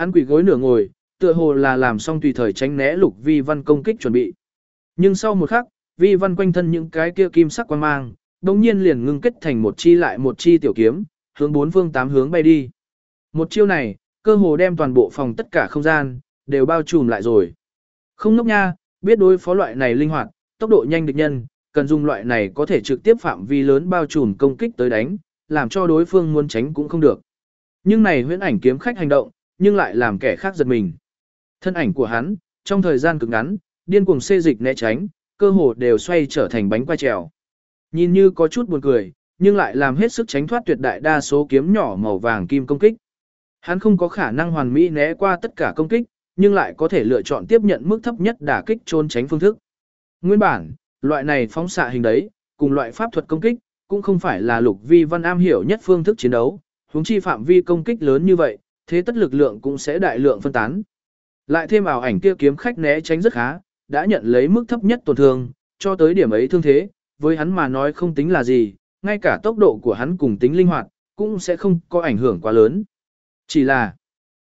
Hắn quỳ gối nửa ngồi, tựa hồ là làm xong tùy thời tránh né lục vi văn công kích chuẩn bị. Nhưng sau một khắc, vi văn quanh thân những cái kia kim sắc quang mang, đồng nhiên liền ngưng kết thành một chi lại một chi tiểu kiếm, hướng bốn phương tám hướng bay đi. Một chiêu này, cơ hồ đem toàn bộ phòng tất cả không gian, đều bao trùm lại rồi. Không nốc nha, biết đối phó loại này linh hoạt, tốc độ nhanh địch nhân, cần dùng loại này có thể trực tiếp phạm vi lớn bao trùm công kích tới đánh, làm cho đối phương muốn tránh cũng không được. Nhưng này huyễn ảnh kiếm khách hành động, nhưng lại làm kẻ khác giật mình. Thân ảnh của hắn, trong thời gian cực ngắn, điên cuồng xê dịch né tránh, cơ hồ đều xoay trở thành bánh quay trèo. Nhìn như có chút buồn cười, nhưng lại làm hết sức tránh thoát tuyệt đại đa số kiếm nhỏ màu vàng kim công kích. Hắn không có khả năng hoàn mỹ né qua tất cả công kích, nhưng lại có thể lựa chọn tiếp nhận mức thấp nhất đả kích trôn tránh phương thức. Nguyên bản, loại này phóng xạ hình đấy, cùng loại pháp thuật công kích, cũng không phải là lục vi văn am hiểu nhất phương thức chiến đấu, huống chi phạm vi công kích lớn như vậy, thế tất lực lượng cũng sẽ đại lượng phân tán. Lại thêm ảo ảnh kia kiếm khách né tránh rất khá, đã nhận lấy mức thấp nhất tổn thương, cho tới điểm ấy thương thế, với hắn mà nói không tính là gì, ngay cả tốc độ của hắn cùng tính linh hoạt, cũng sẽ không có ảnh hưởng quá lớn. Chỉ là,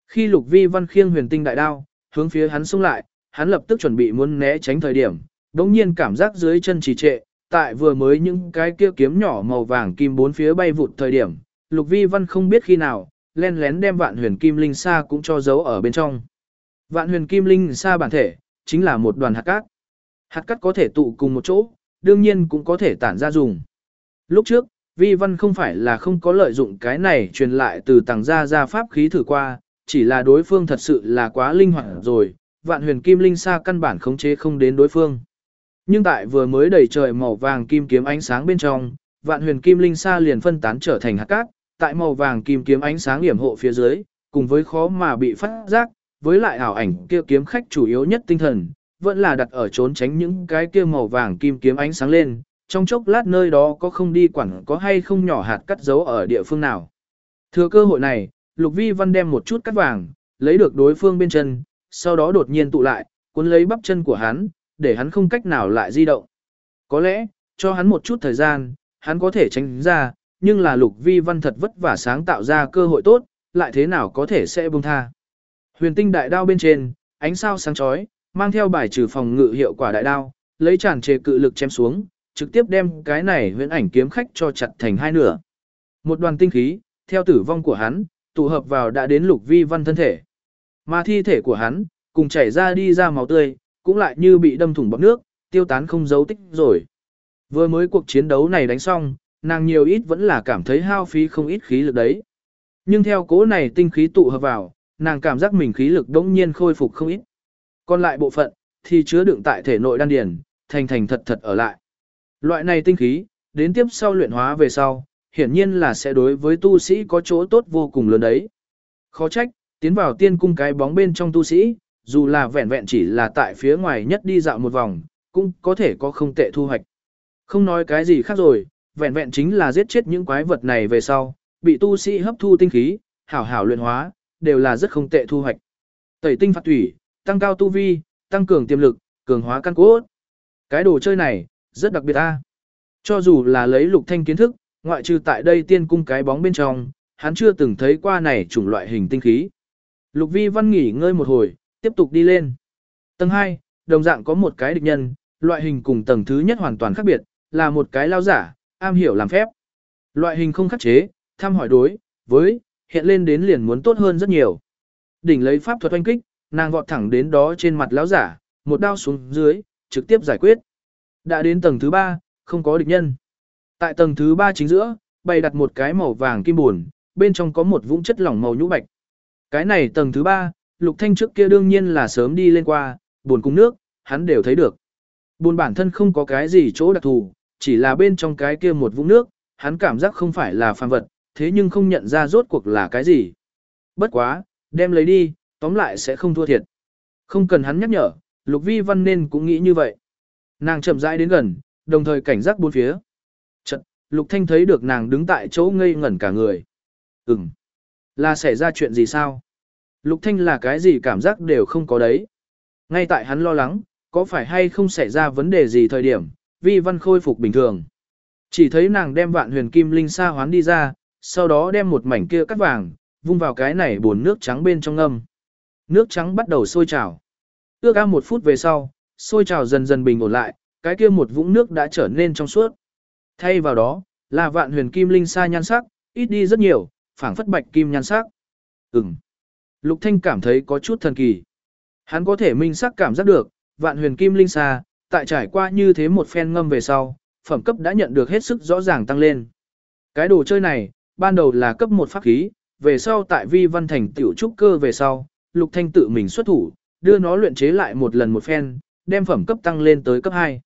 khi lục vi văn khiêng huyền tinh đại đao, hướng phía hắn xông lại, hắn lập tức chuẩn bị muốn né tránh thời điểm, đống nhiên cảm giác dưới chân trì trệ, tại vừa mới những cái kia kiếm nhỏ màu vàng kim bốn phía bay vụt thời điểm, lục vi văn không biết khi nào, len lén đem vạn huyền kim linh sa cũng cho giấu ở bên trong. Vạn huyền kim linh sa bản thể, chính là một đoàn hạt cát. Hạt cát có thể tụ cùng một chỗ, đương nhiên cũng có thể tản ra dùng. Lúc trước, vi văn không phải là không có lợi dụng cái này truyền lại từ tàng gia ra pháp khí thử qua, chỉ là đối phương thật sự là quá linh hoạt rồi, vạn huyền kim linh sa căn bản khống chế không đến đối phương. Nhưng tại vừa mới đầy trời màu vàng kim kiếm ánh sáng bên trong, vạn huyền kim linh sa liền phân tán trở thành hạt cát, tại màu vàng kim kiếm ánh sáng hiểm hộ phía dưới, cùng với khó mà bị phát giác, với lại ảo ảnh kia kiếm khách chủ yếu nhất tinh thần, vẫn là đặt ở trốn tránh những cái kia màu vàng kim kiếm ánh sáng lên, trong chốc lát nơi đó có không đi quản có hay không nhỏ hạt cắt dấu ở địa phương nào. Thừa cơ hội này, Lục Vi Văn đem một chút cắt vàng, lấy được đối phương bên chân, sau đó đột nhiên tụ lại, cuốn lấy bắp chân của hắn, để hắn không cách nào lại di động. Có lẽ, cho hắn một chút thời gian, hắn có thể tránh ra, nhưng là Lục Vi Văn thật vất vả sáng tạo ra cơ hội tốt, lại thế nào có thể sẽ buông tha. Huyền tinh đại đao bên trên, ánh sao sáng chói, mang theo bài trừ phòng ngự hiệu quả đại đao, lấy tràn trề cự lực chém xuống, trực tiếp đem cái này huyễn ảnh kiếm khách cho chặt thành hai nửa. Một đoàn tinh khí, theo tử vong của hắn, tụ hợp vào đã đến lục vi văn thân thể. Mà thi thể của hắn, cùng chảy ra đi ra máu tươi, cũng lại như bị đâm thủng bọc nước, tiêu tán không dấu tích rồi. Vừa mới cuộc chiến đấu này đánh xong, nàng nhiều ít vẫn là cảm thấy hao phí không ít khí lực đấy. Nhưng theo cố này tinh khí tụ hợp vào, nàng cảm giác mình khí lực đống nhiên khôi phục không ít. Còn lại bộ phận, thì chứa đựng tại thể nội đan điền, thành thành thật thật ở lại. Loại này tinh khí, đến tiếp sau luyện hóa về sau, hiển nhiên là sẽ đối với tu sĩ có chỗ tốt vô cùng lớn đấy. Khó trách, tiến vào tiên cung cái bóng bên trong tu sĩ, dù là vẹn vẹn chỉ là tại phía ngoài nhất đi dạo một vòng, cũng có thể có không tệ thu hoạch. Không nói cái gì khác rồi, vẹn vẹn chính là giết chết những quái vật này về sau, bị tu sĩ hấp thu tinh khí, hảo hảo luyện hóa, đều là rất không tệ thu hoạch. Tẩy tinh phạt thủy, tăng cao tu vi, tăng cường tiềm lực, cường hóa căn cốt. Cái đồ chơi này, rất đặc biệt a. Cho dù là lấy lục thanh kiến thức, ngoại trừ tại đây tiên cung cái bóng bên trong, hắn chưa từng thấy qua này chủng loại hình tinh khí. Lục vi văn nghỉ ngơi một hồi, tiếp tục đi lên. Tầng 2, đồng dạng có một cái địch nhân, loại hình cùng tầng thứ nhất hoàn toàn khác biệt, là một cái lao giả, am hiểu làm phép. Loại hình không khắc chế, tham hỏi đối, với, hiện lên đến liền muốn tốt hơn rất nhiều. Đỉnh lấy pháp thuật oanh kích, nàng vọt thẳng đến đó trên mặt lão giả, một đao xuống dưới, trực tiếp giải quyết. Đã đến tầng thứ ba, không có địch nhân. Tại tầng thứ ba chính giữa, bày đặt một cái màu vàng kim buồn, bên trong có một vũng chất lỏng màu nhũ bạch. Cái này tầng thứ ba, Lục Thanh trước kia đương nhiên là sớm đi lên qua, buồn cung nước, hắn đều thấy được. Buồn bản thân không có cái gì chỗ đặc thù, chỉ là bên trong cái kia một vũng nước, hắn cảm giác không phải là phàm vật, thế nhưng không nhận ra rốt cuộc là cái gì. Bất quá, đem lấy đi, tóm lại sẽ không thua thiệt. Không cần hắn nhắc nhở, Lục Vi Văn nên cũng nghĩ như vậy. Nàng chậm rãi đến gần, đồng thời cảnh giác bốn phía. Chật, Lục Thanh thấy được nàng đứng tại chỗ ngây ngẩn cả người. Ừm, là xảy ra chuyện gì sao? Lục Thanh là cái gì cảm giác đều không có đấy. Ngay tại hắn lo lắng, có phải hay không xảy ra vấn đề gì thời điểm, Vi Văn khôi phục bình thường. Chỉ thấy nàng đem vạn huyền kim linh sa hoán đi ra, sau đó đem một mảnh kia cắt vàng, vung vào cái này bồn nước trắng bên trong ngâm. Nước trắng bắt đầu sôi trào. Ước ao một phút về sau, sôi trào dần dần bình ổn lại, cái kia một vũng nước đã trở nên trong suốt. Thay vào đó, là vạn huyền kim linh sa nhan sắc, ít đi rất nhiều, phảng phất bạch kim nhan sắc. Ừm. Lục Thanh cảm thấy có chút thần kỳ. Hắn có thể minh sắc cảm giác được, vạn huyền kim linh sa, tại trải qua như thế một phen ngâm về sau, phẩm cấp đã nhận được hết sức rõ ràng tăng lên. Cái đồ chơi này, ban đầu là cấp một pháp khí, về sau tại vi văn thành tiểu trúc cơ về sau, Lục Thanh tự mình xuất thủ, đưa nó luyện chế lại một lần một phen, đem phẩm cấp tăng lên tới cấp 2.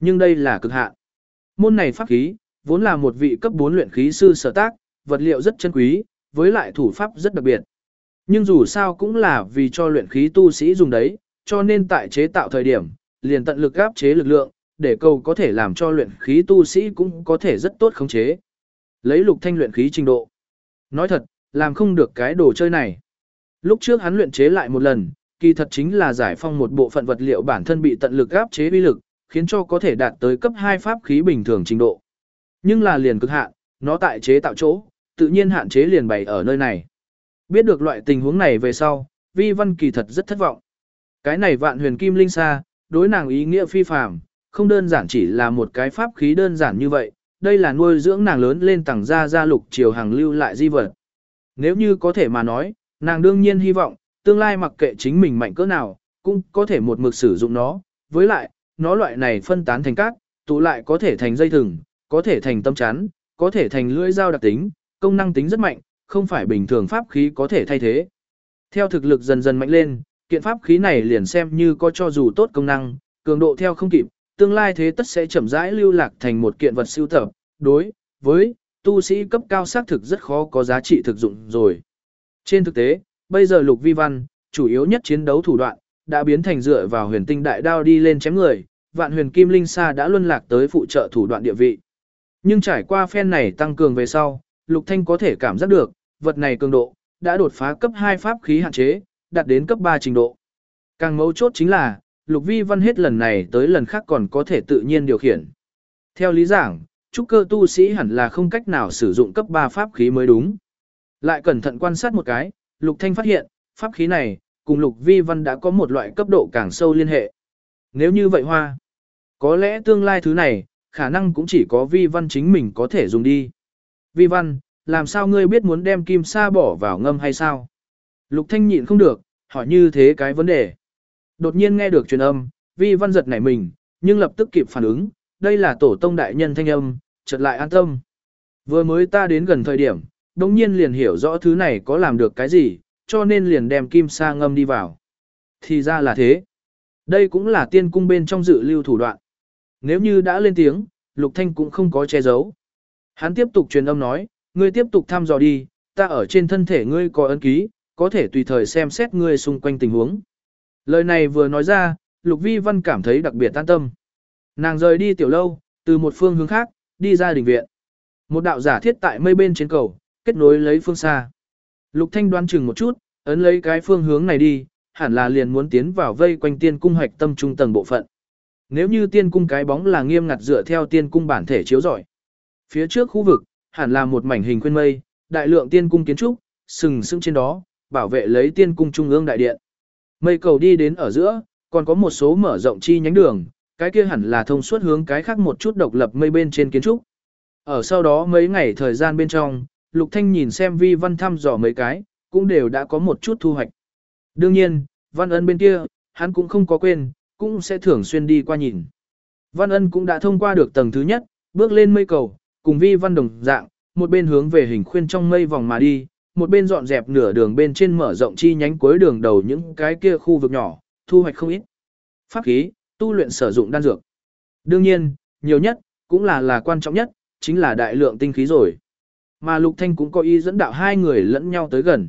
Nhưng đây là cực hạn. Môn này pháp khí, vốn là một vị cấp 4 luyện khí sư sở tác, vật liệu rất chân quý, với lại thủ pháp rất đặc biệt. Nhưng dù sao cũng là vì cho luyện khí tu sĩ dùng đấy, cho nên tại chế tạo thời điểm, liền tận lực áp chế lực lượng, để cầu có thể làm cho luyện khí tu sĩ cũng có thể rất tốt khống chế. Lấy lục thanh luyện khí trình độ. Nói thật, làm không được cái đồ chơi này. Lúc trước hắn luyện chế lại một lần, kỳ thật chính là giải phong một bộ phận vật liệu bản thân bị tận lực áp chế uy lực, khiến cho có thể đạt tới cấp 2 pháp khí bình thường trình độ. Nhưng là liền cực hạn, nó tại chế tạo chỗ, tự nhiên hạn chế liền bày ở nơi này. Biết được loại tình huống này về sau, Vi Văn kỳ thật rất thất vọng. Cái này vạn huyền kim linh xa, đối nàng ý nghĩa phi phàm, không đơn giản chỉ là một cái pháp khí đơn giản như vậy, đây là nuôi dưỡng nàng lớn lên tầng gia gia lục triều hàng lưu lại di vật. Nếu như có thể mà nói, nàng đương nhiên hy vọng, tương lai mặc kệ chính mình mạnh cỡ nào, cũng có thể một mực sử dụng nó, với lại, nó loại này phân tán thành cát, tụ lại có thể thành dây thừng, có thể thành tâm chắn, có thể thành lưỡi dao đặc tính, công năng tính rất mạnh, không phải bình thường pháp khí có thể thay thế. Theo thực lực dần dần mạnh lên, kiện pháp khí này liền xem như có cho dù tốt công năng, cường độ theo không kịp, tương lai thế tất sẽ chậm rãi lưu lạc thành một kiện vật siêu tập, đối với tu sĩ cấp cao xác thực rất khó có giá trị thực dụng rồi. Trên thực tế, bây giờ Lục Vi Văn, chủ yếu nhất chiến đấu thủ đoạn, đã biến thành dựa vào huyền tinh đại đao đi lên chém người, vạn huyền kim linh sa đã luân lạc tới phụ trợ thủ đoạn địa vị. Nhưng trải qua phen này tăng cường về sau, Lục Thanh có thể cảm giác được, vật này cường độ, đã đột phá cấp 2 pháp khí hạn chế, đạt đến cấp 3 trình độ. Càng mấu chốt chính là, Lục Vi Văn hết lần này tới lần khác còn có thể tự nhiên điều khiển. Theo lý giảng, trúc cơ tu sĩ hẳn là không cách nào sử dụng cấp 3 pháp khí mới đúng. Lại cẩn thận quan sát một cái, Lục Thanh phát hiện, pháp khí này, cùng Lục Vi Văn đã có một loại cấp độ càng sâu liên hệ. Nếu như vậy hoa, có lẽ tương lai thứ này, khả năng cũng chỉ có Vi Văn chính mình có thể dùng đi. Vi Văn, làm sao ngươi biết muốn đem kim sa bỏ vào ngâm hay sao? Lục Thanh nhịn không được, hỏi như thế cái vấn đề. Đột nhiên nghe được truyền âm, Vi Văn giật nảy mình, nhưng lập tức kịp phản ứng, đây là tổ tông đại nhân thanh âm, chợt lại an tâm. Vừa mới ta đến gần thời điểm, đồng nhiên liền hiểu rõ thứ này có làm được cái gì, cho nên liền đem kim sa ngâm đi vào. Thì ra là thế. Đây cũng là tiên cung bên trong dự lưu thủ đoạn. Nếu như đã lên tiếng, Lục Thanh cũng không có che giấu. Hắn tiếp tục truyền âm nói, ngươi tiếp tục thăm dò đi, ta ở trên thân thể ngươi có ấn ký, có thể tùy thời xem xét ngươi xung quanh tình huống. Lời này vừa nói ra, Lục Vi Văn cảm thấy đặc biệt an tâm. Nàng rời đi tiểu lâu, từ một phương hướng khác, đi ra đình viện. Một đạo giả thiết tại mây bên trên cầu, kết nối lấy phương xa. Lục Thanh đoán chừng một chút, ấn lấy cái phương hướng này đi, hẳn là liền muốn tiến vào vây quanh tiên cung hoạch tâm trung tầng bộ phận. Nếu như tiên cung cái bóng là nghiêm ngặt dựa theo tiên cung bản thể chiếu rọi. Phía trước khu vực, hẳn là một mảnh hình khuyên mây, đại lượng tiên cung kiến trúc, sừng sững trên đó, bảo vệ lấy tiên cung trung ương đại điện. Mây cầu đi đến ở giữa, còn có một số mở rộng chi nhánh đường, cái kia hẳn là thông suốt hướng cái khác một chút độc lập mây bên trên kiến trúc. Ở sau đó mấy ngày thời gian bên trong, Lục Thanh nhìn xem vi văn thăm dò mấy cái, cũng đều đã có một chút thu hoạch. Đương nhiên, văn ân bên kia, hắn cũng không có quên, cũng sẽ thường xuyên đi qua nhìn. Văn ân cũng đã thông qua được tầng thứ nhất, bước lên mây cầu, cùng vi văn đồng dạng, một bên hướng về hình khuyên trong mây vòng mà đi, một bên dọn dẹp nửa đường bên trên mở rộng chi nhánh cuối đường đầu những cái kia khu vực nhỏ, thu hoạch không ít. Pháp khí, tu luyện sử dụng đan dược. Đương nhiên, nhiều nhất, cũng là là quan trọng nhất, chính là đại lượng tinh khí rồi. Mà Lục Thanh cũng có ý dẫn đạo hai người lẫn nhau tới gần.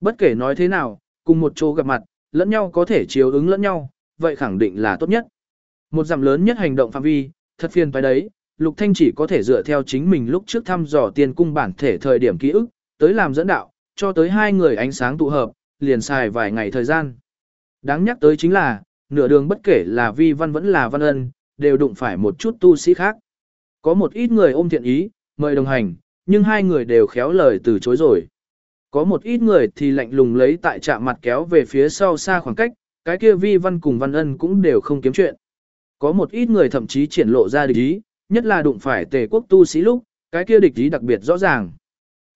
Bất kể nói thế nào, cùng một chỗ gặp mặt, lẫn nhau có thể chiếu ứng lẫn nhau, vậy khẳng định là tốt nhất. Một giảm lớn nhất hành động phạm vi, thật phiền phải đấy, Lục Thanh chỉ có thể dựa theo chính mình lúc trước thăm dò tiên cung bản thể thời điểm ký ức, tới làm dẫn đạo, cho tới hai người ánh sáng tụ hợp, liền xài vài ngày thời gian. Đáng nhắc tới chính là, nửa đường bất kể là vi văn vẫn là văn ân, đều đụng phải một chút tu sĩ khác. Có một ít người ôm thiện ý, mời đồng hành, nhưng hai người đều khéo lời từ chối rồi. Có một ít người thì lạnh lùng lấy tại trạm mặt kéo về phía sau xa khoảng cách, cái kia vi văn cùng văn ân cũng đều không kiếm chuyện. Có một ít người thậm chí triển lộ ra địch ý, nhất là đụng phải tề quốc tu sĩ lúc, cái kia địch ý đặc biệt rõ ràng.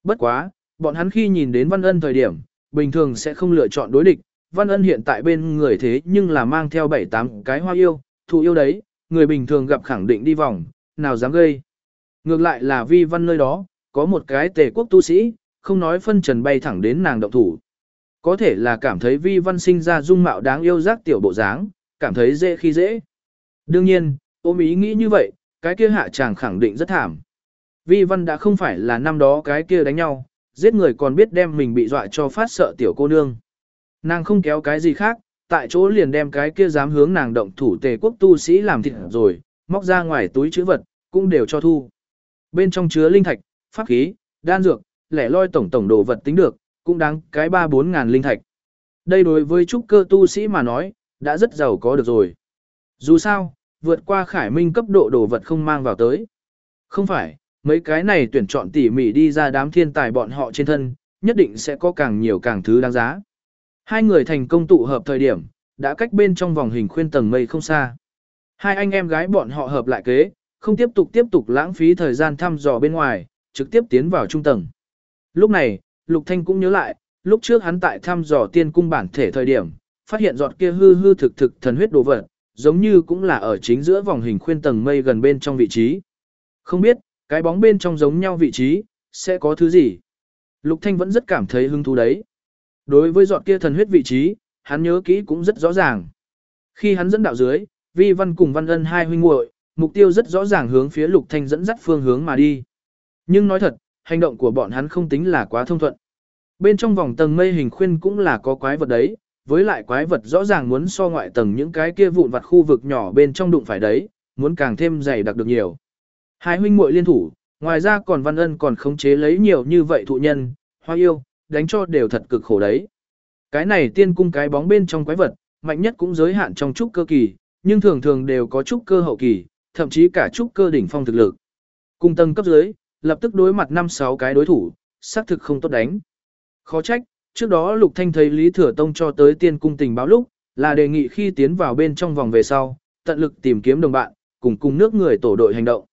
Bất quá, bọn hắn khi nhìn đến văn ân thời điểm, bình thường sẽ không lựa chọn đối địch, văn ân hiện tại bên người thế nhưng là mang theo 7-8 cái hoa yêu, thụ yêu đấy, người bình thường gặp khẳng định đi vòng, nào dám gây. Ngược lại là vi văn nơi đó, có một cái tề quốc tu sĩ, không nói phân trần bay thẳng đến nàng động thủ. Có thể là cảm thấy vi văn sinh ra dung mạo đáng yêu giác tiểu bộ dáng, cảm thấy dễ khi dễ. Đương nhiên, ôm ý nghĩ như vậy, cái kia hạ chàng khẳng định rất thảm. Vi văn đã không phải là năm đó cái kia đánh nhau, giết người còn biết đem mình bị dọa cho phát sợ tiểu cô nương. Nàng không kéo cái gì khác, tại chỗ liền đem cái kia dám hướng nàng động thủ tề quốc tu sĩ làm thịt rồi, móc ra ngoài túi chữ vật, cũng đều cho thu. Bên trong chứa linh thạch, pháp khí, đan dược, lẻ loi tổng tổng đồ vật tính được, cũng đáng cái 3-4 ngàn linh thạch. Đây đối với trúc cơ tu sĩ mà nói, đã rất giàu có được rồi. Dù sao, vượt qua khải minh cấp độ đồ vật không mang vào tới. Không phải, mấy cái này tuyển chọn tỉ mỉ đi ra đám thiên tài bọn họ trên thân, nhất định sẽ có càng nhiều càng thứ đáng giá. Hai người thành công tụ hợp thời điểm, đã cách bên trong vòng hình khuyên tầng mây không xa. Hai anh em gái bọn họ hợp lại kế, không tiếp tục tiếp tục lãng phí thời gian thăm dò bên ngoài, trực tiếp tiến vào trung tầng. Lúc này, Lục Thanh cũng nhớ lại, lúc trước hắn tại thăm dò tiên cung bản thể thời điểm, phát hiện giọt kia hư hư thực thực thần huyết đồ vật, giống như cũng là ở chính giữa vòng hình khuyên tầng mây gần bên trong vị trí. Không biết, cái bóng bên trong giống nhau vị trí, sẽ có thứ gì? Lục Thanh vẫn rất cảm thấy hứng thú đấy. Đối với giọt kia thần huyết vị trí, hắn nhớ kỹ cũng rất rõ ràng. Khi hắn dẫn đạo dưới, Vi Văn cùng Văn Ân hai huynh muội, mục tiêu rất rõ ràng hướng phía Lục Thanh dẫn dắt phương hướng mà đi. Nhưng nói thật, hành động của bọn hắn không tính là quá thông thuận. Bên trong vòng tầng mây hình khuyên cũng là có quái vật đấy, với lại quái vật rõ ràng muốn so ngoại tầng những cái kia vụn vặt khu vực nhỏ bên trong đụng phải đấy, muốn càng thêm dày đặc được nhiều. Hai huynh muội liên thủ, ngoài ra còn Văn Ân còn khống chế lấy nhiều như vậy thụ nhân, hoa yêu, đánh cho đều thật cực khổ đấy. Cái này tiên cung cái bóng bên trong quái vật, mạnh nhất cũng giới hạn trong trúc cơ kỳ, nhưng thường thường đều có trúc cơ hậu kỳ, thậm chí cả trúc cơ đỉnh phong thực lực. Cung tầng cấp dưới, lập tức đối mặt 5-6 cái đối thủ, xác thực không tốt đánh. Khó trách, trước đó Lục Thanh thấy Lý Thừa Tông cho tới tiên cung tình báo lúc, là đề nghị khi tiến vào bên trong vòng về sau, tận lực tìm kiếm đồng bạn, cùng cùng nước người tổ đội hành động.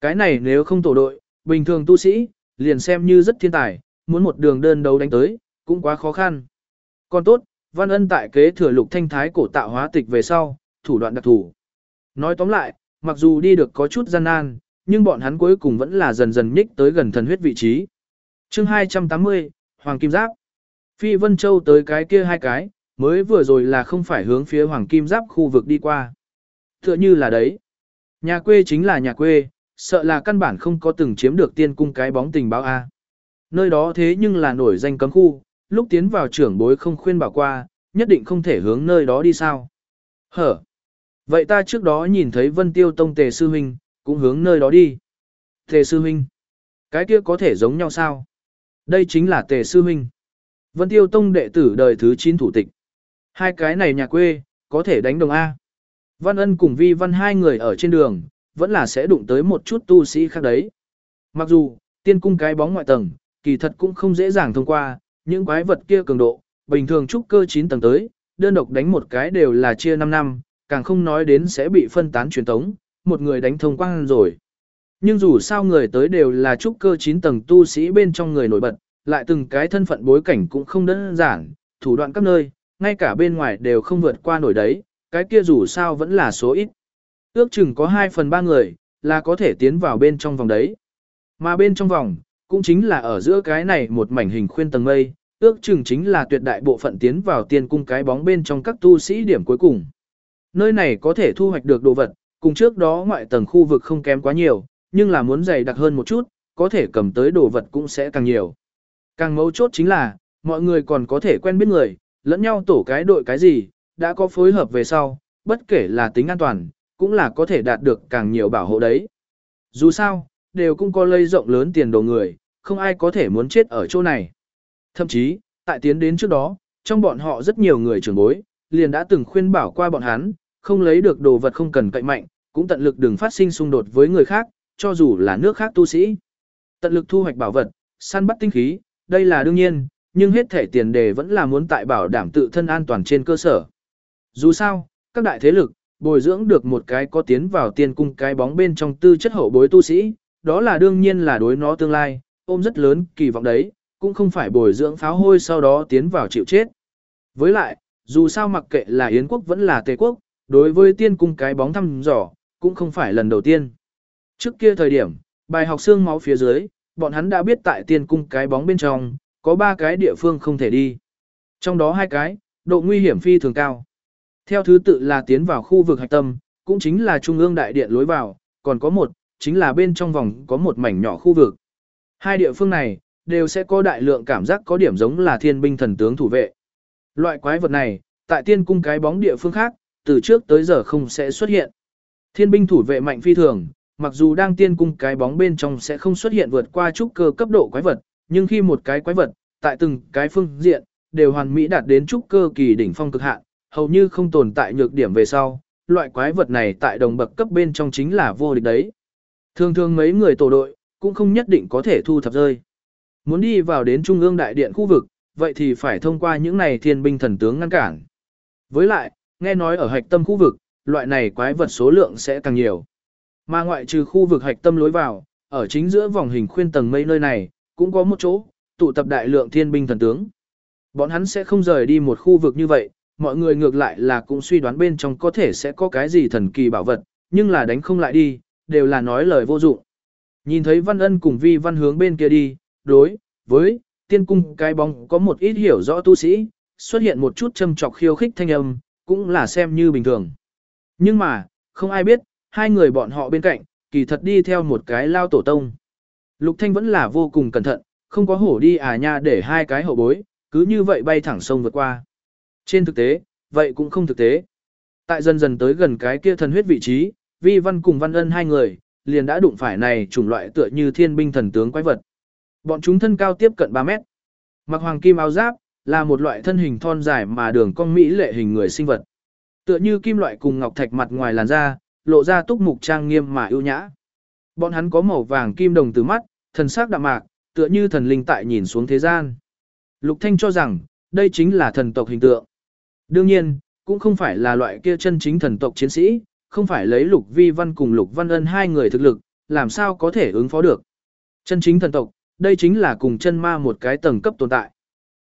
Cái này nếu không tổ đội, bình thường tu sĩ, liền xem như rất thiên tài, muốn một đường đơn đấu đánh tới, cũng quá khó khăn. Còn tốt, Văn Ân tại kế thừa Lục Thanh Thái cổ tạo hóa tịch về sau, thủ đoạn đặc thủ. Nói tóm lại, mặc dù đi được có chút gian nan, nhưng bọn hắn cuối cùng vẫn là dần dần nhích tới gần thần huyết vị trí. Chương 280, Hoàng Kim Giáp. Phi Vân Châu tới cái kia hai cái, mới vừa rồi là không phải hướng phía Hoàng Kim Giáp khu vực đi qua. Tựa như là đấy. Nhà quê chính là nhà quê, sợ là căn bản không có từng chiếm được tiên cung cái bóng tình báo A. Nơi đó thế nhưng là nổi danh cấm khu, lúc tiến vào trưởng bối không khuyên bảo qua, nhất định không thể hướng nơi đó đi sao. Hở. Vậy ta trước đó nhìn thấy Vân Tiêu Tông Tề Sư Huynh, cũng hướng nơi đó đi. Tề Sư Huynh. Cái kia có thể giống nhau sao? Đây chính là Tề Sư Huynh. Vân Tiêu Tông đệ tử đời thứ 9 thủ tịch. Hai cái này nhà quê, có thể đánh đồng A. Văn Ân cùng Vi Văn hai người ở trên đường, vẫn là sẽ đụng tới một chút tu sĩ khác đấy. Mặc dù, tiên cung cái bóng ngoại tầng, kỳ thật cũng không dễ dàng thông qua, những quái vật kia cường độ, bình thường trúc cơ 9 tầng tới, đơn độc đánh một cái đều là chia 5 năm, càng không nói đến sẽ bị phân tán truyền tống, một người đánh thông quang rồi. Nhưng dù sao người tới đều là trúc cơ 9 tầng tu sĩ bên trong người nổi bật, lại từng cái thân phận bối cảnh cũng không đơn giản, thủ đoạn các nơi, ngay cả bên ngoài đều không vượt qua nổi đấy, cái kia dù sao vẫn là số ít. Ước chừng có 2 phần 3 người, là có thể tiến vào bên trong vòng đấy. Mà bên trong vòng, cũng chính là ở giữa cái này một mảnh hình khuyên tầng mây, ước chừng chính là tuyệt đại bộ phận tiến vào tiên cung cái bóng bên trong các tu sĩ điểm cuối cùng. Nơi này có thể thu hoạch được đồ vật, cùng trước đó ngoại tầng khu vực không kém quá nhiều, nhưng là muốn dày đặc hơn một chút, có thể cầm tới đồ vật cũng sẽ càng nhiều. Càng mấu chốt chính là, mọi người còn có thể quen biết người, lẫn nhau tổ cái đội cái gì, đã có phối hợp về sau, bất kể là tính an toàn, cũng là có thể đạt được càng nhiều bảo hộ đấy. Dù sao, đều cũng có lây rộng lớn tiền đồ người, không ai có thể muốn chết ở chỗ này. Thậm chí, tại tiến đến trước đó, trong bọn họ rất nhiều người trưởng bối, liền đã từng khuyên bảo qua bọn hắn, không lấy được đồ vật không cần cậy mạnh, cũng tận lực đừng phát sinh xung đột với người khác, cho dù là nước khác tu sĩ. Tận lực thu hoạch bảo vật, săn bắt tinh khí, đây là đương nhiên, nhưng hết thể tiền đề vẫn là muốn tại bảo đảm tự thân an toàn trên cơ sở. Dù sao, các đại thế lực, bồi dưỡng được một cái có tiến vào tiên cung cái bóng bên trong tư chất hậu bối tu sĩ, đó là đương nhiên là đối nó tương lai, ôm rất lớn kỳ vọng đấy, cũng không phải bồi dưỡng pháo hôi sau đó tiến vào chịu chết. Với lại, dù sao mặc kệ là Yến quốc vẫn là Tề quốc, đối với tiên cung cái bóng thăm dò, cũng không phải lần đầu tiên. Trước kia thời điểm, bài học xương máu phía dưới, bọn hắn đã biết tại tiên cung cái bóng bên trong, có ba cái địa phương không thể đi. Trong đó hai cái, độ nguy hiểm phi thường cao. Theo thứ tự là tiến vào khu vực hạch tâm, cũng chính là trung ương đại điện lối vào, còn có một, chính là bên trong vòng có một mảnh nhỏ khu vực. Hai địa phương này, đều sẽ có đại lượng cảm giác có điểm giống là thiên binh thần tướng thủ vệ. Loại quái vật này, tại tiên cung cái bóng địa phương khác, từ trước tới giờ không sẽ xuất hiện. Thiên binh thủ vệ mạnh phi thường, mặc dù đang tiên cung cái bóng bên trong sẽ không xuất hiện vượt qua trúc cơ cấp độ quái vật, nhưng khi một cái quái vật, tại từng cái phương diện, đều hoàn mỹ đạt đến trúc cơ kỳ đỉnh phong cực hạn, hầu như không tồn tại nhược điểm về sau, loại quái vật này tại đồng bậc cấp bên trong chính là vô địch đấy. Thường thường mấy người tổ đội, cũng không nhất định có thể thu thập rơi. Muốn đi vào đến trung ương đại điện khu vực, vậy thì phải thông qua những này thiên binh thần tướng ngăn cản. Với lại, nghe nói ở hạch tâm khu vực, loại này quái vật số lượng sẽ càng nhiều. Mà ngoại trừ khu vực hạch tâm lối vào, ở chính giữa vòng hình khuyên tầng mây nơi này, cũng có một chỗ, tụ tập đại lượng thiên binh thần tướng. Bọn hắn sẽ không rời đi một khu vực như vậy, mọi người ngược lại là cũng suy đoán bên trong có thể sẽ có cái gì thần kỳ bảo vật, nhưng là đánh không lại đi, đều là nói lời vô dụng. Nhìn thấy Văn Ân cùng Vi Văn hướng bên kia đi, đối với tiên cung cái bóng có một ít hiểu rõ tu sĩ, xuất hiện một chút châm chọc khiêu khích thanh âm, cũng là xem như bình thường. Nhưng mà, không ai biết, hai người bọn họ bên cạnh, kỳ thật đi theo một cái lao tổ tông. Lục Thanh vẫn là vô cùng cẩn thận, không có hổ đi à nha để hai cái hậu bối, cứ như vậy bay thẳng sông vượt qua. Trên thực tế, vậy cũng không thực tế. Tại dần dần tới gần cái kia thần huyết vị trí, Vi Văn cùng Văn Ân hai người, liền đã đụng phải này chủng loại tựa như thiên binh thần tướng quái vật. Bọn chúng thân cao tiếp cận 3 mét. Mặc hoàng kim áo giáp, là một loại thân hình thon dài mà đường cong mỹ lệ hình người sinh vật. Tựa như kim loại cùng ngọc thạch mặt ngoài làn da, lộ ra túc mục trang nghiêm mà ưu nhã. Bọn hắn có màu vàng kim đồng từ mắt, thần sắc đạm mạc, tựa như thần linh tại nhìn xuống thế gian. Lục Thanh cho rằng, đây chính là thần tộc hình tượng. Đương nhiên, cũng không phải là loại kia chân chính thần tộc chiến sĩ, không phải lấy Lục Vi Văn cùng Lục Văn Ân hai người thực lực, làm sao có thể ứng phó được. Chân chính thần tộc, đây chính là cùng chân ma một cái tầng cấp tồn tại.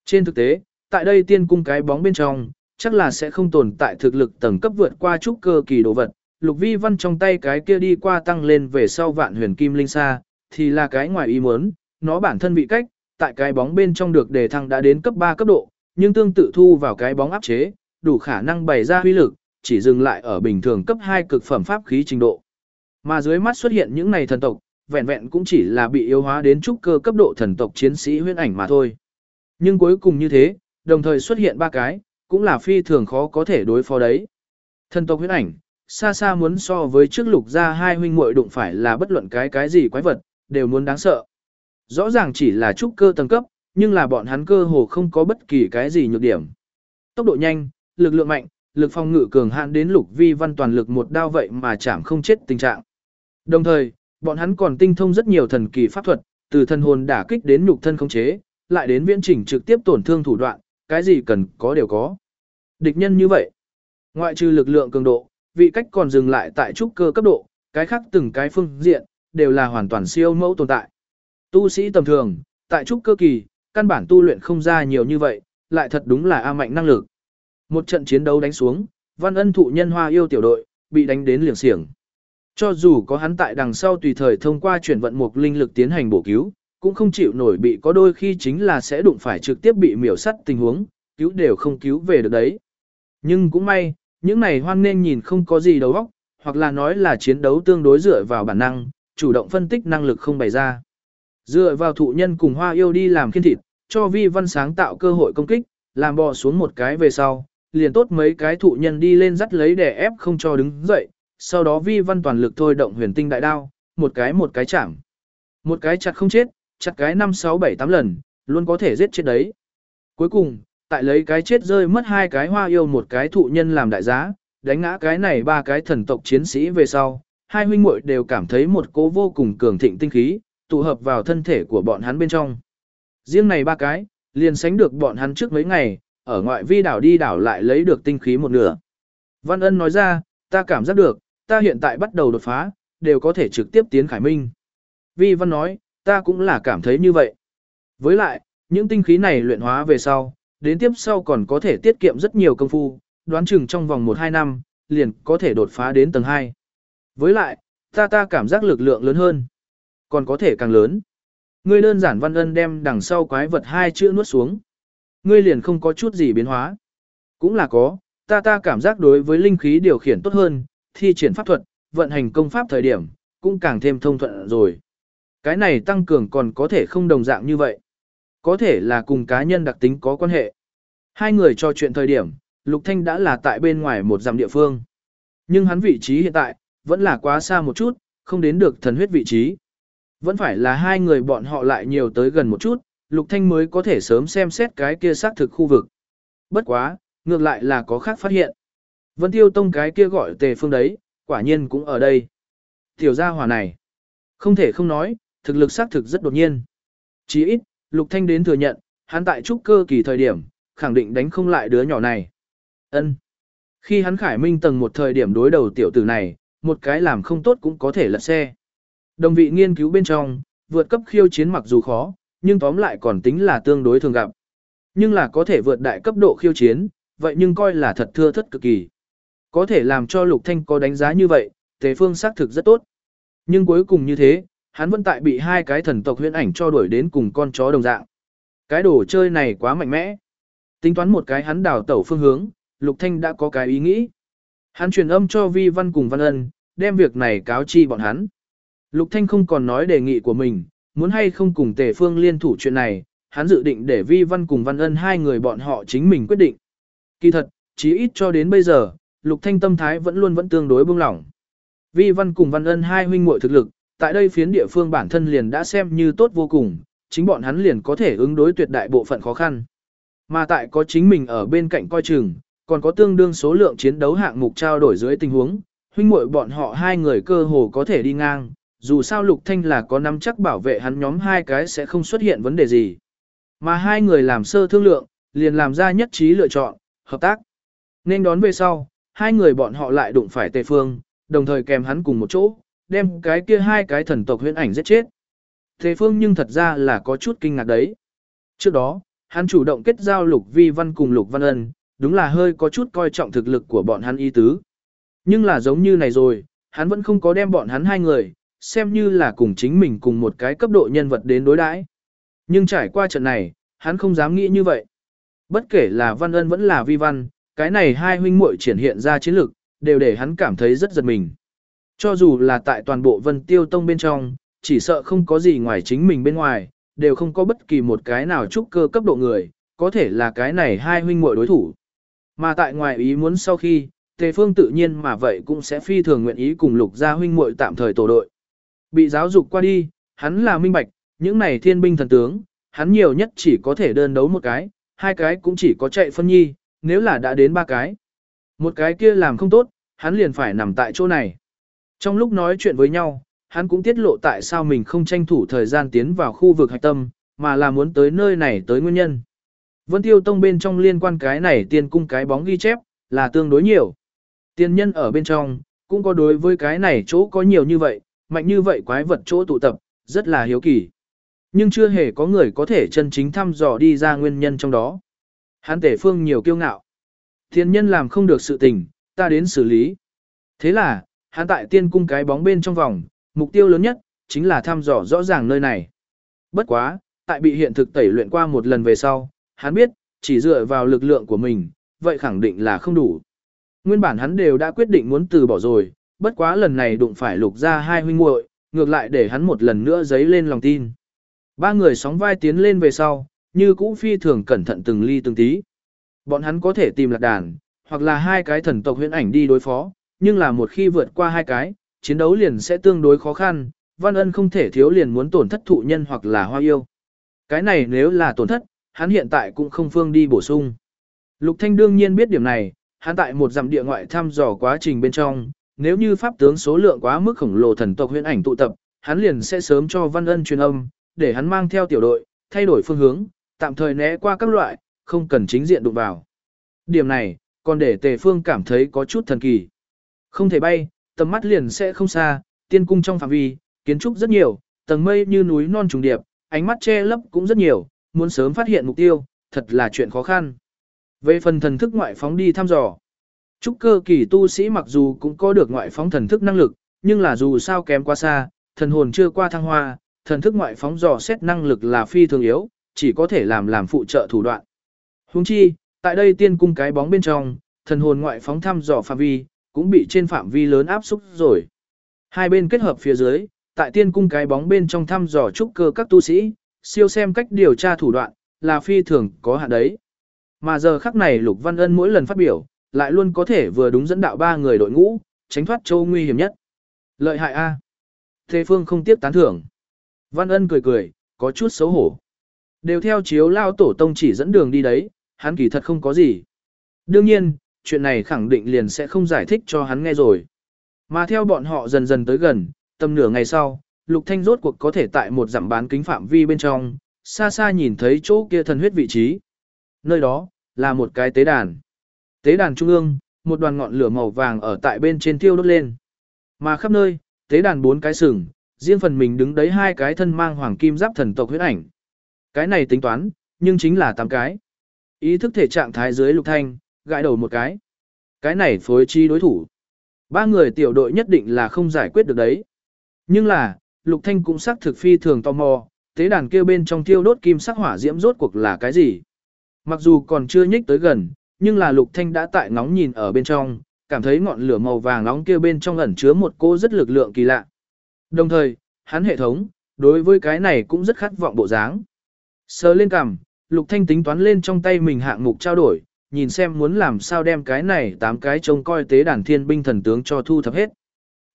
Trên thực tế, tại đây tiên cung cái bóng bên trong, chắc là sẽ không tồn tại thực lực tầng cấp vượt qua trúc cơ kỳ đồ vật. Lục Vi Văn trong tay cái kia đi qua tăng lên về sau vạn huyền kim linh sa, thì là cái ngoài ý muốn, nó bản thân vị cách, tại cái bóng bên trong được đề thăng đã đến cấp 3 cấp độ, nhưng tương tự thu vào cái bóng áp chế, đủ khả năng bày ra huy lực, chỉ dừng lại ở bình thường cấp 2 cực phẩm pháp khí trình độ. Mà dưới mắt xuất hiện những này thần tộc, vẹn vẹn cũng chỉ là bị yếu hóa đến trúc cơ cấp độ thần tộc chiến sĩ huyễn ảnh mà thôi. Nhưng cuối cùng như thế, đồng thời xuất hiện ba cái, cũng là phi thường khó có thể đối phó đấy. Thần tộc huyễn ảnh, xa xa muốn so với trước lục ra hai huynh muội đụng phải là bất luận cái cái gì quái vật, đều muốn đáng sợ. Rõ ràng chỉ là trúc cơ tầng cấp, nhưng là bọn hắn cơ hồ không có bất kỳ cái gì nhược điểm. Tốc độ nhanh, lực lượng mạnh, lực phòng ngự cường hạn đến lục vi văn toàn lực một đao vậy mà chạm không chết tình trạng. Đồng thời, bọn hắn còn tinh thông rất nhiều thần kỳ pháp thuật, từ thân hồn đả kích đến nhục thân khống chế, lại đến viễn chỉnh trực tiếp tổn thương thủ đoạn, cái gì cần có đều có. Địch nhân như vậy, ngoại trừ lực lượng cường độ, vị cách còn dừng lại tại trúc cơ cấp độ, cái khác từng cái phương diện, đều là hoàn toàn siêu mẫu tồn tại. Tu sĩ tầm thường, tại trúc cơ kỳ, căn bản tu luyện không ra nhiều như vậy, lại thật đúng là A mạnh năng lực. Một trận chiến đấu đánh xuống, văn ân thụ nhân hoa yêu tiểu đội, bị đánh đến liều xiềng. Cho dù có hắn tại đằng sau tùy thời thông qua chuyển vận một linh lực tiến hành bổ cứu, cũng không chịu nổi bị có đôi khi chính là sẽ đụng phải trực tiếp bị miểu sắt tình huống, cứu đều không cứu về được đấy. Nhưng cũng may, những này hoan nên nhìn không có gì đầu óc, hoặc là nói là chiến đấu tương đối dựa vào bản năng, chủ động phân tích năng lực không bày ra. Dựa vào thụ nhân cùng hoa yêu đi làm khiên thịt, cho vi văn sáng tạo cơ hội công kích, làm bò xuống một cái về sau, liền tốt mấy cái thụ nhân đi lên dắt lấy để ép không cho đứng dậy, sau đó vi văn toàn lực thôi động huyền tinh đại đao, một cái một cái chạm. Một cái chặt không chết, chặt cái 5 6 7 8 lần, luôn có thể giết chết đấy. Cuối cùng, tại lấy cái chết rơi mất hai cái hoa yêu một cái thụ nhân làm đại giá, đánh ngã cái này ba cái thần tộc chiến sĩ về sau, hai huynh muội đều cảm thấy một cố vô cùng cường thịnh tinh khí, tụ hợp vào thân thể của bọn hắn bên trong. Riêng này ba cái, Liền sánh được bọn hắn trước mấy ngày, ở ngoại vi đảo đi đảo lại lấy được tinh khí một nửa. Văn Ân nói ra, ta cảm giác được, ta hiện tại bắt đầu đột phá, đều có thể trực tiếp tiến Khải Minh. Vi Văn nói, ta cũng là cảm thấy như vậy. Với lại, những tinh khí này luyện hóa về sau, đến tiếp sau còn có thể tiết kiệm rất nhiều công phu, đoán chừng trong vòng 1-2 năm, liền có thể đột phá đến tầng 2. Với lại, ta ta cảm giác lực lượng lớn hơn, còn có thể càng lớn. Ngươi đơn giản văn ân đem đằng sau quái vật hai chữ nuốt xuống. Ngươi liền không có chút gì biến hóa. Cũng là có, ta ta cảm giác đối với linh khí điều khiển tốt hơn, thi triển pháp thuật, vận hành công pháp thời điểm, cũng càng thêm thông thuận rồi. Cái này tăng cường còn có thể không đồng dạng như vậy. Có thể là cùng cá nhân đặc tính có quan hệ. Hai người trò chuyện thời điểm, Lục Thanh đã là tại bên ngoài một dặm địa phương. Nhưng hắn vị trí hiện tại, vẫn là quá xa một chút, không đến được thần huyết vị trí. Vẫn phải là hai người bọn họ lại nhiều tới gần một chút, Lục Thanh mới có thể sớm xem xét cái kia xác thực khu vực. Bất quá, ngược lại là có khác phát hiện. Vân Tiêu Tông cái kia gọi tề phương đấy, quả nhiên cũng ở đây. Tiểu gia hỏa này, không thể không nói, thực lực xác thực rất đột nhiên. Chỉ ít, Lục Thanh đến thừa nhận, hắn tại trúc cơ kỳ thời điểm, khẳng định đánh không lại đứa nhỏ này. Ân. Khi hắn khải minh tầng một thời điểm đối đầu tiểu tử này, một cái làm không tốt cũng có thể lật xe. Đồng vị nghiên cứu bên trong, vượt cấp khiêu chiến mặc dù khó, nhưng tóm lại còn tính là tương đối thường gặp. Nhưng là có thể vượt đại cấp độ khiêu chiến, vậy nhưng coi là thật thưa thất cực kỳ. Có thể làm cho Lục Thanh có đánh giá như vậy, Tề Phương xác thực rất tốt. Nhưng cuối cùng như thế, hắn vẫn tại bị hai cái thần tộc huyễn ảnh cho đuổi đến cùng con chó đồng dạng. Cái đồ chơi này quá mạnh mẽ. Tính toán một cái hắn đào tẩu phương hướng, Lục Thanh đã có cái ý nghĩ. Hắn truyền âm cho Vi Văn cùng Văn Ân, đem việc này cáo chi bọn hắn. Lục Thanh không còn nói đề nghị của mình, muốn hay không cùng Tề Phương liên thủ chuyện này, hắn dự định để Vi Văn cùng Văn Ân hai người bọn họ chính mình quyết định. Kỳ thật, chí ít cho đến bây giờ, Lục Thanh tâm thái vẫn luôn vẫn tương đối buông lỏng. Vi Văn cùng Văn Ân hai huynh muội thực lực, tại đây phiến địa phương bản thân liền đã xem như tốt vô cùng, chính bọn hắn liền có thể ứng đối tuyệt đại bộ phận khó khăn. Mà tại có chính mình ở bên cạnh coi chừng, còn có tương đương số lượng chiến đấu hạng mục trao đổi dưới tình huống, huynh muội bọn họ hai người cơ hồ có thể đi ngang, dù sao Lục Thanh là có nắm chắc bảo vệ hắn nhóm hai cái sẽ không xuất hiện vấn đề gì. Mà hai người làm sơ thương lượng, liền làm ra nhất trí lựa chọn, hợp tác. Nên đón về sau, hai người bọn họ lại đụng phải Tề Phương, đồng thời kèm hắn cùng một chỗ, đem cái kia hai cái thần tộc huyễn ảnh giết chết. Tề Phương nhưng thật ra là có chút kinh ngạc đấy. Trước đó, hắn chủ động kết giao Lục Vi Văn cùng Lục Văn Ân, đúng là hơi có chút coi trọng thực lực của bọn hắn y tứ. Nhưng là giống như này rồi, hắn vẫn không có đem bọn hắn hai người, xem như là cùng chính mình cùng một cái cấp độ nhân vật đến đối đãi. Nhưng trải qua trận này, hắn không dám nghĩ như vậy. Bất kể là Văn Ân vẫn là Vi Văn, cái này hai huynh muội triển hiện ra chiến lực, đều để hắn cảm thấy rất giật mình. Cho dù là tại toàn bộ Vân Tiêu Tông bên trong, chỉ sợ không có gì ngoài chính mình bên ngoài, đều không có bất kỳ một cái nào trúc cơ cấp độ người, có thể là cái này hai huynh muội đối thủ. Mà tại ngoài ý muốn sau khi, Tề Phương tự nhiên mà vậy cũng sẽ phi thường nguyện ý cùng Lục Gia huynh muội tạm thời tổ đội. Bị giáo dục qua đi, hắn là minh bạch, những này thiên binh thần tướng, hắn nhiều nhất chỉ có thể đơn đấu một cái, hai cái cũng chỉ có chạy phân nhi, nếu là đã đến ba cái. Một cái kia làm không tốt, hắn liền phải nằm tại chỗ này. Trong lúc nói chuyện với nhau, hắn cũng tiết lộ tại sao mình không tranh thủ thời gian tiến vào khu vực hạch tâm, mà là muốn tới nơi này tới nguyên nhân. Vân Tiêu Tông bên trong liên quan cái này tiên cung cái bóng ghi chép, là tương đối nhiều. Tiên nhân ở bên trong, cũng có đối với cái này chỗ có nhiều như vậy, mạnh như vậy quái vật chỗ tụ tập, rất là hiếu kỳ. Nhưng chưa hề có người có thể chân chính thăm dò đi ra nguyên nhân trong đó. Hắn tể phương nhiều kiêu ngạo. Thiên nhân làm không được sự tình, ta đến xử lý. Thế là, hắn tại tiên cung cái bóng bên trong vòng, mục tiêu lớn nhất, chính là thăm dò rõ ràng nơi này. Bất quá, tại bị hiện thực tẩy luyện qua một lần về sau, hắn biết, chỉ dựa vào lực lượng của mình, vậy khẳng định là không đủ. Nguyên bản hắn đều đã quyết định muốn từ bỏ rồi, bất quá lần này đụng phải lục ra hai huynh muội, ngược lại để hắn một lần nữa dấy lên lòng tin. Ba người sóng vai tiến lên về sau, như cũ phi thường cẩn thận từng ly từng tí. Bọn hắn có thể tìm lạc đàn, hoặc là hai cái thần tộc huyễn ảnh đi đối phó, nhưng là một khi vượt qua hai cái, chiến đấu liền sẽ tương đối khó khăn, Văn Ân không thể thiếu liền muốn tổn thất thụ nhân hoặc là hoa yêu. Cái này nếu là tổn thất, hắn hiện tại cũng không phương đi bổ sung. Lục Thanh đương nhiên biết điểm này, hắn tại một dặm địa ngoại thăm dò quá trình bên trong, nếu như pháp tướng số lượng quá mức khổng lồ thần tộc huyễn ảnh tụ tập, hắn liền sẽ sớm cho Văn Ân truyền âm, để hắn mang theo tiểu đội, thay đổi phương hướng, tạm thời né qua các loại, không cần chính diện đụng vào. Điểm này, còn để tề phương cảm thấy có chút thần kỳ. Không thể bay, tầm mắt liền sẽ không xa, tiên cung trong phạm vi, kiến trúc rất nhiều, tầng mây như núi non trùng điệp, ánh mắt che lấp cũng rất nhiều, muốn sớm phát hiện mục tiêu, thật là chuyện khó khăn. Về phần thần thức ngoại phóng đi thăm dò, trúc cơ kỳ tu sĩ mặc dù cũng có được ngoại phóng thần thức năng lực, nhưng là dù sao kém quá xa, thần hồn chưa qua thăng hoa, thần thức ngoại phóng dò xét năng lực là phi thường yếu, chỉ có thể làm làm phụ trợ thủ đoạn. Huống chi, tại đây tiên cung cái bóng bên trong, thần hồn ngoại phóng thăm dò phạm vi, cũng bị trên phạm vi lớn áp xúc rồi. Hai bên kết hợp phía dưới, tại tiên cung cái bóng bên trong thăm dò trúc cơ các tu sĩ, siêu xem cách điều tra thủ đoạn, là phi thường có hạn đấy. Mà giờ khắc này Lục Văn Ân mỗi lần phát biểu, lại luôn có thể vừa đúng dẫn đạo ba người đội ngũ, tránh thoát châu nguy hiểm nhất. Lợi hại A. Thế Phương không tiếp tán thưởng. Văn Ân cười cười, có chút xấu hổ. Đều theo chiếu lao tổ tông chỉ dẫn đường đi đấy, hắn kỳ thật không có gì. Đương nhiên, chuyện này khẳng định liền sẽ không giải thích cho hắn nghe rồi. Mà theo bọn họ dần dần tới gần, tầm nửa ngày sau, Lục Thanh rốt cuộc có thể tại một dặm bán kính phạm vi bên trong, xa xa nhìn thấy chỗ kia thần huyết vị trí. Nơi đó, là một cái tế đàn. Tế đàn trung ương, một đoàn ngọn lửa màu vàng ở tại bên trên tiêu đốt lên. Mà khắp nơi, tế đàn bốn cái sừng, riêng phần mình đứng đấy hai cái thân mang hoàng kim giáp thần tộc huyết ảnh. Cái này tính toán, nhưng chính là tám cái. Ý thức thể trạng thái dưới lục thanh, gãi đầu một cái. Cái này phối chi đối thủ. Ba người tiểu đội nhất định là không giải quyết được đấy. Nhưng là, lục thanh cũng xác thực phi thường tò mò, tế đàn kia bên trong thiêu đốt kim sắc hỏa diễm rốt cuộc là cái gì. Mặc dù còn chưa nhích tới gần, nhưng là lục thanh đã tại ngóng nhìn ở bên trong, cảm thấy ngọn lửa màu vàng nóng kia bên trong ẩn chứa một cô rất lực lượng kỳ lạ. Đồng thời, hắn hệ thống, đối với cái này cũng rất khát vọng bộ dáng. Sờ lên cằm, Lục Thanh tính toán lên trong tay mình hạng mục trao đổi, nhìn xem muốn làm sao đem cái này tám cái trông coi tế đàn thiên binh thần tướng cho thu thập hết.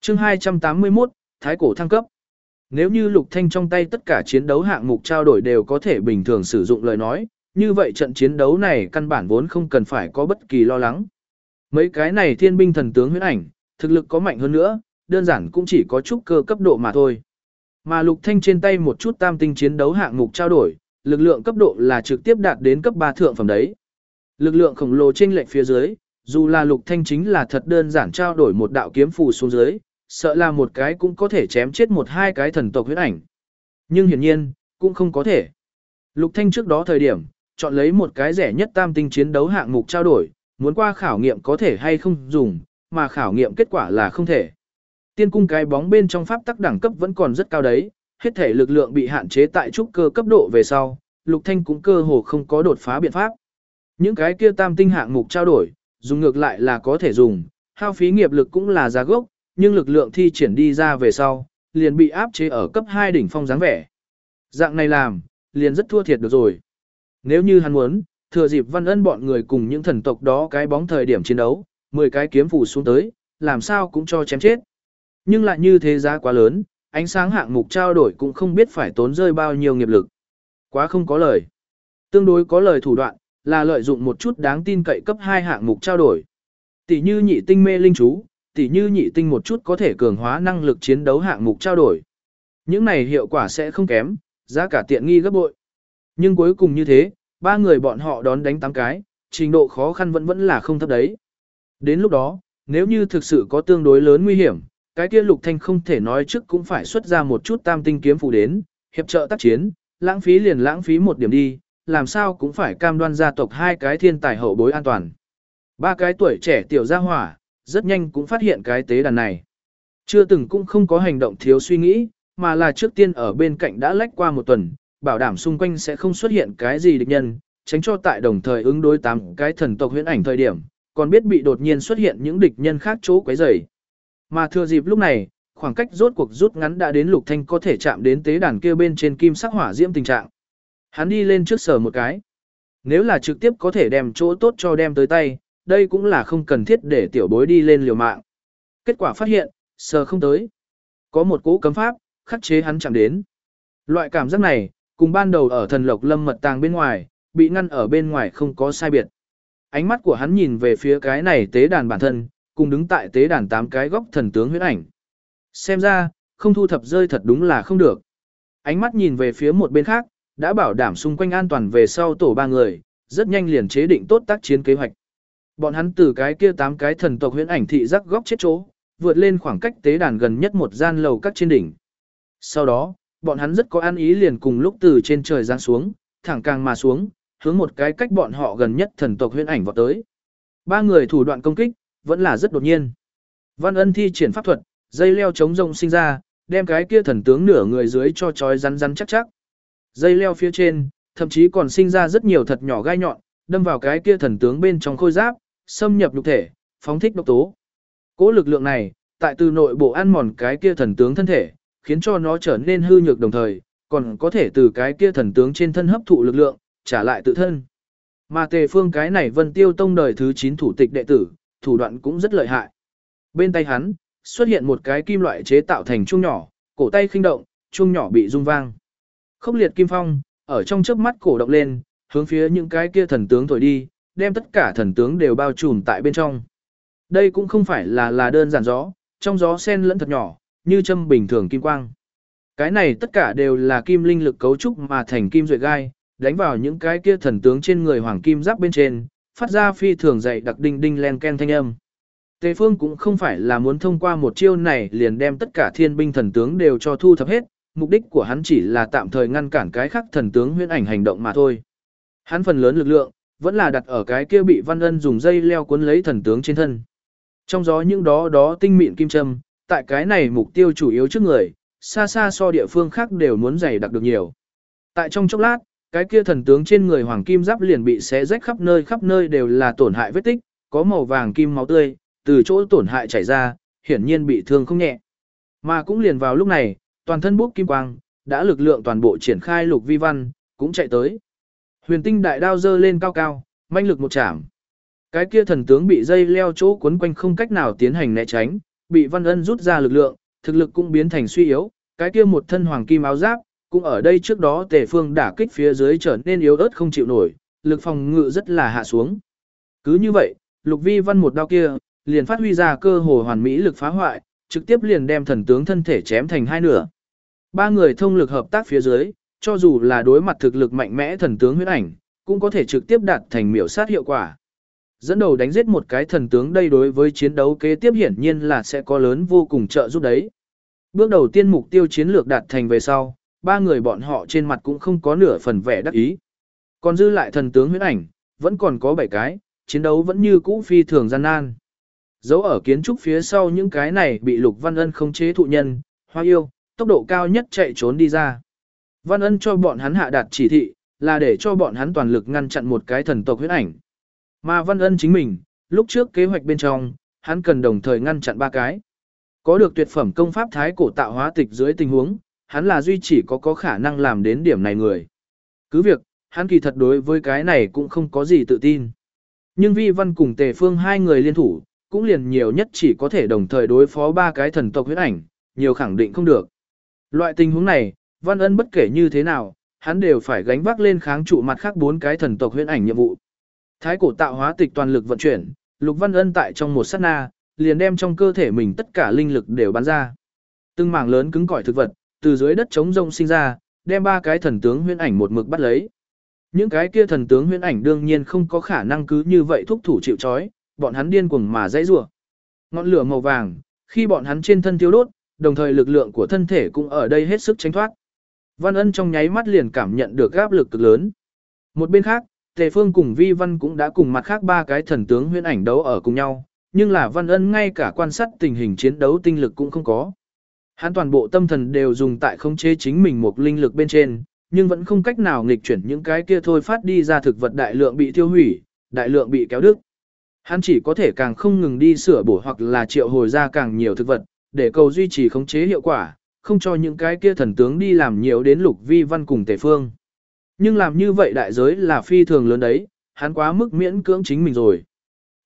Chương 281, Thái cổ thăng cấp. Nếu như Lục Thanh trong tay tất cả chiến đấu hạng mục trao đổi đều có thể bình thường sử dụng lời nói, như vậy trận chiến đấu này căn bản vốn không cần phải có bất kỳ lo lắng. Mấy cái này thiên binh thần tướng huyết ảnh, thực lực có mạnh hơn nữa, đơn giản cũng chỉ có chút cơ cấp độ mà thôi. Mà Lục Thanh trên tay một chút tam tinh chiến đấu hạng mục trao đổi, lực lượng cấp độ là trực tiếp đạt đến cấp 3 thượng phẩm đấy. Lực lượng khổng lồ trên lệnh phía dưới, dù là Lục Thanh chính là thật đơn giản trao đổi một đạo kiếm phù xuống dưới, sợ là một cái cũng có thể chém chết một hai cái thần tộc huyết ảnh. Nhưng hiển nhiên, cũng không có thể. Lục Thanh trước đó thời điểm, chọn lấy một cái rẻ nhất tam tinh chiến đấu hạng mục trao đổi, muốn qua khảo nghiệm có thể hay không dùng, mà khảo nghiệm kết quả là không thể. Tiên cung cái bóng bên trong pháp tắc đẳng cấp vẫn còn rất cao đấy, hết thể lực lượng bị hạn chế tại trúc cơ cấp độ về sau, Lục Thanh cũng cơ hồ không có đột phá biện pháp. Những cái kia tam tinh hạng mục trao đổi, dùng ngược lại là có thể dùng, hao phí nghiệp lực cũng là giá gốc, nhưng lực lượng thi triển đi ra về sau, liền bị áp chế ở cấp 2 đỉnh phong dáng vẻ. Dạng này làm, liền rất thua thiệt được rồi. Nếu như hắn muốn, thừa dịp văn ân bọn người cùng những thần tộc đó cái bóng thời điểm chiến đấu, 10 cái kiếm phủ xuống tới, làm sao cũng cho chém chết. Nhưng lại như thế giá quá lớn, ánh sáng hạng mục trao đổi cũng không biết phải tốn rơi bao nhiêu nghiệp lực. Quá không có lời. Tương đối có lời thủ đoạn, là lợi dụng một chút đáng tin cậy cấp 2 hạng mục trao đổi. Tỷ như nhị tinh mê linh chú, tỷ như nhị tinh một chút có thể cường hóa năng lực chiến đấu hạng mục trao đổi. Những này hiệu quả sẽ không kém, giá cả tiện nghi gấp bội. Nhưng cuối cùng như thế, ba người bọn họ đón đánh tám cái, trình độ khó khăn vẫn vẫn là không thấp đấy. Đến lúc đó, nếu như thực sự có tương đối lớn nguy hiểm, cái kia lục thanh không thể nói trước cũng phải xuất ra một chút tam tinh kiếm phù đến, hiệp trợ tác chiến, lãng phí liền lãng phí một điểm đi, làm sao cũng phải cam đoan gia tộc hai cái thiên tài hậu bối an toàn. Ba cái tuổi trẻ tiểu gia hỏa, rất nhanh cũng phát hiện cái tế đàn này. Chưa từng cũng không có hành động thiếu suy nghĩ, mà là trước tiên ở bên cạnh đã lách qua một tuần, bảo đảm xung quanh sẽ không xuất hiện cái gì địch nhân, tránh cho tại đồng thời ứng đối tám cái thần tộc huyễn ảnh thời điểm, còn biết bị đột nhiên xuất hiện những địch nhân khác chỗ quấy rầy. Mà thừa dịp lúc này, khoảng cách rốt cuộc rút ngắn đã đến Lục Thanh có thể chạm đến tế đàn kia bên trên kim sắc hỏa diễm tình trạng. Hắn đi lên trước sờ một cái. Nếu là trực tiếp có thể đem chỗ tốt cho đem tới tay, đây cũng là không cần thiết để tiểu bối đi lên liều mạng. Kết quả phát hiện, sờ không tới. Có một cỗ cấm pháp, khắc chế hắn chạm đến. Loại cảm giác này, cùng ban đầu ở thần lộc lâm mật tàng bên ngoài, bị ngăn ở bên ngoài không có sai biệt. Ánh mắt của hắn nhìn về phía cái này tế đàn bản thân, cùng đứng tại tế đàn tám cái góc thần tướng huyết ảnh. Xem ra, không thu thập rơi thật đúng là không được. Ánh mắt nhìn về phía một bên khác, đã bảo đảm xung quanh an toàn về sau tổ ba người, rất nhanh liền chế định tốt tác chiến kế hoạch. Bọn hắn từ cái kia tám cái thần tộc huyễn ảnh thị giác góc chết chỗ, vượt lên khoảng cách tế đàn gần nhất một gian lầu các trên đỉnh. Sau đó, bọn hắn rất có an ý liền cùng lúc từ trên trời giáng xuống, thẳng càng mà xuống, hướng một cái cách bọn họ gần nhất thần tộc huyễn ảnh vọt tới. Ba người thủ đoạn công kích, vẫn là rất đột nhiên. Văn ân thi triển pháp thuật, dây leo chống rông sinh ra, đem cái kia thần tướng nửa người dưới cho chói rắn rắn chắc chắc. Dây leo phía trên, thậm chí còn sinh ra rất nhiều thật nhỏ gai nhọn, đâm vào cái kia thần tướng bên trong khôi giáp, xâm nhập nhục thể, phóng thích độc tố. Cố lực lượng này, tại từ nội bộ ăn mòn cái kia thần tướng thân thể, khiến cho nó trở nên hư nhược đồng thời, còn có thể từ cái kia thần tướng trên thân hấp thụ lực lượng, trả lại tự thân. Mà tề phương cái này vân tiêu tông đời thứ 9 thủ tịch đệ tử, thủ đoạn cũng rất lợi hại. Bên tay hắn, xuất hiện một cái kim loại chế tạo thành chuông nhỏ, cổ tay khinh động, chuông nhỏ bị rung vang. Khốc liệt kim phong, ở trong chớp mắt cổ động lên, hướng phía những cái kia thần tướng thổi đi, đem tất cả thần tướng đều bao trùm tại bên trong. Đây cũng không phải là là đơn giản gió, trong gió sen lẫn thật nhỏ, như châm bình thường kim quang. Cái này tất cả đều là kim linh lực cấu trúc mà thành kim duệ gai, đánh vào những cái kia thần tướng trên người hoàng kim giáp bên trên, phát ra phi thường dày đặc đinh đinh len ken thanh âm. Tề Phương cũng không phải là muốn thông qua một chiêu này liền đem tất cả thiên binh thần tướng đều cho thu thập hết, mục đích của hắn chỉ là tạm thời ngăn cản cái khác thần tướng huyễn ảnh hành động mà thôi. Hắn phần lớn lực lượng vẫn là đặt ở cái kia bị Văn Ân dùng dây leo cuốn lấy thần tướng trên thân. Trong gió những đó đó tinh mịn kim châm, tại cái này mục tiêu chủ yếu trước người, xa xa so địa phương khác đều muốn dày đặc được nhiều. Tại trong chốc lát, cái kia thần tướng trên người hoàng kim giáp liền bị xé rách khắp nơi khắp nơi đều là tổn hại vết tích, có màu vàng kim máu tươi, từ chỗ tổn hại chảy ra, hiển nhiên bị thương không nhẹ. Mà cũng liền vào lúc này, toàn thân bốc kim quang, đã lực lượng toàn bộ triển khai lục vi văn, cũng chạy tới. Huyền tinh đại đao dơ lên cao cao, manh lực một chạm. Cái kia thần tướng bị dây leo chỗ cuốn quanh không cách nào tiến hành né tránh, bị văn ân rút ra lực lượng, thực lực cũng biến thành suy yếu, cái kia một thân hoàng kim áo giáp, cũng ở đây trước đó tề phương đả kích phía dưới trở nên yếu ớt không chịu nổi, lực phòng ngự rất là hạ xuống. Cứ như vậy, lục vi văn một đao kia, liền phát huy ra cơ hồ hoàn mỹ lực phá hoại, trực tiếp liền đem thần tướng thân thể chém thành hai nửa. Ba người thông lực hợp tác phía dưới, cho dù là đối mặt thực lực mạnh mẽ thần tướng huyết ảnh, cũng có thể trực tiếp đạt thành miểu sát hiệu quả. Dẫn đầu đánh giết một cái thần tướng đây đối với chiến đấu kế tiếp hiển nhiên là sẽ có lớn vô cùng trợ giúp đấy. Bước đầu tiên mục tiêu chiến lược đạt thành về sau, ba người bọn họ trên mặt cũng không có nửa phần vẻ đắc ý. Còn dư lại thần tướng huyết ảnh, vẫn còn có bảy cái, chiến đấu vẫn như cũ phi thường gian nan. Dấu ở kiến trúc phía sau những cái này bị Lục Văn Ân không chế thụ nhân, hoa yêu, tốc độ cao nhất chạy trốn đi ra. Văn Ân cho bọn hắn hạ đạt chỉ thị, là để cho bọn hắn toàn lực ngăn chặn một cái thần tộc huyết ảnh. Mà Văn Ân chính mình, lúc trước kế hoạch bên trong, hắn cần đồng thời ngăn chặn ba cái. Có được tuyệt phẩm công pháp thái cổ tạo hóa tịch dưới tình huống, hắn là duy chỉ có có khả năng làm đến điểm này người. Cứ việc, hắn kỳ thật đối với cái này cũng không có gì tự tin. Nhưng Vi Văn cùng Tề Phương hai người liên thủ, cũng liền nhiều nhất chỉ có thể đồng thời đối phó ba cái thần tộc huyết ảnh, nhiều khẳng định không được. Loại tình huống này, Văn Ân bất kể như thế nào, hắn đều phải gánh vác lên kháng trụ mặt khác bốn cái thần tộc huyễn ảnh nhiệm vụ. Thái cổ tạo hóa tịch toàn lực vận chuyển, Lục Văn Ân tại trong một sát na, liền đem trong cơ thể mình tất cả linh lực đều bắn ra. Từng mảng lớn cứng cỏi thực vật, từ dưới đất trống rông sinh ra, đem ba cái thần tướng huyễn ảnh một mực bắt lấy. Những cái kia thần tướng huyễn ảnh đương nhiên không có khả năng cứ như vậy thúc thủ chịu trói, bọn hắn điên cuồng mà dãy rủa. Ngọn lửa màu vàng, khi bọn hắn trên thân thiêu đốt, đồng thời lực lượng của thân thể cũng ở đây hết sức tránh thoát. Văn Ân trong nháy mắt liền cảm nhận được áp lực cực lớn. Một bên khác, Tề Phương cùng Vi Văn cũng đã cùng mặt khác ba cái thần tướng huyễn ảnh đấu ở cùng nhau, nhưng là Văn Ân ngay cả quan sát tình hình chiến đấu tinh lực cũng không có. Hắn toàn bộ tâm thần đều dùng tại khống chế chính mình một linh lực bên trên, nhưng vẫn không cách nào nghịch chuyển những cái kia thôi phát đi ra thực vật đại lượng bị tiêu hủy, đại lượng bị kéo đứt. Hắn chỉ có thể càng không ngừng đi sửa bổ hoặc là triệu hồi ra càng nhiều thực vật, để cầu duy trì khống chế hiệu quả, không cho những cái kia thần tướng đi làm nhiều đến lục vi văn cùng tề phương. Nhưng làm như vậy đại giới là phi thường lớn đấy, hắn quá mức miễn cưỡng chính mình rồi.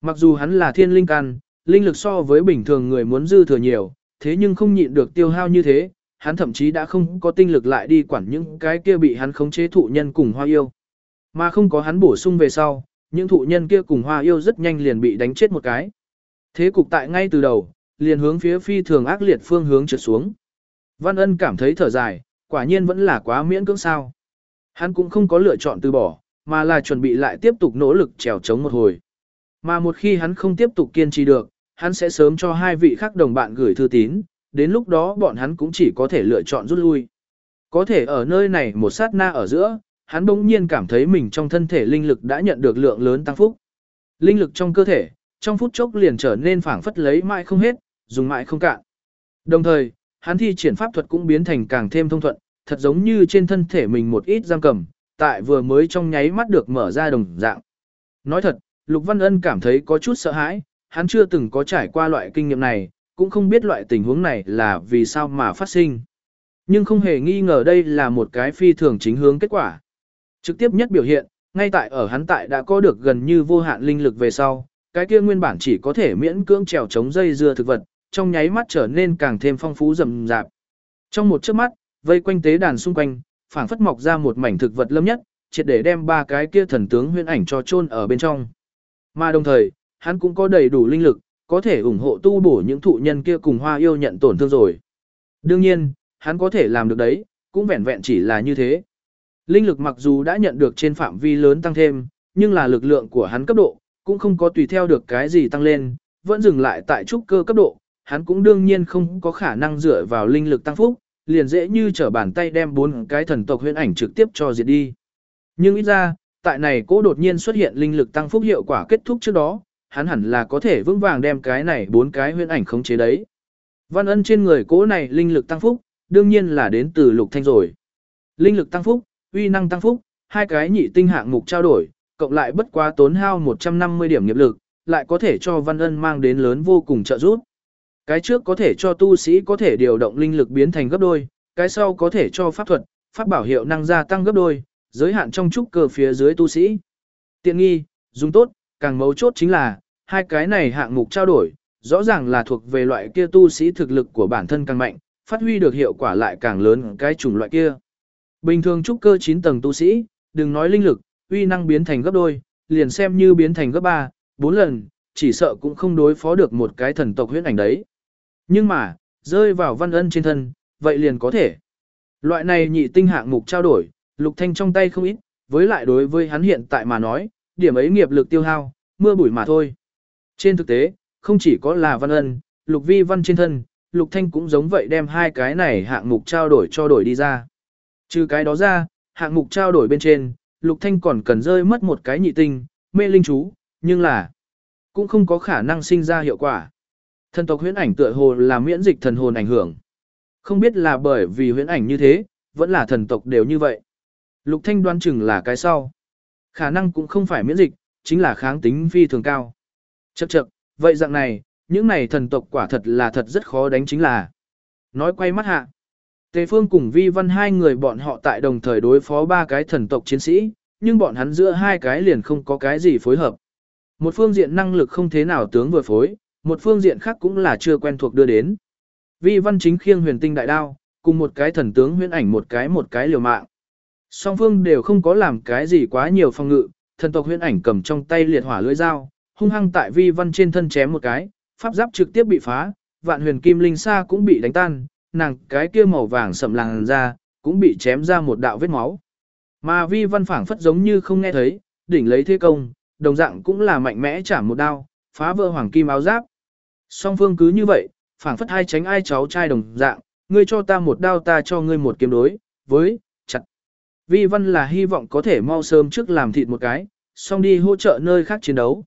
Mặc dù hắn là thiên linh căn, linh lực so với bình thường người muốn dư thừa nhiều, thế nhưng không nhịn được tiêu hao như thế, hắn thậm chí đã không có tinh lực lại đi quản những cái kia bị hắn khống chế thụ nhân cùng hoa yêu. Mà không có hắn bổ sung về sau, những thụ nhân kia cùng hoa yêu rất nhanh liền bị đánh chết một cái. Thế cục tại ngay từ đầu, liền hướng phía phi thường ác liệt phương hướng trượt xuống. Văn ân cảm thấy thở dài, quả nhiên vẫn là quá miễn cưỡng sao. Hắn cũng không có lựa chọn từ bỏ, mà là chuẩn bị lại tiếp tục nỗ lực trèo chống một hồi. Mà một khi hắn không tiếp tục kiên trì được, hắn sẽ sớm cho hai vị khác đồng bạn gửi thư tín, đến lúc đó bọn hắn cũng chỉ có thể lựa chọn rút lui. Có thể ở nơi này một sát na ở giữa, hắn bỗng nhiên cảm thấy mình trong thân thể linh lực đã nhận được lượng lớn tăng phúc. Linh lực trong cơ thể, trong phút chốc liền trở nên phảng phất lấy mãi không hết, dùng mãi không cạn. Đồng thời, hắn thi triển pháp thuật cũng biến thành càng thêm thông thuận, thật giống như trên thân thể mình một ít giam cầm, tại vừa mới trong nháy mắt được mở ra đồng dạng. Nói thật, Lục Văn Ân cảm thấy có chút sợ hãi, hắn chưa từng có trải qua loại kinh nghiệm này, cũng không biết loại tình huống này là vì sao mà phát sinh. Nhưng không hề nghi ngờ đây là một cái phi thường chính hướng kết quả. Trực tiếp nhất biểu hiện, ngay tại ở hắn tại đã có được gần như vô hạn linh lực về sau, cái kia nguyên bản chỉ có thể miễn cưỡng trèo chống dây dưa thực vật, trong nháy mắt trở nên càng thêm phong phú rầm rạp. Trong một chớp mắt, vây quanh tế đàn xung quanh, phảng phất mọc ra một mảnh thực vật lâm nhất, triệt để đem ba cái kia thần tướng huyễn ảnh cho chôn ở bên trong. Mà đồng thời, hắn cũng có đầy đủ linh lực, có thể ủng hộ tu bổ những thụ nhân kia cùng hoa yêu nhận tổn thương rồi. Đương nhiên, hắn có thể làm được đấy, cũng vẹn vẹn chỉ là như thế. Linh lực mặc dù đã nhận được trên phạm vi lớn tăng thêm, nhưng là lực lượng của hắn cấp độ, cũng không có tùy theo được cái gì tăng lên, vẫn dừng lại tại trúc cơ cấp độ, hắn cũng đương nhiên không có khả năng dựa vào linh lực tăng phúc, liền dễ như trở bàn tay đem bốn cái thần tộc huyễn ảnh trực tiếp cho diệt đi. Nhưng ít ra, tại này cố đột nhiên xuất hiện linh lực tăng phúc hiệu quả kết thúc trước đó, hắn hẳn là có thể vững vàng đem cái này bốn cái huyễn ảnh khống chế đấy. Văn ân trên người cố này linh lực tăng phúc, đương nhiên là đến từ lục thanh rồi. Linh lực tăng phúc, uy năng tăng phúc, hai cái nhị tinh hạng mục trao đổi, cộng lại bất quá tốn hao 150 điểm nghiệp lực, lại có thể cho Văn Ân mang đến lớn vô cùng trợ giúp. Cái trước có thể cho tu sĩ có thể điều động linh lực biến thành gấp đôi, cái sau có thể cho pháp thuật, pháp bảo hiệu năng gia tăng gấp đôi, giới hạn trong trúc cơ phía dưới tu sĩ. Tiện nghi, dùng tốt, càng mấu chốt chính là, hai cái này hạng mục trao đổi, rõ ràng là thuộc về loại kia tu sĩ thực lực của bản thân càng mạnh, phát huy được hiệu quả lại càng lớn cái chủng loại kia. Bình thường trúc cơ 9 tầng tu sĩ, đừng nói linh lực, uy năng biến thành gấp đôi, liền xem như biến thành gấp 3, 4 lần, chỉ sợ cũng không đối phó được một cái thần tộc huyễn ảnh đấy. Nhưng mà, rơi vào văn ân trên thân, vậy liền có thể. Loại này nhị tinh hạng mục trao đổi, lục thanh trong tay không ít, với lại đối với hắn hiện tại mà nói, điểm ấy nghiệp lực tiêu hao, mưa bụi mà thôi. Trên thực tế, không chỉ có là văn ân, lục vi văn trên thân, lục thanh cũng giống vậy đem hai cái này hạng mục trao đổi cho đổi đi ra. Trừ cái đó ra, hạng mục trao đổi bên trên, lục thanh còn cần rơi mất một cái nhị tinh, mê linh chú, nhưng là cũng không có khả năng sinh ra hiệu quả. Thần tộc huyễn ảnh tựa hồ là miễn dịch thần hồn ảnh hưởng. Không biết là bởi vì huyễn ảnh như thế, vẫn là thần tộc đều như vậy. Lục Thanh đoán chừng là cái sau. Khả năng cũng không phải miễn dịch, chính là kháng tính phi thường cao. Chậc chậc, vậy dạng này, những này thần tộc quả thật là thật rất khó đánh chính là. Nói quay mắt hạ. Tề Phương cùng Vi Văn hai người bọn họ tại đồng thời đối phó ba cái thần tộc chiến sĩ, nhưng bọn hắn giữa hai cái liền không có cái gì phối hợp. Một phương diện năng lực không thế nào tướng vừa phối, một phương diện khác cũng là chưa quen thuộc đưa đến. Vi Văn chính khiêng huyền tinh đại đao, cùng một cái thần tướng huyễn ảnh một cái một cái liều mạng. Song phương đều không có làm cái gì quá nhiều phòng ngự, thần tộc huyễn ảnh cầm trong tay liệt hỏa lưỡi dao, hung hăng tại Vi Văn trên thân chém một cái, pháp giáp trực tiếp bị phá, vạn huyền kim linh sa cũng bị đánh tan, nàng cái kia màu vàng sậm làng ra, cũng bị chém ra một đạo vết máu. Mà Vi Văn phảng phất giống như không nghe thấy, đỉnh lấy thế công, đồng dạng cũng là mạnh mẽ chạm một đao, phá vỡ hoàng kim áo giáp. Song phương cứ như vậy, phảng phất hai tránh ai cháu trai đồng dạng, ngươi cho ta một đao ta cho ngươi một kiếm đối, với, chặt. Vi Văn là hy vọng có thể mau sớm trước làm thịt một cái, xong đi hỗ trợ nơi khác chiến đấu.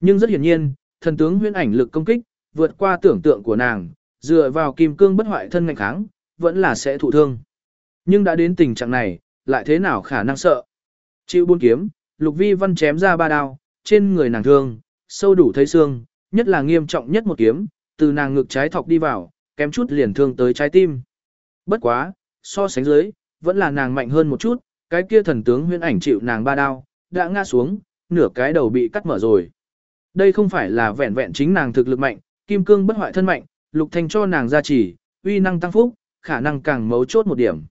Nhưng rất hiển nhiên, thần tướng huyễn ảnh lực công kích, vượt qua tưởng tượng của nàng, dựa vào kim cương bất hoại thân ngạnh kháng, vẫn là sẽ thụ thương. Nhưng đã đến tình trạng này, lại thế nào khả năng sợ. Chịu buôn kiếm, Lục Vi Văn chém ra ba đao, trên người nàng thương, sâu đủ thấy xương, nhất là nghiêm trọng nhất một kiếm, từ nàng ngực trái thọc đi vào, kém chút liền thương tới trái tim. Bất quá, so sánh dưới, vẫn là nàng mạnh hơn một chút, cái kia thần tướng huyễn ảnh chịu nàng ba đao, đã ngã xuống, nửa cái đầu bị cắt mở rồi. Đây không phải là vẹn vẹn chính nàng thực lực mạnh, kim cương bất hoại thân mạnh, lục thanh cho nàng gia trì, uy năng tăng phúc, khả năng càng mấu chốt một điểm.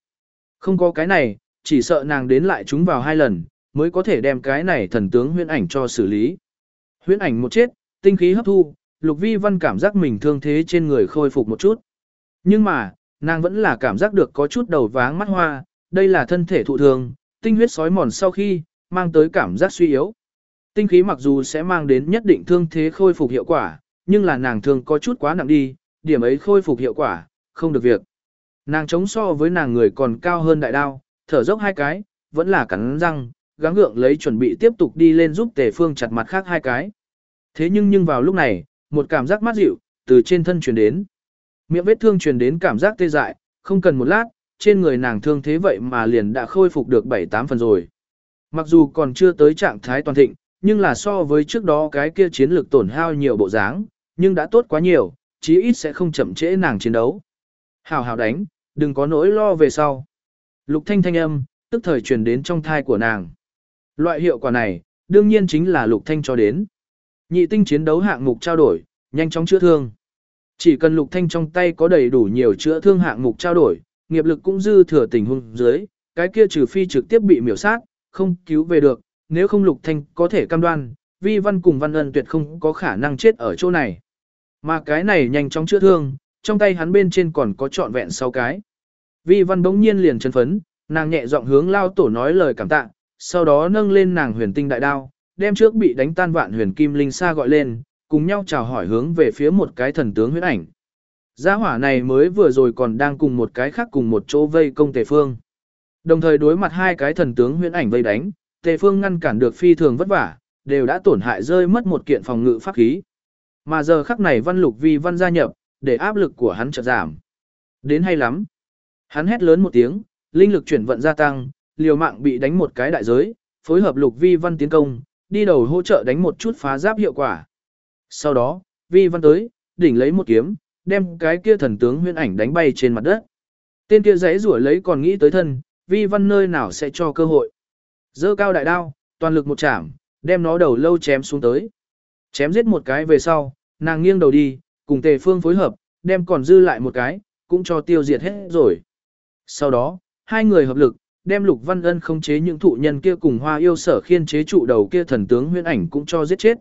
Không có cái này, chỉ sợ nàng đến lại chúng vào hai lần, mới có thể đem cái này thần tướng huyễn ảnh cho xử lý. Huyễn ảnh một chết, tinh khí hấp thu, Lục Vi Văn cảm giác mình thương thế trên người khôi phục một chút. Nhưng mà, nàng vẫn là cảm giác được có chút đầu váng mắt hoa, đây là thân thể thụ thường, tinh huyết sói mòn sau khi, mang tới cảm giác suy yếu. Tinh khí mặc dù sẽ mang đến nhất định thương thế khôi phục hiệu quả, nhưng là nàng thường có chút quá nặng đi, điểm ấy khôi phục hiệu quả, không được việc. Nàng chống so với nàng người còn cao hơn đại đao, thở dốc hai cái, vẫn là cắn răng, gắng gượng lấy chuẩn bị tiếp tục đi lên giúp tề phương chặt mặt khác hai cái. Thế nhưng nhưng vào lúc này, một cảm giác mát dịu, từ trên thân truyền đến. Miệng vết thương truyền đến cảm giác tê dại, không cần một lát, trên người nàng thương thế vậy mà liền đã khôi phục được 7-8 phần rồi. Mặc dù còn chưa tới trạng thái toàn thịnh, nhưng là so với trước đó cái kia chiến lược tổn hao nhiều bộ dáng, nhưng đã tốt quá nhiều, chí ít sẽ không chậm trễ nàng chiến đấu. hào hào đánh, đừng có nỗi lo về sau. Lục thanh thanh âm, tức thời truyền đến trong thai của nàng. Loại hiệu quả này, đương nhiên chính là lục thanh cho đến. Nhị tinh chiến đấu hạng mục trao đổi, nhanh chóng chữa thương. Chỉ cần lục thanh trong tay có đầy đủ nhiều chữa thương hạng mục trao đổi, nghiệp lực cũng dư thừa tình huống dưới, cái kia trừ phi trực tiếp bị miểu sát, không cứu về được, nếu không lục thanh có thể cam đoan, vi văn cùng văn ân tuyệt không có khả năng chết ở chỗ này. Mà cái này nhanh chóng chữa thương, trong tay hắn bên trên còn có trọn vẹn 6 cái. Vi văn bỗng nhiên liền chấn phấn, nàng nhẹ giọng hướng lao tổ nói lời cảm tạ, sau đó nâng lên nàng huyền tinh đại đao, đem trước bị đánh tan vạn huyền kim linh sa gọi lên, cùng nhau chào hỏi hướng về phía một cái thần tướng huyết ảnh. Gia hỏa này mới vừa rồi còn đang cùng một cái khác cùng một chỗ vây công tề phương. Đồng thời đối mặt hai cái thần tướng huyễn ảnh vây đánh, tề phương ngăn cản được phi thường vất vả, đều đã tổn hại rơi mất một kiện phòng ngự pháp khí. Mà giờ khắc này văn lục vi văn gia nhập, để áp lực của hắn chợt giảm. Đến hay lắm. Hắn hét lớn một tiếng, linh lực chuyển vận gia tăng, liều mạng bị đánh một cái đại giới, phối hợp lục vi văn tiến công, đi đầu hỗ trợ đánh một chút phá giáp hiệu quả. Sau đó, vi văn tới, đỉnh lấy một kiếm, đem cái kia thần tướng huyễn ảnh đánh bay trên mặt đất. Tên kia giấy rủa lấy còn nghĩ tới thân, vi văn nơi nào sẽ cho cơ hội. Dơ cao đại đao, toàn lực một chạm, đem nó đầu lâu chém xuống tới. Chém giết một cái về sau, nàng nghiêng đầu đi, cùng tề phương phối hợp, đem còn dư lại một cái, cũng cho tiêu diệt hết rồi. Sau đó, hai người hợp lực, đem Lục Văn Ân không chế những thụ nhân kia cùng hoa yêu sở khiên chế trụ đầu kia thần tướng huyễn ảnh cũng cho giết chết.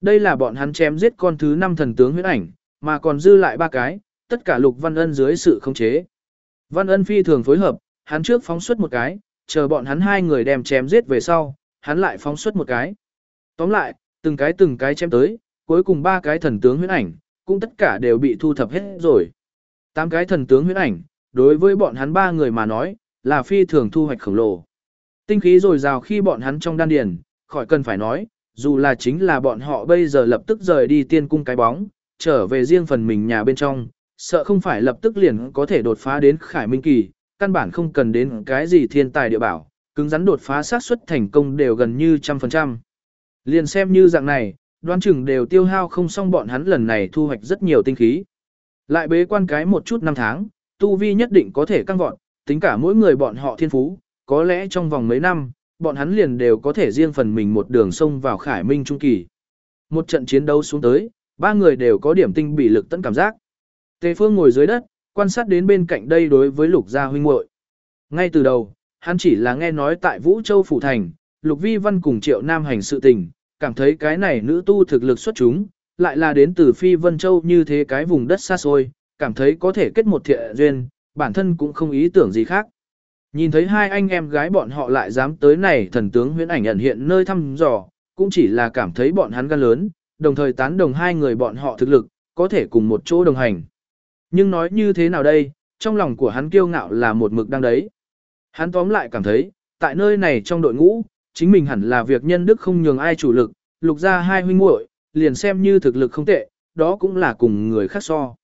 Đây là bọn hắn chém giết con thứ năm thần tướng huyễn ảnh, mà còn dư lại ba cái, tất cả Lục Văn Ân dưới sự không chế. Văn Ân phi thường phối hợp, hắn trước phóng xuất một cái, chờ bọn hắn hai người đem chém giết về sau, hắn lại phóng xuất một cái. Tóm lại, từng cái từng cái chém tới, cuối cùng ba cái thần tướng huyễn ảnh, cũng tất cả đều bị thu thập hết rồi. Tám cái thần tướng huyễn ảnh, đối với bọn hắn ba người mà nói, là phi thường thu hoạch khổng lồ. Tinh khí dồi dào khi bọn hắn trong đan điền, khỏi cần phải nói, dù là chính là bọn họ bây giờ lập tức rời đi tiên cung cái bóng, trở về riêng phần mình nhà bên trong, sợ không phải lập tức liền có thể đột phá đến khải minh kỳ, căn bản không cần đến cái gì thiên tài địa bảo, cứng rắn đột phá xác suất thành công đều gần như trăm phần trăm. Liền xem như dạng này, đoán chừng đều tiêu hao không xong bọn hắn lần này thu hoạch rất nhiều tinh khí. Lại bế quan cái một chút năm tháng, tu vi nhất định có thể căng vọt, tính cả mỗi người bọn họ thiên phú, có lẽ trong vòng mấy năm, bọn hắn liền đều có thể riêng phần mình một đường sông vào khải minh trung kỳ. Một trận chiến đấu xuống tới, ba người đều có điểm tinh bị lực tận cảm giác. Tề Phương ngồi dưới đất, quan sát đến bên cạnh đây đối với Lục Gia huynh muội. Ngay từ đầu, hắn chỉ là nghe nói tại Vũ Châu phủ thành, Lục Vi Văn cùng Triệu Nam hành sự tình, cảm thấy cái này nữ tu thực lực xuất chúng, lại là đến từ Phi Vân Châu như thế cái vùng đất xa xôi, cảm thấy có thể kết một thiện duyên, bản thân cũng không ý tưởng gì khác. Nhìn thấy hai anh em gái bọn họ lại dám tới này thần tướng huyễn ảnh ẩn hiện nơi thăm dò, cũng chỉ là cảm thấy bọn hắn gan lớn, đồng thời tán đồng hai người bọn họ thực lực, có thể cùng một chỗ đồng hành. Nhưng nói như thế nào đây, trong lòng của hắn kiêu ngạo là một mực đang đấy. Hắn tóm lại cảm thấy, tại nơi này trong đội ngũ, chính mình hẳn là việc nhân đức không nhường ai chủ lực, lục ra hai huynh muội, liền xem như thực lực không tệ, đó cũng là cùng người khác so.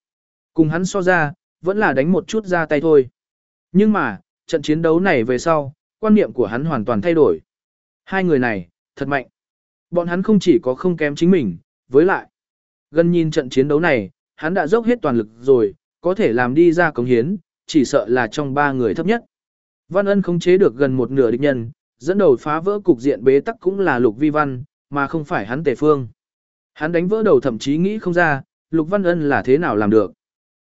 Cùng hắn so ra, vẫn là đánh một chút ra tay thôi. Nhưng mà, trận chiến đấu này về sau, quan niệm của hắn hoàn toàn thay đổi. Hai người này, thật mạnh. Bọn hắn không chỉ có không kém chính mình, với lại. Gần nhìn trận chiến đấu này, hắn đã dốc hết toàn lực rồi, có thể làm đi ra cống hiến, chỉ sợ là trong ba người thấp nhất. Văn ân không chế được gần một nửa địch nhân, dẫn đầu phá vỡ cục diện bế tắc cũng là lục vi văn, mà không phải hắn tề phương. Hắn đánh vỡ đầu thậm chí nghĩ không ra, lục văn ân là thế nào làm được.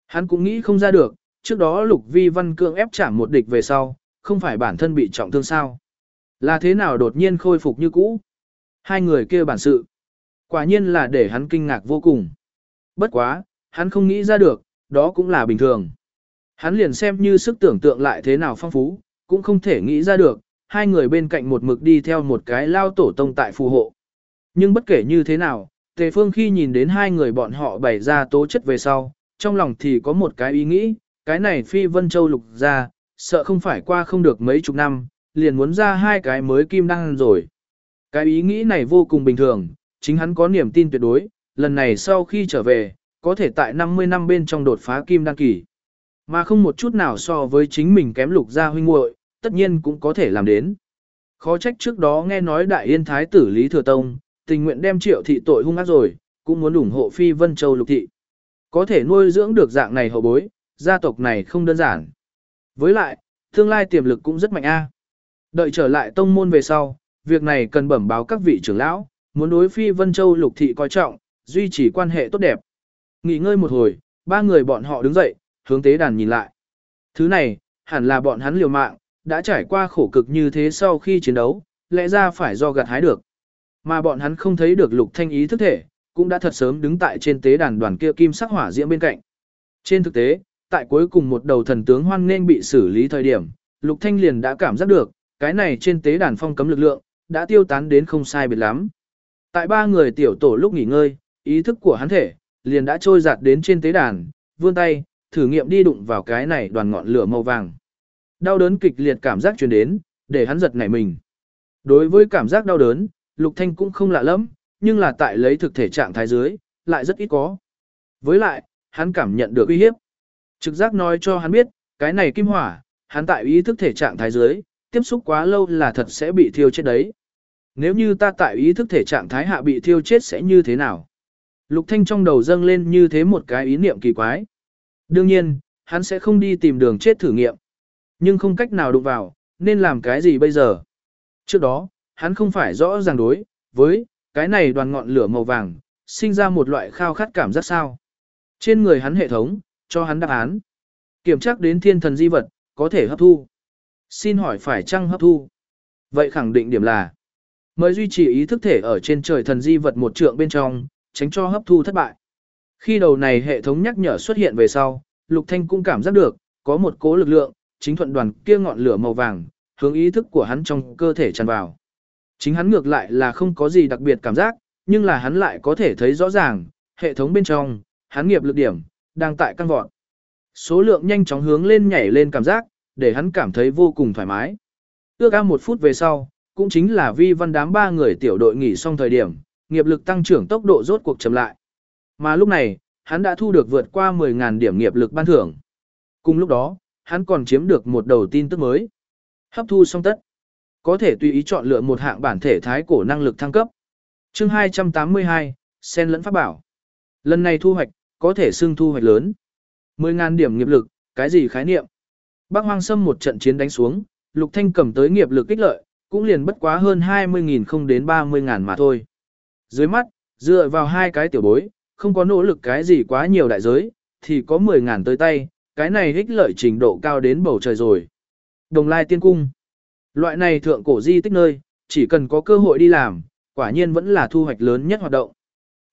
Hắn cũng nghĩ không ra được, trước đó lục vi văn cương ép chạm một địch về sau, không phải bản thân bị trọng thương sao. Là thế nào đột nhiên khôi phục như cũ. Hai người kia bản sự. Quả nhiên là để hắn kinh ngạc vô cùng. Bất quá, hắn không nghĩ ra được, đó cũng là bình thường. Hắn liền xem như sức tưởng tượng lại thế nào phong phú, cũng không thể nghĩ ra được, hai người bên cạnh một mực đi theo một cái lao tổ tông tại phù hộ. Nhưng bất kể như thế nào, Tề Phương khi nhìn đến hai người bọn họ bày ra tố chất về sau, trong lòng thì có một cái ý nghĩ, cái này phi Vân Châu lục ra, sợ không phải qua không được mấy chục năm, liền muốn ra hai cái mới kim đăng rồi. Cái ý nghĩ này vô cùng bình thường, chính hắn có niềm tin tuyệt đối, lần này sau khi trở về, có thể tại 50 năm bên trong đột phá kim đăng kỳ. Mà không một chút nào so với chính mình kém lục gia huynh muội, tất nhiên cũng có thể làm đến. Khó trách trước đó nghe nói đại yên thái tử Lý Thừa Tông, tình nguyện đem triệu thị tội hung ác rồi, cũng muốn ủng hộ Phi Vân Châu lục thị. Có thể nuôi dưỡng được dạng này hậu bối, gia tộc này không đơn giản. Với lại, tương lai tiềm lực cũng rất mạnh a. Đợi trở lại tông môn về sau, việc này cần bẩm báo các vị trưởng lão, muốn đối Phi Vân Châu lục thị coi trọng, duy trì quan hệ tốt đẹp. Nghỉ ngơi một hồi, ba người bọn họ đứng dậy, hướng tế đàn nhìn lại. Thứ này, hẳn là bọn hắn liều mạng, đã trải qua khổ cực như thế sau khi chiến đấu, lẽ ra phải do gặt hái được. Mà bọn hắn không thấy được lục thanh ý thức thể, cũng đã thật sớm đứng tại trên tế đàn đoàn kia kim sắc hỏa diễm bên cạnh. Trên thực tế, tại cuối cùng một đầu thần tướng hoan nên bị xử lý thời điểm, lục thanh liền đã cảm giác được, cái này trên tế đàn phong cấm lực lượng, đã tiêu tán đến không sai biệt lắm. Tại ba người tiểu tổ lúc nghỉ ngơi, ý thức của hắn thể, liền đã trôi giạt đến trên tế đàn, vươn tay, thử nghiệm đi đụng vào cái này đoàn ngọn lửa màu vàng. Đau đớn kịch liệt cảm giác truyền đến, để hắn giật nảy mình. Đối với cảm giác đau đớn, Lục Thanh cũng không lạ lắm, nhưng là tại lấy thực thể trạng thái dưới, lại rất ít có. Với lại, hắn cảm nhận được uy hiếp. Trực giác nói cho hắn biết, cái này kim hỏa, hắn tại ý thức thể trạng thái dưới, tiếp xúc quá lâu là thật sẽ bị thiêu chết đấy. Nếu như ta tại ý thức thể trạng thái hạ bị thiêu chết sẽ như thế nào? Lục Thanh trong đầu dâng lên như thế một cái ý niệm kỳ quái. Đương nhiên, hắn sẽ không đi tìm đường chết thử nghiệm. Nhưng không cách nào đụng vào, nên làm cái gì bây giờ? Trước đó, hắn không phải rõ ràng đối với cái này đoàn ngọn lửa màu vàng, sinh ra một loại khao khát cảm giác sao. Trên người hắn hệ thống, cho hắn đáp án. Kiểm tra đến thiên thần di vật, có thể hấp thu. Xin hỏi phải chăng hấp thu? Vậy khẳng định điểm là mới duy trì ý thức thể ở trên trời thần di vật một trượng bên trong, tránh cho hấp thu thất bại. Khi đầu này hệ thống nhắc nhở xuất hiện về sau, Lục Thanh cũng cảm giác được, có một cố lực lượng, chính thuận đoàn kia ngọn lửa màu vàng, hướng ý thức của hắn trong cơ thể tràn vào. Chính hắn ngược lại là không có gì đặc biệt cảm giác, nhưng là hắn lại có thể thấy rõ ràng, hệ thống bên trong, hắn nghiệp lực điểm, đang tại căng vọt. Số lượng nhanh chóng hướng lên nhảy lên cảm giác, để hắn cảm thấy vô cùng thoải mái. Ước ao một phút về sau, cũng chính là vi văn đám ba người tiểu đội nghỉ xong thời điểm, nghiệp lực tăng trưởng tốc độ rốt cuộc chậm lại. Mà lúc này, hắn đã thu được vượt qua 10.000 điểm nghiệp lực ban thưởng. Cùng lúc đó, hắn còn chiếm được một đầu tin tức mới. Hấp thu xong tất. Có thể tùy ý chọn lựa một hạng bản thể thái cổ năng lực thăng cấp. chương 282, sen lẫn pháp bảo. Lần này thu hoạch, có thể xưng thu hoạch lớn. 10.000 điểm nghiệp lực, cái gì khái niệm? Bác Hoang Sâm một trận chiến đánh xuống, Lục Thanh cầm tới nghiệp lực kích lợi, cũng liền bất quá hơn 20.000 không đến 30.000 mà thôi. Dưới mắt, dựa vào hai cái tiểu bối, không có nỗ lực cái gì quá nhiều đại giới, thì có 10.000 tới tay, cái này ích lợi trình độ cao đến bầu trời rồi. Đồng Lai Tiên Cung Loại này thượng cổ di tích nơi, chỉ cần có cơ hội đi làm, quả nhiên vẫn là thu hoạch lớn nhất hoạt động.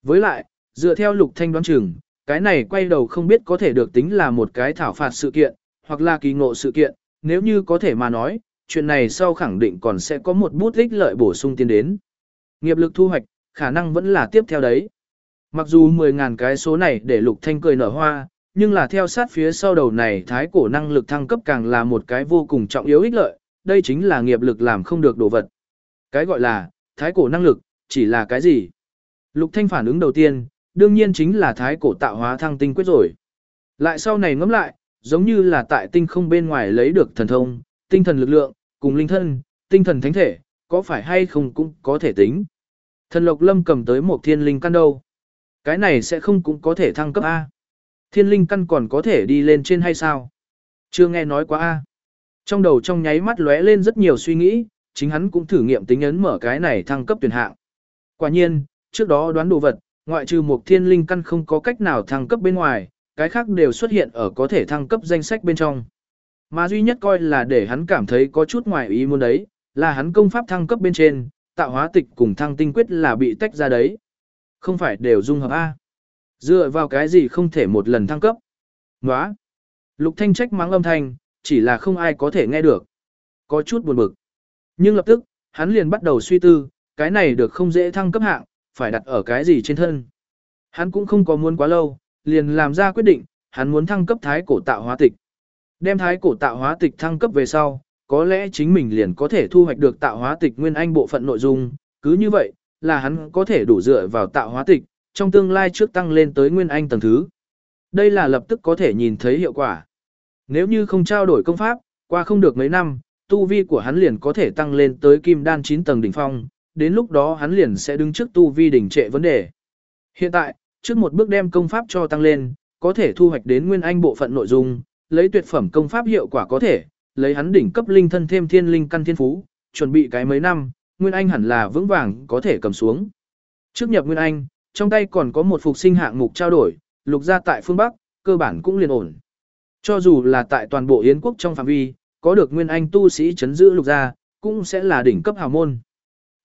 Với lại, dựa theo lục thanh đoán chừng, cái này quay đầu không biết có thể được tính là một cái thảo phạt sự kiện, hoặc là kỳ ngộ sự kiện, nếu như có thể mà nói, chuyện này sau khẳng định còn sẽ có một bút ích lợi bổ sung tiến đến. Nghiệp lực thu hoạch, khả năng vẫn là tiếp theo đấy. Mặc dù 10.000 cái số này để lục thanh cười nở hoa, nhưng là theo sát phía sau đầu này thái cổ năng lực thăng cấp càng là một cái vô cùng trọng yếu ích lợi, đây chính là nghiệp lực làm không được đồ vật. Cái gọi là thái cổ năng lực, chỉ là cái gì? Lục thanh phản ứng đầu tiên, đương nhiên chính là thái cổ tạo hóa thăng tinh quyết rồi. Lại sau này ngẫm lại, giống như là tại tinh không bên ngoài lấy được thần thông, tinh thần lực lượng, cùng linh thân, tinh thần thánh thể, có phải hay không cũng có thể tính. Thần Lộc Lâm cầm tới một thiên linh căn đâu. Cái này sẽ không cũng có thể thăng cấp A. Thiên linh căn còn có thể đi lên trên hay sao? Chưa nghe nói quá A. Trong đầu trong nháy mắt lóe lên rất nhiều suy nghĩ, chính hắn cũng thử nghiệm tính ấn mở cái này thăng cấp tuyển hạng. Quả nhiên, trước đó đoán đồ vật, ngoại trừ một thiên linh căn không có cách nào thăng cấp bên ngoài, cái khác đều xuất hiện ở có thể thăng cấp danh sách bên trong. Mà duy nhất coi là để hắn cảm thấy có chút ngoài ý muốn đấy, là hắn công pháp thăng cấp bên trên, tạo hóa tịch cùng thăng tinh quyết là bị tách ra đấy. Không phải đều dung hợp A. Dựa vào cái gì không thể một lần thăng cấp. Nóa. Lục thanh trách mắng âm thanh, chỉ là không ai có thể nghe được. Có chút buồn bực. Nhưng lập tức, hắn liền bắt đầu suy tư, cái này được không dễ thăng cấp hạng, phải đặt ở cái gì trên thân. Hắn cũng không có muốn quá lâu, liền làm ra quyết định, hắn muốn thăng cấp thái cổ tạo hóa tịch. Đem thái cổ tạo hóa tịch thăng cấp về sau, có lẽ chính mình liền có thể thu hoạch được tạo hóa tịch nguyên anh bộ phận nội dung, cứ như vậy, là hắn có thể đủ dựa vào tạo hóa tịch, trong tương lai trước tăng lên tới nguyên anh tầng thứ. Đây là lập tức có thể nhìn thấy hiệu quả. Nếu như không trao đổi công pháp, qua không được mấy năm, tu vi của hắn liền có thể tăng lên tới kim đan 9 tầng đỉnh phong, đến lúc đó hắn liền sẽ đứng trước tu vi đỉnh trệ vấn đề. Hiện tại, trước một bước đem công pháp cho tăng lên, có thể thu hoạch đến nguyên anh bộ phận nội dung, lấy tuyệt phẩm công pháp hiệu quả có thể, lấy hắn đỉnh cấp linh thân thêm thiên linh căn thiên phú, chuẩn bị cái mấy năm, nguyên anh hẳn là vững vàng có thể cầm xuống. Trước nhập nguyên anh, trong tay còn có một phục sinh hạng mục trao đổi, lục gia tại phương Bắc, cơ bản cũng liền ổn. Cho dù là tại toàn bộ Yến quốc trong phạm vi, có được nguyên anh tu sĩ chấn giữ lục gia, cũng sẽ là đỉnh cấp hào môn.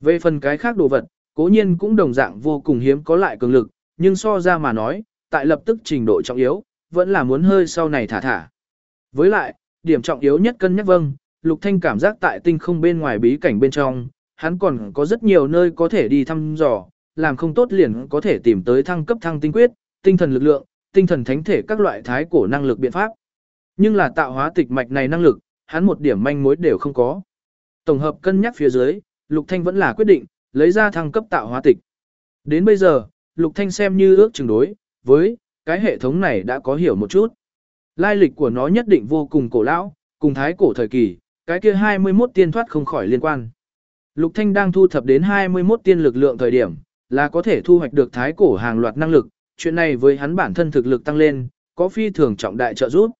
Về phần cái khác đồ vật, cố nhiên cũng đồng dạng vô cùng hiếm có lại cường lực, nhưng so ra mà nói, tại lập tức trình độ trọng yếu, vẫn là muốn hơi sau này thả thả. Với lại, điểm trọng yếu nhất cân nhắc vâng, Lục Thanh cảm giác tại tinh không bên ngoài bí cảnh bên trong, hắn còn có rất nhiều nơi có thể đi thăm dò, làm không tốt liền có thể tìm tới thăng cấp thăng tinh quyết, tinh thần lực lượng, tinh thần thánh thể các loại thái cổ năng lực biện pháp. Nhưng là tạo hóa tịch mạch này năng lực, hắn một điểm manh mối đều không có. Tổng hợp cân nhắc phía dưới, Lục Thanh vẫn là quyết định, lấy ra thăng cấp tạo hóa tịch. Đến bây giờ, Lục Thanh xem như ước chừng đối, với cái hệ thống này đã có hiểu một chút. Lai lịch của nó nhất định vô cùng cổ lão, cùng thái cổ thời kỳ, cái kia 21 tiên thoát không khỏi liên quan. Lục Thanh đang thu thập đến 21 tiên lực lượng thời điểm, là có thể thu hoạch được thái cổ hàng loạt năng lực, chuyện này với hắn bản thân thực lực tăng lên, có phi thường trọng đại trợ giúp.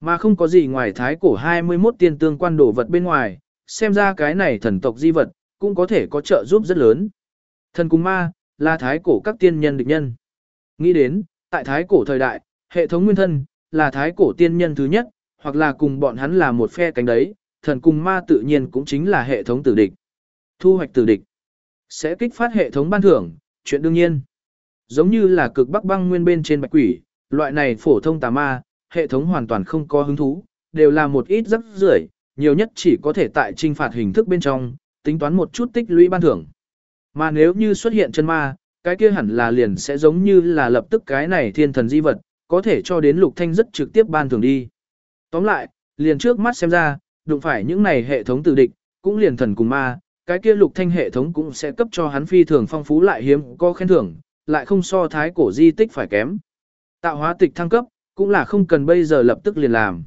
Mà không có gì ngoài thái cổ 21 tiên tương quan đồ vật bên ngoài, xem ra cái này thần tộc di vật, cũng có thể có trợ giúp rất lớn. Thần cung ma, là thái cổ các tiên nhân địch nhân. Nghĩ đến, tại thái cổ thời đại, hệ thống nguyên thân, là thái cổ tiên nhân thứ nhất, hoặc là cùng bọn hắn là một phe cánh đấy, thần cung ma tự nhiên cũng chính là hệ thống tử địch. Thu hoạch tử địch, sẽ kích phát hệ thống ban thưởng, chuyện đương nhiên. Giống như là cực bắc băng nguyên bên trên bạch quỷ, loại này phổ thông tà ma, hệ thống hoàn toàn không có hứng thú, đều là một ít rất rưởi, nhiều nhất chỉ có thể tại trinh phạt hình thức bên trong, tính toán một chút tích lũy ban thưởng. Mà nếu như xuất hiện chân ma, cái kia hẳn là liền sẽ giống như là lập tức cái này thiên thần di vật, có thể cho đến lục thanh rất trực tiếp ban thưởng đi. Tóm lại, liền trước mắt xem ra, đụng phải những này hệ thống tự địch, cũng liền thần cùng ma, cái kia lục thanh hệ thống cũng sẽ cấp cho hắn phi thường phong phú lại hiếm có khen thưởng, lại không so thái cổ di tích phải kém. Tạo hóa tịch thăng cấp, cũng là không cần bây giờ lập tức liền làm.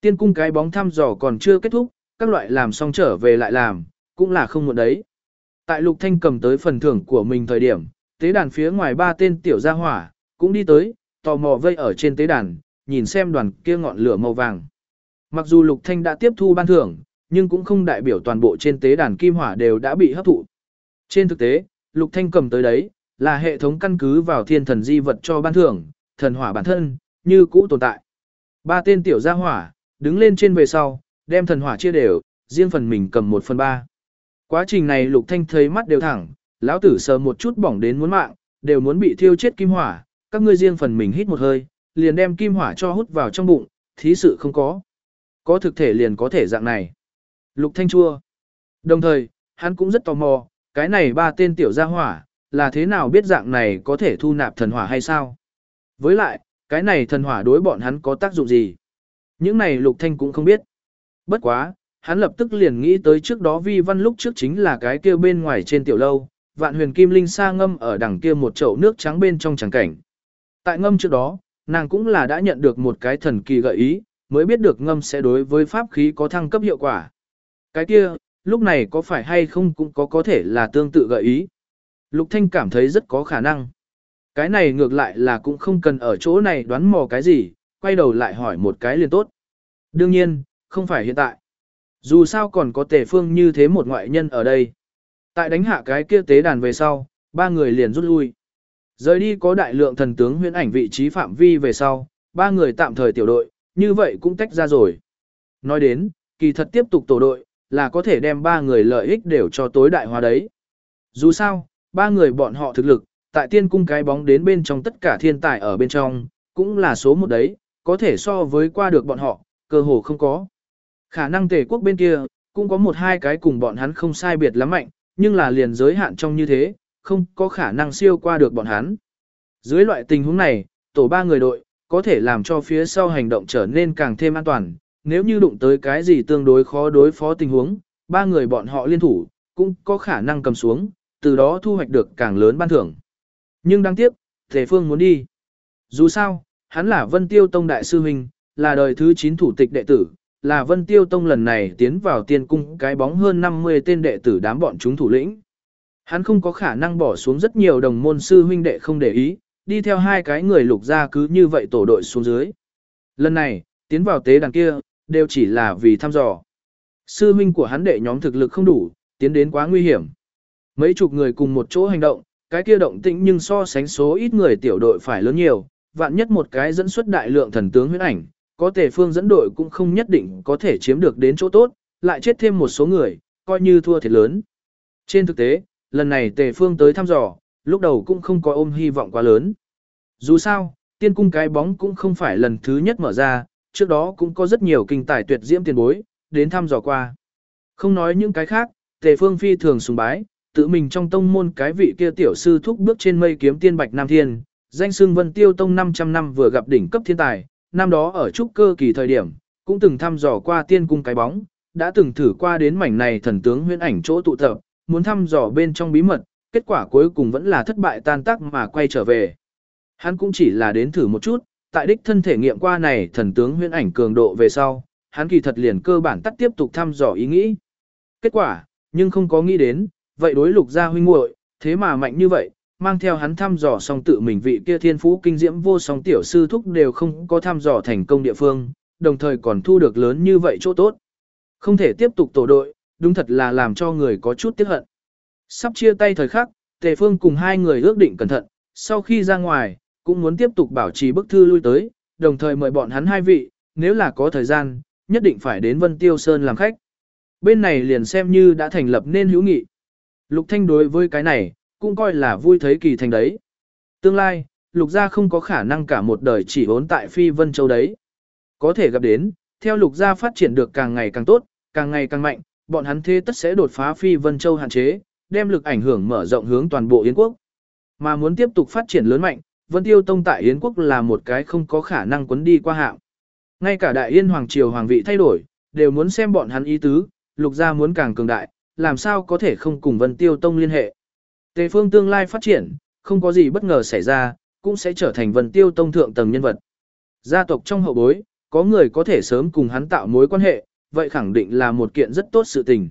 Tiên cung cái bóng thăm dò còn chưa kết thúc, các loại làm xong trở về lại làm, cũng là không muộn đấy. Tại Lục Thanh cầm tới phần thưởng của mình thời điểm, tế đàn phía ngoài ba tên tiểu gia hỏa, cũng đi tới, tò mò vây ở trên tế đàn, nhìn xem đoàn kia ngọn lửa màu vàng. Mặc dù Lục Thanh đã tiếp thu ban thưởng, nhưng cũng không đại biểu toàn bộ trên tế đàn kim hỏa đều đã bị hấp thụ. Trên thực tế, Lục Thanh cầm tới đấy, là hệ thống căn cứ vào thiên thần di vật cho ban thưởng, thần hỏa bản thân, như cũ tồn tại. Ba tên tiểu gia hỏa, đứng lên trên về sau, đem thần hỏa chia đều, riêng phần mình cầm một phần ba. Quá trình này Lục Thanh thấy mắt đều thẳng, lão tử sờ một chút bỏng đến muốn mạng, đều muốn bị thiêu chết kim hỏa, các ngươi riêng phần mình hít một hơi, liền đem kim hỏa cho hút vào trong bụng, thí sự không có. Có thực thể liền có thể dạng này. Lục Thanh chua. Đồng thời, hắn cũng rất tò mò, cái này ba tên tiểu gia hỏa, là thế nào biết dạng này có thể thu nạp thần hỏa hay sao? Với lại, cái này thần hỏa đối bọn hắn có tác dụng gì? Những này Lục Thanh cũng không biết. Bất quá, hắn lập tức liền nghĩ tới trước đó vi văn lúc trước chính là cái kia bên ngoài trên tiểu lâu, vạn huyền kim linh sa ngâm ở đằng kia một chậu nước trắng bên trong chẳng cảnh. Tại ngâm trước đó, nàng cũng là đã nhận được một cái thần kỳ gợi ý, mới biết được ngâm sẽ đối với pháp khí có thăng cấp hiệu quả. Cái kia, lúc này có phải hay không cũng có có thể là tương tự gợi ý. Lục Thanh cảm thấy rất có khả năng. Cái này ngược lại là cũng không cần ở chỗ này đoán mò cái gì, quay đầu lại hỏi một cái liền tốt. Đương nhiên, không phải hiện tại. Dù sao còn có tề phương như thế một ngoại nhân ở đây. Tại đánh hạ cái kia tế đàn về sau, ba người liền rút lui. Rời đi có đại lượng thần tướng huyễn ảnh vị trí phạm vi về sau, ba người tạm thời tiểu đội, như vậy cũng tách ra rồi. Nói đến, kỳ thật tiếp tục tổ đội, là có thể đem ba người lợi ích đều cho tối đại hóa đấy. Dù sao, ba người bọn họ thực lực, tại tiên cung cái bóng đến bên trong tất cả thiên tài ở bên trong, cũng là số một đấy, có thể so với qua được bọn họ, cơ hồ không có. Khả năng tề quốc bên kia, cũng có một hai cái cùng bọn hắn không sai biệt lắm mạnh, nhưng là liền giới hạn trong như thế, không có khả năng siêu qua được bọn hắn. Dưới loại tình huống này, tổ ba người đội, có thể làm cho phía sau hành động trở nên càng thêm an toàn, nếu như đụng tới cái gì tương đối khó đối phó tình huống, ba người bọn họ liên thủ, cũng có khả năng cầm xuống, từ đó thu hoạch được càng lớn ban thưởng. Nhưng đáng tiếc, Tề Phương muốn đi. Dù sao, hắn là Vân Tiêu Tông Đại Sư Huynh, là đời thứ 9 thủ tịch đệ tử, là Vân Tiêu Tông lần này tiến vào tiên cung cái bóng hơn 50 tên đệ tử đám bọn chúng thủ lĩnh. Hắn không có khả năng bỏ xuống rất nhiều đồng môn sư huynh đệ không để ý, đi theo hai cái người lục ra cứ như vậy tổ đội xuống dưới. Lần này, tiến vào tế đàn kia, đều chỉ là vì thăm dò. Sư huynh của hắn đệ nhóm thực lực không đủ, tiến đến quá nguy hiểm. Mấy chục người cùng một chỗ hành động, cái kia động tĩnh nhưng so sánh số ít người tiểu đội phải lớn nhiều, vạn nhất một cái dẫn xuất đại lượng thần tướng huyết ảnh, có tề phương dẫn đội cũng không nhất định có thể chiếm được đến chỗ tốt, lại chết thêm một số người, coi như thua thiệt lớn. Trên thực tế, lần này tề phương tới thăm dò, lúc đầu cũng không có ôm hy vọng quá lớn. Dù sao, tiên cung cái bóng cũng không phải lần thứ nhất mở ra, trước đó cũng có rất nhiều kinh tài tuyệt diễm tiền bối, đến thăm dò qua. Không nói những cái khác, tề phương phi thường sùng bái, tự mình trong tông môn cái vị kia tiểu sư thúc bước trên mây kiếm tiên bạch nam thiên, danh xưng vân tiêu tông 500 năm vừa gặp đỉnh cấp thiên tài, năm đó ở trúc cơ kỳ thời điểm, cũng từng thăm dò qua tiên cung cái bóng, đã từng thử qua đến mảnh này thần tướng huyễn ảnh chỗ tụ tập, muốn thăm dò bên trong bí mật, kết quả cuối cùng vẫn là thất bại tan tác mà quay trở về. Hắn cũng chỉ là đến thử một chút, tại đích thân thể nghiệm qua này thần tướng huyễn ảnh cường độ về sau, hắn kỳ thật liền cơ bản tắt tiếp tục thăm dò ý nghĩ. Kết quả, nhưng không có nghĩ đến, vậy đối lục gia huynh muội, thế mà mạnh như vậy, mang theo hắn thăm dò xong tự mình vị kia thiên phú kinh diễm vô song tiểu sư thúc đều không có thăm dò thành công địa phương, đồng thời còn thu được lớn như vậy chỗ tốt. Không thể tiếp tục tổ đội, đúng thật là làm cho người có chút tiếc hận. Sắp chia tay thời khắc, Tề Phương cùng hai người ước định cẩn thận, sau khi ra ngoài, cũng muốn tiếp tục bảo trì bức thư lui tới, đồng thời mời bọn hắn hai vị, nếu là có thời gian, nhất định phải đến Vân Tiêu Sơn làm khách. Bên này liền xem như đã thành lập nên hữu nghị. Lục Thanh đối với cái này, cũng coi là vui thấy kỳ thành đấy. Tương lai, Lục gia không có khả năng cả một đời chỉ hốn tại Phi Vân Châu đấy. Có thể gặp đến, theo Lục gia phát triển được càng ngày càng tốt, càng ngày càng mạnh, bọn hắn thế tất sẽ đột phá Phi Vân Châu hạn chế, đem lực ảnh hưởng mở rộng hướng toàn bộ Yến quốc. Mà muốn tiếp tục phát triển lớn mạnh, Vân Tiêu Tông tại Yến quốc là một cái không có khả năng quấn đi qua hạng. Ngay cả Đại Yên Hoàng Triều Hoàng vị thay đổi, đều muốn xem bọn hắn ý tứ, lục gia muốn càng cường đại, làm sao có thể không cùng Vân Tiêu Tông liên hệ. Tề phương tương lai phát triển, không có gì bất ngờ xảy ra, cũng sẽ trở thành Vân Tiêu Tông thượng tầng nhân vật. Gia tộc trong hậu bối, có người có thể sớm cùng hắn tạo mối quan hệ, vậy khẳng định là một kiện rất tốt sự tình.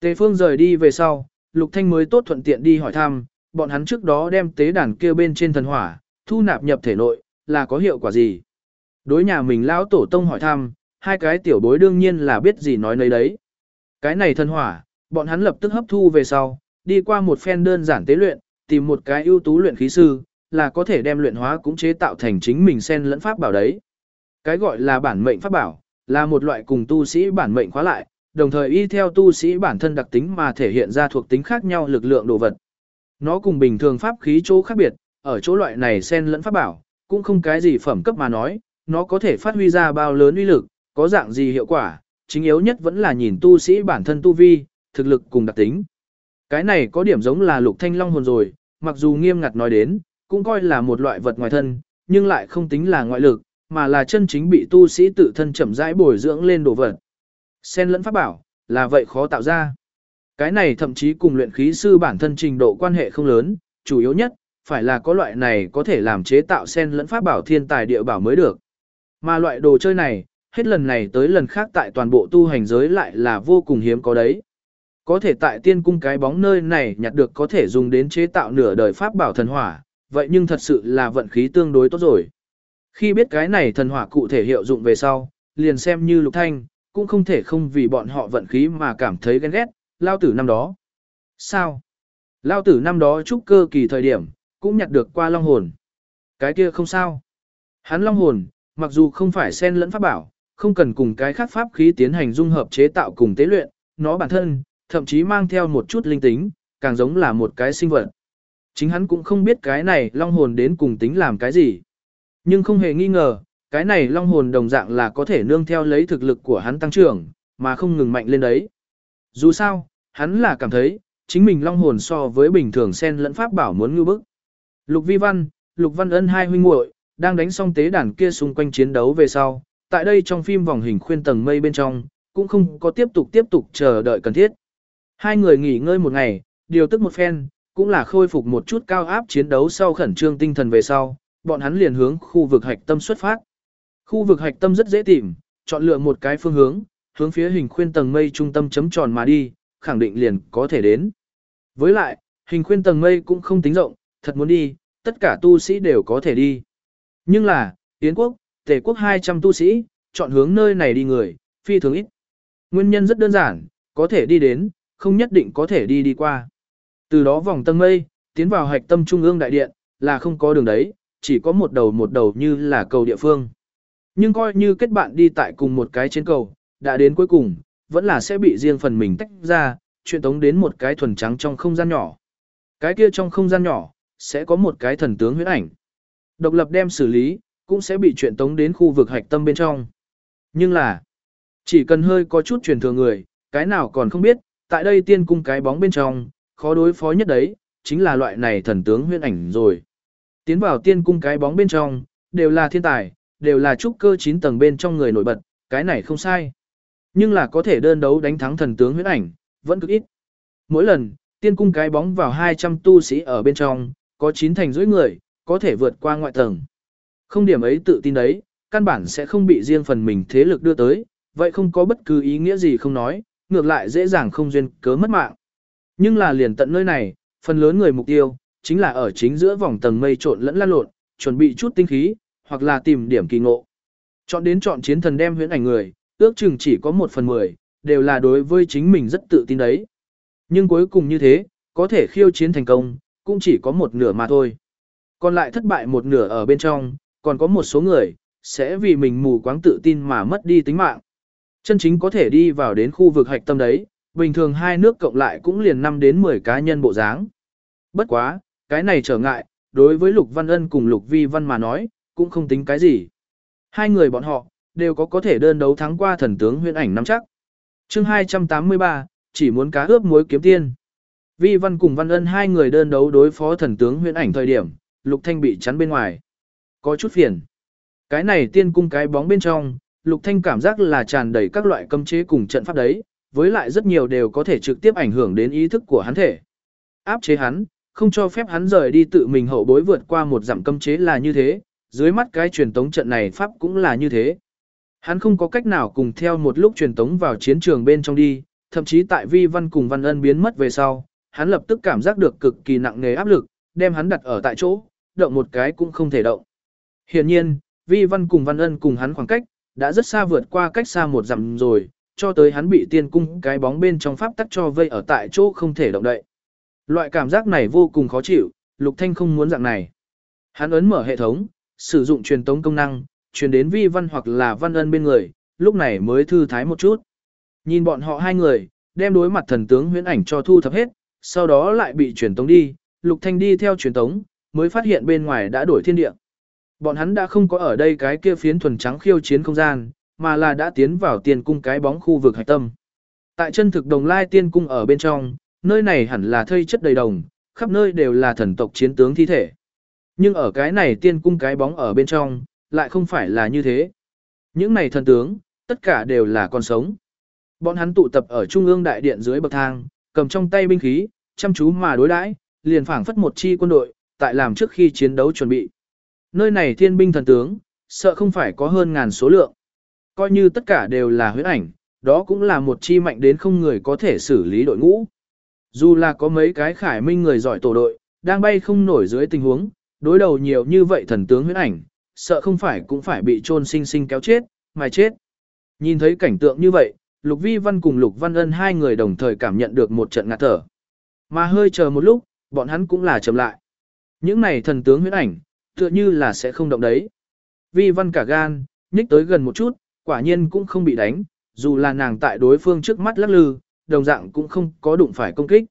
Tề phương rời đi về sau, Lục Thanh mới tốt thuận tiện đi hỏi thăm, bọn hắn trước đó đem tế đàn kia bên trên thần hỏa, thu nạp nhập thể nội, là có hiệu quả gì? Đối nhà mình lão tổ tông hỏi thăm, hai cái tiểu bối đương nhiên là biết gì nói nấy đấy. Cái này thần hỏa, bọn hắn lập tức hấp thu về sau, đi qua một phen đơn giản tế luyện, tìm một cái ưu tú luyện khí sư, là có thể đem luyện hóa cũng chế tạo thành chính mình sen lẫn pháp bảo đấy. Cái gọi là bản mệnh pháp bảo, là một loại cùng tu sĩ bản mệnh khóa lại, đồng thời y theo tu sĩ bản thân đặc tính mà thể hiện ra thuộc tính khác nhau lực lượng đồ vật. Nó cùng bình thường pháp khí chỗ khác biệt, ở chỗ loại này sen lẫn pháp bảo, cũng không cái gì phẩm cấp mà nói, nó có thể phát huy ra bao lớn uy lực, có dạng gì hiệu quả, chính yếu nhất vẫn là nhìn tu sĩ bản thân tu vi, thực lực cùng đặc tính. Cái này có điểm giống là lục thanh long hồn rồi, mặc dù nghiêm ngặt nói đến, cũng coi là một loại vật ngoài thân, nhưng lại không tính là ngoại lực, mà là chân chính bị tu sĩ tự thân chậm rãi bồi dưỡng lên đồ vật. Sen lẫn pháp bảo, là vậy khó tạo ra. Cái này thậm chí cùng luyện khí sư bản thân trình độ quan hệ không lớn, chủ yếu nhất, phải là có loại này có thể làm chế tạo sen lẫn pháp bảo thiên tài địa bảo mới được. Mà loại đồ chơi này, hết lần này tới lần khác tại toàn bộ tu hành giới lại là vô cùng hiếm có đấy. Có thể tại tiên cung cái bóng nơi này nhặt được có thể dùng đến chế tạo nửa đời pháp bảo thần hỏa, vậy nhưng thật sự là vận khí tương đối tốt rồi. Khi biết cái này thần hỏa cụ thể hiệu dụng về sau, liền xem như lục thanh, cũng không thể không vì bọn họ vận khí mà cảm thấy ghen ghét, lao tử năm đó. Sao? Lao tử năm đó trúc cơ kỳ thời điểm, cũng nhặt được qua long hồn. Cái kia không sao. Hắn long hồn, mặc dù không phải sen lẫn pháp bảo, không cần cùng cái khác pháp khí tiến hành dung hợp chế tạo cùng tế luyện, nó bản thân, thậm chí mang theo một chút linh tính, càng giống là một cái sinh vật. Chính hắn cũng không biết cái này long hồn đến cùng tính làm cái gì. Nhưng không hề nghi ngờ, cái này long hồn đồng dạng là có thể nương theo lấy thực lực của hắn tăng trưởng, mà không ngừng mạnh lên đấy. Dù sao, hắn là cảm thấy, chính mình long hồn so với bình thường sen lẫn pháp bảo muốn ngư bức. Lục Vi Văn, Lục Văn Ân hai huynh muội đang đánh xong tế đàn kia xung quanh chiến đấu về sau, tại đây trong phim vòng hình khuyên tầng mây bên trong, cũng không có tiếp tục tiếp tục chờ đợi cần thiết. Hai người nghỉ ngơi một ngày, điều tức một phen, cũng là khôi phục một chút cao áp chiến đấu sau khẩn trương tinh thần về sau, bọn hắn liền hướng khu vực hạch tâm xuất phát. Khu vực hạch tâm rất dễ tìm, chọn lựa một cái phương hướng, hướng phía hình khuyên tầng mây trung tâm chấm tròn mà đi, khẳng định liền có thể đến. Với lại, hình khuyên tầng mây cũng không tính rộng, thật muốn đi, tất cả tu sĩ đều có thể đi. Nhưng là, Yến quốc, Tề quốc 200 tu sĩ, chọn hướng nơi này đi người, phi thường ít. Nguyên nhân rất đơn giản, có thể đi đến, không nhất định có thể đi đi qua. Từ đó vòng tầng mây, tiến vào hạch tâm trung ương đại điện, là không có đường đấy, chỉ có một đầu một đầu như là cầu địa phương. Nhưng coi như kết bạn đi tại cùng một cái trên cầu, đã đến cuối cùng, vẫn là sẽ bị riêng phần mình tách ra, chuyện tống đến một cái thuần trắng trong không gian nhỏ. Cái kia trong không gian nhỏ, sẽ có một cái thần tướng huyết ảnh. Độc lập đem xử lý, cũng sẽ bị chuyện tống đến khu vực hạch tâm bên trong. Nhưng là, chỉ cần hơi có chút truyền thừa người, cái nào còn không biết, tại đây tiên cung cái bóng bên trong, khó đối phó nhất đấy, chính là loại này thần tướng huyễn ảnh rồi. Tiến vào tiên cung cái bóng bên trong, đều là thiên tài, đều là trúc cơ 9 tầng bên trong người nổi bật, cái này không sai. Nhưng là có thể đơn đấu đánh thắng thần tướng huyễn ảnh, vẫn cực ít. Mỗi lần, tiên cung cái bóng vào 200 tu sĩ ở bên trong, có 9 thành rưỡi người, có thể vượt qua ngoại tầng. Không điểm ấy tự tin đấy, căn bản sẽ không bị riêng phần mình thế lực đưa tới, vậy không có bất cứ ý nghĩa gì không nói, ngược lại dễ dàng không duyên cớ mất mạng. Nhưng là liền tận nơi này, phần lớn người mục tiêu, chính là ở chính giữa vòng tầng mây trộn lẫn lan lộn, chuẩn bị chút tinh khí, hoặc là tìm điểm kỳ ngộ. Chọn đến chọn chiến thần đem huyễn ảnh người, ước chừng chỉ có một phần mười, đều là đối với chính mình rất tự tin đấy. Nhưng cuối cùng như thế, có thể khiêu chiến thành công, cũng chỉ có một nửa mà thôi. Còn lại thất bại một nửa ở bên trong, còn có một số người, sẽ vì mình mù quáng tự tin mà mất đi tính mạng. Chân chính có thể đi vào đến khu vực hạch tâm đấy, bình thường hai nước cộng lại cũng liền 5 đến 10 cá nhân bộ dáng. Bất quá, cái này trở ngại, đối với Lục Văn Ân cùng Lục Vi Văn mà nói, cũng không tính cái gì. Hai người bọn họ, đều có có thể đơn đấu thắng qua thần tướng huyên ảnh nắm chắc. chương 283, chỉ muốn cá ướp muối kiếm tiên. Vi Văn cùng Văn Ân hai người đơn đấu đối phó thần tướng huyên ảnh thời điểm, Lục Thanh bị chắn bên ngoài. Có chút phiền. Cái này tiên cung cái bóng bên trong, Lục Thanh cảm giác là tràn đầy các loại cấm chế cùng trận pháp đấy, với lại rất nhiều đều có thể trực tiếp ảnh hưởng đến ý thức của hắn thể. Áp chế hắn, không cho phép hắn rời đi tự mình hậu bối vượt qua một giảm cấm chế là như thế, dưới mắt cái truyền tống trận này pháp cũng là như thế. Hắn không có cách nào cùng theo một lúc truyền tống vào chiến trường bên trong đi, thậm chí tại vi văn cùng văn ân biến mất về sau, hắn lập tức cảm giác được cực kỳ nặng nề áp lực, đem hắn đặt ở tại chỗ, động một cái cũng không thể động. Hiển nhiên, vi văn cùng văn ân cùng hắn khoảng cách, đã rất xa vượt qua cách xa một dặm rồi, cho tới hắn bị tiên cung cái bóng bên trong pháp tắc cho vây ở tại chỗ không thể động đậy. Loại cảm giác này vô cùng khó chịu, Lục Thanh không muốn dạng này. Hắn ấn mở hệ thống, sử dụng truyền tống công năng, truyền đến vi văn hoặc là văn ân bên người, lúc này mới thư thái một chút. Nhìn bọn họ hai người, đem đối mặt thần tướng huyễn ảnh cho thu thập hết, sau đó lại bị truyền tống đi, Lục Thanh đi theo truyền tống, mới phát hiện bên ngoài đã đổi thiên địa. Bọn hắn đã không có ở đây cái kia phiến thuần trắng khiêu chiến không gian, mà là đã tiến vào tiên cung cái bóng khu vực hạch tâm. Tại chân thực đồng lai tiên cung ở bên trong, nơi này hẳn là thây chất đầy đồng, khắp nơi đều là thần tộc chiến tướng thi thể. Nhưng ở cái này tiên cung cái bóng ở bên trong, lại không phải là như thế. Những này thần tướng, tất cả đều là con sống. Bọn hắn tụ tập ở trung ương đại điện dưới bậc thang, cầm trong tay binh khí, chăm chú mà đối đãi, liền phảng phất một chi quân đội, tại làm trước khi chiến đấu chuẩn bị. Nơi này thiên binh thần tướng, sợ không phải có hơn ngàn số lượng. Coi như tất cả đều là huyết ảnh, đó cũng là một chi mạnh đến không người có thể xử lý đội ngũ. Dù là có mấy cái khải minh người giỏi tổ đội, đang bay không nổi dưới tình huống, đối đầu nhiều như vậy thần tướng huyết ảnh, sợ không phải cũng phải bị trôn sinh sinh kéo chết, mà chết. Nhìn thấy cảnh tượng như vậy, Lục Vi Văn cùng Lục Văn Ân hai người đồng thời cảm nhận được một trận ngạt thở. Mà hơi chờ một lúc, bọn hắn cũng là chậm lại. Những này thần tướng huyết ảnh, tựa như là sẽ không động đấy. Vi Văn cả gan, nhích tới gần một chút, quả nhiên cũng không bị đánh, dù là nàng tại đối phương trước mắt lắc lư, đồng dạng cũng không có đụng phải công kích.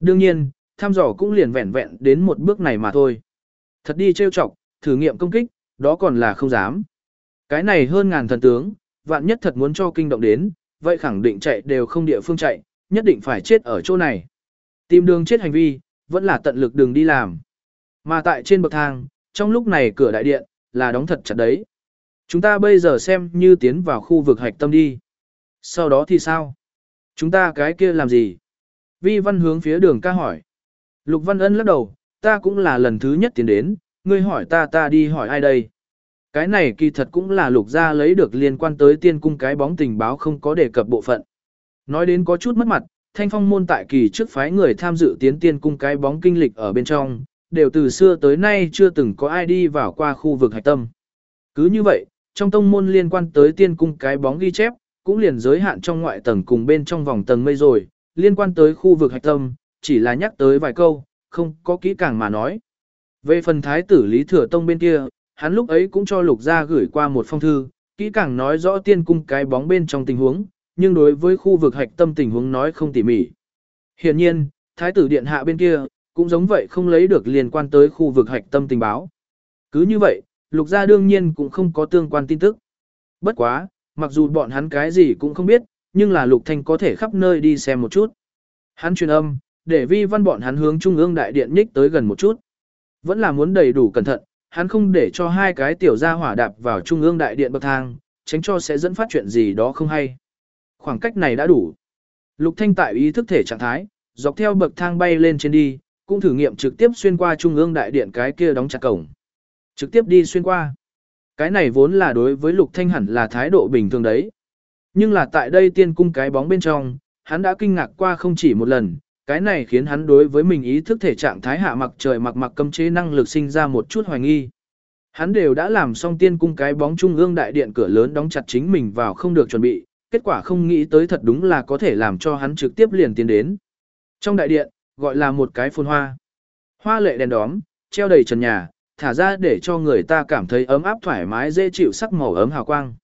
Đương nhiên, tham dò cũng liền vẹn vẹn đến một bước này mà thôi. Thật đi trêu chọc, thử nghiệm công kích, đó còn là không dám. Cái này hơn ngàn thần tướng, vạn nhất thật muốn cho kinh động đến, vậy khẳng định chạy đều không địa phương chạy, nhất định phải chết ở chỗ này. Tìm đường chết hành vi, vẫn là tận lực đường đi làm. Mà tại trên bậc thang, trong lúc này cửa đại điện, là đóng thật chặt đấy. Chúng ta bây giờ xem như tiến vào khu vực hạch tâm đi. Sau đó thì sao? Chúng ta cái kia làm gì? Vi văn hướng phía đường ca hỏi. Lục văn ân lắc đầu, ta cũng là lần thứ nhất tiến đến, ngươi hỏi ta ta đi hỏi ai đây? Cái này kỳ thật cũng là lục gia lấy được liên quan tới tiên cung cái bóng tình báo không có đề cập bộ phận. Nói đến có chút mất mặt, thanh phong môn tại kỳ trước phái người tham dự tiến tiên cung cái bóng kinh lịch ở bên trong, đều từ xưa tới nay chưa từng có ai đi vào qua khu vực hạch tâm. Cứ như vậy, trong tông môn liên quan tới tiên cung cái bóng ghi chép, cũng liền giới hạn trong ngoại tầng cùng bên trong vòng tầng mây rồi, liên quan tới khu vực hạch tâm, chỉ là nhắc tới vài câu, không có kỹ càng mà nói. Về phần thái tử Lý Thừa Tông bên kia, hắn lúc ấy cũng cho lục gia gửi qua một phong thư, kỹ càng nói rõ tiên cung cái bóng bên trong tình huống, nhưng đối với khu vực hạch tâm tình huống nói không tỉ mỉ. Hiện nhiên, thái tử điện hạ bên kia, cũng giống vậy không lấy được liên quan tới khu vực hạch tâm tình báo. Cứ như vậy, lục gia đương nhiên cũng không có tương quan tin tức. Bất quá, mặc dù bọn hắn cái gì cũng không biết, nhưng là lục thanh có thể khắp nơi đi xem một chút. Hắn truyền âm, để vi văn bọn hắn hướng trung ương đại điện nhích tới gần một chút. Vẫn là muốn đầy đủ cẩn thận, hắn không để cho hai cái tiểu gia hỏa đạp vào trung ương đại điện bậc thang, tránh cho sẽ dẫn phát chuyện gì đó không hay. Khoảng cách này đã đủ. Lục Thanh tại ý thức thể trạng thái, dọc theo bậc thang bay lên trên đi, cũng thử nghiệm trực tiếp xuyên qua trung ương đại điện cái kia đóng chặt cổng. Trực tiếp đi xuyên qua. Cái này vốn là đối với Lục Thanh hẳn là thái độ bình thường đấy. Nhưng là tại đây tiên cung cái bóng bên trong, hắn đã kinh ngạc qua không chỉ một lần, cái này khiến hắn đối với mình ý thức thể trạng thái hạ mặc trời mặc mặc cấm chế năng lực sinh ra một chút hoài nghi. Hắn đều đã làm xong tiên cung cái bóng trung ương đại điện cửa lớn đóng chặt chính mình vào không được chuẩn bị, kết quả không nghĩ tới thật đúng là có thể làm cho hắn trực tiếp liền tiến đến. Trong đại điện, gọi là một cái phun hoa. Hoa lệ đèn đóm, treo đầy trần nhà, thả ra để cho người ta cảm thấy ấm áp thoải mái dễ chịu sắc màu ấm hào quang.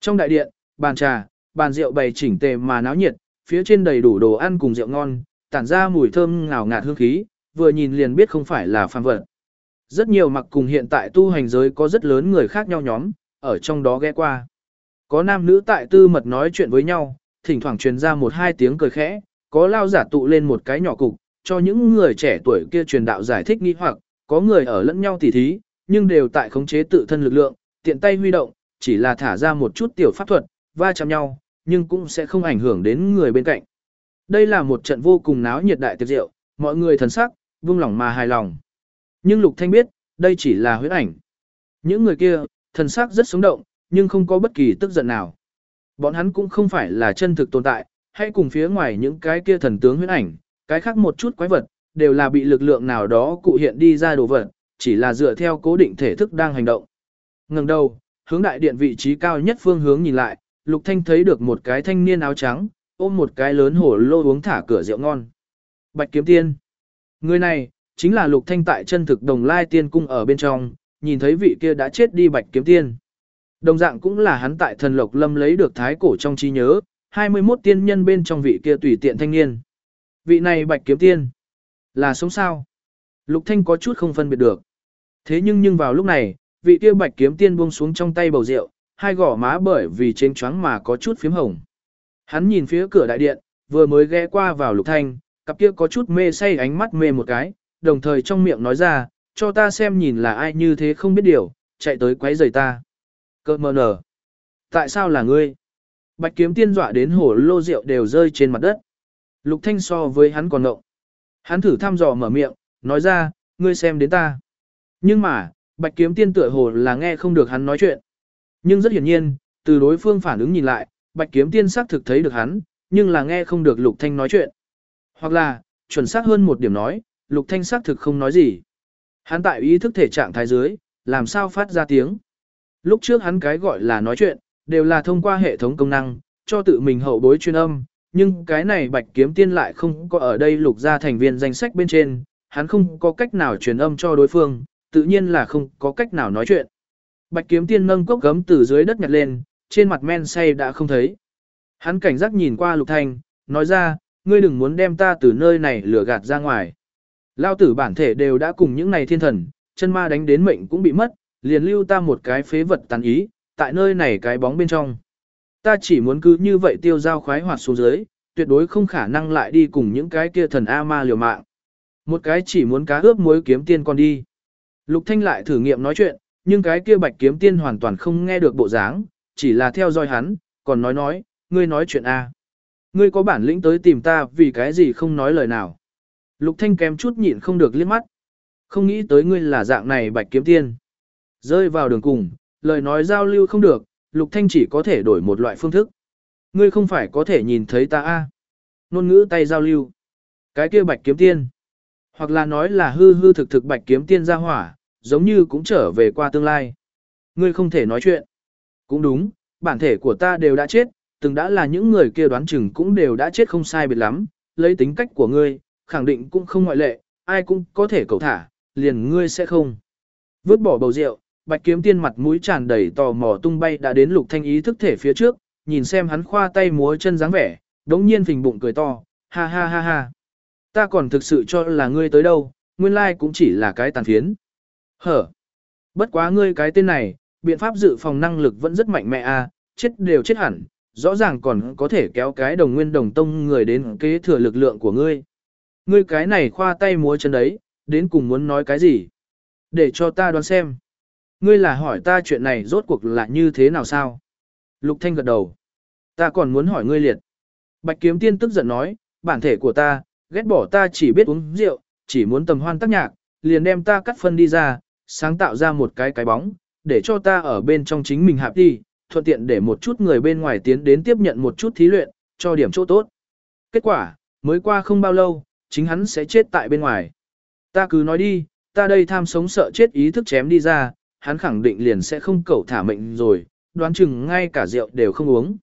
Trong đại điện, bàn trà, bàn rượu bày chỉnh tề mà náo nhiệt, phía trên đầy đủ đồ ăn cùng rượu ngon, tản ra mùi thơm ngào ngạt hương khí, vừa nhìn liền biết không phải là phàm vật. Rất nhiều mặc cùng hiện tại tu hành giới có rất lớn người khác nhau nhóm, ở trong đó ghé qua. Có nam nữ tại tư mật nói chuyện với nhau, thỉnh thoảng truyền ra một hai tiếng cười khẽ, có lao giả tụ lên một cái nhỏ cục, cho những người trẻ tuổi kia truyền đạo giải thích nghi hoặc, có người ở lẫn nhau tỉ thí, nhưng đều tại khống chế tự thân lực lượng, tiện tay huy động, chỉ là thả ra một chút tiểu pháp thuật, va chạm nhau, nhưng cũng sẽ không ảnh hưởng đến người bên cạnh. Đây là một trận vô cùng náo nhiệt đại tiệc rượu, mọi người thần sắc, vương lòng mà hài lòng. Nhưng Lục Thanh biết, đây chỉ là huyễn ảnh. Những người kia, thần sắc rất sống động, nhưng không có bất kỳ tức giận nào. Bọn hắn cũng không phải là chân thực tồn tại, hay cùng phía ngoài những cái kia thần tướng huyễn ảnh, cái khác một chút quái vật, đều là bị lực lượng nào đó cụ hiện đi ra đồ vật, chỉ là dựa theo cố định thể thức đang hành động. Ngừng đầu, hướng đại điện vị trí cao nhất phương hướng nhìn lại, Lục Thanh thấy được một cái thanh niên áo trắng, ôm một cái lớn hổ lô uống thả cửa rượu ngon. Bạch Kiếm Tiên. Người này, chính là Lục Thanh tại chân thực đồng lai tiên cung ở bên trong, nhìn thấy vị kia đã chết đi Bạch Kiếm Tiên. Đồng dạng cũng là hắn tại thần Lộc Lâm lấy được thái cổ trong trí nhớ, 21 tiên nhân bên trong vị kia tùy tiện thanh niên. Vị này Bạch Kiếm Tiên. Là sống sao? Lục Thanh có chút không phân biệt được. Thế nhưng nhưng vào lúc này, vị kia Bạch Kiếm Tiên buông xuống trong tay bầu rượu, hai gò má bởi vì trên choáng mà có chút phím hồng. Hắn nhìn phía cửa đại điện, vừa mới ghé qua vào Lục Thanh, cặp kia có chút mê say ánh mắt mê một cái, đồng thời trong miệng nói ra, cho ta xem nhìn là ai như thế không biết điều, chạy tới quấy rầy ta. Cơ mờ nở. Tại sao là ngươi? Bạch kiếm tiên dọa đến hổ lô rượu đều rơi trên mặt đất. Lục Thanh so với hắn còn ngộng. Hắn thử thăm dò mở miệng, nói ra, ngươi xem đến ta. Nhưng mà, bạch kiếm tiên tựa hồ là nghe không được hắn nói chuyện. Nhưng rất hiển nhiên, từ đối phương phản ứng nhìn lại, bạch kiếm tiên xác thực thấy được hắn, nhưng là nghe không được lục thanh nói chuyện. Hoặc là, chuẩn xác hơn một điểm nói, lục thanh xác thực không nói gì. Hắn tại ý thức thể trạng thái dưới, làm sao phát ra tiếng. Lúc trước hắn cái gọi là nói chuyện, đều là thông qua hệ thống công năng, cho tự mình hậu bối chuyên âm, nhưng cái này bạch kiếm tiên lại không có ở đây lục ra thành viên danh sách bên trên, hắn không có cách nào truyền âm cho đối phương, tự nhiên là không có cách nào nói chuyện. Bạch kiếm tiên nâng cốc gấm từ dưới đất nhặt lên, trên mặt men say đã không thấy. Hắn cảnh giác nhìn qua lục thanh, nói ra, ngươi đừng muốn đem ta từ nơi này lừa gạt ra ngoài. Lao tử bản thể đều đã cùng những này thiên thần, chân ma đánh đến mệnh cũng bị mất, liền lưu ta một cái phế vật tàn ý, tại nơi này cái bóng bên trong. Ta chỉ muốn cứ như vậy tiêu giao khoái hoạt xuống dưới, tuyệt đối không khả năng lại đi cùng những cái kia thần A ma liều mạng. Một cái chỉ muốn cá ướp muối kiếm tiên con đi. Lục Thanh lại thử nghiệm nói chuyện, nhưng cái kia bạch kiếm tiên hoàn toàn không nghe được bộ dáng, chỉ là theo dõi hắn, còn nói nói, ngươi nói chuyện A. Ngươi có bản lĩnh tới tìm ta vì cái gì không nói lời nào. Lục Thanh kém chút nhịn không được liếc mắt. Không nghĩ tới ngươi là dạng này bạch kiếm tiên. Rơi vào đường cùng, lời nói giao lưu không được, Lục Thanh chỉ có thể đổi một loại phương thức. Ngươi không phải có thể nhìn thấy ta a? Nôn ngữ tay giao lưu. Cái kia bạch kiếm tiên. Hoặc là nói là hư hư thực thực bạch kiếm tiên ra hỏa, giống như cũng trở về qua tương lai. Ngươi không thể nói chuyện. Cũng đúng, bản thể của ta đều đã chết, từng đã là những người kia đoán chừng cũng đều đã chết không sai biệt lắm, lấy tính cách của ngươi, khẳng định cũng không ngoại lệ, ai cũng có thể cầu thả, liền ngươi sẽ không. Vứt bỏ bầu rượu, bạch kiếm tiên mặt mũi tràn đầy tò mò tung bay đã đến lục thanh ý thức thể phía trước, nhìn xem hắn khoa tay múa chân dáng vẻ, đống nhiên phình bụng cười to, ha ha ha ha. Ta còn thực sự cho là ngươi tới đâu, nguyên lai cũng chỉ là cái tàn phiến. Hở. Bất quá ngươi cái tên này, biện pháp dự phòng năng lực vẫn rất mạnh mẽ a, à, chết đều chết hẳn, rõ ràng còn có thể kéo cái đồng nguyên đồng tông người đến kế thừa lực lượng của ngươi. Ngươi cái này khoa tay múa chân đấy, đến cùng muốn nói cái gì? Để cho ta đoán xem. Ngươi là hỏi ta chuyện này rốt cuộc là như thế nào sao? Lục Thanh gật đầu. Ta còn muốn hỏi ngươi liệt. Bạch Kiếm Tiên tức giận nói, bản thể của ta, ghét bỏ ta chỉ biết uống rượu, chỉ muốn tầm hoan tác nhạc, liền đem ta cắt phân đi ra, sáng tạo ra một cái cái bóng, để cho ta ở bên trong chính mình hạp đi, thuận tiện để một chút người bên ngoài tiến đến tiếp nhận một chút thí luyện, cho điểm chỗ tốt. Kết quả, mới qua không bao lâu, chính hắn sẽ chết tại bên ngoài. Ta cứ nói đi, ta đây tham sống sợ chết ý thức chém đi ra, hắn khẳng định liền sẽ không cầu thả mệnh rồi, đoán chừng ngay cả rượu đều không uống.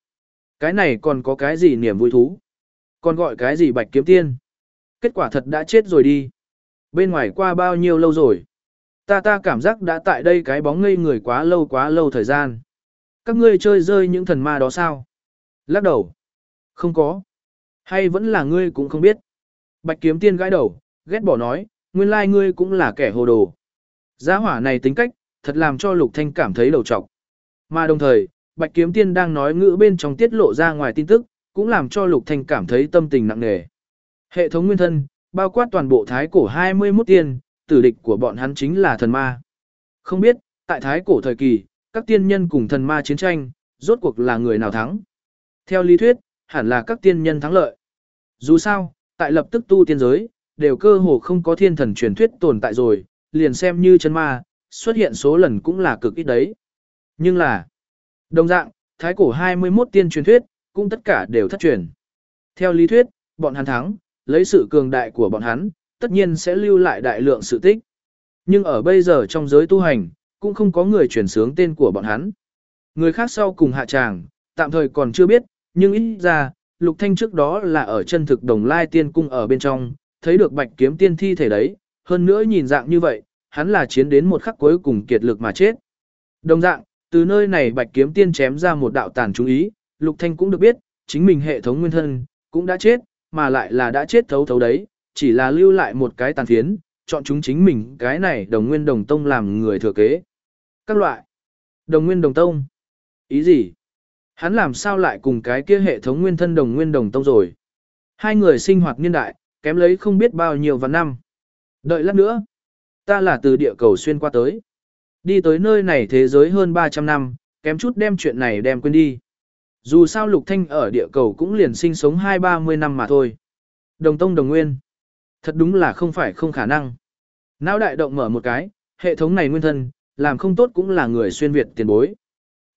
Cái này còn có cái gì niềm vui thú? Còn gọi cái gì bạch kiếm tiên? Kết quả thật đã chết rồi đi. Bên ngoài qua bao nhiêu lâu rồi? Ta ta cảm giác đã tại đây cái bóng ngây người quá lâu quá lâu thời gian. Các ngươi chơi rơi những thần ma đó sao? Lắc đầu. Không có. Hay vẫn là ngươi cũng không biết. Bạch kiếm tiên gãi đầu, ghét bỏ nói, nguyên lai ngươi cũng là kẻ hồ đồ. Giá hỏa này tính cách, thật làm cho Lục Thanh cảm thấy đầu trọc. Mà đồng thời, Bạch Kiếm Tiên đang nói ngữ bên trong tiết lộ ra ngoài tin tức, cũng làm cho Lục Thanh cảm thấy tâm tình nặng nề. Hệ thống nguyên thân, bao quát toàn bộ thái cổ 21 tiên, tử địch của bọn hắn chính là thần ma. Không biết, tại thái cổ thời kỳ, các tiên nhân cùng thần ma chiến tranh, rốt cuộc là người nào thắng? Theo lý thuyết, hẳn là các tiên nhân thắng lợi. Dù sao, tại lập tức tu tiên giới, đều cơ hồ không có thiên thần truyền thuyết tồn tại rồi, liền xem như chân ma, xuất hiện số lần cũng là cực ít đấy. Nhưng là, đồng dạng, thái cổ 21 tiên truyền thuyết, cũng tất cả đều thất truyền. Theo lý thuyết, bọn hắn thắng, lấy sự cường đại của bọn hắn, tất nhiên sẽ lưu lại đại lượng sự tích. Nhưng ở bây giờ trong giới tu hành, cũng không có người truyền sướng tên của bọn hắn. Người khác sau cùng hạ tràng, tạm thời còn chưa biết, nhưng ít ra, Lục Thanh trước đó là ở chân thực đồng lai tiên cung ở bên trong, thấy được bạch kiếm tiên thi thể đấy, hơn nữa nhìn dạng như vậy, hắn là chiến đến một khắc cuối cùng kiệt lực mà chết. Đồng dạng, từ nơi này bạch kiếm tiên chém ra một đạo tàn chú ý, Lục Thanh cũng được biết, chính mình hệ thống nguyên thân, cũng đã chết, mà lại là đã chết thấu thấu đấy, chỉ là lưu lại một cái tàn phiến, chọn chúng chính mình cái này đồng nguyên đồng tông làm người thừa kế. Các loại. Đồng nguyên đồng tông. Ý gì? Hắn làm sao lại cùng cái kia hệ thống nguyên thân đồng nguyên đồng tông rồi? Hai người sinh hoạt niên đại, kém lấy không biết bao nhiêu vạn năm. Đợi lát nữa. Ta là từ địa cầu xuyên qua tới. Đi tới nơi này thế giới hơn 300 năm, kém chút đem chuyện này đem quên đi. Dù sao Lục Thanh ở địa cầu cũng liền sinh sống 2-30 năm mà thôi. Đồng tông đồng nguyên. Thật đúng là không phải không khả năng. Não đại động mở một cái, hệ thống này nguyên thân, làm không tốt cũng là người xuyên Việt tiền bối.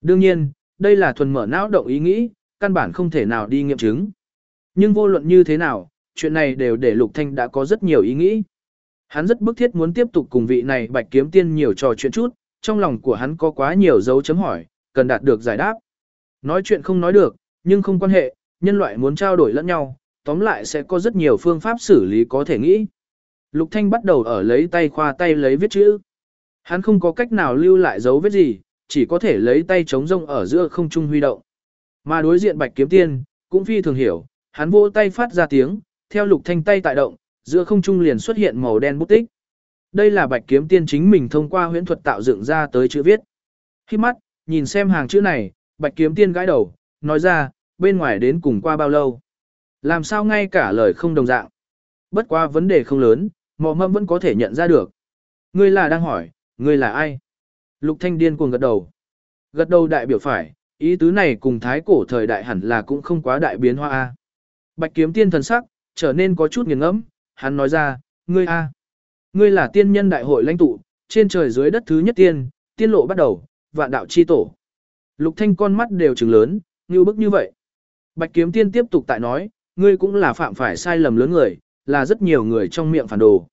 Đương nhiên, đây là thuần mở não động ý nghĩ, căn bản không thể nào đi nghiệm chứng. Nhưng vô luận như thế nào, chuyện này đều để Lục Thanh đã có rất nhiều ý nghĩ. Hắn rất bức thiết muốn tiếp tục cùng vị này bạch kiếm tiên nhiều trò chuyện chút, trong lòng của hắn có quá nhiều dấu chấm hỏi, cần đạt được giải đáp. Nói chuyện không nói được, nhưng không quan hệ, nhân loại muốn trao đổi lẫn nhau, tóm lại sẽ có rất nhiều phương pháp xử lý có thể nghĩ. Lục Thanh bắt đầu ở lấy tay khoa tay lấy viết chữ. Hắn không có cách nào lưu lại dấu vết gì, chỉ có thể lấy tay chống rông ở giữa không trung huy động. Mà đối diện bạch kiếm tiên, cũng phi thường hiểu, hắn vỗ tay phát ra tiếng, theo lục thanh tay tại động, giữa không trung liền xuất hiện màu đen bút tích. Đây là bạch kiếm tiên chính mình thông qua huyễn thuật tạo dựng ra tới chữ viết. Khi mắt, nhìn xem hàng chữ này, bạch kiếm tiên gãi đầu, nói ra, bên ngoài đến cùng qua bao lâu. Làm sao ngay cả lời không đồng dạng. Bất qua vấn đề không lớn, mò mâm vẫn có thể nhận ra được. Ngươi là đang hỏi, ngươi là ai? Lục Thanh điên cuồng gật đầu. Gật đầu đại biểu phải, ý tứ này cùng thái cổ thời đại hẳn là cũng không quá đại biến hoa a. Bạch kiếm tiên thần sắc, trở nên có chút nghiền ngẫm, hắn nói ra, ngươi a, ngươi là tiên nhân đại hội lãnh tụ, trên trời dưới đất thứ nhất tiên, tiên lộ bắt đầu, vạn đạo chi tổ. Lục Thanh con mắt đều trừng lớn, như bức như vậy. Bạch kiếm tiên tiếp tục tại nói, ngươi cũng là phạm phải sai lầm lớn người, là rất nhiều người trong miệng phản đồ.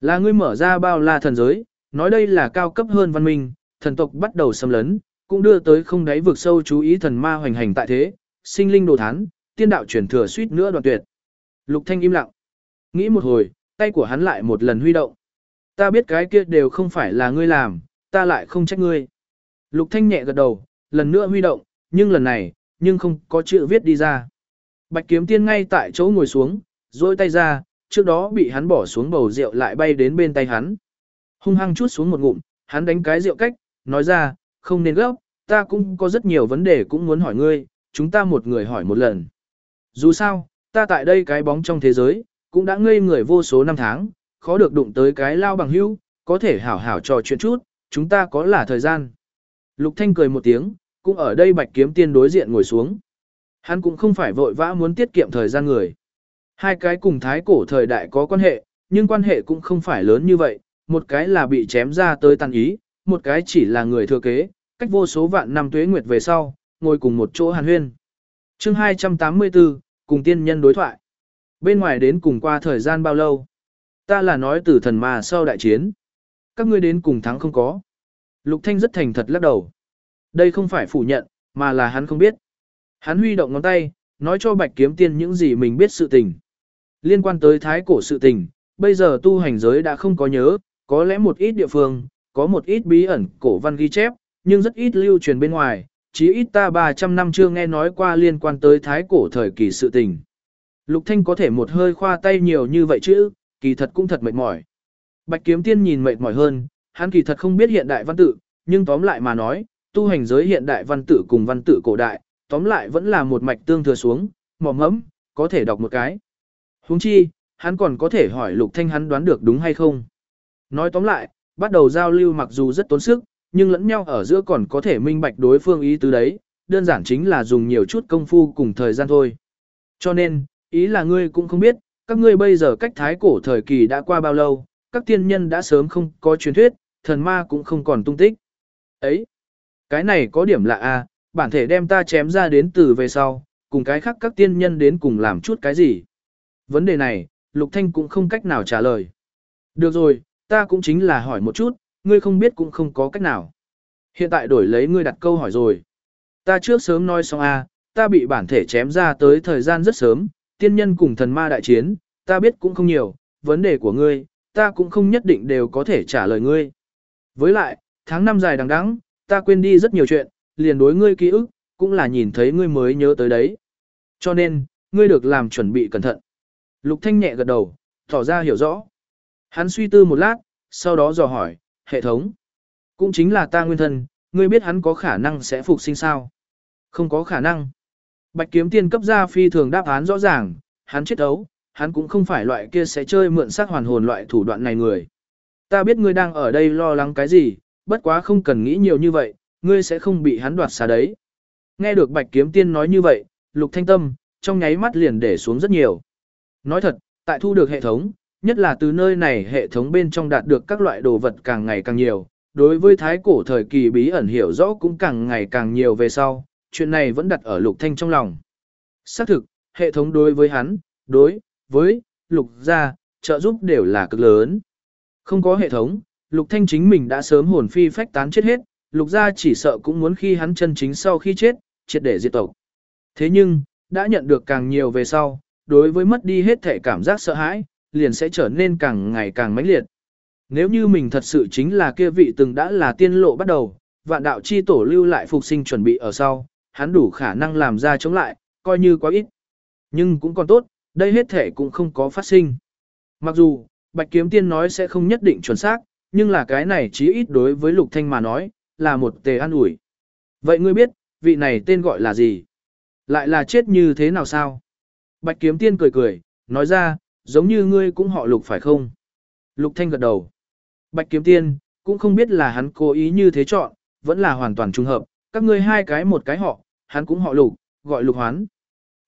Là ngươi mở ra bao la thần giới, nói đây là cao cấp hơn văn minh, thần tộc bắt đầu xâm lấn, cũng đưa tới không đáy vực sâu chú ý thần ma hoành hành tại thế, sinh linh đồ thán, tiên đạo truyền thừa suýt nữa đoạn tuyệt. Lục Thanh im lặng. Nghĩ một hồi, tay của hắn lại một lần huy động. Ta biết cái kia đều không phải là ngươi làm, ta lại không trách ngươi. Lục Thanh nhẹ gật đầu, lần nữa huy động, nhưng lần này, nhưng không có chữ viết đi ra. Bạch kiếm tiên ngay tại chỗ ngồi xuống, duỗi tay ra, trước đó bị hắn bỏ xuống bầu rượu lại bay đến bên tay hắn. Hung hăng chút xuống một ngụm, hắn đánh cái rượu cách, nói ra, không nên gấp, ta cũng có rất nhiều vấn đề cũng muốn hỏi ngươi, chúng ta một người hỏi một lần. Dù sao, ta tại đây cái bóng trong thế giới, cũng đã ngây người vô số năm tháng, khó được đụng tới cái lao bằng hữu, có thể hảo hảo trò chuyện chút, chúng ta có là thời gian. Lục Thanh cười một tiếng, cũng ở đây bạch kiếm tiên đối diện ngồi xuống. Hắn cũng không phải vội vã muốn tiết kiệm thời gian người. Hai cái cùng thái cổ thời đại có quan hệ, nhưng quan hệ cũng không phải lớn như vậy, một cái là bị chém ra tới tàn ý, một cái chỉ là người thừa kế, cách vô số vạn năm tuế nguyệt về sau, ngồi cùng một chỗ hàn huyên. chương 284, cùng tiên nhân đối thoại. Bên ngoài đến cùng qua thời gian bao lâu? Ta là nói từ thần mà sau đại chiến. Các ngươi đến cùng thắng không có. Lục Thanh rất thành thật lắc đầu. Đây không phải phủ nhận, mà là hắn không biết. Hắn huy động ngón tay, nói cho bạch kiếm tiên những gì mình biết sự tình. Liên quan tới thái cổ sự tình, bây giờ tu hành giới đã không có nhớ, có lẽ một ít địa phương, có một ít bí ẩn cổ văn ghi chép, nhưng rất ít lưu truyền bên ngoài, chí ít ta 300 năm chưa nghe nói qua liên quan tới thái cổ thời kỳ sự tình. Lục Thanh có thể một hơi khoa tay nhiều như vậy chứ, kỳ thật cũng thật mệt mỏi. Bạch Kiếm Tiên nhìn mệt mỏi hơn, hắn kỳ thật không biết hiện đại văn tự, nhưng tóm lại mà nói, tu hành giới hiện đại văn tự cùng văn tự cổ đại, tóm lại vẫn là một mạch tương thừa xuống, mỏm mẫm, có thể đọc một cái. Huống chi, hắn còn có thể hỏi Lục Thanh hắn đoán được đúng hay không. Nói tóm lại, bắt đầu giao lưu mặc dù rất tốn sức, nhưng lẫn nhau ở giữa còn có thể minh bạch đối phương ý tứ đấy, đơn giản chính là dùng nhiều chút công phu cùng thời gian thôi. Cho nên, ý là ngươi cũng không biết, các ngươi bây giờ cách thái cổ thời kỳ đã qua bao lâu, các tiên nhân đã sớm không có truyền thuyết, thần ma cũng không còn tung tích. Ấy, cái này có điểm lạ à, bản thể đem ta chém ra đến từ về sau, cùng cái khác các tiên nhân đến cùng làm chút cái gì. Vấn đề này, Lục Thanh cũng không cách nào trả lời. Được rồi, ta cũng chính là hỏi một chút, ngươi không biết cũng không có cách nào. Hiện tại đổi lấy ngươi đặt câu hỏi rồi. Ta trước sớm nói xong a, ta bị bản thể chém ra tới thời gian rất sớm, tiên nhân cùng thần ma đại chiến, ta biết cũng không nhiều, vấn đề của ngươi, ta cũng không nhất định đều có thể trả lời ngươi. Với lại, tháng năm dài đằng đẵng, ta quên đi rất nhiều chuyện, liền đối ngươi ký ức, cũng là nhìn thấy ngươi mới nhớ tới đấy. Cho nên, ngươi được làm chuẩn bị cẩn thận. Lục Thanh nhẹ gật đầu, tỏ ra hiểu rõ. Hắn suy tư một lát, sau đó dò hỏi, hệ thống. Cũng chính là ta nguyên thân, ngươi biết hắn có khả năng sẽ phục sinh sao? Không có khả năng. Bạch kiếm tiên cấp ra phi thường đáp án rõ ràng, hắn chết ấu, hắn cũng không phải loại kia sẽ chơi mượn sắc hoàn hồn loại thủ đoạn này người. Ta biết ngươi đang ở đây lo lắng cái gì, bất quá không cần nghĩ nhiều như vậy, ngươi sẽ không bị hắn đoạt xá đấy. Nghe được bạch kiếm tiên nói như vậy, lục thanh tâm, trong nháy mắt liền để xuống rất nhiều. Nói thật, tại thu được hệ thống, nhất là từ nơi này hệ thống bên trong đạt được các loại đồ vật càng ngày càng nhiều, đối với thái cổ thời kỳ bí ẩn hiểu rõ cũng càng ngày càng nhiều về sau, chuyện này vẫn đặt ở lục thanh trong lòng. Xác thực, hệ thống đối với hắn, đối với lục gia, trợ giúp đều là cực lớn. Không có hệ thống, lục thanh chính mình đã sớm hồn phi phách tán chết hết, lục gia chỉ sợ cũng muốn khi hắn chân chính sau khi chết, triệt để diệt tộc. Thế nhưng, đã nhận được càng nhiều về sau, đối với mất đi hết thể cảm giác sợ hãi, liền sẽ trở nên càng ngày càng mãnh liệt. Nếu như mình thật sự chính là kia vị từng đã là tiên lộ bắt đầu, vạn đạo chi tổ lưu lại phục sinh chuẩn bị ở sau, hắn đủ khả năng làm ra chống lại, coi như quá ít. Nhưng cũng còn tốt, đây hết thể cũng không có phát sinh. Mặc dù, Bạch Kiếm Tiên nói sẽ không nhất định chuẩn xác, nhưng là cái này chí ít đối với Lục Thanh mà nói, là một tề an ủi. Vậy ngươi biết, vị này tên gọi là gì? Lại là chết như thế nào sao? Bạch kiếm tiên cười cười, nói ra, giống như ngươi cũng họ lục phải không? Lục thanh gật đầu. Bạch kiếm tiên, cũng không biết là hắn cố ý như thế chọn, vẫn là hoàn toàn trùng hợp, các ngươi hai cái một cái họ, hắn cũng họ lục, gọi lục hoán.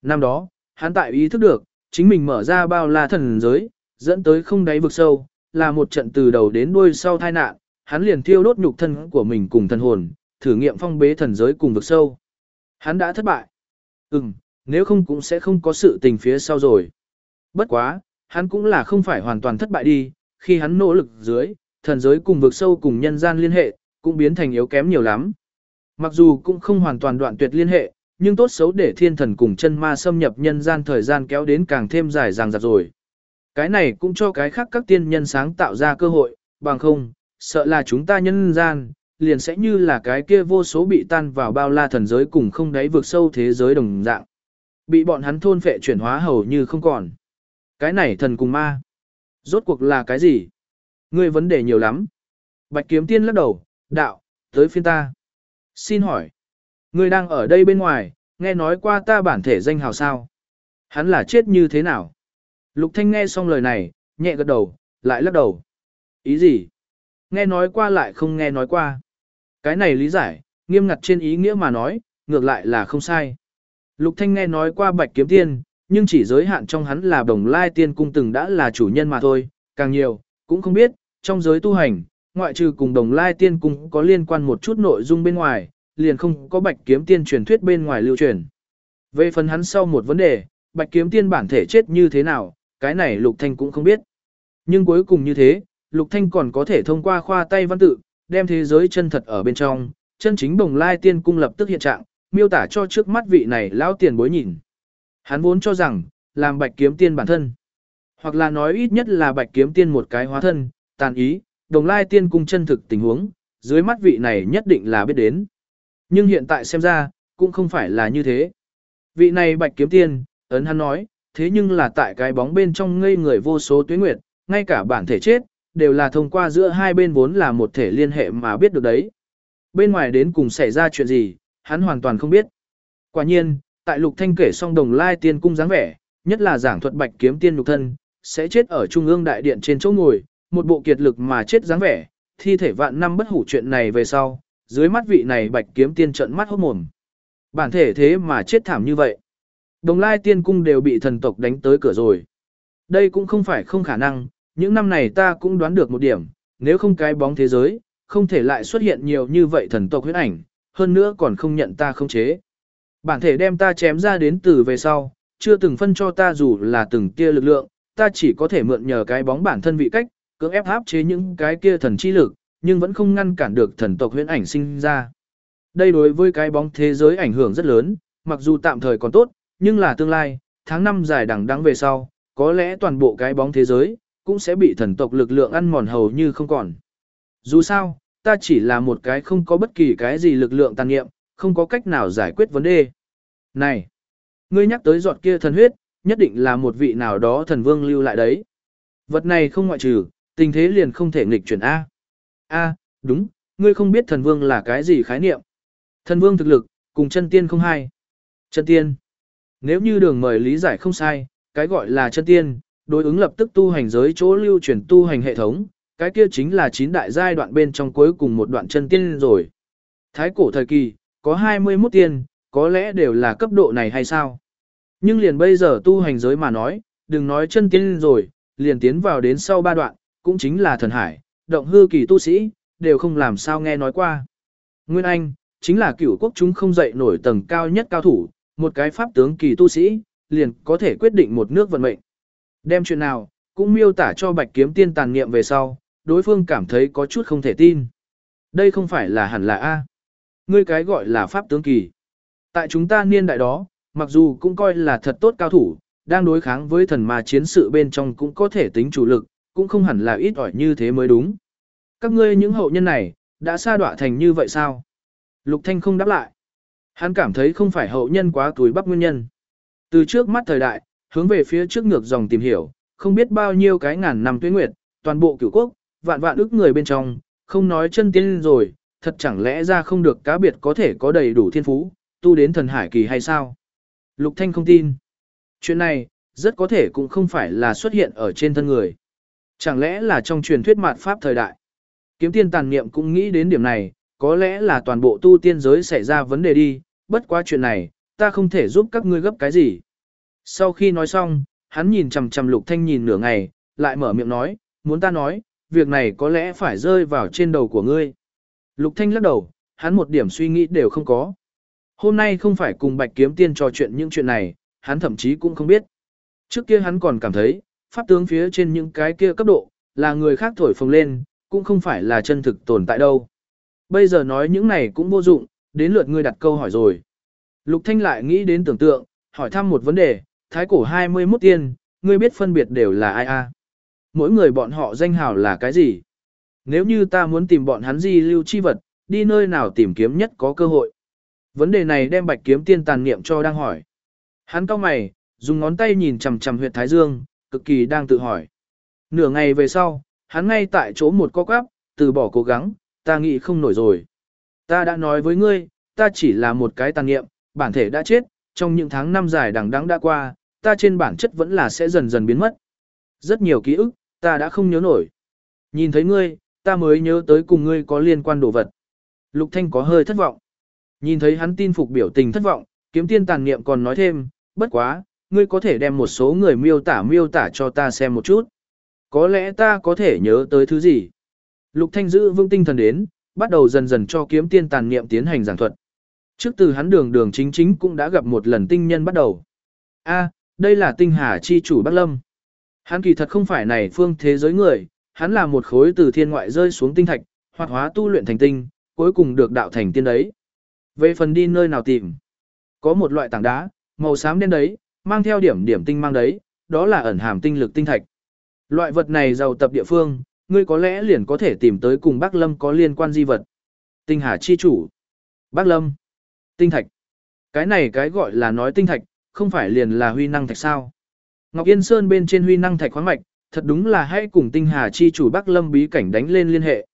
Năm đó, hắn tại ý thức được, chính mình mở ra bao la thần giới, dẫn tới không đáy vực sâu, là một trận từ đầu đến đuôi sau tai nạn, hắn liền thiêu đốt nhục thân của mình cùng thần hồn, thử nghiệm phong bế thần giới cùng vực sâu. Hắn đã thất bại. Ừm, nếu không cũng sẽ không có sự tình phía sau rồi. Bất quá, hắn cũng là không phải hoàn toàn thất bại đi, khi hắn nỗ lực dưới, thần giới cùng vực sâu cùng nhân gian liên hệ, cũng biến thành yếu kém nhiều lắm. Mặc dù cũng không hoàn toàn đoạn tuyệt liên hệ, nhưng tốt xấu để thiên thần cùng chân ma xâm nhập nhân gian thời gian kéo đến càng thêm dài dàng dặt rồi. Cái này cũng cho cái khác các tiên nhân sáng tạo ra cơ hội, bằng không, sợ là chúng ta nhân gian, liền sẽ như là cái kia vô số bị tan vào bao la thần giới cùng không đáy vượt sâu thế giới đồng dạng. Bị bọn hắn thôn phệ chuyển hóa hầu như không còn. Cái này thần cùng ma. Rốt cuộc là cái gì? Ngươi vấn đề nhiều lắm. Bạch kiếm tiên lắc đầu, đạo, tới phiên ta. Xin hỏi, ngươi đang ở đây bên ngoài, nghe nói qua ta bản thể danh hào sao? Hắn là chết như thế nào? Lục Thanh nghe xong lời này, nhẹ gật đầu, lại lắc đầu. Ý gì? Nghe nói qua lại không nghe nói qua. Cái này lý giải, nghiêm ngặt trên ý nghĩa mà nói, ngược lại là không sai. Lục Thanh nghe nói qua Bạch Kiếm Tiên, nhưng chỉ giới hạn trong hắn là Đồng Lai Tiên Cung từng đã là chủ nhân mà thôi, càng nhiều, cũng không biết, trong giới tu hành, ngoại trừ cùng Đồng Lai Tiên Cung có liên quan một chút nội dung bên ngoài, liền không có Bạch Kiếm Tiên truyền thuyết bên ngoài lưu truyền. Về phần hắn sau một vấn đề, Bạch Kiếm Tiên bản thể chết như thế nào, cái này Lục Thanh cũng không biết. Nhưng cuối cùng như thế, Lục Thanh còn có thể thông qua khoa tay văn tự, đem thế giới chân thật ở bên trong, chân chính Đồng Lai Tiên Cung lập tức hiện trạng, miêu tả cho trước mắt vị này lão tiền bối nhìn. Hắn vốn cho rằng, làm bạch kiếm tiên bản thân, hoặc là nói ít nhất là bạch kiếm tiên một cái hóa thân, tàn ý, đồng lai tiên cung chân thực tình huống, dưới mắt vị này nhất định là biết đến. Nhưng hiện tại xem ra, cũng không phải là như thế. Vị này bạch kiếm tiên, ấn hắn nói, thế nhưng là tại cái bóng bên trong ngây người vô số tuyến nguyệt, ngay cả bản thể chết, đều là thông qua giữa hai bên vốn là một thể liên hệ mà biết được đấy. Bên ngoài đến cùng xảy ra chuyện gì, hắn hoàn toàn không biết. Quả nhiên, tại Lục Thanh kể xong đồng lai tiên cung dáng vẻ, nhất là giảng thuật bạch kiếm tiên lục thân, sẽ chết ở trung ương đại điện trên chỗ ngồi, một bộ kiệt lực mà chết dáng vẻ, thi thể vạn năm bất hủ chuyện này về sau, dưới mắt vị này bạch kiếm tiên trận mắt hốt mồm. Bản thể thế mà chết thảm như vậy. Đồng lai tiên cung đều bị thần tộc đánh tới cửa rồi. Đây cũng không phải không khả năng, những năm này ta cũng đoán được một điểm, nếu không cái bóng thế giới, không thể lại xuất hiện nhiều như vậy thần tộc huyết ảnh, hơn nữa còn không nhận ta không chế. Bản thể đem ta chém ra đến từ về sau, chưa từng phân cho ta dù là từng tia lực lượng, ta chỉ có thể mượn nhờ cái bóng bản thân vị cách, cưỡng ép áp chế những cái kia thần chi lực, nhưng vẫn không ngăn cản được thần tộc huyễn ảnh sinh ra. Đây đối với cái bóng thế giới ảnh hưởng rất lớn, mặc dù tạm thời còn tốt, nhưng là tương lai, tháng năm dài đằng đẵng về sau, có lẽ toàn bộ cái bóng thế giới cũng sẽ bị thần tộc lực lượng ăn mòn hầu như không còn. Dù sao, ta chỉ là một cái không có bất kỳ cái gì lực lượng tàn nghiệm, không có cách nào giải quyết vấn đề. Này, ngươi nhắc tới giọt kia thần huyết, nhất định là một vị nào đó thần vương lưu lại đấy. Vật này không ngoại trừ, tình thế liền không thể nghịch chuyển A. A, đúng, ngươi không biết thần vương là cái gì khái niệm. Thần vương thực lực, cùng chân tiên không hai. Chân tiên. Nếu như đường mời lý giải không sai, cái gọi là chân tiên, đối ứng lập tức tu hành giới chỗ lưu truyền tu hành hệ thống, cái kia chính là chín đại giai đoạn bên trong cuối cùng một đoạn chân tiên rồi. Thái cổ thời kỳ, có 21 tiên, có lẽ đều là cấp độ này hay sao? Nhưng liền bây giờ tu hành giới mà nói, đừng nói chân tiên rồi, liền tiến vào đến sau ba đoạn, cũng chính là thần hải, động hư kỳ tu sĩ, đều không làm sao nghe nói qua. Nguyên Anh, chính là cửu quốc chúng không dậy nổi tầng cao nhất cao thủ, một cái pháp tướng kỳ tu sĩ, liền có thể quyết định một nước vận mệnh. Đem chuyện nào, cũng miêu tả cho bạch kiếm tiên tàn nghiệm về sau, đối phương cảm thấy có chút không thể tin. Đây không phải là hẳn là A. Ngươi cái gọi là pháp tướng kỳ. Tại chúng ta niên đại đó, mặc dù cũng coi là thật tốt cao thủ, đang đối kháng với thần ma chiến sự bên trong cũng có thể tính chủ lực, cũng không hẳn là ít ỏi như thế mới đúng. Các ngươi những hậu nhân này, đã sa đọa thành như vậy sao? Lục Thanh không đáp lại. Hắn cảm thấy không phải hậu nhân quá túi bắp nguyên nhân. Từ trước mắt thời đại, hướng về phía trước ngược dòng tìm hiểu, không biết bao nhiêu cái ngàn năm tuyết nguyệt, toàn bộ cửu quốc, vạn vạn ức người bên trong, không nói chân tiên rồi, thật chẳng lẽ ra không được cá biệt có thể có đầy đủ thiên phú, tu đến thần hải kỳ hay sao? Lục Thanh không tin. Chuyện này, rất có thể cũng không phải là xuất hiện ở trên thân người. Chẳng lẽ là trong truyền thuyết mạt pháp thời đại. Kiếm tiên tàn niệm cũng nghĩ đến điểm này, có lẽ là toàn bộ tu tiên giới xảy ra vấn đề đi, bất quá chuyện này, ta không thể giúp các ngươi gấp cái gì. Sau khi nói xong, hắn nhìn chằm chằm lục thanh nhìn nửa ngày, lại mở miệng nói, muốn ta nói, việc này có lẽ phải rơi vào trên đầu của ngươi. Lục thanh lắc đầu, hắn một điểm suy nghĩ đều không có. Hôm nay không phải cùng bạch kiếm tiên trò chuyện những chuyện này, hắn thậm chí cũng không biết. Trước kia hắn còn cảm thấy, pháp tướng phía trên những cái kia cấp độ, là người khác thổi phồng lên, cũng không phải là chân thực tồn tại đâu. Bây giờ nói những này cũng vô dụng, đến lượt ngươi đặt câu hỏi rồi. Lục Thanh lại nghĩ đến tưởng tượng, hỏi thăm một vấn đề, thái cổ 21 tiên, ngươi biết phân biệt đều là ai a? Mỗi người bọn họ danh hào là cái gì? Nếu như ta muốn tìm bọn hắn di lưu chi vật, đi nơi nào tìm kiếm nhất có cơ hội? Vấn đề này đem bạch kiếm tiên tàn niệm cho đang hỏi. Hắn cao mày, dùng ngón tay nhìn chằm chằm huyệt thái dương, cực kỳ đang tự hỏi. Nửa ngày về sau, hắn ngay tại chỗ một co quắp, từ bỏ cố gắng, ta nghĩ không nổi rồi. Ta đã nói với ngươi, ta chỉ là một cái tàn niệm, bản thể đã chết, trong những tháng năm dài đằng đẵng đã qua, ta trên bản chất vẫn là sẽ dần dần biến mất. Rất nhiều ký ức, ta đã không nhớ nổi. Nhìn thấy ngươi, ta mới nhớ tới cùng ngươi có liên quan đồ vật. Lục Thanh có hơi thất vọng. Nhìn thấy hắn tin phục biểu tình thất vọng, kiếm tiên tàn niệm còn nói thêm, bất quá, ngươi có thể đem một số người miêu tả miêu tả cho ta xem một chút. Có lẽ ta có thể nhớ tới thứ gì. Lục Thanh giữ vững tinh thần đến, bắt đầu dần dần cho kiếm tiên tàn niệm tiến hành giảng thuật. Trước từ hắn đường đường chính chính cũng đã gặp một lần tinh nhân bắt đầu. A, đây là tinh hà chi chủ Bắc Lâm. Hắn kỳ thật không phải này phương thế giới người, hắn là một khối từ thiên ngoại rơi xuống tinh thạch, hoạt hóa tu luyện thành tinh, cuối cùng được đạo thành tiên đấy. Về phần đi nơi nào tìm, có một loại tảng đá, màu xám đen đấy, mang theo điểm điểm tinh mang đấy, đó là ẩn hàm tinh lực tinh thạch. Loại vật này giàu tập địa phương, ngươi có lẽ liền có thể tìm tới cùng Bác Lâm có liên quan di vật. Tinh Hà chi chủ. Bác Lâm. Tinh thạch. Cái này cái gọi là nói tinh thạch, không phải liền là huy năng thạch sao? Ngọc Yên Sơn bên trên huy năng thạch khoáng mạch, thật đúng là hãy cùng Tinh Hà chi chủ Bắc Lâm bí cảnh đánh lên liên hệ.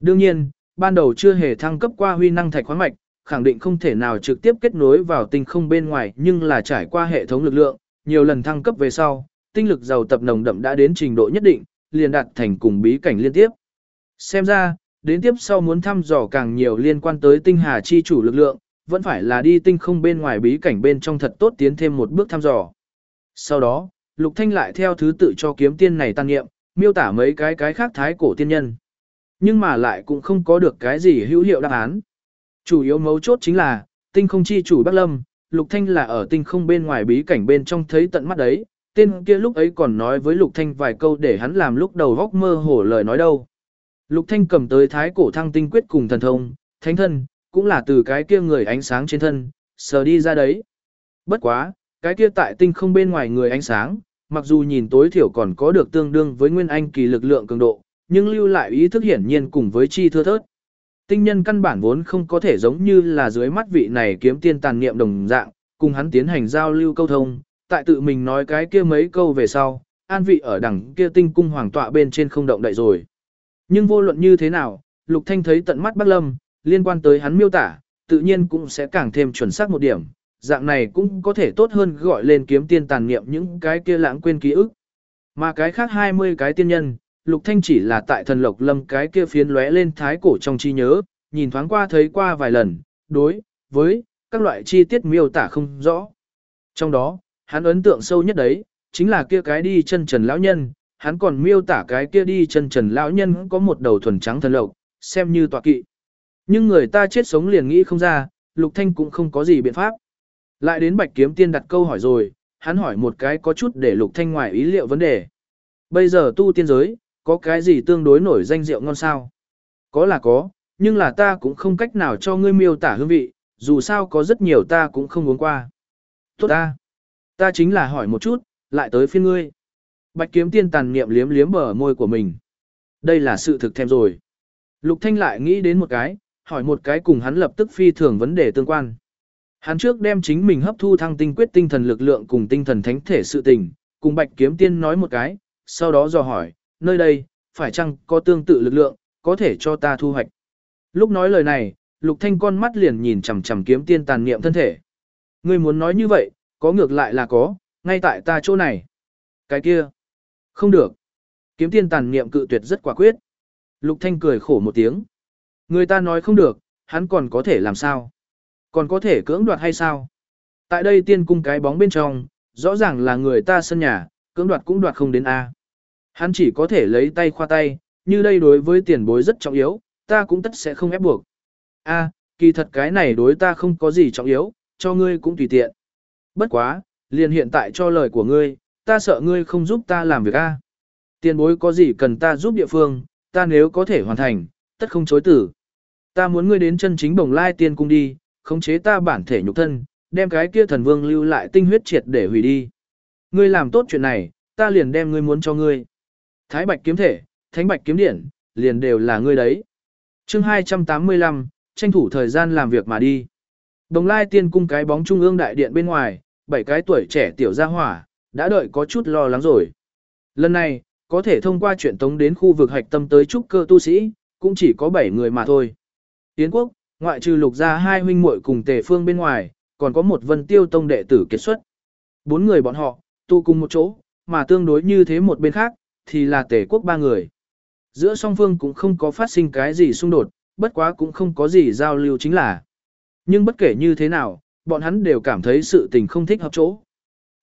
Đương nhiên, ban đầu chưa hề thăng cấp qua huy năng thạch khoáng mạch, khẳng định không thể nào trực tiếp kết nối vào tinh không bên ngoài, nhưng là trải qua hệ thống lực lượng, nhiều lần thăng cấp về sau, tinh lực giàu tập nồng đậm đã đến trình độ nhất định, liền đạt thành cùng bí cảnh liên tiếp. Xem ra, đến tiếp sau muốn thăm dò càng nhiều liên quan tới tinh hà chi chủ lực lượng, vẫn phải là đi tinh không bên ngoài bí cảnh bên trong thật tốt tiến thêm một bước thăm dò. Sau đó, Lục Thanh lại theo thứ tự cho kiếm tiên này tăng nghiệm, miêu tả mấy cái cái khác thái cổ tiên nhân. Nhưng mà lại cũng không có được cái gì hữu hiệu đáp án. Chủ yếu mấu chốt chính là, tinh không chi chủ Bắc Lâm, Lục Thanh là ở tinh không bên ngoài bí cảnh bên trong thấy tận mắt đấy, tên kia lúc ấy còn nói với Lục Thanh vài câu để hắn làm lúc đầu góc mơ hồ lời nói đâu. Lục Thanh cầm tới thái cổ thăng tinh quyết cùng thần thông, thánh thân, cũng là từ cái kia người ánh sáng trên thân, sờ đi ra đấy. Bất quá, cái kia tại tinh không bên ngoài người ánh sáng, mặc dù nhìn tối thiểu còn có được tương đương với nguyên anh kỳ lực lượng cường độ, nhưng lưu lại ý thức hiển nhiên cùng với chi thưa thớt. Tinh nhân căn bản vốn không có thể giống như là dưới mắt vị này kiếm tiên tàn niệm đồng dạng, cùng hắn tiến hành giao lưu câu thông, tại tự mình nói cái kia mấy câu về sau, an vị ở đằng kia tinh cung hoàng tọa bên trên không động đậy rồi. Nhưng vô luận như thế nào, Lục Thanh thấy tận mắt Bắc Lâm, liên quan tới hắn miêu tả, tự nhiên cũng sẽ càng thêm chuẩn xác một điểm, dạng này cũng có thể tốt hơn gọi lên kiếm tiên tàn niệm những cái kia lãng quên ký ức. Mà cái khác 20 cái tiên nhân, Lục Thanh chỉ là tại thần lộc lâm cái kia phiến lóe lên thái cổ trong trí nhớ, nhìn thoáng qua thấy qua vài lần, đối, với, các loại chi tiết miêu tả không rõ. Trong đó, hắn ấn tượng sâu nhất đấy, chính là kia cái đi chân trần lão nhân, hắn còn miêu tả cái kia đi chân trần lão nhân có một đầu thuần trắng thần lộc, xem như tọa kỵ. Nhưng người ta chết sống liền nghĩ không ra, Lục Thanh cũng không có gì biện pháp. Lại đến Bạch Kiếm Tiên đặt câu hỏi rồi, hắn hỏi một cái có chút để Lục Thanh ngoài ý liệu vấn đề. Bây giờ tu tiên giới, có cái gì tương đối nổi danh rượu ngon sao? Có là có, nhưng là ta cũng không cách nào cho ngươi miêu tả hương vị, dù sao có rất nhiều ta cũng không uống qua. Tốt ta. Ta chính là hỏi một chút, lại tới phiên ngươi. Bạch kiếm tiên tàn niệm liếm liếm bờ môi của mình. Đây là sự thực thêm rồi. Lục Thanh lại nghĩ đến một cái, hỏi một cái cùng hắn lập tức phi thường vấn đề tương quan. Hắn trước đem chính mình hấp thu thăng tinh quyết tinh thần lực lượng cùng tinh thần thánh thể sự tình, cùng Bạch kiếm tiên nói một cái, sau đó dò hỏi, nơi đây, phải chăng có tương tự lực lượng, có thể cho ta thu hoạch. Lúc nói lời này, Lục Thanh con mắt liền nhìn chằm chằm kiếm tiên tàn niệm thân thể. Ngươi muốn nói như vậy, có ngược lại là có, Ngay tại ta chỗ này. Cái kia. Không được. Kiếm tiên tàn niệm cự tuyệt rất quả quyết. Lục Thanh cười khổ một tiếng. Người ta nói không được, hắn còn có thể làm sao? Còn có thể cưỡng đoạt hay sao? Tại đây tiên cung cái bóng bên trong, rõ ràng là người ta sân nhà, cưỡng đoạt cũng đoạt không đến A. Hắn chỉ có thể lấy tay khoa tay, như đây đối với tiền bối rất trọng yếu, ta cũng tất sẽ không ép buộc. A, kỳ thật cái này đối ta không có gì trọng yếu, cho ngươi cũng tùy tiện. Bất quá, liền hiện tại cho lời của ngươi, ta sợ ngươi không giúp ta làm việc A. Tiền bối có gì cần ta giúp địa phương, ta nếu có thể hoàn thành, tất không chối tử. Ta muốn ngươi đến chân chính bồng lai tiên cung đi, khống chế ta bản thể nhục thân, đem cái kia thần vương lưu lại tinh huyết triệt để hủy đi. Ngươi làm tốt chuyện này, ta liền đem ngươi muốn cho ngươi. Thái bạch kiếm thể, thánh bạch kiếm điển, liền đều là ngươi đấy. chương 285, tranh thủ thời gian làm việc mà đi. Đồng lai tiên cung cái bóng trung ương đại điện bên ngoài, bảy cái tuổi trẻ tiểu gia hỏa, đã đợi có chút lo lắng rồi. Lần này, có thể thông qua chuyện tống đến khu vực hạch tâm tới trúc cơ tu sĩ, cũng chỉ có 7 người mà thôi. Yến quốc, ngoại trừ lục gia hai huynh muội cùng tề phương bên ngoài, còn có một vân tiêu tông đệ tử kết xuất. Bốn người bọn họ, tu cùng một chỗ, mà tương đối như thế một bên khác, thì là tề quốc ba người. Giữa song phương cũng không có phát sinh cái gì xung đột, bất quá cũng không có gì giao lưu chính là. Nhưng bất kể như thế nào, bọn hắn đều cảm thấy sự tình không thích hợp chỗ.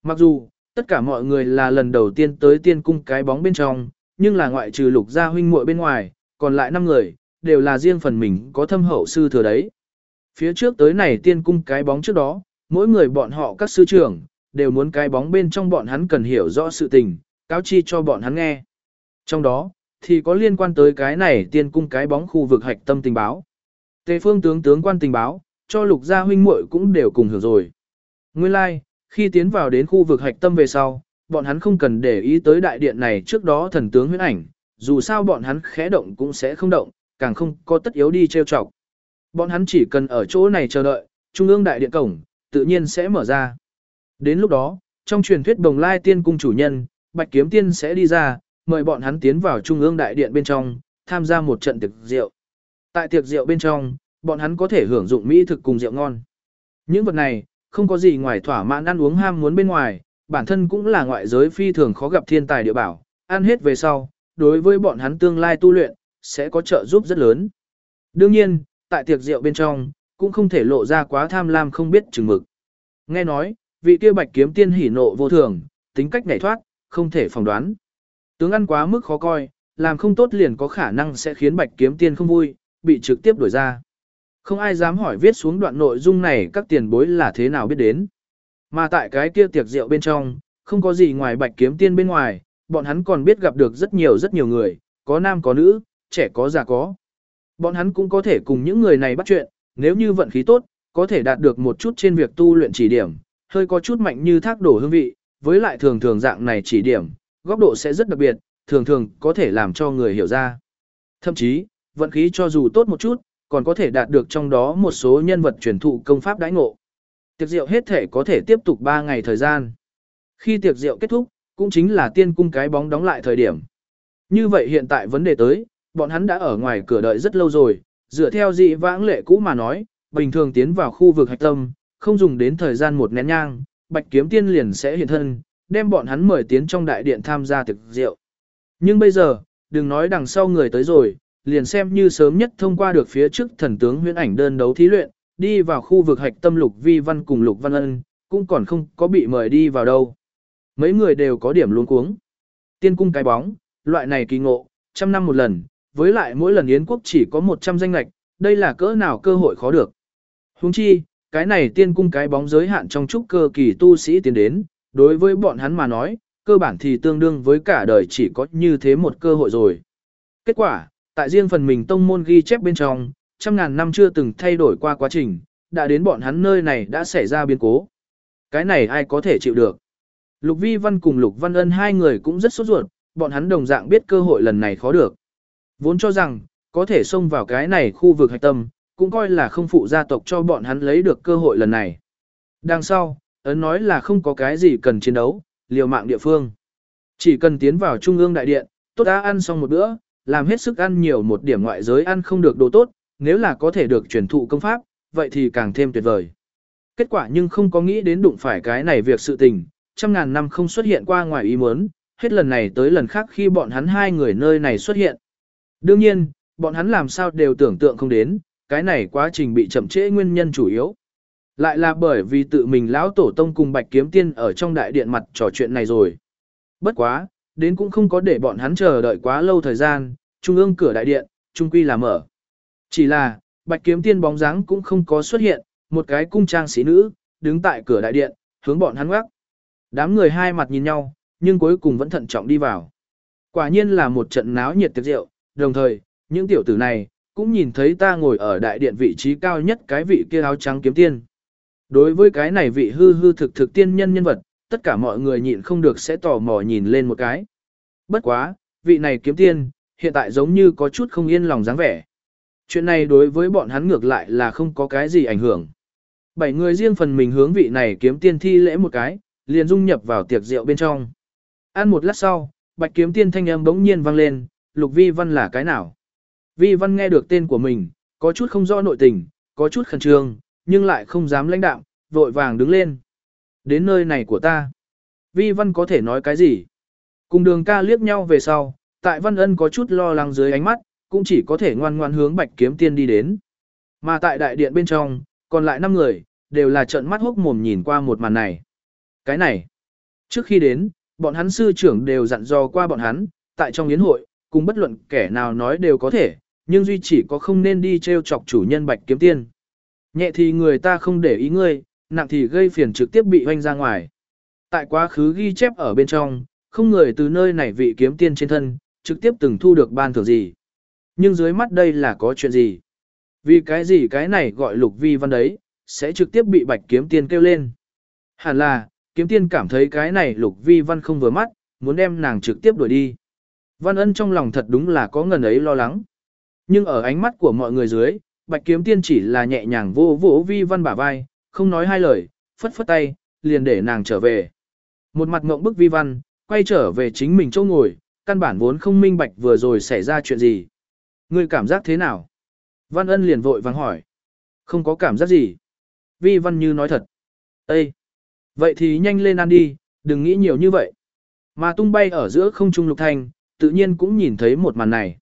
Mặc dù, tất cả mọi người là lần đầu tiên tới tiên cung cái bóng bên trong, nhưng là ngoại trừ lục gia huynh muội bên ngoài, còn lại 5 người, đều là riêng phần mình có thâm hậu sư thừa đấy. Phía trước tới này tiên cung cái bóng trước đó, mỗi người bọn họ các sư trưởng, đều muốn cái bóng bên trong bọn hắn cần hiểu rõ sự tình, cáo chi cho bọn hắn nghe. Trong đó, thì có liên quan tới cái này tiên cung cái bóng khu vực hạch tâm tình báo. Tề phương tướng tướng quan tình báo, cho lục gia huynh muội cũng đều cùng hưởng rồi. Nguyên lai, like, khi tiến vào đến khu vực hạch tâm về sau, bọn hắn không cần để ý tới đại điện này trước đó thần tướng huyết ảnh, dù sao bọn hắn khẽ động cũng sẽ không động, càng không có tất yếu đi trêu chọc. Bọn hắn chỉ cần ở chỗ này chờ đợi, trung ương đại điện cổng, tự nhiên sẽ mở ra. Đến lúc đó, trong truyền thuyết đồng lai tiên cung chủ nhân, bạch kiếm tiên sẽ đi ra, mời bọn hắn tiến vào trung ương đại điện bên trong, tham gia một trận tiệc rượu. Tại tiệc rượu bên trong, bọn hắn có thể hưởng dụng mỹ thực cùng rượu ngon. Những vật này, không có gì ngoài thỏa mãn ăn uống ham muốn bên ngoài, bản thân cũng là ngoại giới phi thường khó gặp thiên tài địa bảo, ăn hết về sau, đối với bọn hắn tương lai tu luyện, sẽ có trợ giúp rất lớn. Đương nhiên, tại tiệc rượu bên trong, cũng không thể lộ ra quá tham lam không biết chừng mực. Nghe nói, vị kia bạch kiếm tiên hỉ nộ vô thường, tính cách nhảy thoát, không thể phỏng đoán. Tướng ăn quá mức khó coi, làm không tốt liền có khả năng sẽ khiến bạch kiếm tiên không vui, bị trực tiếp đuổi ra. Không ai dám hỏi viết xuống đoạn nội dung này các tiền bối là thế nào biết đến. Mà tại cái kia tiệc rượu bên trong, không có gì ngoài bạch kiếm tiên bên ngoài, bọn hắn còn biết gặp được rất nhiều rất nhiều người, có nam có nữ, trẻ có già có. Bọn hắn cũng có thể cùng những người này bắt chuyện, nếu như vận khí tốt, có thể đạt được một chút trên việc tu luyện chỉ điểm, hơi có chút mạnh như thác đổ hương vị, với lại thường thường dạng này chỉ điểm, góc độ sẽ rất đặc biệt, thường thường có thể làm cho người hiểu ra. Thậm chí, vận khí cho dù tốt một chút, còn có thể đạt được trong đó một số nhân vật truyền thụ công pháp đãi ngộ. Tiệc rượu hết thể có thể tiếp tục 3 ngày thời gian. Khi tiệc rượu kết thúc, cũng chính là tiên cung cái bóng đóng lại thời điểm. Như vậy hiện tại vấn đề tới, bọn hắn đã ở ngoài cửa đợi rất lâu rồi, dựa theo dị vãng lệ cũ mà nói, bình thường tiến vào khu vực hạch tâm, không dùng đến thời gian một nén nhang, bạch kiếm tiên liền sẽ hiện thân, đem bọn hắn mời tiến trong đại điện tham gia thực rượu. Nhưng bây giờ, đừng nói đằng sau người tới rồi, liền xem như sớm nhất thông qua được phía trước thần tướng huyễn ảnh đơn đấu thí luyện, đi vào khu vực hạch tâm lục vi văn cùng lục văn ân, cũng còn không có bị mời đi vào đâu. Mấy người đều có điểm luống cuống. Tiên cung cái bóng, loại này kỳ ngộ, trăm năm một lần, với lại mỗi lần Yến quốc chỉ có 100 danh lạch, đây là cỡ nào cơ hội khó được. Huống chi, cái này tiên cung cái bóng giới hạn trong trúc cơ kỳ tu sĩ tiến đến, đối với bọn hắn mà nói, cơ bản thì tương đương với cả đời chỉ có như thế một cơ hội rồi. Kết quả, tại riêng phần mình tông môn ghi chép bên trong, trăm ngàn năm chưa từng thay đổi qua quá trình, đã đến bọn hắn nơi này đã xảy ra biến cố. Cái này ai có thể chịu được. Lục Vi Văn cùng Lục Văn Ân hai người cũng rất sốt ruột, bọn hắn đồng dạng biết cơ hội lần này khó được. Vốn cho rằng, có thể xông vào cái này khu vực hạch tâm, cũng coi là không phụ gia tộc cho bọn hắn lấy được cơ hội lần này. Đằng sau, ấn nói là không có cái gì cần chiến đấu, liều mạng địa phương. Chỉ cần tiến vào trung ương đại điện, tốt đã ăn xong một bữa, làm hết sức ăn nhiều một điểm ngoại giới ăn không được đồ tốt, nếu là có thể được truyền thụ công pháp, vậy thì càng thêm tuyệt vời. Kết quả nhưng không có nghĩ đến đụng phải cái này việc sự tình, trăm ngàn năm không xuất hiện qua ngoài ý muốn, hết lần này tới lần khác khi bọn hắn hai người nơi này xuất hiện. Đương nhiên, bọn hắn làm sao đều tưởng tượng không đến, cái này quá trình bị chậm trễ nguyên nhân chủ yếu. Lại là bởi vì tự mình lão tổ tông cùng Bạch Kiếm Tiên ở trong đại điện mặt trò chuyện này rồi. Bất quá, đến cũng không có để bọn hắn chờ đợi quá lâu thời gian, trung ương cửa đại điện, trung quy là mở. Chỉ là, Bạch Kiếm Tiên bóng dáng cũng không có xuất hiện, một cái cung trang sĩ nữ, đứng tại cửa đại điện, hướng bọn hắn ngoắc. Đám người hai mặt nhìn nhau, nhưng cuối cùng vẫn thận trọng đi vào. Quả nhiên là một trận náo nhiệt tiệc rượu, đồng thời, những tiểu tử này, cũng nhìn thấy ta ngồi ở đại điện vị trí cao nhất cái vị kia áo trắng kiếm tiên. Đối với cái này vị hư hư thực thực tiên nhân nhân vật, tất cả mọi người nhịn không được sẽ tò mò nhìn lên một cái. Bất quá, vị này kiếm tiên, hiện tại giống như có chút không yên lòng dáng vẻ. Chuyện này đối với bọn hắn ngược lại là không có cái gì ảnh hưởng. Bảy người riêng phần mình hướng vị này kiếm tiên thi lễ một cái, liền dung nhập vào tiệc rượu bên trong. Ăn một lát sau, bạch kiếm tiên thanh âm bỗng nhiên vang lên, lục vi văn là cái nào? Vi văn nghe được tên của mình, có chút không rõ nội tình, có chút khẩn trương, nhưng lại không dám lãnh đạm, vội vàng đứng lên. Đến nơi này của ta. Vi văn có thể nói cái gì? Cùng đường ca liếc nhau về sau, tại văn ân có chút lo lắng dưới ánh mắt, cũng chỉ có thể ngoan ngoan hướng bạch kiếm tiên đi đến. Mà tại đại điện bên trong, còn lại 5 người, đều là trợn mắt hốc mồm nhìn qua một màn này. Cái này, trước khi đến, bọn hắn sư trưởng đều dặn dò qua bọn hắn, tại trong yến hội, cùng bất luận kẻ nào nói đều có thể, nhưng duy chỉ có không nên đi treo chọc chủ nhân bạch kiếm tiên. Nhẹ thì người ta không để ý ngươi, nặng thì gây phiền trực tiếp bị hoanh ra ngoài. Tại quá khứ ghi chép ở bên trong, không người từ nơi này vị kiếm tiên trên thân, trực tiếp từng thu được ban thưởng gì. Nhưng dưới mắt đây là có chuyện gì? Vì cái gì cái này gọi lục vi văn đấy, sẽ trực tiếp bị bạch kiếm tiên kêu lên. Hẳn là, kiếm tiên cảm thấy cái này lục vi văn không vừa mắt, muốn đem nàng trực tiếp đuổi đi. Văn ân trong lòng thật đúng là có ngần ấy lo lắng. Nhưng ở ánh mắt của mọi người dưới, bạch kiếm tiên chỉ là nhẹ nhàng vô vỗ vi văn bả vai, không nói hai lời, phất phất tay, liền để nàng trở về. Một mặt ngộng bức vi văn, quay trở về chính mình chỗ ngồi, căn bản vốn không minh bạch vừa rồi xảy ra chuyện gì. Ngươi cảm giác thế nào? Văn ân liền vội vàng hỏi. Không có cảm giác gì. Vi văn như nói thật. Ê! Vậy thì nhanh lên ăn đi, đừng nghĩ nhiều như vậy. Mà tung bay ở giữa không trung lục thanh, tự nhiên cũng nhìn thấy một màn này.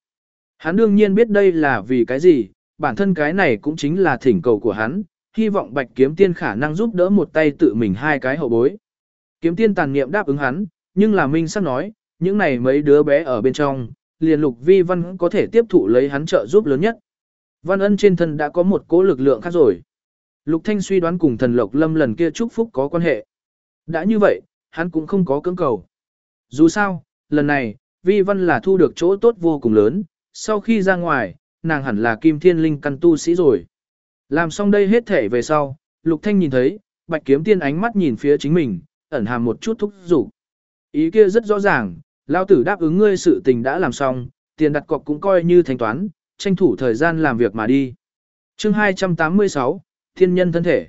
Hắn đương nhiên biết đây là vì cái gì, bản thân cái này cũng chính là thỉnh cầu của hắn, hy vọng bạch kiếm tiên khả năng giúp đỡ một tay tự mình hai cái hậu bối. Kiếm tiên tàn niệm đáp ứng hắn, nhưng là Minh sắc nói, những này mấy đứa bé ở bên trong, liền lục vi văn có thể tiếp thụ lấy hắn trợ giúp lớn nhất. Văn ân trên thân đã có một cỗ lực lượng khác rồi. Lục Thanh suy đoán cùng thần lộc lâm lần kia chúc phúc có quan hệ. Đã như vậy, hắn cũng không có cưỡng cầu. Dù sao, lần này, vi văn là thu được chỗ tốt vô cùng lớn, sau khi ra ngoài, nàng hẳn là kim thiên linh căn tu sĩ rồi. Làm xong đây hết thể về sau, Lục Thanh nhìn thấy, bạch kiếm tiên ánh mắt nhìn phía chính mình, ẩn hàm một chút thúc giục. Ý kia rất rõ ràng, Lão tử đáp ứng ngươi sự tình đã làm xong, tiền đặt cọc cũng coi như thanh toán, tranh thủ thời gian làm việc mà đi. Chương 286, Thiên nhân thân thể.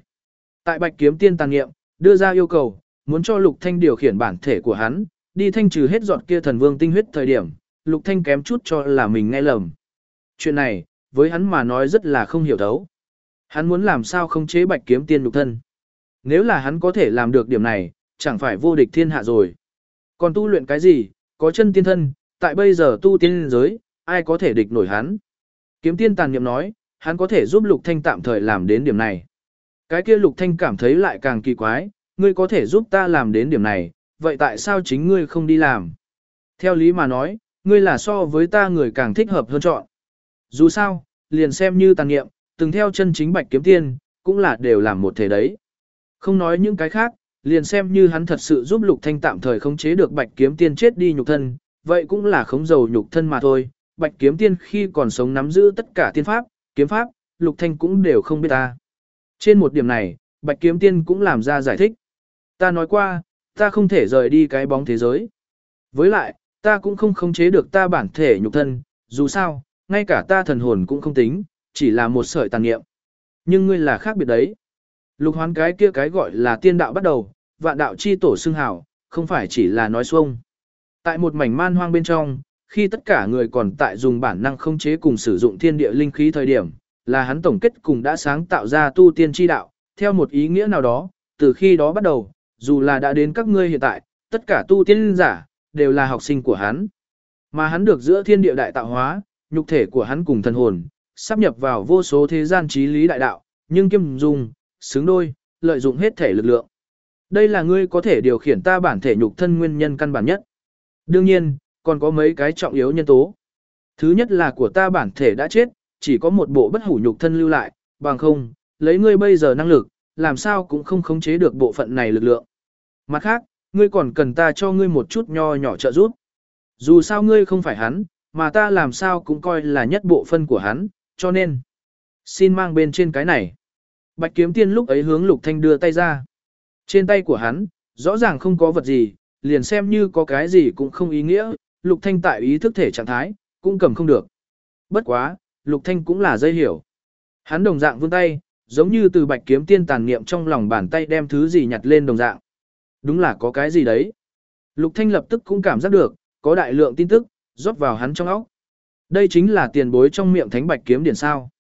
Tại Bạch Kiếm Tiên tàn nghiệm, đưa ra yêu cầu, muốn cho Lục Thanh điều khiển bản thể của hắn, đi thanh trừ hết giọt kia thần vương tinh huyết thời điểm, Lục Thanh kém chút cho là mình nghe lầm. Chuyện này, với hắn mà nói rất là không hiểu thấu. Hắn muốn làm sao không chế Bạch Kiếm Tiên lục thân. Nếu là hắn có thể làm được điểm này, chẳng phải vô địch thiên hạ rồi. Còn tu luyện cái gì, có chân tiên thân, tại bây giờ tu tiên giới, ai có thể địch nổi hắn. Kiếm tiên tàn niệm nói, hắn có thể giúp Lục Thanh tạm thời làm đến điểm này. Cái kia Lục Thanh cảm thấy lại càng kỳ quái, ngươi có thể giúp ta làm đến điểm này, vậy tại sao chính ngươi không đi làm? Theo lý mà nói, ngươi là so với ta người càng thích hợp hơn chọn. Dù sao, liền xem như tàn niệm, từng theo chân chính bạch kiếm tiên, cũng là đều làm một thể đấy. Không nói những cái khác, liền xem như hắn thật sự giúp Lục Thanh tạm thời khống chế được bạch kiếm tiên chết đi nhục thân, vậy cũng là khống dầu nhục thân mà thôi. Bạch kiếm tiên khi còn sống nắm giữ tất cả tiên pháp, kiếm pháp, Lục Thanh cũng đều không biết ta. Trên một điểm này, Bạch kiếm tiên cũng làm ra giải thích. Ta nói qua, ta không thể rời đi cái bóng thế giới. Với lại, ta cũng không khống chế được ta bản thể nhục thân, dù sao, ngay cả ta thần hồn cũng không tính, chỉ là một sợi tàn niệm. Nhưng ngươi là khác biệt đấy. Lục hoán cái kia cái gọi là tiên đạo bắt đầu, vạn đạo chi tổ xưng hào, không phải chỉ là nói xuông. Tại một mảnh man hoang bên trong, khi tất cả người còn tại dùng bản năng khống chế cùng sử dụng thiên địa linh khí thời điểm, là hắn tổng kết cùng đã sáng tạo ra tu tiên chi đạo, theo một ý nghĩa nào đó, từ khi đó bắt đầu, dù là đã đến các ngươi hiện tại, tất cả tu tiên giả, đều là học sinh của hắn. Mà hắn được giữa thiên địa đại tạo hóa, nhục thể của hắn cùng thần hồn, sắp nhập vào vô số thế gian trí lý đại đạo, nhưng kiêm dung, xứng đôi, lợi dụng hết thể lực lượng. Đây là ngươi có thể điều khiển ta bản thể nhục thân nguyên nhân căn bản nhất. Đương nhiên, còn có mấy cái trọng yếu nhân tố. Thứ nhất là của ta bản thể đã chết, chỉ có một bộ bất hủ nhục thân lưu lại, bằng không, lấy ngươi bây giờ năng lực, làm sao cũng không khống chế được bộ phận này lực lượng. Mặt khác, ngươi còn cần ta cho ngươi một chút nho nhỏ trợ giúp. Dù sao ngươi không phải hắn, mà ta làm sao cũng coi là nhất bộ phân của hắn, cho nên, xin mang bên trên cái này. Bạch kiếm tiên lúc ấy hướng lục thanh đưa tay ra. Trên tay của hắn, rõ ràng không có vật gì, liền xem như có cái gì cũng không ý nghĩa, lục thanh tại ý thức thể trạng thái, cũng cầm không được. Bất quá, lục thanh cũng là dây hiểu. Hắn đồng dạng vươn tay, giống như từ bạch kiếm tiên tàn niệm trong lòng bàn tay đem thứ gì nhặt lên đồng dạng. Đúng là có cái gì đấy. Lục thanh lập tức cũng cảm giác được, có đại lượng tin tức, rót vào hắn trong óc. Đây chính là tiền bối trong miệng thánh bạch kiếm điển sao.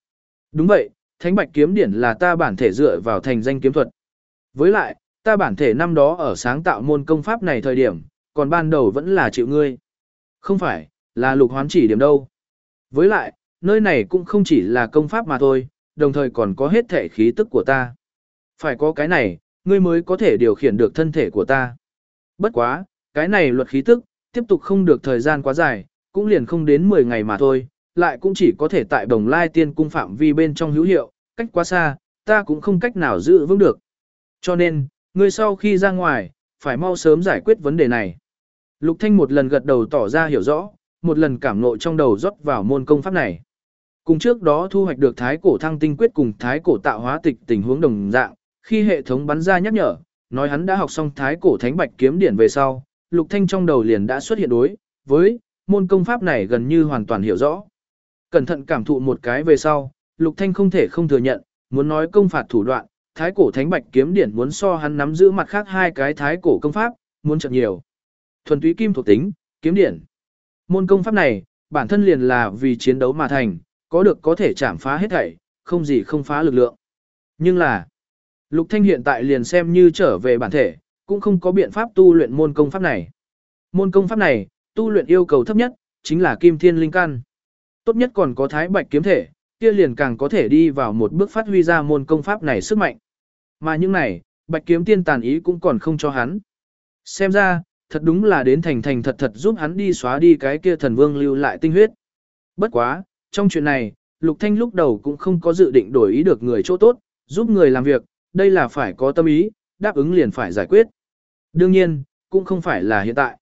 Đúng vậy, thánh bạch kiếm điển là ta bản thể dựa vào thành danh kiếm thuật. Với lại, ta bản thể năm đó ở sáng tạo môn công pháp này thời điểm, còn ban đầu vẫn là chịu ngươi. Không phải, là lục hoán chỉ điểm đâu. Với lại, nơi này cũng không chỉ là công pháp mà thôi, đồng thời còn có hết thể khí tức của ta. Phải có cái này, ngươi mới có thể điều khiển được thân thể của ta. Bất quá, cái này luật khí tức, tiếp tục không được thời gian quá dài, cũng liền không đến 10 ngày mà thôi, lại cũng chỉ có thể tại đồng lai tiên cung phạm vi bên trong hữu hiệu, cách quá xa, ta cũng không cách nào giữ vững được. Cho nên, ngươi sau khi ra ngoài, phải mau sớm giải quyết vấn đề này. Lục Thanh một lần gật đầu tỏ ra hiểu rõ, một lần cảm ngộ trong đầu rót vào môn công pháp này. Cùng trước đó thu hoạch được thái cổ thăng tinh quyết cùng thái cổ tạo hóa tịch tình huống đồng dạng, khi hệ thống bắn ra nhắc nhở, nói hắn đã học xong thái cổ thánh bạch kiếm điển về sau, Lục Thanh trong đầu liền đã xuất hiện đối với môn công pháp này gần như hoàn toàn hiểu rõ. Cẩn thận cảm thụ một cái về sau, Lục Thanh không thể không thừa nhận, muốn nói công phạt thủ đoạn, thái cổ thánh bạch kiếm điển muốn so hắn nắm giữ mặt khác hai cái thái cổ công pháp, muốn chậm nhiều. Thuần túy kim thuộc tính, kiếm điển. Môn công pháp này, bản thân liền là vì chiến đấu mà thành, có được có thể chạm phá hết thảy, không gì không phá lực lượng. Nhưng là, Lục Thanh hiện tại liền xem như trở về bản thể, cũng không có biện pháp tu luyện môn công pháp này. Môn công pháp này, tu luyện yêu cầu thấp nhất, chính là kim thiên linh căn. Tốt nhất còn có thái bạch kiếm thể, kia liền càng có thể đi vào một bước phát huy ra môn công pháp này sức mạnh. Mà những này, bạch kiếm tiên tàn ý cũng còn không cho hắn. Xem ra, thật đúng là đến thành thành thật thật giúp hắn đi xóa đi cái kia thần vương lưu lại tinh huyết. Bất quá, trong chuyện này, Lục Thanh lúc đầu cũng không có dự định đổi ý được người chỗ tốt, giúp người làm việc, đây là phải có tâm ý, đáp ứng liền phải giải quyết. Đương nhiên, cũng không phải là hiện tại.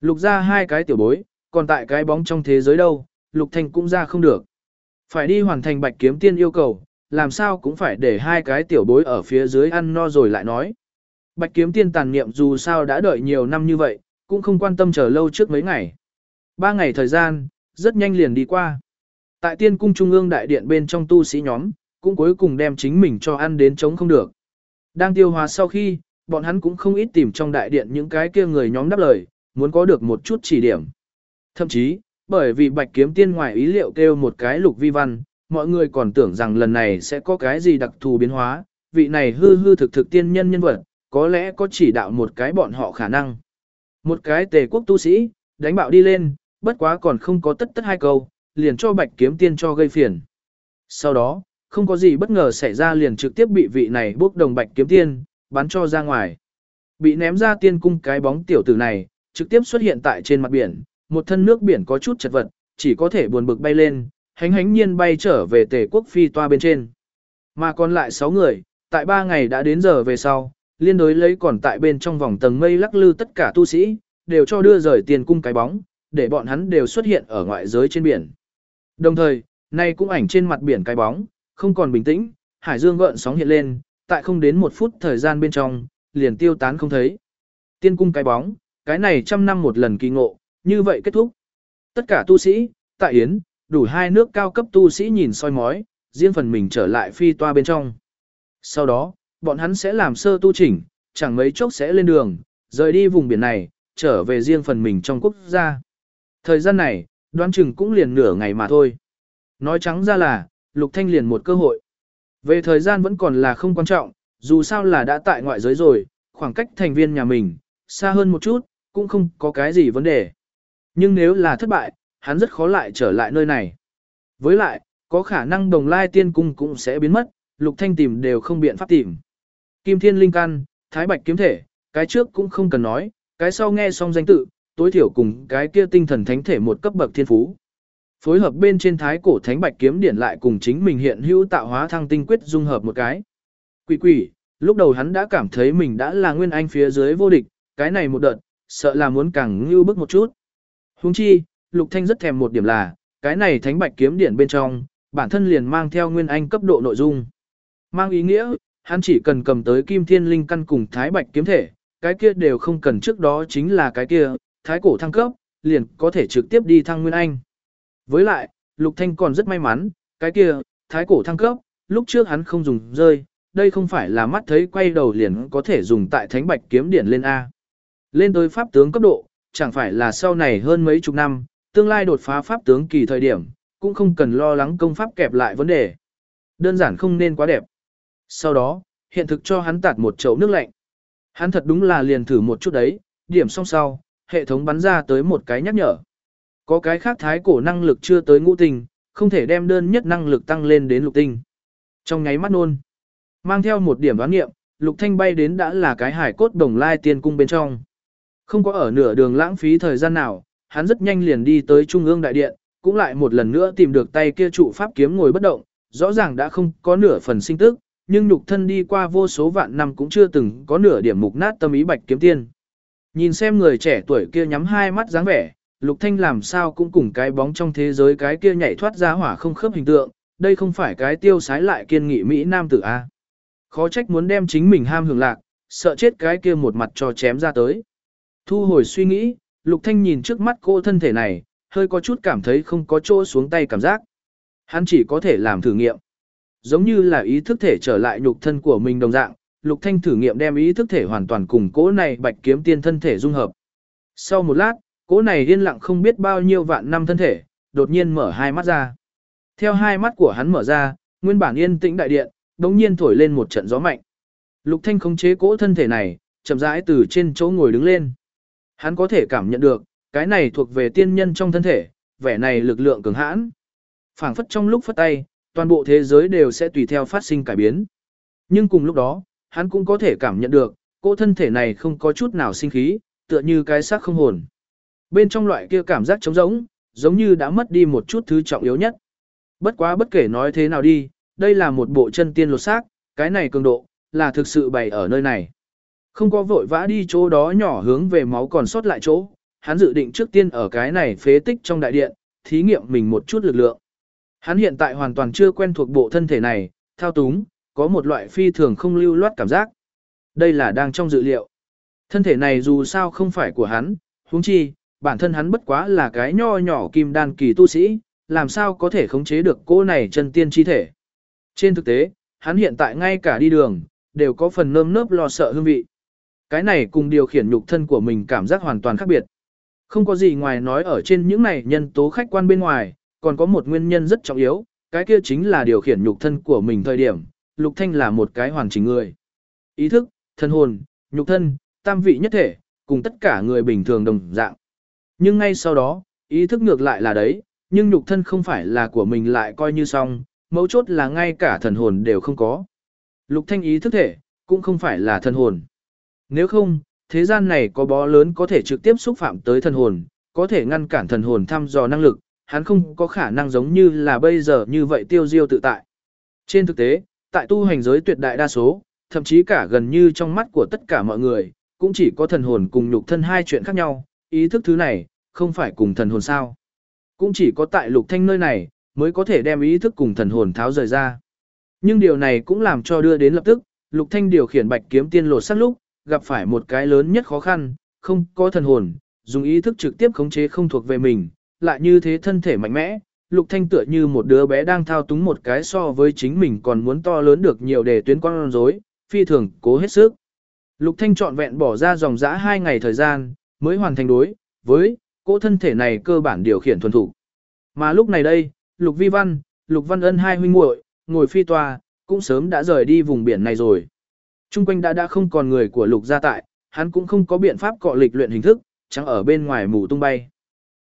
Lục ra hai cái tiểu bối, còn tại cái bóng trong thế giới đâu, Lục Thanh cũng ra không được. Phải đi hoàn thành bạch kiếm tiên yêu cầu, làm sao cũng phải để hai cái tiểu bối ở phía dưới ăn no rồi lại nói. Bạch kiếm tiên tàn niệm dù sao đã đợi nhiều năm như vậy, cũng không quan tâm chờ lâu trước mấy ngày. Ba ngày thời gian, rất nhanh liền đi qua. Tại tiên cung trung ương đại điện bên trong tu sĩ nhóm, cũng cuối cùng đem chính mình cho ăn đến chống không được. Đang tiêu hóa sau khi, bọn hắn cũng không ít tìm trong đại điện những cái kia người nhóm đáp lời, muốn có được một chút chỉ điểm. Thậm chí, bởi vì bạch kiếm tiên ngoài ý liệu kêu một cái lục vi văn, mọi người còn tưởng rằng lần này sẽ có cái gì đặc thù biến hóa, vị này hư hư thực thực tiên nhân nhân vật, có lẽ có chỉ đạo một cái bọn họ khả năng. Một cái tề quốc tu sĩ, đánh bạo đi lên, bất quá còn không có tất tất hai câu, liền cho bạch kiếm tiên cho gây phiền. Sau đó, không có gì bất ngờ xảy ra liền trực tiếp bị vị này bước đồng bạch kiếm tiên, bắn cho ra ngoài. Bị ném ra tiên cung cái bóng tiểu tử này, trực tiếp xuất hiện tại trên mặt biển, một thân nước biển có chút chật vật, chỉ có thể buồn bực bay lên, hánh hánh nhiên bay trở về tề quốc phi toa bên trên. Mà còn lại 6 người, tại 3 ngày đã đến giờ về sau, liên đối lấy còn tại bên trong vòng tầng mây lắc lư tất cả tu sĩ, đều cho đưa rời tiền cung cái bóng, để bọn hắn đều xuất hiện ở ngoại giới trên biển. Đồng thời, nay cũng ảnh trên mặt biển cái bóng, không còn bình tĩnh, hải dương gợn sóng hiện lên, tại không đến một phút thời gian bên trong, liền tiêu tán không thấy. Tiên cung cái bóng, cái này trăm năm một lần kỳ ngộ, như vậy kết thúc. Tất cả tu sĩ, tại Yến, đủ hai nước cao cấp tu sĩ nhìn soi mói, riêng phần mình trở lại phi toa bên trong. Sau đó, bọn hắn sẽ làm sơ tu chỉnh, chẳng mấy chốc sẽ lên đường, rời đi vùng biển này, trở về riêng phần mình trong quốc gia. Thời gian này, đoán chừng cũng liền nửa ngày mà thôi. Nói trắng ra là, Lục Thanh liền một cơ hội. Về thời gian vẫn còn là không quan trọng, dù sao là đã tại ngoại giới rồi, khoảng cách thành viên nhà mình, xa hơn một chút, cũng không có cái gì vấn đề. Nhưng nếu là thất bại, hắn rất khó lại trở lại nơi này. Với lại, có khả năng đồng lai tiên cung cũng sẽ biến mất, lục thanh tìm đều không biện pháp tìm. Kim thiên linh căn, thái bạch kiếm thể, cái trước cũng không cần nói, cái sau nghe xong danh tự, tối thiểu cùng cái kia tinh thần thánh thể một cấp bậc thiên phú. Phối hợp bên trên thái cổ thánh bạch kiếm điển lại cùng chính mình hiện hữu tạo hóa thăng tinh quyết dung hợp một cái. Quỷ quỷ, lúc đầu hắn đã cảm thấy mình đã là nguyên anh phía dưới vô địch, cái này một đợt, sợ là muốn càng ngưu bức một chút. Huống chi, Lục Thanh rất thèm một điểm là, cái này thánh bạch kiếm điển bên trong, bản thân liền mang theo nguyên anh cấp độ nội dung. Mang ý nghĩa, hắn chỉ cần cầm tới kim thiên linh căn cùng thái bạch kiếm thể, cái kia đều không cần trước đó chính là cái kia, thái cổ thăng cấp, liền có thể trực tiếp đi thăng nguyên anh. Với lại, Lục Thanh còn rất may mắn, cái kia, thái cổ thăng cấp, lúc trước hắn không dùng rơi, đây không phải là mắt thấy quay đầu liền có thể dùng tại thánh bạch kiếm điển lên A. Lên tới pháp tướng cấp độ, chẳng phải là sau này hơn mấy chục năm, tương lai đột phá pháp tướng kỳ thời điểm, cũng không cần lo lắng công pháp kẹp lại vấn đề. Đơn giản không nên quá đẹp. Sau đó, hiện thực cho hắn tạt một chậu nước lạnh. Hắn thật đúng là liền thử một chút đấy, điểm xong sau, hệ thống bắn ra tới một cái nhắc nhở. Có cái khác thái cổ năng lực chưa tới ngũ tinh, không thể đem đơn nhất năng lực tăng lên đến lục tinh. Trong nháy mắt nôn, mang theo một điểm đoán nghiệm, lục thanh bay đến đã là cái hải cốt đồng lai tiên cung bên trong. Không có ở nửa đường lãng phí thời gian nào, hắn rất nhanh liền đi tới trung ương đại điện, cũng lại một lần nữa tìm được tay kia trụ pháp kiếm ngồi bất động, rõ ràng đã không có nửa phần sinh tức, nhưng nhục thân đi qua vô số vạn năm cũng chưa từng có nửa điểm mục nát tâm ý bạch kiếm tiên. Nhìn xem người trẻ tuổi kia nhắm hai mắt dáng vẻ, Lục Thanh làm sao cũng cùng cái bóng trong thế giới cái kia nhảy thoát ra hỏa không khớp hình tượng, đây không phải cái tiêu sái lại kiên nghị Mỹ Nam tử A. Khó trách muốn đem chính mình ham hưởng lạc, sợ chết cái kia một mặt cho chém ra tới. Thu hồi suy nghĩ, Lục Thanh nhìn trước mắt cô thân thể này, hơi có chút cảm thấy không có chỗ xuống tay cảm giác. Hắn chỉ có thể làm thử nghiệm. Giống như là ý thức thể trở lại nhục thân của mình đồng dạng, Lục Thanh thử nghiệm đem ý thức thể hoàn toàn cùng cỗ này bạch kiếm tiên thân thể dung hợp. Sau một lát, cỗ này yên lặng không biết bao nhiêu vạn năm thân thể, đột nhiên mở hai mắt ra. Theo hai mắt của hắn mở ra, nguyên bản yên tĩnh đại điện, đống nhiên thổi lên một trận gió mạnh. Lục Thanh khống chế cỗ thân thể này, chậm rãi từ trên chỗ ngồi đứng lên. Hắn có thể cảm nhận được, cái này thuộc về tiên nhân trong thân thể, vẻ này lực lượng cường hãn. phảng phất trong lúc phất tay, toàn bộ thế giới đều sẽ tùy theo phát sinh cải biến. Nhưng cùng lúc đó, hắn cũng có thể cảm nhận được, cỗ thân thể này không có chút nào sinh khí, tựa như cái xác không hồn. Bên trong loại kia cảm giác trống rỗng, giống như đã mất đi một chút thứ trọng yếu nhất. Bất quá bất kể nói thế nào đi, đây là một bộ chân tiên lột xác, cái này cường độ, là thực sự bày ở nơi này. Không có vội vã đi chỗ đó nhỏ hướng về máu còn sót lại chỗ, hắn dự định trước tiên ở cái này phế tích trong đại điện, thí nghiệm mình một chút lực lượng. Hắn hiện tại hoàn toàn chưa quen thuộc bộ thân thể này, thao túng, có một loại phi thường không lưu loát cảm giác. Đây là đang trong dự liệu. Thân thể này dù sao không phải của hắn, huống chi, bản thân hắn bất quá là cái nho nhỏ kim đan kỳ tu sĩ, làm sao có thể khống chế được cô này chân tiên chi thể. Trên thực tế, hắn hiện tại ngay cả đi đường, đều có phần nơm nớp lo sợ hương vị. Cái này cùng điều khiển nhục thân của mình cảm giác hoàn toàn khác biệt. Không có gì ngoài nói ở trên những này nhân tố khách quan bên ngoài, còn có một nguyên nhân rất trọng yếu, cái kia chính là điều khiển nhục thân của mình thời điểm, Lục Thanh là một cái hoàn chỉnh người. Ý thức, thân hồn, nhục thân, tam vị nhất thể, cùng tất cả người bình thường đồng dạng. Nhưng ngay sau đó, ý thức ngược lại là đấy, nhưng nhục thân không phải là của mình lại coi như xong, mấu chốt là ngay cả thần hồn đều không có. Lục Thanh ý thức thể, cũng không phải là thần hồn. Nếu không, thế gian này có bó lớn có thể trực tiếp xúc phạm tới thần hồn, có thể ngăn cản thần hồn thăm dò năng lực, hắn không có khả năng giống như là bây giờ như vậy tiêu diêu tự tại. Trên thực tế, tại tu hành giới tuyệt đại đa số, thậm chí cả gần như trong mắt của tất cả mọi người, cũng chỉ có thần hồn cùng nhục thân hai chuyện khác nhau, ý thức thứ này, không phải cùng thần hồn sao. Cũng chỉ có tại lục thanh nơi này, mới có thể đem ý thức cùng thần hồn tháo rời ra. Nhưng điều này cũng làm cho đưa đến lập tức, lục thanh điều khiển bạch kiếm tiên lột sắc lúc, gặp phải một cái lớn nhất khó khăn, không có thần hồn, dùng ý thức trực tiếp khống chế không thuộc về mình, lại như thế thân thể mạnh mẽ, Lục Thanh tựa như một đứa bé đang thao túng một cái so với chính mình còn muốn to lớn được nhiều để tuyến con rối, phi thường cố hết sức. Lục Thanh trọn vẹn bỏ ra dòng dã hai ngày thời gian, mới hoàn thành đối với cỗ thân thể này cơ bản điều khiển thuần thủ. Mà lúc này đây, Lục Vi Văn, Lục Văn Ân hai huynh muội ngồi phi toa cũng sớm đã rời đi vùng biển này rồi. Trung quanh đã đã không còn người của lục gia tại, hắn cũng không có biện pháp cọ lịch luyện hình thức, chẳng ở bên ngoài mù tung bay.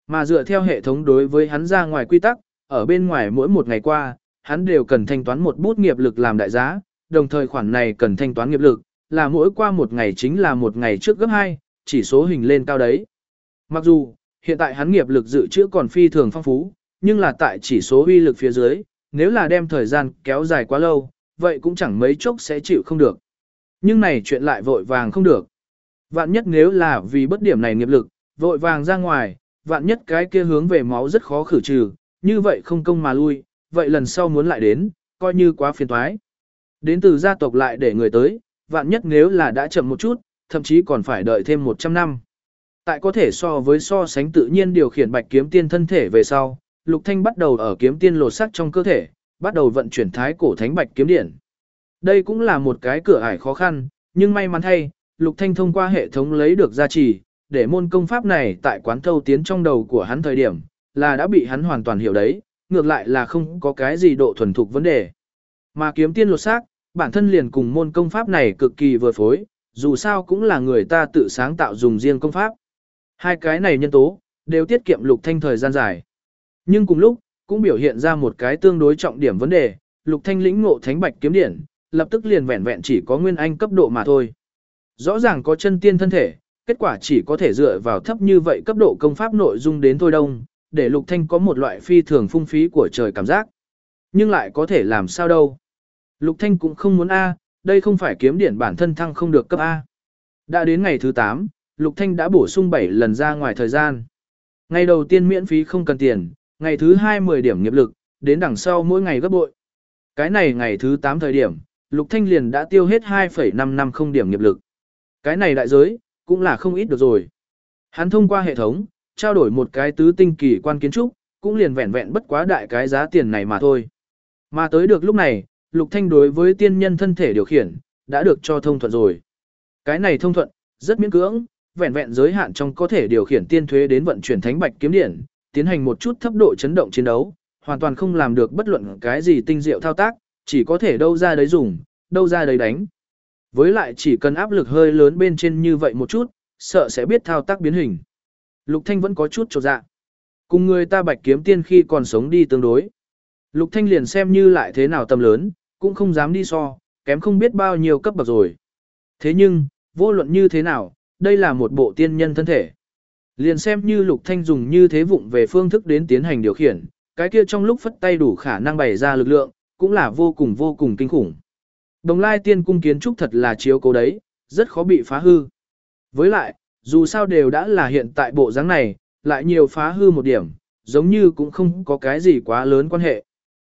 Mà dựa theo hệ thống đối với hắn ra ngoài quy tắc, ở bên ngoài mỗi một ngày qua, hắn đều cần thanh toán một bút nghiệp lực làm đại giá, đồng thời khoản này cần thanh toán nghiệp lực, là mỗi qua một ngày chính là một ngày trước gấp 2, chỉ số hình lên cao đấy. Mặc dù, hiện tại hắn nghiệp lực dự trữ còn phi thường phong phú, nhưng là tại chỉ số uy lực phía dưới, nếu là đem thời gian kéo dài quá lâu, vậy cũng chẳng mấy chốc sẽ chịu không được. Nhưng này chuyện lại vội vàng không được. Vạn nhất nếu là vì bất điểm này nghiệp lực, vội vàng ra ngoài, vạn nhất cái kia hướng về máu rất khó khử trừ, như vậy không công mà lui, vậy lần sau muốn lại đến, coi như quá phiền toái. Đến từ gia tộc lại để người tới, vạn nhất nếu là đã chậm một chút, thậm chí còn phải đợi thêm 100 năm. Tại có thể so với so sánh tự nhiên điều khiển bạch kiếm tiên thân thể về sau, Lục Thanh bắt đầu ở kiếm tiên lột sắc trong cơ thể, bắt đầu vận chuyển thái cổ thánh bạch kiếm điện. Đây cũng là một cái cửa ải khó khăn, nhưng may mắn thay, Lục Thanh thông qua hệ thống lấy được gia trì, để môn công pháp này tại quán thâu tiến trong đầu của hắn thời điểm, là đã bị hắn hoàn toàn hiểu đấy, ngược lại là không có cái gì độ thuần thục vấn đề. Mà kiếm tiên lột xác, bản thân liền cùng môn công pháp này cực kỳ vừa phối, dù sao cũng là người ta tự sáng tạo dùng riêng công pháp. Hai cái này nhân tố, đều tiết kiệm lục thanh thời gian dài. Nhưng cùng lúc, cũng biểu hiện ra một cái tương đối trọng điểm vấn đề, lục thanh lĩnh ngộ thánh bạch kiếm điển, lập tức liền vẹn vẹn chỉ có nguyên anh cấp độ mà thôi. Rõ ràng có chân tiên thân thể, kết quả chỉ có thể dựa vào thấp như vậy cấp độ công pháp nội dung đến thôi đông, để lục thanh có một loại phi thường phung phí của trời cảm giác. Nhưng lại có thể làm sao đâu. Lục thanh cũng không muốn A, đây không phải kiếm điển bản thân thăng không được cấp A. Đã đến ngày thứ 8, Lục Thanh đã bổ sung 7 lần ra ngoài thời gian. Ngày đầu tiên miễn phí không cần tiền, ngày thứ 2 10 điểm nghiệp lực, đến đằng sau mỗi ngày gấp bội. Cái này ngày thứ 8 thời điểm, Lục Thanh liền đã tiêu hết 2,550 điểm nghiệp lực. Cái này đại giới, cũng là không ít được rồi. Hắn thông qua hệ thống, trao đổi một cái tứ tinh kỳ quan kiến trúc, cũng liền vẹn vẹn bất quá đại cái giá tiền này mà thôi. Mà tới được lúc này, Lục Thanh đối với tiên nhân thân thể điều khiển, đã được cho thông thuận rồi. Cái này thông thuận, rất miễn cưỡng, vẹn vẹn giới hạn trong có thể điều khiển tiên thuế đến vận chuyển thánh bạch kiếm điển, tiến hành một chút thấp độ chấn động chiến đấu, hoàn toàn không làm được bất luận cái gì tinh diệu thao tác, chỉ có thể đâu ra đấy dùng, đâu ra đấy đánh. Với lại chỉ cần áp lực hơi lớn bên trên như vậy một chút, sợ sẽ biết thao tác biến hình. Lục Thanh vẫn có chút trột dạ. Cùng người ta bạch kiếm tiên khi còn sống đi tương đối. Lục Thanh liền xem như lại thế nào tầm lớn, cũng không dám đi so, kém không biết bao nhiêu cấp bậc rồi. Thế nhưng, vô luận như thế nào, đây là một bộ tiên nhân thân thể. Liền xem như Lục Thanh dùng như thế vụng về phương thức đến tiến hành điều khiển, cái kia trong lúc phất tay đủ khả năng bày ra lực lượng, cũng là vô cùng vô cùng kinh khủng. Đồng lai tiên cung kiến trúc thật là chiếu cố đấy, rất khó bị phá hư. Với lại, dù sao đều đã là hiện tại bộ dáng này, lại nhiều phá hư một điểm, giống như cũng không có cái gì quá lớn quan hệ.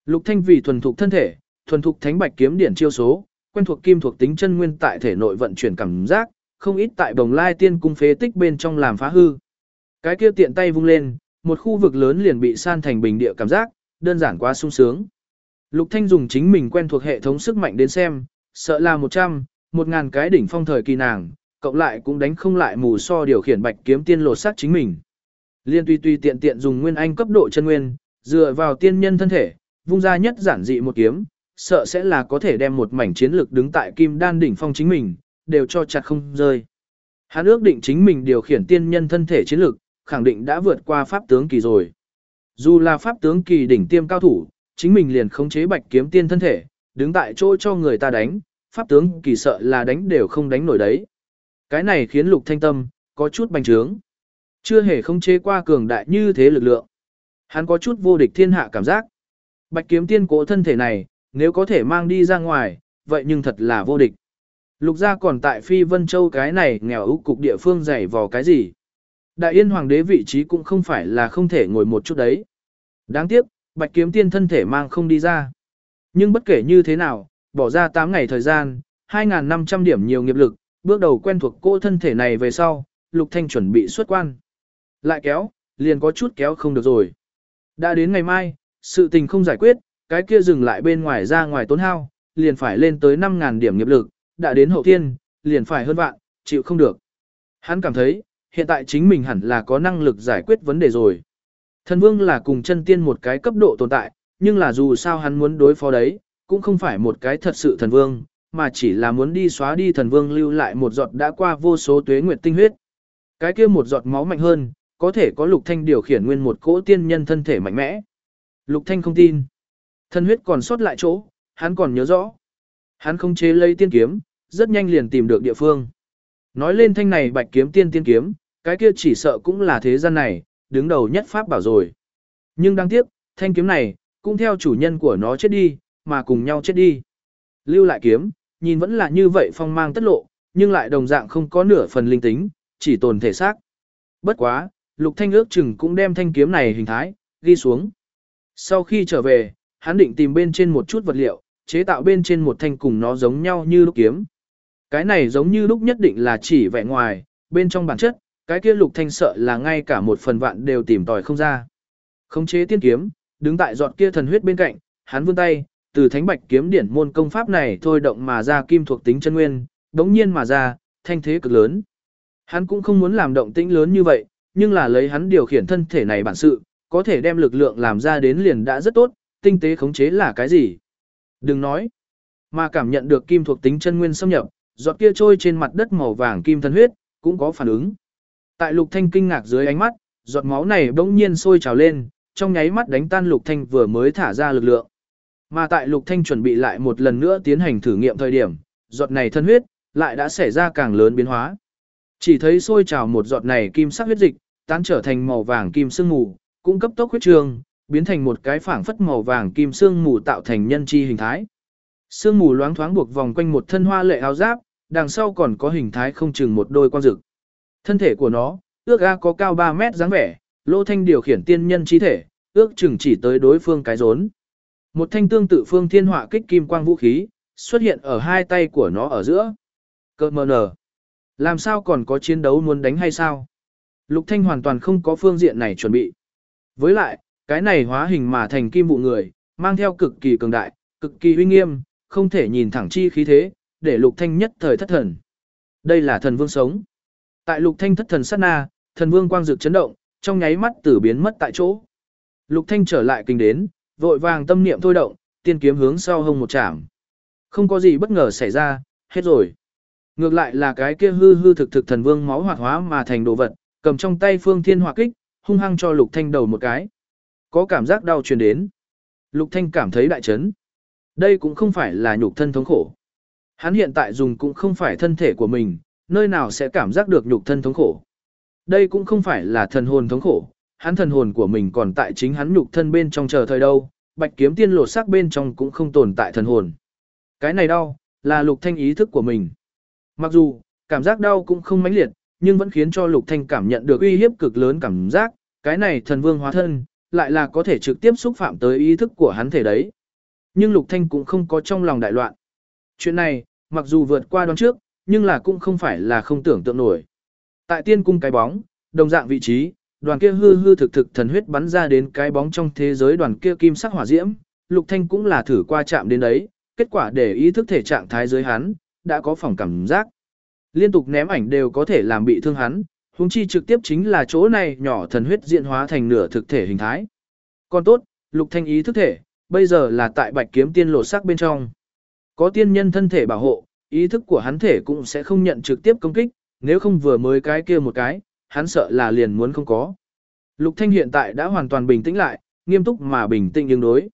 Lục Thanh vì thuần thục thân thể, thuần thục thánh bạch kiếm điển chiêu số, quen thuộc kim thuộc tính chân nguyên tại thể nội vận chuyển cảm giác, không ít tại Bồng Lai Tiên cung phế tích bên trong làm phá hư. Cái kia tiện tay vung lên, một khu vực lớn liền bị san thành bình địa cảm giác, đơn giản quá sung sướng. Lục Thanh dùng chính mình quen thuộc hệ thống sức mạnh đến xem, sợ là 100, 1000 cái đỉnh phong thời kỳ nàng, cộng lại cũng đánh không lại mù so điều khiển bạch kiếm tiên lột sát chính mình. Liên tùy tùy tiện tiện dùng nguyên anh cấp độ chân nguyên, dựa vào tiên nhân thân thể, vung ra nhất giản dị một kiếm, sợ sẽ là có thể đem một mảnh chiến lực đứng tại kim đan đỉnh phong chính mình, đều cho chặt không rơi. Hắn ước định chính mình điều khiển tiên nhân thân thể chiến lực, khẳng định đã vượt qua pháp tướng kỳ rồi. Dù là pháp tướng kỳ đỉnh tiêm cao thủ, chính mình liền khống chế bạch kiếm tiên thân thể, đứng tại chỗ cho người ta đánh, pháp tướng kỳ sợ là đánh đều không đánh nổi đấy. Cái này khiến lục thanh tâm, có chút bành trướng. Chưa hề khống chế qua cường đại như thế lực lượng. Hắn có chút vô địch thiên hạ cảm giác. Bạch kiếm tiên cố thân thể này, nếu có thể mang đi ra ngoài, vậy nhưng thật là vô địch. Lục gia còn tại Phi Vân Châu cái này nghèo ưu cục địa phương dày vò cái gì. Đại yên hoàng đế vị trí cũng không phải là không thể ngồi một chút đấy. Đáng tiếc, bạch kiếm tiên thân thể mang không đi ra. Nhưng bất kể như thế nào, bỏ ra 8 ngày thời gian, 2.500 điểm nhiều nghiệp lực, bước đầu quen thuộc cô thân thể này về sau, Lục Thanh chuẩn bị xuất quan. Lại kéo, liền có chút kéo không được rồi. Đã đến ngày mai, sự tình không giải quyết, cái kia dừng lại bên ngoài ra ngoài tốn hao, liền phải lên tới 5.000 điểm nghiệp lực, đã đến hậu thiên, liền phải hơn vạn, chịu không được. Hắn cảm thấy, hiện tại chính mình hẳn là có năng lực giải quyết vấn đề rồi. Thần vương là cùng chân tiên một cái cấp độ tồn tại, nhưng là dù sao hắn muốn đối phó đấy, cũng không phải một cái thật sự thần vương, mà chỉ là muốn đi xóa đi thần vương lưu lại một giọt đã qua vô số tuế nguyệt tinh huyết. Cái kia một giọt máu mạnh hơn, có thể có Lục Thanh điều khiển nguyên một cỗ tiên nhân thân thể mạnh mẽ. Lục Thanh không tin. Thân huyết còn sót lại chỗ, hắn còn nhớ rõ. Hắn không chế lấy tiên kiếm, rất nhanh liền tìm được địa phương. Nói lên thanh này bạch kiếm tiên tiên kiếm, cái kia chỉ sợ cũng là thế gian này, đứng đầu nhất pháp bảo rồi. Nhưng đáng tiếc, thanh kiếm này, cũng theo chủ nhân của nó chết đi, mà cùng nhau chết đi. Lưu lại kiếm, nhìn vẫn là như vậy phong mang tất lộ, nhưng lại đồng dạng không có nửa phần linh tính, chỉ tồn thể xác. Bất quá, Lục Thanh ước chừng cũng đem thanh kiếm này hình thái, ghi xuống. Sau khi trở về, hắn định tìm bên trên một chút vật liệu, chế tạo bên trên một thanh cùng nó giống nhau như lúc kiếm. Cái này giống như lúc nhất định là chỉ vẻ ngoài, bên trong bản chất, cái kia Lục Thanh sợ là ngay cả một phần vạn đều tìm tòi không ra. Khống chế tiên kiếm, đứng tại giọt kia thần huyết bên cạnh, hắn vươn tay, từ thánh bạch kiếm điển môn công pháp này thôi động mà ra kim thuộc tính chân nguyên, đống nhiên mà ra, thanh thế cực lớn. Hắn cũng không muốn làm động tĩnh lớn như vậy, nhưng là lấy hắn điều khiển thân thể này bản sự, có thể đem lực lượng làm ra đến liền đã rất tốt, tinh tế khống chế là cái gì? Đừng nói. Mà cảm nhận được kim thuộc tính chân nguyên xâm nhập, giọt kia trôi trên mặt đất màu vàng kim thân huyết, cũng có phản ứng. Tại Lục Thanh kinh ngạc dưới ánh mắt, giọt máu này bỗng nhiên sôi trào lên, trong nháy mắt đánh tan Lục Thanh vừa mới thả ra lực lượng. Mà tại Lục Thanh chuẩn bị lại một lần nữa tiến hành thử nghiệm thời điểm, giọt này thân huyết lại đã xảy ra càng lớn biến hóa. Chỉ thấy sôi trào một giọt này kim sắc huyết dịch, tán trở thành màu vàng kim sương mù, cũng cấp tốc huyết trường, biến thành một cái phảng phất màu vàng kim sương mù tạo thành nhân chi hình thái. Sương mù loáng thoáng buộc vòng quanh một thân hoa lệ áo giáp, đằng sau còn có hình thái không chừng một đôi quan rực. Thân thể của nó, ước ga có cao 3 mét dáng vẻ, lô thanh điều khiển tiên nhân chi thể, ước chừng chỉ tới đối phương cái rốn. Một thanh tương tự phương thiên họa kích kim quang vũ khí, xuất hiện ở hai tay của nó ở giữa. Cơ mờ nở. Làm sao còn có chiến đấu muốn đánh hay sao? Lục Thanh hoàn toàn không có phương diện này chuẩn bị. Với lại, cái này hóa hình mà thành kim vụ người, mang theo cực kỳ cường đại, cực kỳ uy nghiêm, không thể nhìn thẳng chi khí thế, để Lục Thanh nhất thời thất thần. Đây là thần vương sống. Tại Lục Thanh thất thần sát na, thần vương quang dược chấn động, trong nháy mắt tử biến mất tại chỗ. Lục Thanh trở lại kinh đến, vội vàng tâm niệm thôi động, tiên kiếm hướng sau hông một chạm. Không có gì bất ngờ xảy ra, hết rồi. Ngược lại là cái kia hư hư thực thực thần vương máu hoạt hóa mà thành đồ vật, cầm trong tay phương thiên hỏa kích, hung hăng cho Lục Thanh đầu một cái. Có cảm giác đau truyền đến. Lục Thanh cảm thấy đại chấn. Đây cũng không phải là nhục thân thống khổ. Hắn hiện tại dùng cũng không phải thân thể của mình, nơi nào sẽ cảm giác được nhục thân thống khổ. Đây cũng không phải là thần hồn thống khổ, hắn thần hồn của mình còn tại chính hắn nhục thân bên trong chờ thời đâu, bạch kiếm tiên lột xác bên trong cũng không tồn tại thần hồn. Cái này đau, là lục thanh ý thức của mình. Mặc dù, cảm giác đau cũng không mãnh liệt, nhưng vẫn khiến cho lục thanh cảm nhận được uy hiếp cực lớn cảm giác, cái này thần vương hóa thân, lại là có thể trực tiếp xúc phạm tới ý thức của hắn thể đấy. Nhưng lục thanh cũng không có trong lòng đại loạn. Chuyện này, mặc dù vượt qua đoán trước, nhưng là cũng không phải là không tưởng tượng nổi. Tại tiên cung cái bóng, đồng dạng vị trí, đoàn kia hư hư thực thực thần huyết bắn ra đến cái bóng trong thế giới đoàn kia kim sắc hỏa diễm, Lục Thanh cũng là thử qua chạm đến đấy, kết quả để ý thức thể trạng thái dưới hắn, đã có phòng cảm giác. Liên tục ném ảnh đều có thể làm bị thương hắn, huống chi trực tiếp chính là chỗ này nhỏ thần huyết diện hóa thành nửa thực thể hình thái. Còn tốt, Lục Thanh ý thức thể, bây giờ là tại Bạch Kiếm Tiên lộ sắc bên trong. Có tiên nhân thân thể bảo hộ, ý thức của hắn thể cũng sẽ không nhận trực tiếp công kích, nếu không vừa mới cái kia một cái, hắn sợ là liền muốn không có. Lục Thanh hiện tại đã hoàn toàn bình tĩnh lại, nghiêm túc mà bình tĩnh ứng đối.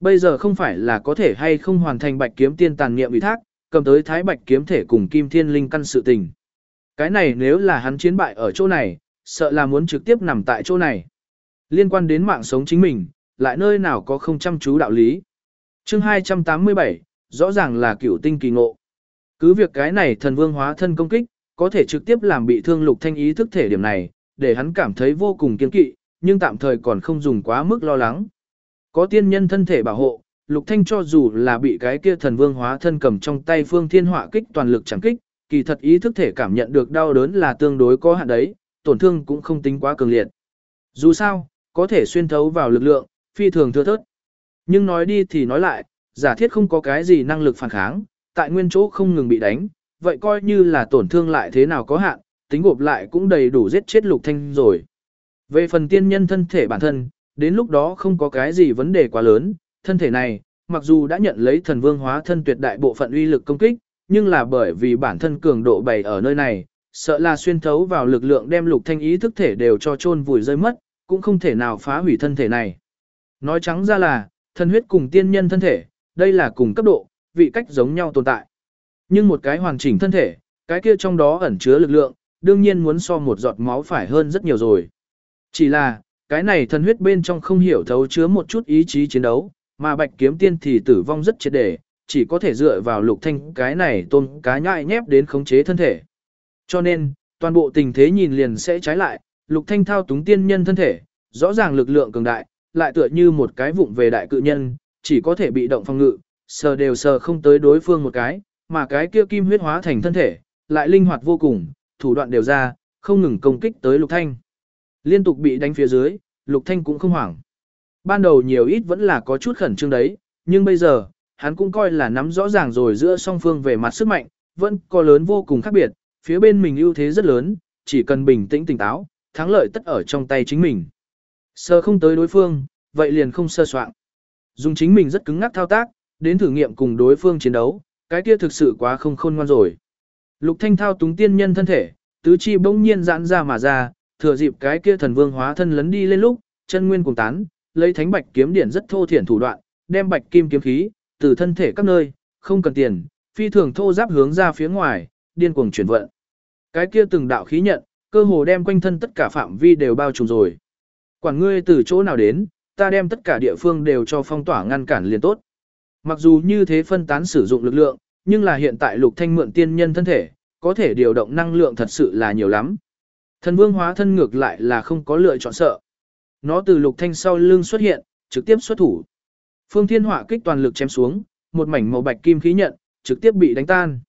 Bây giờ không phải là có thể hay không hoàn thành bạch kiếm tiên tàn niệm ủy thác, cầm tới thái bạch kiếm thể cùng kim thiên linh căn sự tình. Cái này nếu là hắn chiến bại ở chỗ này, sợ là muốn trực tiếp nằm tại chỗ này. Liên quan đến mạng sống chính mình, lại nơi nào có không chăm chú đạo lý. Chương 287, rõ ràng là cửu tinh kỳ ngộ. Cứ việc cái này thần vương hóa thân công kích, có thể trực tiếp làm bị thương lục thanh ý thức thể điểm này, để hắn cảm thấy vô cùng kiên kỵ, nhưng tạm thời còn không dùng quá mức lo lắng. Có tiên nhân thân thể bảo hộ, lục thanh cho dù là bị cái kia thần vương hóa thân cầm trong tay phương thiên họa kích toàn lực chẳng kích, kỳ thật ý thức thể cảm nhận được đau đớn là tương đối có hạn đấy, tổn thương cũng không tính quá cường liệt. Dù sao, có thể xuyên thấu vào lực lượng, phi thường thưa thớt. Nhưng nói đi thì nói lại, giả thiết không có cái gì năng lực phản kháng, tại nguyên chỗ không ngừng bị đánh, vậy coi như là tổn thương lại thế nào có hạn, tính gộp lại cũng đầy đủ giết chết lục thanh rồi. Về phần tiên nhân thân thể bản thân, đến lúc đó không có cái gì vấn đề quá lớn, thân thể này, mặc dù đã nhận lấy thần vương hóa thân tuyệt đại bộ phận uy lực công kích, nhưng là bởi vì bản thân cường độ bày ở nơi này, sợ là xuyên thấu vào lực lượng đem lục thanh ý thức thể đều cho chôn vùi rơi mất, cũng không thể nào phá hủy thân thể này. Nói trắng ra là, thân huyết cùng tiên nhân thân thể, đây là cùng cấp độ, vị cách giống nhau tồn tại. Nhưng một cái hoàn chỉnh thân thể, cái kia trong đó ẩn chứa lực lượng, đương nhiên muốn so một giọt máu phải hơn rất nhiều rồi. Chỉ là, cái này thân huyết bên trong không hiểu thấu chứa một chút ý chí chiến đấu, mà bạch kiếm tiên thì tử vong rất triệt để, chỉ có thể dựa vào lục thanh cái này tôn cá nhại nhép đến khống chế thân thể. Cho nên, toàn bộ tình thế nhìn liền sẽ trái lại, lục thanh thao túng tiên nhân thân thể, rõ ràng lực lượng cường đại, lại tựa như một cái vụng về đại cự nhân, chỉ có thể bị động phòng ngự, sờ đều sờ không tới đối phương một cái, mà cái kia kim huyết hóa thành thân thể, lại linh hoạt vô cùng, thủ đoạn đều ra, không ngừng công kích tới lục thanh. Liên tục bị đánh phía dưới, lục thanh cũng không hoảng. Ban đầu nhiều ít vẫn là có chút khẩn trương đấy, nhưng bây giờ, hắn cũng coi là nắm rõ ràng rồi giữa song phương về mặt sức mạnh, vẫn có lớn vô cùng khác biệt, phía bên mình ưu thế rất lớn, chỉ cần bình tĩnh tỉnh táo, thắng lợi tất ở trong tay chính mình. Sơ không tới đối phương, vậy liền không sơ soạn. Dùng chính mình rất cứng ngắc thao tác, đến thử nghiệm cùng đối phương chiến đấu, cái kia thực sự quá không khôn ngoan rồi. Lục Thanh thao túng tiên nhân thân thể, tứ chi bỗng nhiên giãn ra mà ra, thừa dịp cái kia thần vương hóa thân lấn đi lên lúc, chân nguyên cùng tán, lấy thánh bạch kiếm điển rất thô thiển thủ đoạn, đem bạch kim kiếm khí từ thân thể các nơi, không cần tiền, phi thường thô giáp hướng ra phía ngoài, điên cuồng chuyển vận. Cái kia từng đạo khí nhận, cơ hồ đem quanh thân tất cả phạm vi đều bao trùm rồi. Quản ngươi từ chỗ nào đến, ta đem tất cả địa phương đều cho phong tỏa ngăn cản liền tốt. Mặc dù như thế phân tán sử dụng lực lượng, nhưng là hiện tại lục thanh mượn tiên nhân thân thể, có thể điều động năng lượng thật sự là nhiều lắm. Thần vương hóa thân ngược lại là không có lựa chọn sợ. Nó từ lục thanh sau lưng xuất hiện, trực tiếp xuất thủ. Phương thiên Họa kích toàn lực chém xuống, một mảnh màu bạch kim khí nhận, trực tiếp bị đánh tan.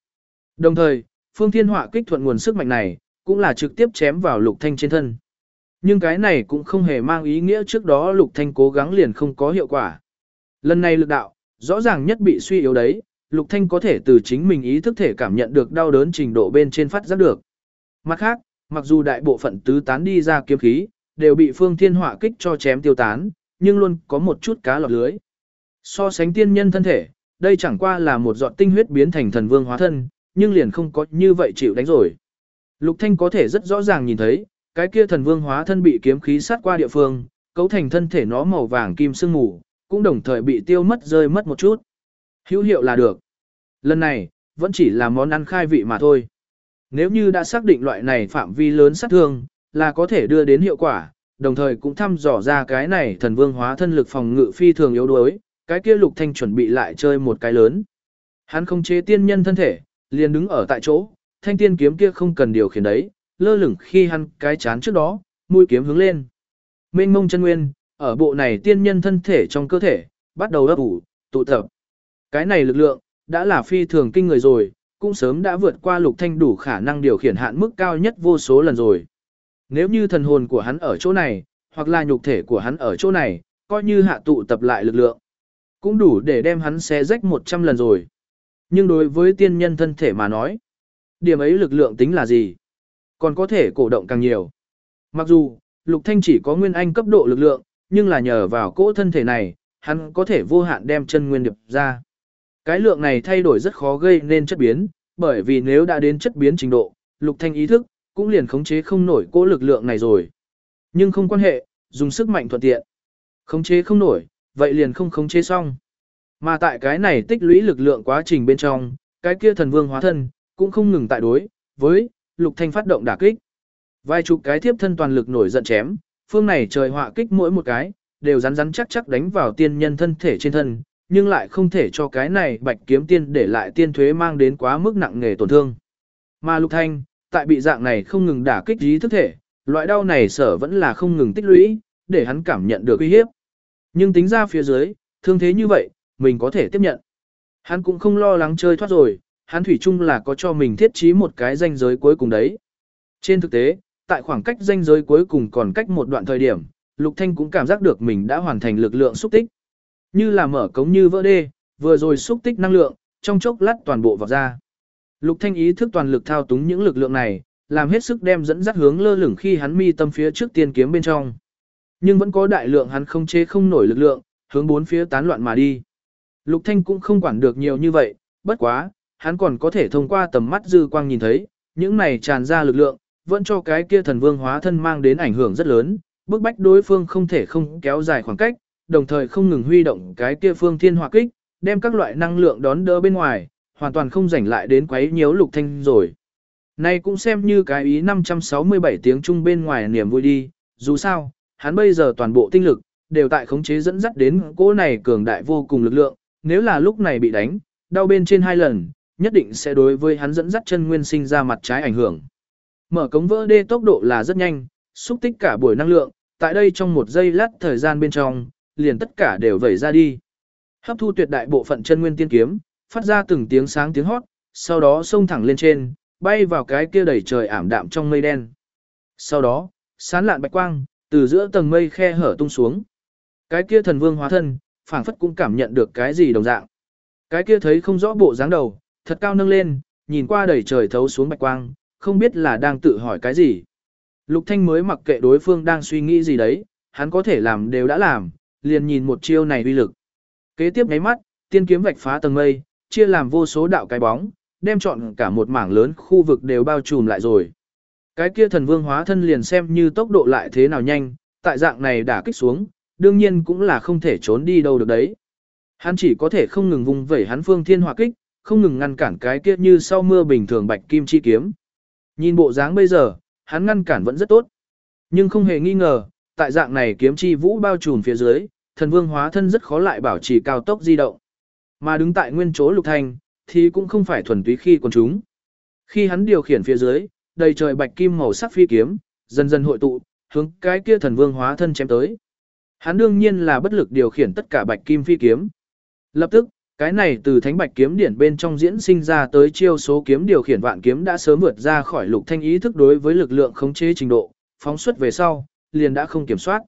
Đồng thời, phương thiên Họa kích thuận nguồn sức mạnh này, cũng là trực tiếp chém vào lục thanh trên thân. Nhưng cái này cũng không hề mang ý nghĩa trước đó lục thanh cố gắng liền không có hiệu quả. Lần này lực đạo, rõ ràng nhất bị suy yếu đấy, lục thanh có thể từ chính mình ý thức thể cảm nhận được đau đớn trình độ bên trên phát giác được. Mặt khác, mặc dù đại bộ phận tứ tán đi ra kiếm khí, đều bị phương thiên Họa kích cho chém tiêu tán, nhưng luôn có một chút cá lọt lưới. So sánh tiên nhân thân thể, đây chẳng qua là một giọt tinh huyết biến thành thần vương hóa thân, nhưng liền không có như vậy chịu đánh rồi. Lục Thanh có thể rất rõ ràng nhìn thấy, cái kia thần vương hóa thân bị kiếm khí sát qua địa phương, cấu thành thân thể nó màu vàng kim sương mù, cũng đồng thời bị tiêu mất rơi mất một chút. Hữu hiệu là được. Lần này, vẫn chỉ là món ăn khai vị mà thôi. Nếu như đã xác định loại này phạm vi lớn sát thương, là có thể đưa đến hiệu quả, đồng thời cũng thăm dò ra cái này thần vương hóa thân lực phòng ngự phi thường yếu đuối, cái kia lục thanh chuẩn bị lại chơi một cái lớn. Hắn không chế tiên nhân thân thể, liền đứng ở tại chỗ, thanh tiên kiếm kia không cần điều khiển đấy, lơ lửng khi hắn cái chán trước đó, mũi kiếm hướng lên. Mênh mông chân nguyên, ở bộ này tiên nhân thân thể trong cơ thể, bắt đầu ấp ủ, tụ tập. Cái này lực lượng, đã là phi thường kinh người rồi, cũng sớm đã vượt qua lục thanh đủ khả năng điều khiển hạn mức cao nhất vô số lần rồi. Nếu như thần hồn của hắn ở chỗ này, hoặc là nhục thể của hắn ở chỗ này, coi như hạ tụ tập lại lực lượng. Cũng đủ để đem hắn xé rách 100 lần rồi. Nhưng đối với tiên nhân thân thể mà nói, điểm ấy lực lượng tính là gì? Còn có thể cổ động càng nhiều. Mặc dù, Lục Thanh chỉ có nguyên anh cấp độ lực lượng, nhưng là nhờ vào cỗ thân thể này, hắn có thể vô hạn đem chân nguyên điệp ra. Cái lượng này thay đổi rất khó gây nên chất biến, bởi vì nếu đã đến chất biến trình độ, Lục Thanh ý thức, cũng liền khống chế không nổi cỗ lực lượng này rồi. Nhưng không quan hệ, dùng sức mạnh thuận tiện. Khống chế không nổi, vậy liền không khống chế xong. Mà tại cái này tích lũy lực lượng quá trình bên trong, cái kia thần vương hóa thân, cũng không ngừng tại đối, với, lục thanh phát động đả kích. Vài chục cái thiếp thân toàn lực nổi giận chém, phương này trời họa kích mỗi một cái, đều rắn rắn chắc chắc đánh vào tiên nhân thân thể trên thân, nhưng lại không thể cho cái này bạch kiếm tiên để lại tiên thuế mang đến quá mức nặng nề tổn thương. Mà lục thanh, tại bị dạng này không ngừng đả kích ý thức thể, loại đau này sở vẫn là không ngừng tích lũy, để hắn cảm nhận được uy hiếp. Nhưng tính ra phía dưới, thương thế như vậy, mình có thể tiếp nhận. Hắn cũng không lo lắng chơi thoát rồi, hắn thủy chung là có cho mình thiết trí một cái danh giới cuối cùng đấy. Trên thực tế, tại khoảng cách danh giới cuối cùng còn cách một đoạn thời điểm, Lục Thanh cũng cảm giác được mình đã hoàn thành lực lượng xúc tích. Như là mở cống như vỡ đê, vừa rồi xúc tích năng lượng, trong chốc lát toàn bộ vào ra. Lục Thanh ý thức toàn lực thao túng những lực lượng này, làm hết sức đem dẫn dắt hướng lơ lửng khi hắn mi tâm phía trước tiên kiếm bên trong. Nhưng vẫn có đại lượng hắn không chế không nổi lực lượng, hướng bốn phía tán loạn mà đi. Lục Thanh cũng không quản được nhiều như vậy, bất quá, hắn còn có thể thông qua tầm mắt dư quang nhìn thấy, những này tràn ra lực lượng, vẫn cho cái kia thần vương hóa thân mang đến ảnh hưởng rất lớn, bức bách đối phương không thể không kéo dài khoảng cách, đồng thời không ngừng huy động cái kia phương thiên hỏa kích, đem các loại năng lượng đón đỡ bên ngoài, hoàn toàn không rảnh lại đến quấy nhiễu lục thanh rồi. Này cũng xem như cái ý 567 tiếng trung bên ngoài niềm vui đi, dù sao, hắn bây giờ toàn bộ tinh lực, đều tại khống chế dẫn dắt đến cỗ này cường đại vô cùng lực lượng, nếu là lúc này bị đánh, đau bên trên hai lần, nhất định sẽ đối với hắn dẫn dắt chân nguyên sinh ra mặt trái ảnh hưởng. Mở cống vỡ đê tốc độ là rất nhanh, xúc tích cả buổi năng lượng, tại đây trong một giây lát thời gian bên trong, liền tất cả đều vẩy ra đi. Hấp thu tuyệt đại bộ phận chân nguyên tiên kiếm, phát ra từng tiếng sáng tiếng hót, sau đó xông thẳng lên trên, bay vào cái kia đầy trời ảm đạm trong mây đen. Sau đó, sán lạn bạch quang, từ giữa tầng mây khe hở tung xuống. Cái kia thần vương hóa thân, phảng phất cũng cảm nhận được cái gì đồng dạng. Cái kia thấy không rõ bộ dáng đầu, thật cao nâng lên, nhìn qua đầy trời thấu xuống bạch quang, không biết là đang tự hỏi cái gì. Lục Thanh mới mặc kệ đối phương đang suy nghĩ gì đấy, hắn có thể làm đều đã làm, liền nhìn một chiêu này uy lực. Kế tiếp nháy mắt, tiên kiếm vạch phá tầng mây, chia làm vô số đạo cái bóng, đem chọn cả một mảng lớn khu vực đều bao trùm lại rồi. Cái kia thần vương hóa thân liền xem như tốc độ lại thế nào nhanh, tại dạng này đả kích xuống, đương nhiên cũng là không thể trốn đi đâu được đấy. Hắn chỉ có thể không ngừng vùng vẩy hắn phương thiên hỏa kích, không ngừng ngăn cản cái kia như sau mưa bình thường bạch kim chi kiếm. Nhìn bộ dáng bây giờ, hắn ngăn cản vẫn rất tốt. Nhưng không hề nghi ngờ, tại dạng này kiếm chi vũ bao trùm phía dưới, thần vương hóa thân rất khó lại bảo trì cao tốc di động. Mà đứng tại nguyên chỗ lục thành, thì cũng không phải thuần túy khi còn chúng. Khi hắn điều khiển phía dưới, đầy trời bạch kim màu sắc phi kiếm, dần dần hội tụ, hướng cái kia thần vương hóa thân chém tới. Hắn đương nhiên là bất lực điều khiển tất cả bạch kim phi kiếm. Lập tức, cái này từ thánh bạch kiếm điển bên trong diễn sinh ra tới chiêu số kiếm điều khiển vạn kiếm đã sớm vượt ra khỏi lục thanh ý thức đối với lực lượng khống chế trình độ, phóng xuất về sau, liền đã không kiểm soát.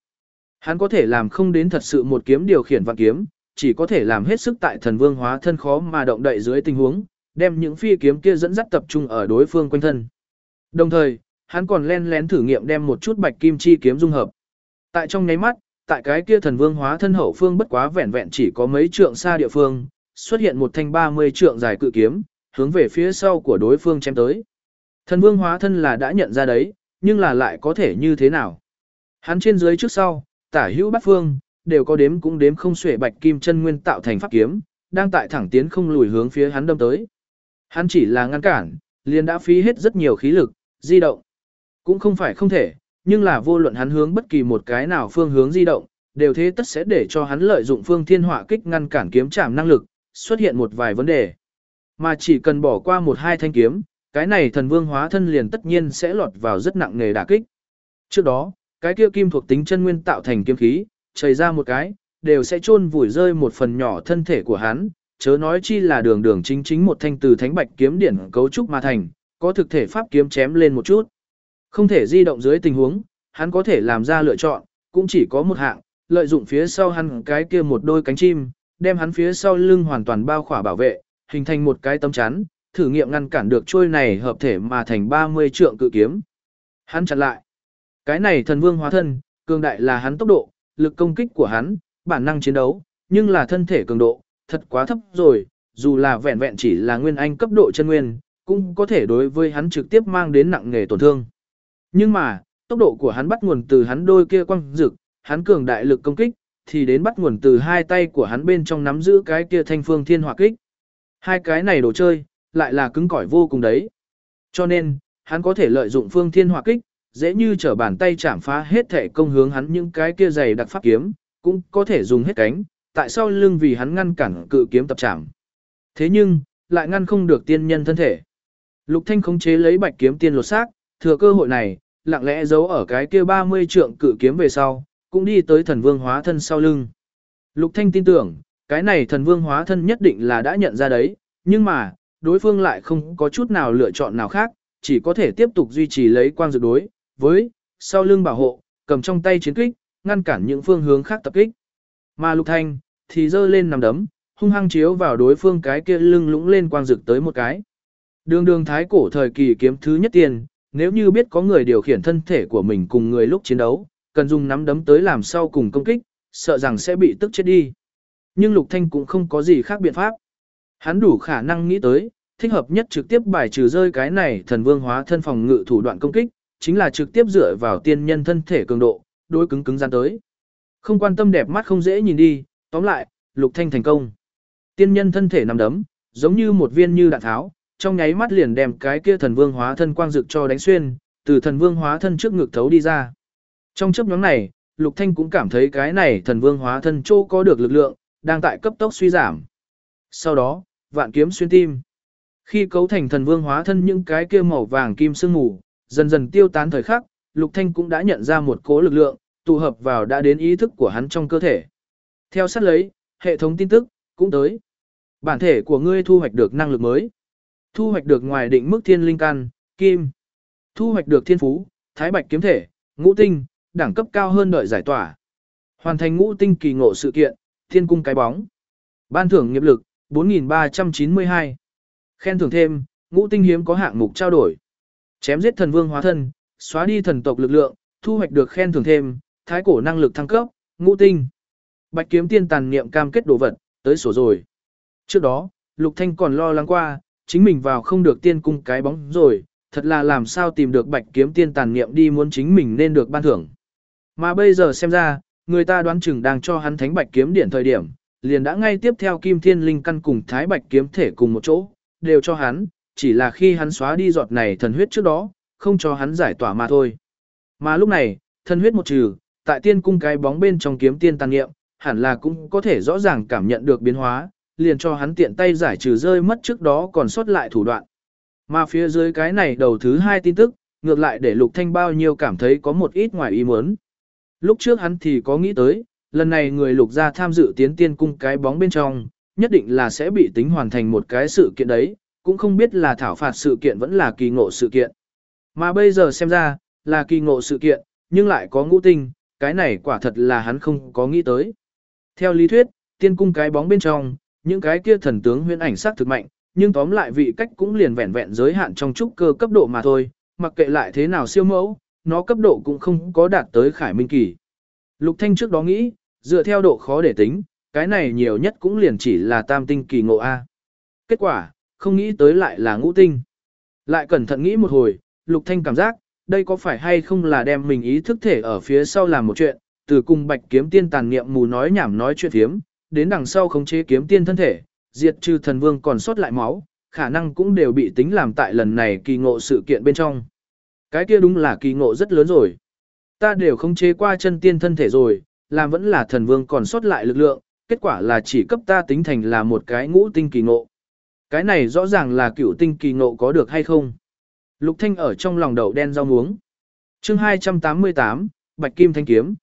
Hắn có thể làm không đến thật sự một kiếm điều khiển vạn kiếm, chỉ có thể làm hết sức tại thần vương hóa thân khó mà động đậy dưới tình huống, đem những phi kiếm kia dẫn dắt tập trung ở đối phương quanh thân. Đồng thời, hắn còn len lén thử nghiệm đem một chút bạch kim chi kiếm dung hợp. Tại trong nháy mắt, tại cái kia thần vương hóa thân hậu phương bất quá vẹn vẹn chỉ có mấy trượng xa địa phương, xuất hiện một thanh 30 trượng dài cự kiếm, hướng về phía sau của đối phương chém tới. Thần vương hóa thân là đã nhận ra đấy, nhưng là lại có thể như thế nào? Hắn trên dưới trước sau, tả hữu bát phương, đều có đếm cũng đếm không xuể bạch kim chân nguyên tạo thành pháp kiếm, đang tại thẳng tiến không lùi hướng phía hắn đâm tới. Hắn chỉ là ngăn cản, liền đã phí hết rất nhiều khí lực, di động. Cũng không phải không thể, nhưng là vô luận hắn hướng bất kỳ một cái nào phương hướng di động, đều thế tất sẽ để cho hắn lợi dụng phương thiên hỏa kích ngăn cản kiếm chạm năng lực, xuất hiện một vài vấn đề. Mà chỉ cần bỏ qua một hai thanh kiếm, cái này thần vương hóa thân liền tất nhiên sẽ lọt vào rất nặng nề đả kích. Trước đó, cái kia kim thuộc tính chân nguyên tạo thành kiếm khí, chảy ra một cái, đều sẽ chôn vùi rơi một phần nhỏ thân thể của hắn, chớ nói chi là đường đường chính chính một thanh từ thánh bạch kiếm điển cấu trúc mà thành, có thực thể pháp kiếm chém lên một chút. Không thể di động dưới tình huống, hắn có thể làm ra lựa chọn, cũng chỉ có một hạng, lợi dụng phía sau hắn cái kia một đôi cánh chim, đem hắn phía sau lưng hoàn toàn bao khỏa bảo vệ, hình thành một cái tấm chắn, thử nghiệm ngăn cản được trôi này hợp thể mà thành 30 trượng cự kiếm. Hắn chặn lại. Cái này thần vương hóa thân, cường đại là hắn tốc độ, lực công kích của hắn, bản năng chiến đấu, nhưng là thân thể cường độ, thật quá thấp rồi, dù là vẹn vẹn chỉ là nguyên anh cấp độ chân nguyên, cũng có thể đối với hắn trực tiếp mang đến nặng nghề tổn thương. Nhưng mà, tốc độ của hắn bắt nguồn từ hắn đôi kia quăng rực, hắn cường đại lực công kích, thì đến bắt nguồn từ hai tay của hắn bên trong nắm giữ cái kia thanh phương thiên hỏa kích. Hai cái này đồ chơi, lại là cứng cỏi vô cùng đấy. Cho nên, hắn có thể lợi dụng phương thiên hỏa kích, dễ như trở bàn tay chạm phá hết thể công hướng hắn những cái kia dày đặc pháp kiếm, cũng có thể dùng hết cánh, tại sao lưng vì hắn ngăn cản cự kiếm tập chạm. Thế nhưng, lại ngăn không được tiên nhân thân thể. Lục Thanh khống chế lấy bạch kiếm tiên lột xác, thừa cơ hội này, lặng lẽ giấu ở cái kia 30 trượng cự kiếm về sau, cũng đi tới thần vương hóa thân sau lưng. Lục Thanh tin tưởng, cái này thần vương hóa thân nhất định là đã nhận ra đấy, nhưng mà, đối phương lại không có chút nào lựa chọn nào khác, chỉ có thể tiếp tục duy trì lấy quang dược đối, với, sau lưng bảo hộ, cầm trong tay chiến kích, ngăn cản những phương hướng khác tập kích. Mà Lục Thanh, thì giơ lên nằm đấm, hung hăng chiếu vào đối phương cái kia lưng lũng lên quang dược tới một cái. Đường đường thái cổ thời kỳ kiếm thứ nhất tiền, nếu như biết có người điều khiển thân thể của mình cùng người lúc chiến đấu, cần dùng nắm đấm tới làm sau cùng công kích, sợ rằng sẽ bị tức chết đi. Nhưng Lục Thanh cũng không có gì khác biện pháp. Hắn đủ khả năng nghĩ tới, thích hợp nhất trực tiếp bài trừ rơi cái này thần vương hóa thân phòng ngự thủ đoạn công kích, chính là trực tiếp dựa vào tiên nhân thân thể cường độ, đối cứng cứng gian tới. Không quan tâm đẹp mắt không dễ nhìn đi, tóm lại, Lục Thanh thành công. Tiên nhân thân thể nằm đấm, giống như một viên như đạn tháo, trong nháy mắt liền đem cái kia thần vương hóa thân quang dực cho đánh xuyên, từ thần vương hóa thân trước ngực thấu đi ra. Trong chấp nhóm này, Lục Thanh cũng cảm thấy cái này thần vương hóa thân chỗ có được lực lượng, đang tại cấp tốc suy giảm. Sau đó, vạn kiếm xuyên tim. Khi cấu thành thần vương hóa thân những cái kia màu vàng kim sương mù, dần dần tiêu tán thời khắc, Lục Thanh cũng đã nhận ra một cố lực lượng, tụ hợp vào đã đến ý thức của hắn trong cơ thể. Theo sát lấy, hệ thống tin tức, cũng tới. Bản thể của ngươi thu hoạch được năng lực mới. Thu hoạch được ngoài định mức thiên linh căn, kim. Thu hoạch được thiên phú, thái bạch kiếm thể, ngũ tinh, đẳng cấp cao hơn đợi giải tỏa. Hoàn thành ngũ tinh kỳ ngộ sự kiện, thiên cung cái bóng. Ban thưởng nghiệp lực, 4.392. Khen thưởng thêm, ngũ tinh hiếm có hạng mục trao đổi. Chém giết thần vương hóa thân, xóa đi thần tộc lực lượng, thu hoạch được khen thưởng thêm, thái cổ năng lực thăng cấp, ngũ tinh. Bạch kiếm tiên tàn niệm cam kết đồ vật, tới sổ rồi. Trước đó, Lục Thanh còn lo lắng qua, chính mình vào không được tiên cung cái bóng rồi, thật là làm sao tìm được bạch kiếm tiên tàn niệm đi muốn chính mình nên được ban thưởng. Mà bây giờ xem ra, người ta đoán chừng đang cho hắn thánh bạch kiếm điện thời điểm, liền đã ngay tiếp theo kim thiên linh căn cùng thái bạch kiếm thể cùng một chỗ, đều cho hắn, chỉ là khi hắn xóa đi giọt này thần huyết trước đó, không cho hắn giải tỏa mà thôi. Mà lúc này, thần huyết một trừ, tại tiên cung cái bóng bên trong kiếm tiên tàn nghiệm, hẳn là cũng có thể rõ ràng cảm nhận được biến hóa, liền cho hắn tiện tay giải trừ rơi mất trước đó còn sót lại thủ đoạn. Mà phía dưới cái này đầu thứ hai tin tức, ngược lại để Lục Thanh bao nhiêu cảm thấy có một ít ngoài ý muốn. Lúc trước hắn thì có nghĩ tới, lần này người Lục gia tham dự tiến tiên cung cái bóng bên trong, nhất định là sẽ bị tính hoàn thành một cái sự kiện đấy, cũng không biết là thảo phạt sự kiện vẫn là kỳ ngộ sự kiện. Mà bây giờ xem ra, là kỳ ngộ sự kiện, nhưng lại có ngũ tinh, cái này quả thật là hắn không có nghĩ tới. Theo lý thuyết, tiên cung cái bóng bên trong, những cái kia thần tướng huyễn ảnh sắc thực mạnh, nhưng tóm lại vị cách cũng liền vẹn vẹn giới hạn trong trúc cơ cấp độ mà thôi, mặc kệ lại thế nào siêu mẫu, nó cấp độ cũng không có đạt tới khải minh kỳ. Lục Thanh trước đó nghĩ, dựa theo độ khó để tính, cái này nhiều nhất cũng liền chỉ là tam tinh kỳ ngộ A. Kết quả, không nghĩ tới lại là ngũ tinh. Lại cẩn thận nghĩ một hồi, Lục Thanh cảm giác, đây có phải hay không là đem mình ý thức thể ở phía sau làm một chuyện, từ cùng bạch kiếm tiên tàn niệm mù nói nhảm nói chuyện thiếm, đến đằng sau khống chế kiếm tiên thân thể, diệt trừ thần vương còn sót lại máu, khả năng cũng đều bị tính làm tại lần này kỳ ngộ sự kiện bên trong. Cái kia đúng là kỳ ngộ rất lớn rồi. Ta đều khống chế qua chân tiên thân thể rồi, làm vẫn là thần vương còn sót lại lực lượng, kết quả là chỉ cấp ta tính thành là một cái ngũ tinh kỳ ngộ. Cái này rõ ràng là cựu tinh kỳ ngộ có được hay không? Lục Thanh ở trong lòng đầu đen rau muống. Chương 288, Bạch Kim Thanh Kiếm.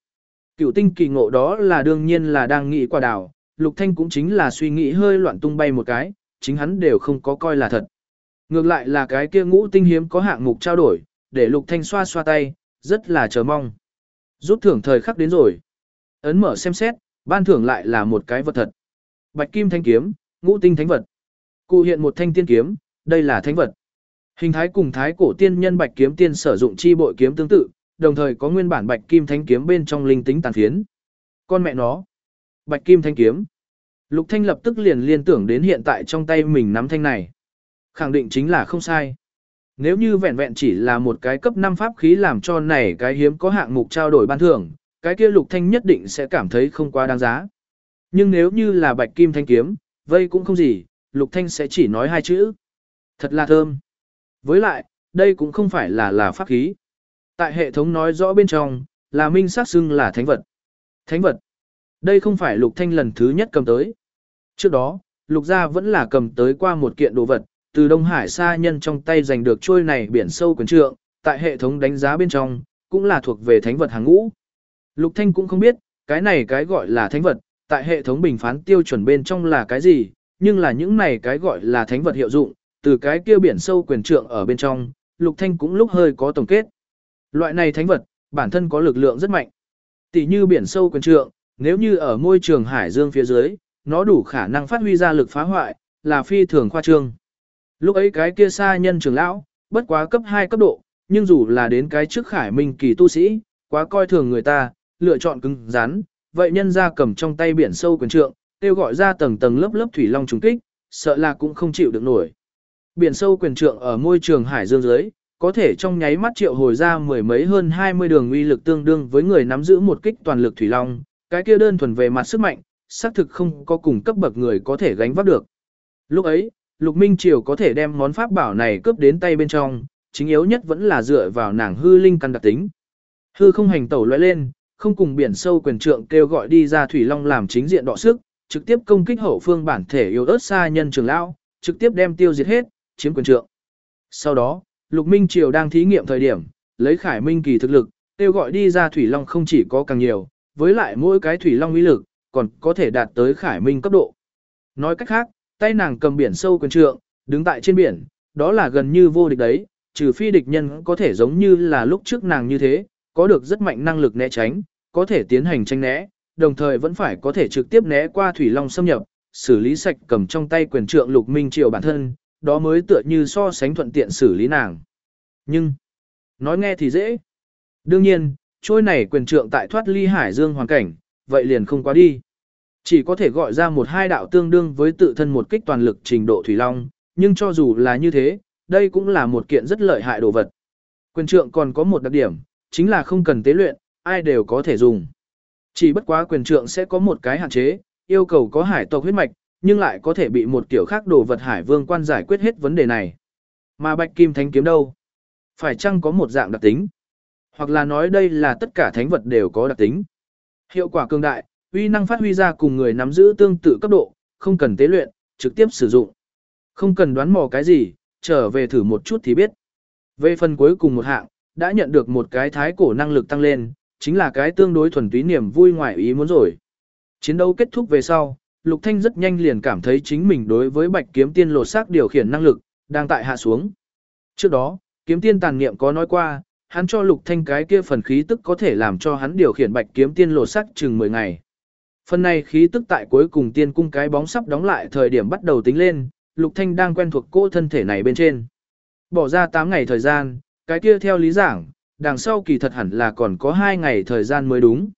Cựu tinh kỳ ngộ đó là đương nhiên là đang nghĩ quả đảo, Lục Thanh cũng chính là suy nghĩ hơi loạn tung bay một cái, chính hắn đều không có coi là thật. Ngược lại là cái kia ngũ tinh hiếm có hạng mục trao đổi, để Lục Thanh xoa xoa tay, rất là chờ mong. Rút thưởng thời khắc đến rồi. Ấn mở xem xét, ban thưởng lại là một cái vật thật. Bạch kim thanh kiếm, ngũ tinh thánh vật. Cụ hiện một thanh tiên kiếm, đây là thánh vật. Hình thái cùng thái cổ tiên nhân bạch kiếm tiên sử dụng chi bội kiếm tương tự, đồng thời có nguyên bản bạch kim thánh kiếm bên trong linh tính tàn phiến. Con mẹ nó, bạch kim thanh kiếm. Lục Thanh lập tức liền liên tưởng đến hiện tại trong tay mình nắm thanh này. Khẳng định chính là không sai. Nếu như vẹn vẹn chỉ là một cái cấp 5 pháp khí làm cho này cái hiếm có hạng mục trao đổi ban thưởng, cái kia Lục Thanh nhất định sẽ cảm thấy không quá đáng giá. Nhưng nếu như là bạch kim thanh kiếm, vây cũng không gì, Lục Thanh sẽ chỉ nói hai chữ. Thật là thơm. Với lại, đây cũng không phải là là pháp khí. Tại hệ thống nói rõ bên trong, là minh sát xưng là thánh vật. Thánh vật. Đây không phải Lục Thanh lần thứ nhất cầm tới. Trước đó, Lục Gia vẫn là cầm tới qua một kiện đồ vật, từ Đông Hải xa nhân trong tay giành được trôi này biển sâu quyền trượng, tại hệ thống đánh giá bên trong, cũng là thuộc về thánh vật hàng ngũ. Lục Thanh cũng không biết, cái này cái gọi là thánh vật, tại hệ thống bình phán tiêu chuẩn bên trong là cái gì, nhưng là những này cái gọi là thánh vật hiệu dụng, từ cái kia biển sâu quyền trượng ở bên trong, Lục Thanh cũng lúc hơi có tổng kết. Loại này thánh vật, bản thân có lực lượng rất mạnh. Tỷ như biển sâu quyền trượng, nếu như ở môi trường hải dương phía dưới, nó đủ khả năng phát huy ra lực phá hoại, là phi thường khoa trương. Lúc ấy cái kia xa nhân trưởng lão, bất quá cấp 2 cấp độ, nhưng dù là đến cái trước khải minh kỳ tu sĩ, quá coi thường người ta, lựa chọn cứng rắn, vậy nhân ra cầm trong tay biển sâu quyền trượng, kêu gọi ra tầng tầng lớp lớp thủy long trùng kích, sợ là cũng không chịu được nổi. Biển sâu quyền trượng ở môi trường hải dương dưới, có thể trong nháy mắt triệu hồi ra mười mấy hơn 20 đường uy lực tương đương với người nắm giữ một kích toàn lực thủy long, cái kia đơn thuần về mặt sức mạnh, xác thực không có cùng cấp bậc người có thể gánh vác được. Lúc ấy, Lục Minh Triều có thể đem món pháp bảo này cướp đến tay bên trong, chính yếu nhất vẫn là dựa vào nàng hư linh căn đặc tính. Hư không hành tẩu lóe lên, không cùng biển sâu quyền trượng kêu gọi đi ra thủy long làm chính diện đọ sức, trực tiếp công kích hậu phương bản thể yếu ớt xa nhân trường lão, trực tiếp đem tiêu diệt hết, chiếm quyền trượng. Sau đó, Lục Minh Triều đang thí nghiệm thời điểm, lấy Khải Minh kỳ thực lực, kêu gọi đi ra thủy long không chỉ có càng nhiều, với lại mỗi cái thủy long uy lực, còn có thể đạt tới Khải Minh cấp độ. Nói cách khác, tay nàng cầm biển sâu quyền trượng, đứng tại trên biển, đó là gần như vô địch đấy, trừ phi địch nhân có thể giống như là lúc trước nàng như thế, có được rất mạnh năng lực né tránh, có thể tiến hành tranh né, đồng thời vẫn phải có thể trực tiếp né qua thủy long xâm nhập, xử lý sạch cầm trong tay quyền trượng lục minh triều bản thân, đó mới tựa như so sánh thuận tiện xử lý nàng. Nhưng, nói nghe thì dễ. Đương nhiên, trôi này quyền trượng tại thoát ly hải dương hoàn cảnh, vậy liền không quá đi. Chỉ có thể gọi ra một hai đạo tương đương với tự thân một kích toàn lực trình độ thủy long, nhưng cho dù là như thế, đây cũng là một kiện rất lợi hại đồ vật. Quyền trượng còn có một đặc điểm, chính là không cần tế luyện, ai đều có thể dùng. Chỉ bất quá quyền trượng sẽ có một cái hạn chế, yêu cầu có hải tộc huyết mạch, nhưng lại có thể bị một kiểu khác đồ vật hải vương quan giải quyết hết vấn đề này. Mà bạch kim thánh kiếm đâu? Phải chăng có một dạng đặc tính? Hoặc là nói đây là tất cả thánh vật đều có đặc tính. Hiệu quả cường đại, uy năng phát huy ra cùng người nắm giữ tương tự cấp độ, không cần tế luyện, trực tiếp sử dụng. Không cần đoán mò cái gì, trở về thử một chút thì biết. Về phần cuối cùng một hạng, đã nhận được một cái thái cổ năng lực tăng lên, chính là cái tương đối thuần túy niềm vui ngoài ý muốn rồi. Chiến đấu kết thúc về sau, Lục Thanh rất nhanh liền cảm thấy chính mình đối với Bạch Kiếm Tiên lột xác điều khiển năng lực đang tại hạ xuống. Trước đó, Kiếm Tiên tàn niệm có nói qua, hắn cho Lục Thanh cái kia phần khí tức có thể làm cho hắn điều khiển Bạch Kiếm Tiên lột sắc chừng 10 ngày. Phần này khí tức tại cuối cùng tiên cung cái bóng sắp đóng lại thời điểm bắt đầu tính lên, Lục Thanh đang quen thuộc cô thân thể này bên trên. Bỏ ra 8 ngày thời gian, cái kia theo lý giảng, đằng sau kỳ thật hẳn là còn có 2 ngày thời gian mới đúng.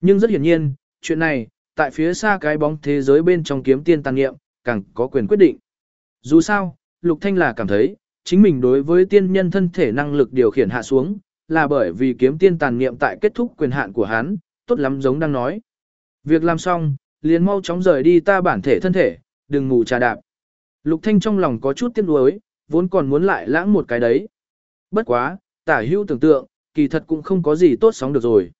Nhưng rất hiển nhiên, chuyện này, tại phía xa cái bóng thế giới bên trong kiếm tiên tàn nghiệm, càng có quyền quyết định. Dù sao, Lục Thanh là cảm thấy, chính mình đối với tiên nhân thân thể năng lực điều khiển hạ xuống, là bởi vì kiếm tiên tàn niệm tại kết thúc quyền hạn của hắn, tốt lắm giống đang nói. Việc làm xong, liền mau chóng rời đi ta bản thể thân thể, đừng ngủ trà đạp. Lục Thanh trong lòng có chút tiếc nuối, vốn còn muốn lại lãng một cái đấy. Bất quá, tả hữu tưởng tượng, kỳ thật cũng không có gì tốt sóng được rồi.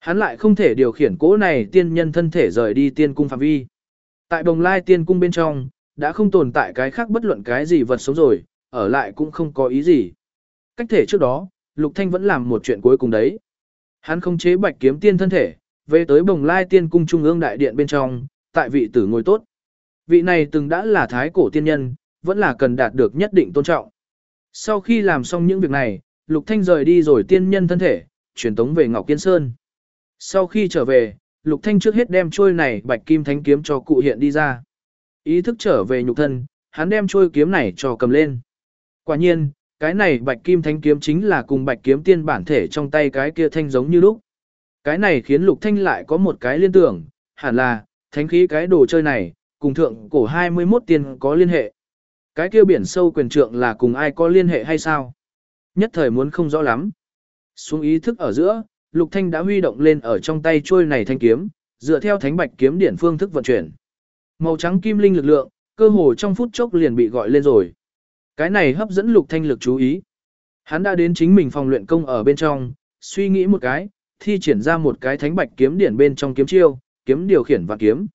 Hắn lại không thể điều khiển cỗ này tiên nhân thân thể rời đi tiên cung phạm vi. Tại đồng lai tiên cung bên trong, đã không tồn tại cái khác bất luận cái gì vật sống rồi, ở lại cũng không có ý gì. Cách thể trước đó, Lục Thanh vẫn làm một chuyện cuối cùng đấy. Hắn không chế bạch kiếm tiên thân thể, về tới bồng lai tiên cung trung ương đại điện bên trong, tại vị tử ngồi tốt. Vị này từng đã là thái cổ tiên nhân, vẫn là cần đạt được nhất định tôn trọng. Sau khi làm xong những việc này, Lục Thanh rời đi rồi tiên nhân thân thể, chuyển tống về Ngọc Kiên Sơn. Sau khi trở về, Lục Thanh trước hết đem trôi này bạch kim thánh kiếm cho cụ hiện đi ra. Ý thức trở về nhục thân, hắn đem trôi kiếm này cho cầm lên. Quả nhiên, cái này bạch kim thánh kiếm chính là cùng bạch kiếm tiên bản thể trong tay cái kia thanh giống như lúc. Cái này khiến Lục Thanh lại có một cái liên tưởng, hẳn là, thánh khí cái đồ chơi này, cùng thượng cổ 21 tiên có liên hệ. Cái kia biển sâu quyền trượng là cùng ai có liên hệ hay sao? Nhất thời muốn không rõ lắm. Xuống ý thức ở giữa, Lục Thanh đã huy động lên ở trong tay trôi này thanh kiếm, dựa theo thánh bạch kiếm điển phương thức vận chuyển. Màu trắng kim linh lực lượng, cơ hồ trong phút chốc liền bị gọi lên rồi. Cái này hấp dẫn Lục Thanh lực chú ý. Hắn đã đến chính mình phòng luyện công ở bên trong, suy nghĩ một cái, thi triển ra một cái thánh bạch kiếm điển bên trong kiếm chiêu, kiếm điều khiển và kiếm.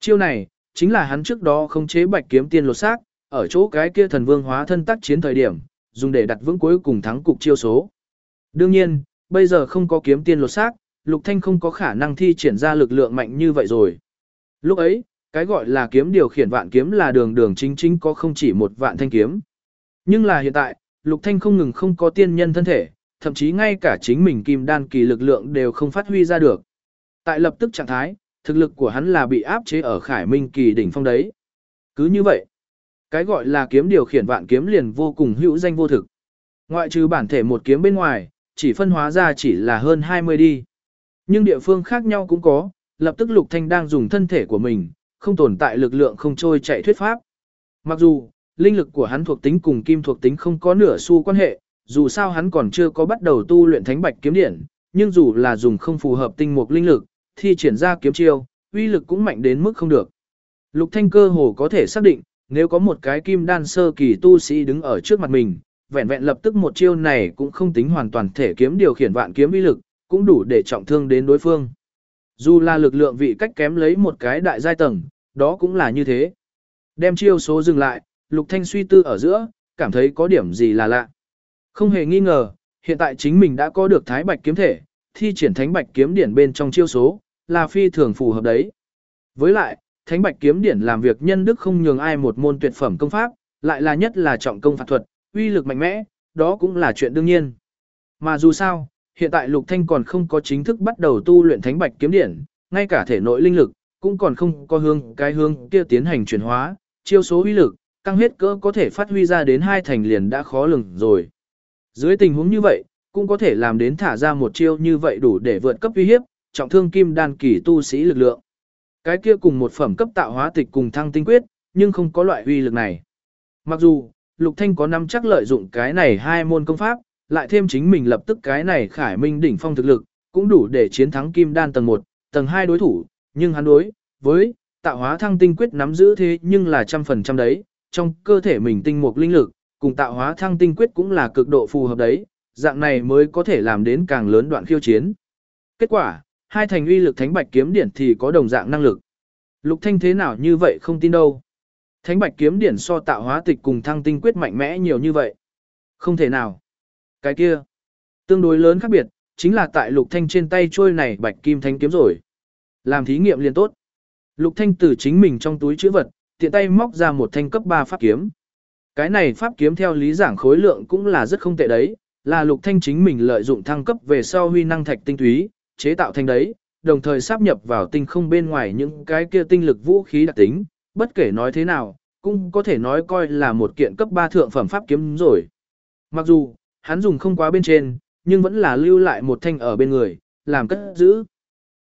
Chiêu này, chính là hắn trước đó không chế bạch kiếm tiên lột xác, ở chỗ cái kia thần vương hóa thân tác chiến thời điểm, dùng để đặt vững cuối cùng thắng cục chiêu số. Đương nhiên, bây giờ không có kiếm tiên lột xác, Lục Thanh không có khả năng thi triển ra lực lượng mạnh như vậy rồi. Lúc ấy, cái gọi là kiếm điều khiển vạn kiếm là đường đường chính chính có không chỉ một vạn thanh kiếm. Nhưng là hiện tại, Lục Thanh không ngừng không có tiên nhân thân thể, thậm chí ngay cả chính mình kim đan kỳ lực lượng đều không phát huy ra được. Tại lập tức trạng thái, thực lực của hắn là bị áp chế ở khải minh kỳ đỉnh phong đấy. Cứ như vậy, cái gọi là kiếm điều khiển vạn kiếm liền vô cùng hữu danh vô thực. Ngoại trừ bản thể một kiếm bên ngoài, chỉ phân hóa ra chỉ là hơn 20 đi. Nhưng địa phương khác nhau cũng có, lập tức Lục Thanh đang dùng thân thể của mình, không tồn tại lực lượng không trôi chạy thuyết pháp. Mặc dù, linh lực của hắn thuộc tính cùng kim thuộc tính không có nửa xu quan hệ, dù sao hắn còn chưa có bắt đầu tu luyện thánh bạch kiếm điển, nhưng dù là dùng không phù hợp tinh mục linh lực, thì triển ra kiếm chiêu, uy lực cũng mạnh đến mức không được. Lục Thanh cơ hồ có thể xác định, nếu có một cái kim đan sơ kỳ tu sĩ đứng ở trước mặt mình, vẹn vẹn lập tức một chiêu này cũng không tính hoàn toàn thể kiếm điều khiển vạn kiếm uy lực, cũng đủ để trọng thương đến đối phương. Dù là lực lượng vị cách kém lấy một cái đại giai tầng, đó cũng là như thế. Đem chiêu số dừng lại, Lục Thanh suy tư ở giữa, cảm thấy có điểm gì là lạ. Không hề nghi ngờ, hiện tại chính mình đã có được thái bạch kiếm thể, thi triển thánh bạch kiếm điển bên trong chiêu số, là phi thường phù hợp đấy. Với lại, thánh bạch kiếm điển làm việc nhân đức không nhường ai một môn tuyệt phẩm công pháp, lại là nhất là trọng công phạt thuật, uy lực mạnh mẽ, đó cũng là chuyện đương nhiên. Mà dù sao, hiện tại Lục Thanh còn không có chính thức bắt đầu tu luyện thánh bạch kiếm điển, ngay cả thể nội linh lực, cũng còn không có hướng cái hướng kia tiến hành chuyển hóa, chiêu số uy lực, tăng hết cỡ có thể phát huy ra đến hai thành liền đã khó lường rồi. Dưới tình huống như vậy, cũng có thể làm đến thả ra một chiêu như vậy đủ để vượt cấp uy hiếp, trọng thương kim đan kỳ tu sĩ lực lượng. Cái kia cùng một phẩm cấp tạo hóa tịch cùng thăng tinh quyết, nhưng không có loại uy lực này. Mặc dù, Lục Thanh có năm chắc lợi dụng cái này hai môn công pháp, lại thêm chính mình lập tức cái này khải minh đỉnh phong thực lực, cũng đủ để chiến thắng kim đan tầng 1, tầng 2 đối thủ, nhưng hắn đối với tạo hóa thăng tinh quyết nắm giữ thế nhưng là trăm phần trăm đấy, trong cơ thể mình tinh mục linh lực, cùng tạo hóa thăng tinh quyết cũng là cực độ phù hợp đấy, dạng này mới có thể làm đến càng lớn đoạn khiêu chiến. Kết quả, hai thành uy lực thánh bạch kiếm điển thì có đồng dạng năng lực. Lục Thanh thế nào như vậy không tin đâu. Thánh bạch kiếm điển so tạo hóa tịch cùng thăng tinh quyết mạnh mẽ nhiều như vậy. Không thể nào. Cái kia, tương đối lớn khác biệt, chính là tại Lục Thanh trên tay trôi này bạch kim thánh kiếm rồi. Làm thí nghiệm liền tốt. Lục Thanh từ chính mình trong túi chữ vật, tiện tay móc ra một thanh cấp 3 pháp kiếm. Cái này pháp kiếm theo lý giảng khối lượng cũng là rất không tệ đấy, là Lục Thanh chính mình lợi dụng thăng cấp về sau huy năng thạch tinh túy, chế tạo thành đấy, đồng thời sáp nhập vào tinh không bên ngoài những cái kia tinh lực vũ khí đặc tính, bất kể nói thế nào, cũng có thể nói coi là một kiện cấp 3 thượng phẩm pháp kiếm rồi. Mặc dù, hắn dùng không quá bên trên, nhưng vẫn là lưu lại một thanh ở bên người, làm cất giữ.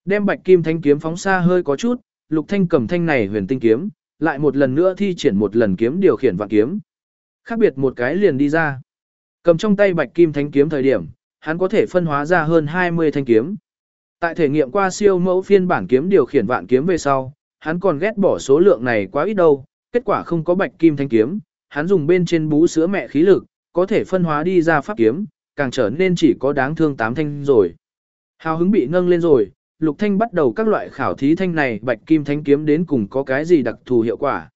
Đem bạch kim thanh kiếm phóng xa hơi có chút, lục thanh cầm thanh này huyền tinh kiếm, lại một lần nữa thi triển một lần kiếm điều khiển vạn kiếm. Khác biệt một cái liền đi ra. Cầm trong tay bạch kim thánh kiếm thời điểm, hắn có thể phân hóa ra hơn 20 thanh kiếm. Tại thể nghiệm qua siêu mẫu phiên bản kiếm điều khiển vạn kiếm về sau, hắn còn ghét bỏ số lượng này quá ít đâu, kết quả không có bạch kim thanh kiếm, hắn dùng bên trên bú sữa mẹ khí lực, có thể phân hóa đi ra pháp kiếm, càng trở nên chỉ có đáng thương tám thanh rồi. Hào hứng bị nâng lên rồi, Lục Thanh bắt đầu các loại khảo thí thanh này bạch kim thanh kiếm đến cùng có cái gì đặc thù hiệu quả.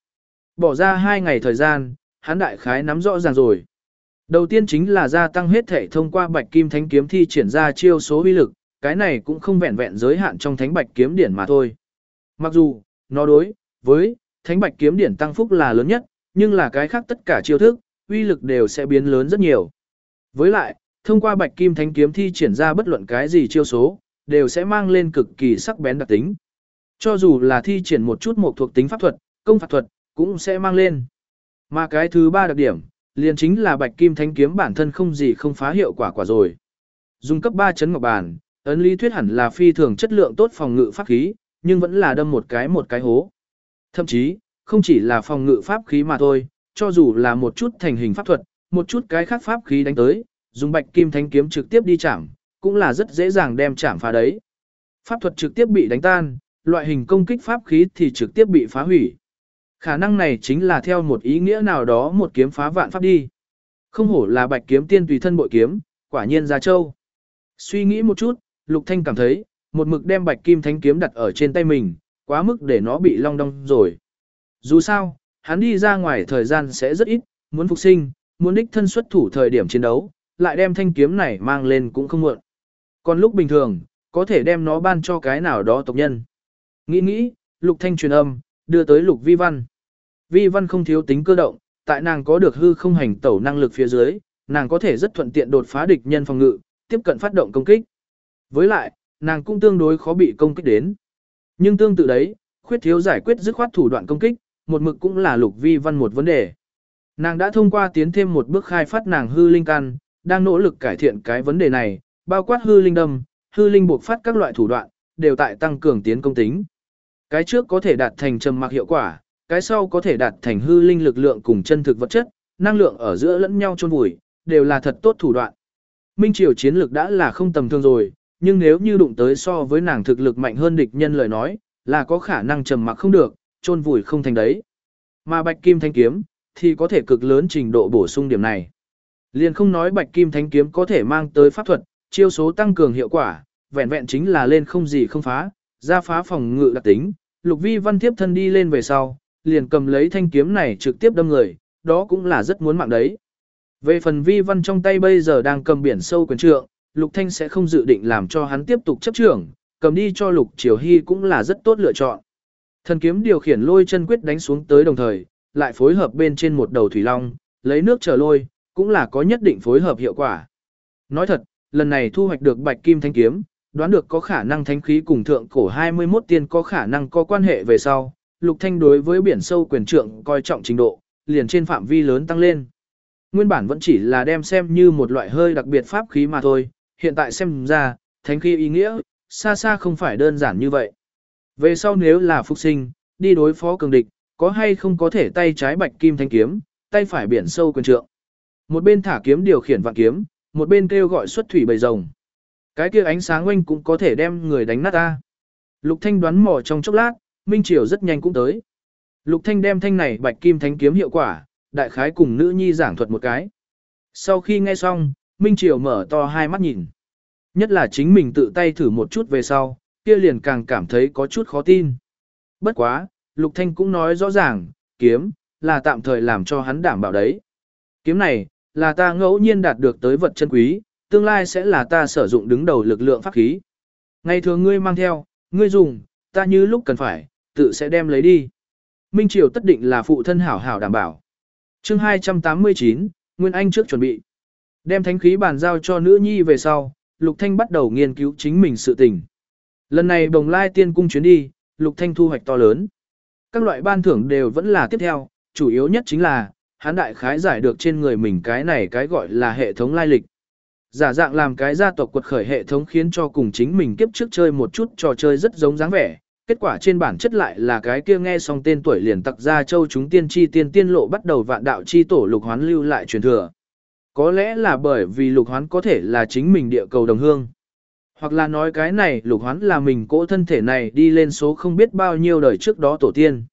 Bỏ ra hai ngày thời gian, hắn đại khái nắm rõ ràng rồi. Đầu tiên chính là gia tăng hết thể thông qua bạch kim thanh kiếm thi triển ra chiêu số uy lực, cái này cũng không vẹn vẹn giới hạn trong thánh bạch kiếm điển mà thôi. Mặc dù, nó đối với thánh bạch kiếm điển tăng phúc là lớn nhất, nhưng là cái khác tất cả chiêu thức, uy lực đều sẽ biến lớn rất nhiều. Với lại, thông qua bạch kim thánh kiếm thi triển ra bất luận cái gì chiêu số, đều sẽ mang lên cực kỳ sắc bén đặc tính. Cho dù là thi triển một chút một thuộc tính pháp thuật, công pháp thuật, cũng sẽ mang lên. Mà cái thứ ba đặc điểm, liền chính là bạch kim thánh kiếm bản thân không gì không phá hiệu quả quả rồi. Dùng cấp 3 chấn ngọc bàn, ấn lý thuyết hẳn là phi thường chất lượng tốt phòng ngự pháp khí, nhưng vẫn là đâm một cái một cái hố. Thậm chí, không chỉ là phòng ngự pháp khí mà thôi, cho dù là một chút thành hình pháp thuật, một chút cái khác pháp khí đánh tới, dùng bạch kim thánh kiếm trực tiếp đi chạm, cũng là rất dễ dàng đem chạm phá đấy. Pháp thuật trực tiếp bị đánh tan, loại hình công kích pháp khí thì trực tiếp bị phá hủy. Khả năng này chính là theo một ý nghĩa nào đó một kiếm phá vạn pháp đi. Không hổ là bạch kiếm tiên tùy thân bội kiếm, quả nhiên ra châu. Suy nghĩ một chút, Lục Thanh cảm thấy, một mực đem bạch kim thánh kiếm đặt ở trên tay mình, quá mức để nó bị long đong rồi. Dù sao, hắn đi ra ngoài thời gian sẽ rất ít, muốn phục sinh, muốn đích thân xuất thủ thời điểm chiến đấu, lại đem thanh kiếm này mang lên cũng không muộn. Còn lúc bình thường, có thể đem nó ban cho cái nào đó tộc nhân. Nghĩ nghĩ, lục thanh truyền âm, đưa tới lục vi văn. Vi văn không thiếu tính cơ động, tại nàng có được hư không hành tẩu năng lực phía dưới, nàng có thể rất thuận tiện đột phá địch nhân phòng ngự, tiếp cận phát động công kích. Với lại, nàng cũng tương đối khó bị công kích đến. Nhưng tương tự đấy, khuyết thiếu giải quyết dứt khoát thủ đoạn công kích, một mực cũng là lục vi văn một vấn đề. Nàng đã thông qua tiến thêm một bước khai phát nàng hư linh căn, đang nỗ lực cải thiện cái vấn đề này, bao quát hư linh đâm, hư linh buộc phát các loại thủ đoạn, đều tại tăng cường tiến công tính. Cái trước có thể đạt thành trầm mặc hiệu quả, cái sau có thể đạt thành hư linh lực lượng cùng chân thực vật chất, năng lượng ở giữa lẫn nhau chôn vùi, đều là thật tốt thủ đoạn. Minh Triều chiến lực đã là không tầm thường rồi, nhưng nếu như đụng tới so với nàng thực lực mạnh hơn địch nhân lời nói, là có khả năng trầm mặc không được, chôn vùi không thành đấy. Mà Bạch Kim Thanh Kiếm thì có thể cực lớn trình độ bổ sung điểm này. Liền không nói Bạch Kim thánh Kiếm có thể mang tới pháp thuật, chiêu số tăng cường hiệu quả, vẹn vẹn chính là lên không gì không phá, ra phá phòng ngự đặc tính. Lục Vi Văn tiếp thân đi lên về sau, liền cầm lấy thanh kiếm này trực tiếp đâm người, đó cũng là rất muốn mạng đấy. Về phần Vi Văn trong tay bây giờ đang cầm biển sâu quyền trượng, Lục Thanh sẽ không dự định làm cho hắn tiếp tục chấp trưởng, cầm đi cho Lục Triều Hy cũng là rất tốt lựa chọn. Thần kiếm điều khiển lôi chân quyết đánh xuống tới đồng thời, lại phối hợp bên trên một đầu thủy long, lấy nước trở lôi, cũng là có nhất định phối hợp hiệu quả. Nói thật, lần này thu hoạch được bạch kim thanh kiếm, đoán được có khả năng thánh khí cùng thượng cổ 21 tiên có khả năng có quan hệ về sau, Lục Thanh đối với biển sâu quyền trượng coi trọng trình độ, liền trên phạm vi lớn tăng lên. Nguyên bản vẫn chỉ là đem xem như một loại hơi đặc biệt pháp khí mà thôi, hiện tại xem ra, thánh khí ý nghĩa, xa xa không phải đơn giản như vậy. Về sau nếu là phục sinh, đi đối phó cường địch, có hay không có thể tay trái bạch kim thanh kiếm, tay phải biển sâu quyền trượng. Một bên thả kiếm điều khiển vạn kiếm, một bên kêu gọi xuất thủy bầy rồng. Cái kia ánh sáng oanh cũng có thể đem người đánh nát ta. Lục Thanh đoán mò trong chốc lát, Minh Triều rất nhanh cũng tới. Lục Thanh đem thanh này bạch kim thánh kiếm hiệu quả, đại khái cùng nữ nhi giảng thuật một cái. Sau khi nghe xong, Minh Triều mở to hai mắt nhìn. Nhất là chính mình tự tay thử một chút về sau, kia liền càng cảm thấy có chút khó tin. Bất quá, Lục Thanh cũng nói rõ ràng, kiếm, là tạm thời làm cho hắn đảm bảo đấy. Kiếm này, là ta ngẫu nhiên đạt được tới vật chân quý, tương lai sẽ là ta sử dụng đứng đầu lực lượng pháp khí. Ngày thường ngươi mang theo, ngươi dùng, ta như lúc cần phải, tự sẽ đem lấy đi. Minh Triều tất định là phụ thân hảo hảo đảm bảo. chương 289, Nguyên Anh trước chuẩn bị. Đem thánh khí bàn giao cho nữ nhi về sau, Lục Thanh bắt đầu nghiên cứu chính mình sự tình. Lần này bồng lai tiên cung chuyến đi, Lục Thanh thu hoạch to lớn. Các loại ban thưởng đều vẫn là tiếp theo, chủ yếu nhất chính là, hắn đại khái giải được trên người mình cái này cái gọi là hệ thống lai lịch. Giả dạng làm cái gia tộc quật khởi hệ thống khiến cho cùng chính mình kiếp trước chơi một chút trò chơi rất giống dáng vẻ. Kết quả trên bản chất lại là cái kia nghe xong tên tuổi liền tặc ra châu chúng tiên tri tiên tiên lộ bắt đầu vạn đạo chi tổ lục hoán lưu lại truyền thừa. Có lẽ là bởi vì lục hoán có thể là chính mình địa cầu đồng hương. Hoặc là nói cái này lục hoán là mình cỗ thân thể này đi lên số không biết bao nhiêu đời trước đó tổ tiên.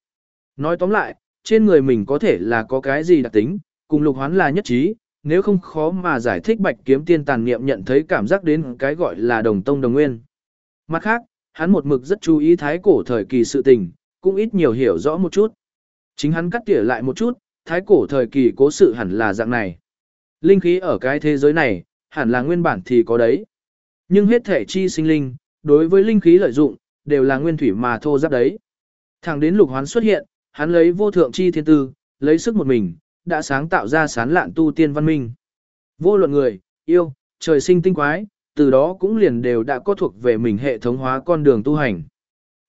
Nói tóm lại, trên người mình có thể là có cái gì đặc tính, cùng lục hoán là nhất trí, nếu không khó mà giải thích bạch kiếm tiên tàn niệm nhận thấy cảm giác đến cái gọi là đồng tông đồng nguyên. Mặt khác, hắn một mực rất chú ý thái cổ thời kỳ sự tình, cũng ít nhiều hiểu rõ một chút. Chính hắn cắt tỉa lại một chút, thái cổ thời kỳ cố sự hẳn là dạng này. Linh khí ở cái thế giới này, hẳn là nguyên bản thì có đấy. Nhưng hết thể chi sinh linh, đối với linh khí lợi dụng, đều là nguyên thủy mà thô giáp đấy. Thẳng đến lục hoán xuất hiện, hắn lấy vô thượng chi thiên tư, lấy sức một mình, đã sáng tạo ra sán lạn tu tiên văn minh. Vô luận người, yêu, trời sinh tinh quái, từ đó cũng liền đều đã có thuộc về mình hệ thống hóa con đường tu hành.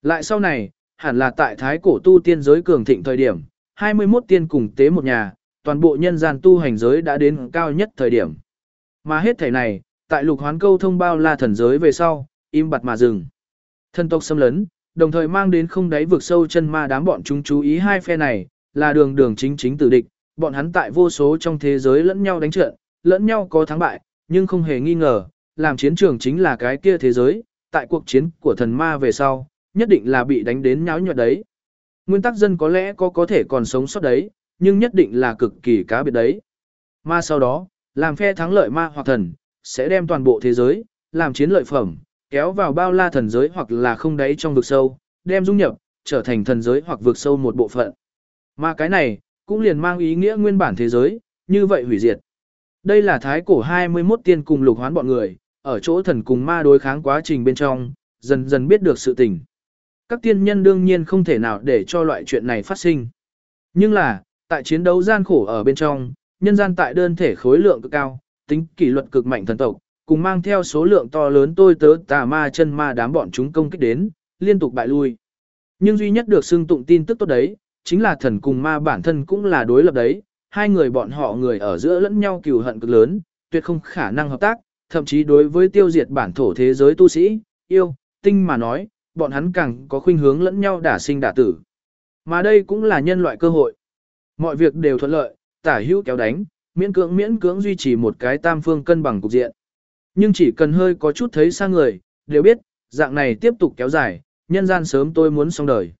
Lại sau này, hẳn là tại thái cổ tu tiên giới cường thịnh thời điểm, 21 tiên cùng tế một nhà, toàn bộ nhân gian tu hành giới đã đến cao nhất thời điểm. Mà hết thể này, tại lục hoán câu thông bao la thần giới về sau, im bặt mà dừng. Thân tộc xâm lấn, đồng thời mang đến không đáy vực sâu chân ma đám bọn chúng chú ý hai phe này, là đường đường chính chính tử địch, bọn hắn tại vô số trong thế giới lẫn nhau đánh trận, lẫn nhau có thắng bại, nhưng không hề nghi ngờ, làm chiến trường chính là cái kia thế giới, tại cuộc chiến của thần ma về sau, nhất định là bị đánh đến nháo nhọt đấy. Nguyên tắc dân có lẽ có có thể còn sống sót đấy, nhưng nhất định là cực kỳ cá biệt đấy. Ma sau đó, làm phe thắng lợi ma hoặc thần, sẽ đem toàn bộ thế giới, làm chiến lợi phẩm, kéo vào bao la thần giới hoặc là không đáy trong vực sâu, đem dung nhập, trở thành thần giới hoặc vực sâu một bộ phận. Mà cái này, cũng liền mang ý nghĩa nguyên bản thế giới, như vậy hủy diệt. Đây là thái cổ 21 tiên cùng lục hoán bọn người, ở chỗ thần cùng ma đối kháng quá trình bên trong, dần dần biết được sự tình. Các tiên nhân đương nhiên không thể nào để cho loại chuyện này phát sinh. Nhưng là, tại chiến đấu gian khổ ở bên trong, nhân gian tại đơn thể khối lượng cực cao, tính kỷ luật cực mạnh thần tộc, cùng mang theo số lượng to lớn tôi tớ tà ma chân ma đám bọn chúng công kích đến, liên tục bại lui. Nhưng duy nhất được xưng tụng tin tức tốt đấy, chính là thần cùng ma bản thân cũng là đối lập đấy, hai người bọn họ người ở giữa lẫn nhau cừu hận cực lớn, tuyệt không khả năng hợp tác, thậm chí đối với tiêu diệt bản thổ thế giới tu sĩ, yêu, tinh mà nói, bọn hắn càng có khuynh hướng lẫn nhau đả sinh đả tử. Mà đây cũng là nhân loại cơ hội. Mọi việc đều thuận lợi, tả hữu kéo đánh, miễn cưỡng miễn cưỡng duy trì một cái tam phương cân bằng cục diện. Nhưng chỉ cần hơi có chút thấy xa người, đều biết, dạng này tiếp tục kéo dài, nhân gian sớm tôi muốn xong đời.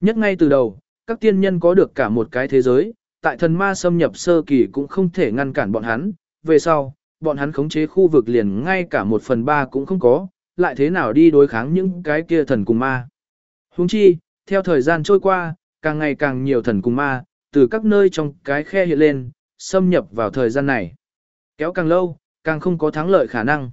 Nhất ngay từ đầu, các tiên nhân có được cả một cái thế giới, tại thần ma xâm nhập sơ kỳ cũng không thể ngăn cản bọn hắn, về sau, bọn hắn khống chế khu vực liền ngay cả một phần ba cũng không có, lại thế nào đi đối kháng những cái kia thần cùng ma. Huống chi, theo thời gian trôi qua, càng ngày càng nhiều thần cùng ma, từ các nơi trong cái khe hiện lên, xâm nhập vào thời gian này. Kéo càng lâu, càng không có thắng lợi khả năng.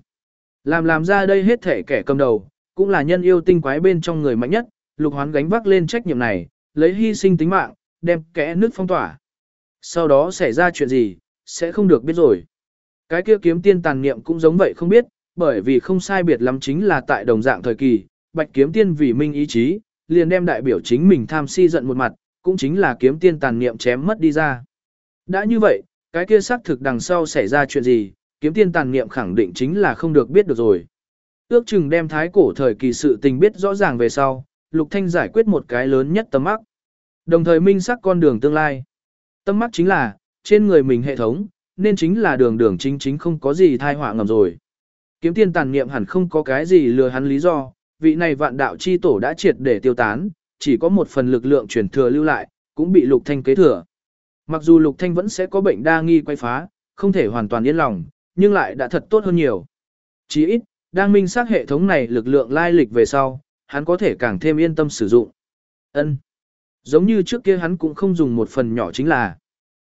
Làm làm ra đây hết thể kẻ cầm đầu, cũng là nhân yêu tinh quái bên trong người mạnh nhất, lục hoán gánh vác lên trách nhiệm này, lấy hy sinh tính mạng, đem kẻ nước phong tỏa. Sau đó xảy ra chuyện gì, sẽ không được biết rồi. Cái kia kiếm tiên tàn niệm cũng giống vậy không biết, bởi vì không sai biệt lắm chính là tại đồng dạng thời kỳ, bạch kiếm tiên vì minh ý chí, liền đem đại biểu chính mình tham si giận một mặt, cũng chính là kiếm tiên tàn niệm chém mất đi ra. Đã như vậy, cái kia xác thực đằng sau xảy ra chuyện gì, kiếm tiên tàn niệm khẳng định chính là không được biết được rồi. Ước chừng đem thái cổ thời kỳ sự tình biết rõ ràng về sau, Lục Thanh giải quyết một cái lớn nhất tấm mắc. Đồng thời minh xác con đường tương lai. Tâm mắc chính là, trên người mình hệ thống, nên chính là đường đường chính chính không có gì thai họa ngầm rồi. Kiếm tiên tàn niệm hẳn không có cái gì lừa hắn lý do, vị này vạn đạo chi tổ đã triệt để tiêu tán, chỉ có một phần lực lượng truyền thừa lưu lại, cũng bị Lục Thanh kế thừa. Mặc dù Lục Thanh vẫn sẽ có bệnh đa nghi quay phá, không thể hoàn toàn yên lòng, nhưng lại đã thật tốt hơn nhiều. Chỉ ít, đang minh xác hệ thống này lực lượng lai lịch về sau, hắn có thể càng thêm yên tâm sử dụng. Ân, Giống như trước kia hắn cũng không dùng một phần nhỏ chính là.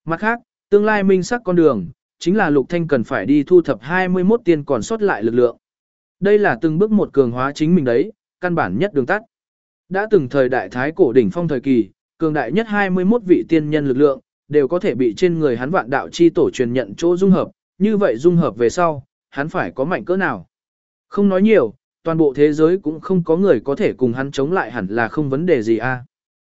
Mặt khác, tương lai minh xác con đường, chính là Lục Thanh cần phải đi thu thập 21 tiên còn sót lại lực lượng. Đây là từng bước một cường hóa chính mình đấy, căn bản nhất đường tắt. Đã từng thời đại thái cổ đỉnh phong thời kỳ, cường đại nhất 21 vị tiên nhân lực lượng, đều có thể bị trên người hắn vạn đạo chi tổ truyền nhận chỗ dung hợp, như vậy dung hợp về sau, hắn phải có mạnh cỡ nào. Không nói nhiều, toàn bộ thế giới cũng không có người có thể cùng hắn chống lại hẳn là không vấn đề gì a.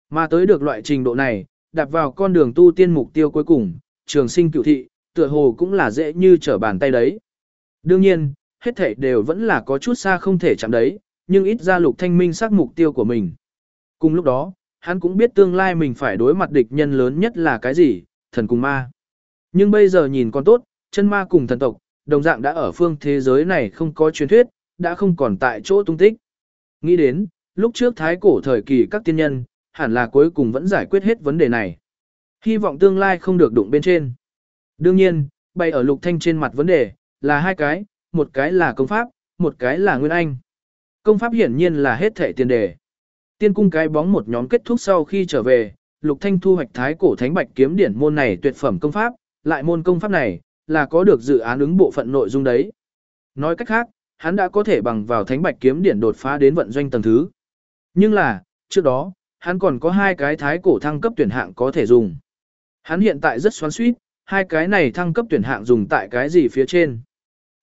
Mà tới được loại trình độ này, đạp vào con đường tu tiên mục tiêu cuối cùng, trường sinh cựu thị, tựa hồ cũng là dễ như trở bàn tay đấy. Đương nhiên, hết thảy đều vẫn là có chút xa không thể chạm đấy, nhưng ít ra lục thanh minh xác mục tiêu của mình. Cùng lúc đó, hắn cũng biết tương lai mình phải đối mặt địch nhân lớn nhất là cái gì, thần cùng ma. Nhưng bây giờ nhìn con tốt, chân ma cùng thần tộc, đồng dạng đã ở phương thế giới này không có truyền thuyết, đã không còn tại chỗ tung tích. Nghĩ đến, lúc trước thái cổ thời kỳ các tiên nhân, hẳn là cuối cùng vẫn giải quyết hết vấn đề này. Hy vọng tương lai không được đụng bên trên. Đương nhiên, bay ở lục thanh trên mặt vấn đề, là hai cái, một cái là công pháp, một cái là nguyên anh. Công pháp hiển nhiên là hết thể tiền đề. Tiên cung cái bóng một nhóm kết thúc sau khi trở về, lục thanh thu hoạch thái cổ thánh bạch kiếm điển môn này tuyệt phẩm công pháp, lại môn công pháp này, là có được dự án ứng bộ phận nội dung đấy. Nói cách khác, hắn đã có thể bằng vào thánh bạch kiếm điển đột phá đến vận doanh tầng thứ. Nhưng là, trước đó, hắn còn có hai cái thái cổ thăng cấp tuyển hạng có thể dùng. Hắn hiện tại rất xoắn suýt, hai cái này thăng cấp tuyển hạng dùng tại cái gì phía trên.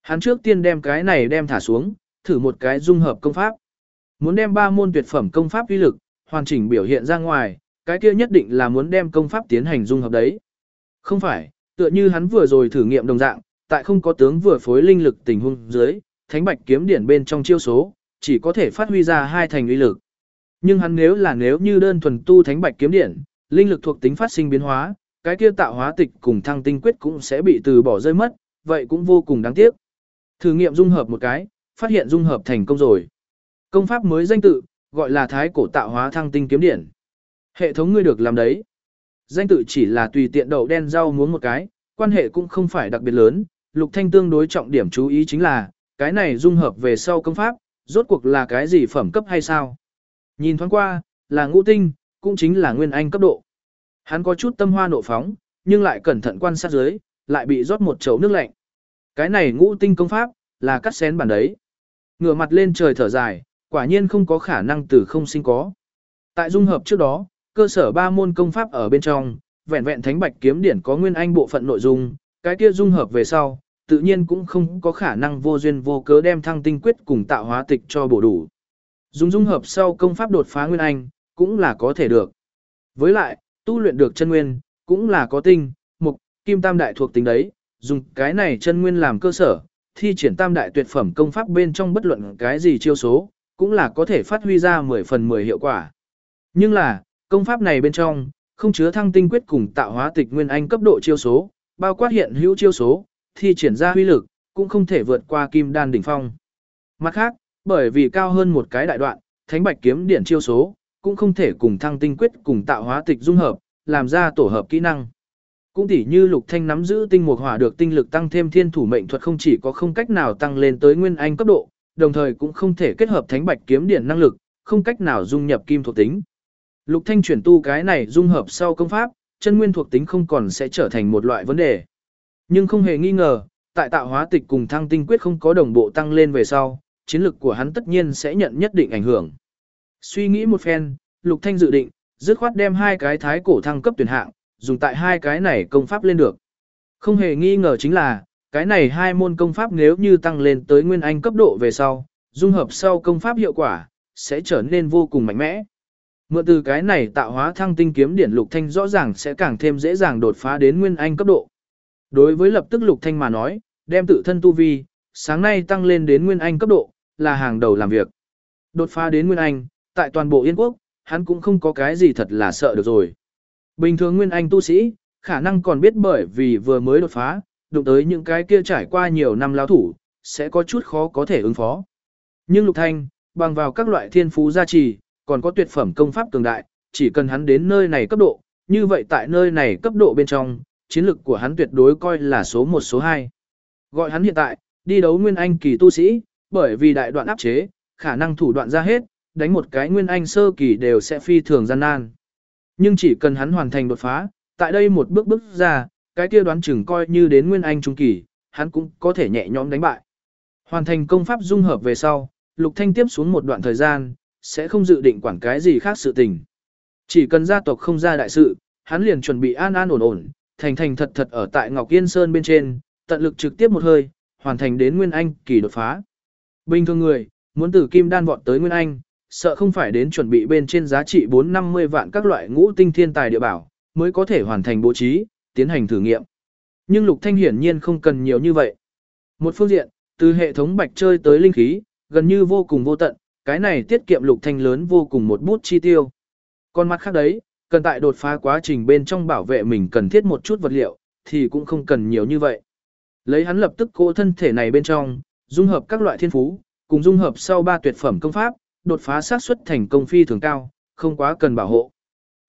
Hắn trước tiên đem cái này đem thả xuống, thử một cái dung hợp công pháp. Muốn đem ba môn tuyệt phẩm công pháp uy lực, hoàn chỉnh biểu hiện ra ngoài, cái kia nhất định là muốn đem công pháp tiến hành dung hợp đấy. Không phải, tựa như hắn vừa rồi thử nghiệm đồng dạng, tại không có tướng vừa phối linh lực tình huống dưới, thánh bạch kiếm điển bên trong chiêu số, chỉ có thể phát huy ra hai thành uy lực. Nhưng hắn nếu là nếu như đơn thuần tu thánh bạch kiếm điển, linh lực thuộc tính phát sinh biến hóa, cái kia tạo hóa tịch cùng thăng tinh quyết cũng sẽ bị từ bỏ rơi mất, vậy cũng vô cùng đáng tiếc. Thử nghiệm dung hợp một cái, phát hiện dung hợp thành công rồi. Công pháp mới danh tự, gọi là thái cổ tạo hóa thăng tinh kiếm điển. Hệ thống ngươi được làm đấy. Danh tự chỉ là tùy tiện đậu đen rau muốn một cái, quan hệ cũng không phải đặc biệt lớn, Lục Thanh tương đối trọng điểm chú ý chính là, cái này dung hợp về sau công pháp, rốt cuộc là cái gì phẩm cấp hay sao? Nhìn thoáng qua, là ngũ tinh, cũng chính là nguyên anh cấp độ. Hắn có chút tâm hoa nộ phóng, nhưng lại cẩn thận quan sát dưới, lại bị rót một chậu nước lạnh. Cái này ngũ tinh công pháp, là cắt xén bản đấy. Ngửa mặt lên trời thở dài, quả nhiên không có khả năng từ không sinh có. Tại dung hợp trước đó, cơ sở ba môn công pháp ở bên trong, vẹn vẹn thánh bạch kiếm điển có nguyên anh bộ phận nội dung, cái kia dung hợp về sau, tự nhiên cũng không có khả năng vô duyên vô cớ đem thăng tinh quyết cùng tạo hóa tịch cho bổ đủ. Dùng dung hợp sau công pháp đột phá nguyên anh, cũng là có thể được. Với lại, tu luyện được chân nguyên, cũng là có tinh, mục, kim tam đại thuộc tính đấy, dùng cái này chân nguyên làm cơ sở, thi triển tam đại tuyệt phẩm công pháp bên trong bất luận cái gì chiêu số, cũng là có thể phát huy ra 10 phần 10 hiệu quả. Nhưng là, công pháp này bên trong, không chứa thăng tinh quyết cùng tạo hóa tịch nguyên anh cấp độ chiêu số, bao quát hiện hữu chiêu số, thì triển ra huy lực, cũng không thể vượt qua kim đan đỉnh phong. Mặt khác, bởi vì cao hơn một cái đại đoạn, thánh bạch kiếm điển chiêu số, cũng không thể cùng thăng tinh quyết cùng tạo hóa tịch dung hợp, làm ra tổ hợp kỹ năng. Cũng tỉ như Lục Thanh nắm giữ tinh mục hỏa được tinh lực tăng thêm thiên thủ mệnh thuật không chỉ có không cách nào tăng lên tới nguyên anh cấp độ, đồng thời cũng không thể kết hợp thánh bạch kiếm điển năng lực, không cách nào dung nhập kim thuộc tính. Lục Thanh chuyển tu cái này dung hợp sau công pháp, chân nguyên thuộc tính không còn sẽ trở thành một loại vấn đề. Nhưng không hề nghi ngờ, tại tạo hóa tịch cùng thăng tinh quyết không có đồng bộ tăng lên về sau, chiến lực của hắn tất nhiên sẽ nhận nhất định ảnh hưởng. Suy nghĩ một phen, Lục Thanh dự định, dứt khoát đem hai cái thái cổ thăng cấp tuyển hạng, dùng tại hai cái này công pháp lên được. Không hề nghi ngờ chính là, cái này hai môn công pháp nếu như tăng lên tới nguyên anh cấp độ về sau, dung hợp sau công pháp hiệu quả, sẽ trở nên vô cùng mạnh mẽ. Mượn từ cái này tạo hóa thăng tinh kiếm điển lục thanh rõ ràng sẽ càng thêm dễ dàng đột phá đến nguyên anh cấp độ. Đối với lập tức lục thanh mà nói, đem tự thân tu vi, sáng nay tăng lên đến nguyên anh cấp độ, là hàng đầu làm việc. Đột phá đến nguyên anh, tại toàn bộ Yên quốc, hắn cũng không có cái gì thật là sợ được rồi. Bình thường nguyên anh tu sĩ, khả năng còn biết bởi vì vừa mới đột phá, đụng tới những cái kia trải qua nhiều năm lao thủ, sẽ có chút khó có thể ứng phó. Nhưng Lục Thanh, bằng vào các loại thiên phú gia trì, còn có tuyệt phẩm công pháp cường đại, chỉ cần hắn đến nơi này cấp độ, như vậy tại nơi này cấp độ bên trong, chiến lực của hắn tuyệt đối coi là số 1 số 2. Gọi hắn hiện tại, đi đấu nguyên anh kỳ tu sĩ, bởi vì đại đoạn áp chế, khả năng thủ đoạn ra hết, đánh một cái nguyên anh sơ kỳ đều sẽ phi thường gian nan. Nhưng chỉ cần hắn hoàn thành đột phá, tại đây một bước bước ra, cái kia đoán chừng coi như đến nguyên anh trung kỳ, hắn cũng có thể nhẹ nhõm đánh bại. Hoàn thành công pháp dung hợp về sau, Lục Thanh tiếp xuống một đoạn thời gian, sẽ không dự định quản cái gì khác sự tình. Chỉ cần gia tộc không ra đại sự, hắn liền chuẩn bị an an ổn ổn, thành thành thật thật ở tại Ngọc Yên Sơn bên trên, tận lực trực tiếp một hơi, hoàn thành đến Nguyên Anh kỳ đột phá. Bình thường người, muốn từ kim đan vọt tới Nguyên Anh, sợ không phải đến chuẩn bị bên trên giá trị 450 vạn các loại ngũ tinh thiên tài địa bảo, mới có thể hoàn thành bố trí, tiến hành thử nghiệm. Nhưng Lục Thanh hiển nhiên không cần nhiều như vậy. Một phương diện, từ hệ thống bạch chơi tới linh khí, gần như vô cùng vô tận, cái này tiết kiệm Lục Thanh lớn vô cùng một bút chi tiêu. Còn mặt khác đấy, cần tại đột phá quá trình bên trong bảo vệ mình cần thiết một chút vật liệu, thì cũng không cần nhiều như vậy. Lấy hắn lập tức cố thân thể này bên trong, dung hợp các loại thiên phú, cùng dung hợp sau ba tuyệt phẩm công pháp, đột phá xác suất thành công phi thường cao, không quá cần bảo hộ.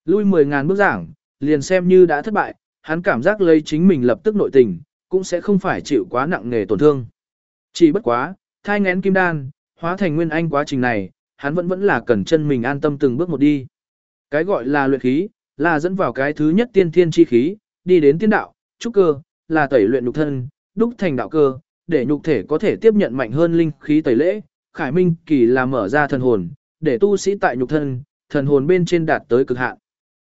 Lui 10.000 bước giảng, liền xem như đã thất bại, hắn cảm giác lấy chính mình lập tức nội tình, cũng sẽ không phải chịu quá nặng nề tổn thương. Chỉ bất quá, thai ngén kim đan, hóa thành nguyên anh quá trình này, hắn vẫn vẫn là cần chân mình an tâm từng bước một đi. Cái gọi là luyện khí, là dẫn vào cái thứ nhất tiên thiên chi khí, đi đến tiên đạo, trúc cơ, là tẩy luyện nhục thân, đúc thành đạo cơ, để nhục thể có thể tiếp nhận mạnh hơn linh khí tẩy lễ, khải minh kỳ là mở ra thần hồn, để tu sĩ tại nhục thân, thần hồn bên trên đạt tới cực hạn.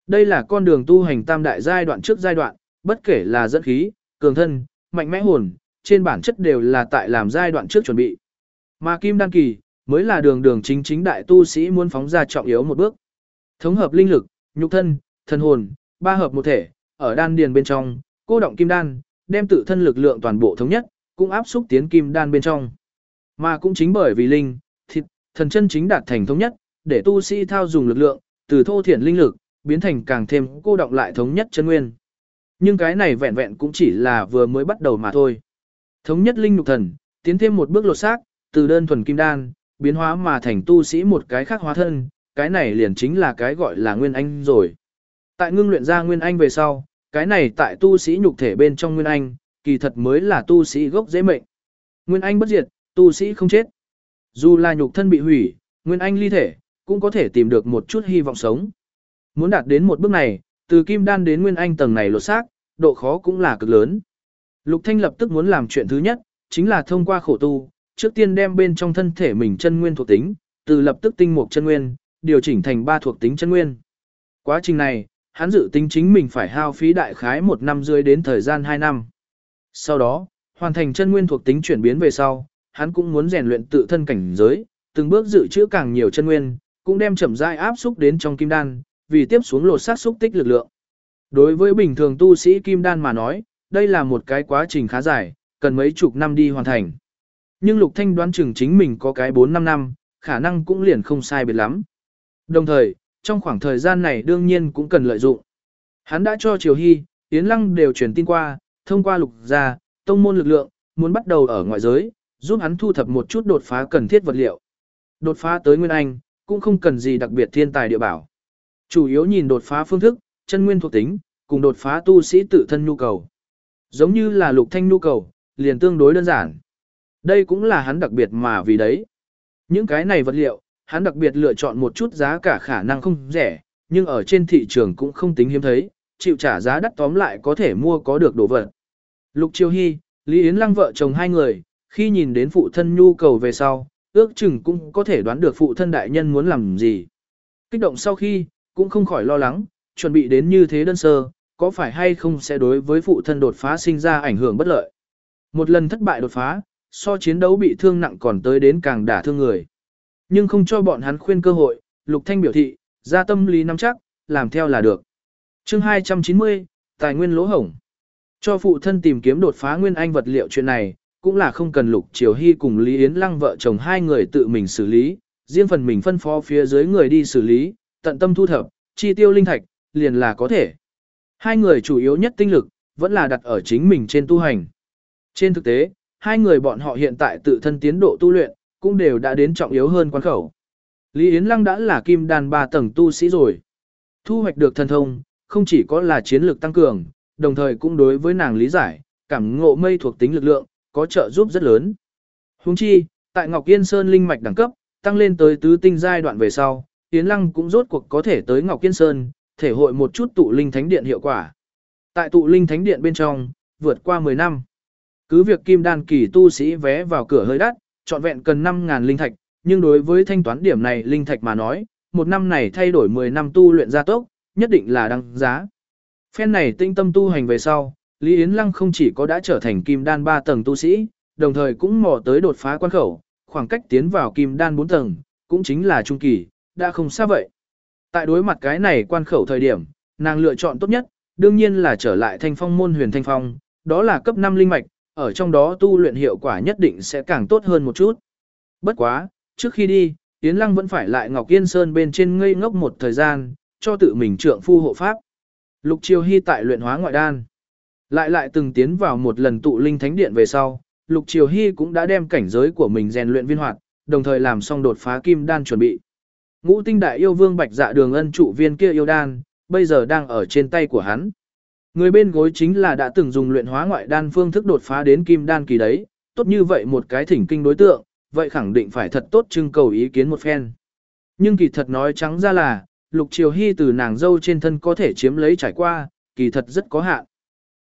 Đây là con đường tu hành tam đại giai đoạn trước giai đoạn, bất kể là dẫn khí, cường thân, mạnh mẽ hồn, trên bản chất đều là tại làm giai đoạn trước chuẩn bị. Mà kim đan kỳ, mới là đường đường chính chính đại tu sĩ muốn phóng ra trọng yếu một bước. Thống hợp linh lực, nhục thân, thần hồn, ba hợp một thể, ở đan điền bên trong, cô động kim đan, đem tự thân lực lượng toàn bộ thống nhất, cũng áp xúc tiến kim đan bên trong. Mà cũng chính bởi vì linh, thịt, thần chân chính đạt thành thống nhất, để tu sĩ thao dùng lực lượng, từ thô thiển linh lực, biến thành càng thêm cô động lại thống nhất chân nguyên. Nhưng cái này vẹn vẹn cũng chỉ là vừa mới bắt đầu mà thôi. Thống nhất linh nhục thần, tiến thêm một bước lột xác, từ đơn thuần kim đan, biến hóa mà thành tu sĩ một cái khác hóa thân, cái này liền chính là cái gọi là nguyên anh rồi. Tại ngưng luyện ra nguyên anh về sau, cái này tại tu sĩ nhục thể bên trong nguyên anh, kỳ thật mới là tu sĩ gốc dễ mệnh. Nguyên anh bất diệt, tu sĩ không chết. Dù là nhục thân bị hủy, nguyên anh ly thể, cũng có thể tìm được một chút hy vọng sống. Muốn đạt đến một bước này, từ kim đan đến nguyên anh tầng này lột xác, độ khó cũng là cực lớn. Lục Thanh lập tức muốn làm chuyện thứ nhất, chính là thông qua khổ tu, trước tiên đem bên trong thân thể mình chân nguyên thuộc tính, từ lập tức tinh mục chân nguyên, điều chỉnh thành ba thuộc tính chân nguyên. Quá trình này, hắn dự tính chính mình phải hao phí đại khái một năm rưỡi đến thời gian 2 năm. Sau đó, hoàn thành chân nguyên thuộc tính chuyển biến về sau, hắn cũng muốn rèn luyện tự thân cảnh giới, từng bước dự trữ càng nhiều chân nguyên, cũng đem chậm rãi áp xúc đến trong kim đan, vì tiếp xuống lột xác xúc tích lực lượng. Đối với bình thường tu sĩ kim đan mà nói, đây là một cái quá trình khá dài, cần mấy chục năm đi hoàn thành. Nhưng Lục Thanh đoán chừng chính mình có cái 4-5 năm, khả năng cũng liền không sai biệt lắm. Đồng thời, trong khoảng thời gian này đương nhiên cũng cần lợi dụng. Hắn đã cho Triều Hy, Yến Lăng đều truyền tin qua, thông qua lục gia, tông môn lực lượng, muốn bắt đầu ở ngoại giới, giúp hắn thu thập một chút đột phá cần thiết vật liệu. Đột phá tới Nguyên Anh, cũng không cần gì đặc biệt thiên tài địa bảo. Chủ yếu nhìn đột phá phương thức, chân nguyên thuộc tính, cùng đột phá tu sĩ tự thân nhu cầu. Giống như là lục thanh nhu cầu, liền tương đối đơn giản. Đây cũng là hắn đặc biệt mà vì đấy. Những cái này vật liệu, hắn đặc biệt lựa chọn một chút giá cả khả năng không rẻ, nhưng ở trên thị trường cũng không tính hiếm thấy, chịu trả giá đắt tóm lại có thể mua có được đồ vật. Lục Chiêu Hy, Lý Yến Lăng vợ chồng hai người, khi nhìn đến phụ thân nhu cầu về sau, ước chừng cũng có thể đoán được phụ thân đại nhân muốn làm gì. Kích động sau khi, cũng không khỏi lo lắng, chuẩn bị đến như thế đơn sơ, có phải hay không sẽ đối với phụ thân đột phá sinh ra ảnh hưởng bất lợi. Một lần thất bại đột phá, so chiến đấu bị thương nặng còn tới đến càng đả thương người. Nhưng không cho bọn hắn khuyên cơ hội, Lục Thanh biểu thị, ra tâm lý nắm chắc, làm theo là được. Chương 290, Tài nguyên lỗ hổng. Cho phụ thân tìm kiếm đột phá nguyên anh vật liệu chuyện này, cũng là không cần Lục Triều Hy cùng Lý Yến Lăng vợ chồng hai người tự mình xử lý, riêng phần mình phân phó phía dưới người đi xử lý, tận tâm thu thập, chi tiêu linh thạch, liền là có thể. Hai người chủ yếu nhất tinh lực, vẫn là đặt ở chính mình trên tu hành. Trên thực tế, hai người bọn họ hiện tại tự thân tiến độ tu luyện, cũng đều đã đến trọng yếu hơn quan khẩu. Lý Yến Lăng đã là kim đàn ba tầng tu sĩ rồi. Thu hoạch được thần thông, không chỉ có là chiến lược tăng cường, đồng thời cũng đối với nàng lý giải, cảm ngộ mây thuộc tính lực lượng, có trợ giúp rất lớn. Huống chi, tại Ngọc Yên Sơn linh mạch đẳng cấp, tăng lên tới tứ tinh giai đoạn về sau, Yến Lăng cũng rốt cuộc có thể tới Ngọc Yên Sơn, thể hội một chút tụ linh thánh điện hiệu quả. Tại tụ linh thánh điện bên trong, vượt qua 10 năm. Cứ việc kim đan kỳ tu sĩ vé vào cửa hơi đắt, trọn vẹn cần 5.000 linh thạch, nhưng đối với thanh toán điểm này linh thạch mà nói, một năm này thay đổi 10 năm tu luyện gia tốc, nhất định là đáng giá. Phen này tinh tâm tu hành về sau, Lý Yến Lăng không chỉ có đã trở thành kim đan 3 tầng tu sĩ, đồng thời cũng mò tới đột phá quan khẩu, khoảng cách tiến vào kim đan 4 tầng, cũng chính là trung kỳ, đã không xa vậy. Tại đối mặt cái này quan khẩu thời điểm, nàng lựa chọn tốt nhất, đương nhiên là trở lại thanh phong môn huyền thanh phong, đó là cấp 5 linh mạch, ở trong đó tu luyện hiệu quả nhất định sẽ càng tốt hơn một chút. Bất quá, trước khi đi, Yến Lăng vẫn phải lại Ngọc Yên Sơn bên trên ngây ngốc một thời gian, cho tự mình trượng phu hộ pháp. Lục Triều Hy tại luyện hóa ngoại đan. Lại lại từng tiến vào một lần tụ linh thánh điện về sau, Lục Triều Hy cũng đã đem cảnh giới của mình rèn luyện viên hoạt, đồng thời làm xong đột phá kim đan chuẩn bị. Ngũ tinh đại yêu vương bạch dạ đường ân trụ viên kia yêu đan, bây giờ đang ở trên tay của hắn. Người bên gối chính là đã từng dùng luyện hóa ngoại đan phương thức đột phá đến kim đan kỳ đấy, tốt như vậy một cái thỉnh kinh đối tượng, vậy khẳng định phải thật tốt trưng cầu ý kiến một phen. Nhưng kỳ thật nói trắng ra là, Lục Triều Hy từ nàng dâu trên thân có thể chiếm lấy trải qua, kỳ thật rất có hạn.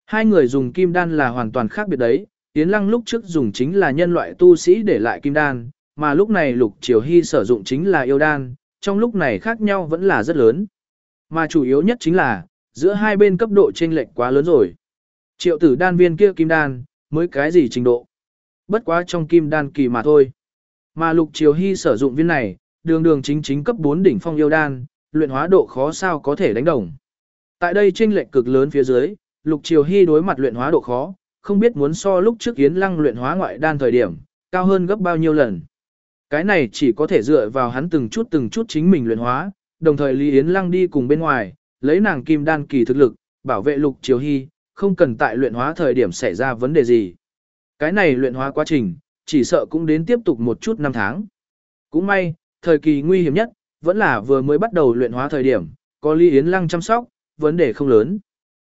Hai người dùng kim đan là hoàn toàn khác biệt đấy, Yến Lăng lúc trước dùng chính là nhân loại tu sĩ để lại kim đan, mà lúc này Lục Triều Hy sử dụng chính là yêu đan, trong lúc này khác nhau vẫn là rất lớn. Mà chủ yếu nhất chính là, giữa hai bên cấp độ chênh lệch quá lớn rồi. Triệu tử đan viên kia kim đan, mới cái gì trình độ. Bất quá trong kim đan kỳ mà thôi. Mà lục triều hy sử dụng viên này, đường đường chính chính cấp 4 đỉnh phong yêu đan, luyện hóa độ khó sao có thể đánh đồng. Tại đây chênh lệch cực lớn phía dưới, lục triều hy đối mặt luyện hóa độ khó, không biết muốn so lúc trước yến lăng luyện hóa ngoại đan thời điểm, cao hơn gấp bao nhiêu lần. Cái này chỉ có thể dựa vào hắn từng chút từng chút chính mình luyện hóa, đồng thời Lý Yến Lăng đi cùng bên ngoài, lấy nàng kim đan kỳ thực lực, bảo vệ lục triều hy, không cần tại luyện hóa thời điểm xảy ra vấn đề gì. Cái này luyện hóa quá trình, chỉ sợ cũng đến tiếp tục một chút năm tháng. Cũng may, thời kỳ nguy hiểm nhất, vẫn là vừa mới bắt đầu luyện hóa thời điểm, có Lý Yến Lăng chăm sóc, vấn đề không lớn.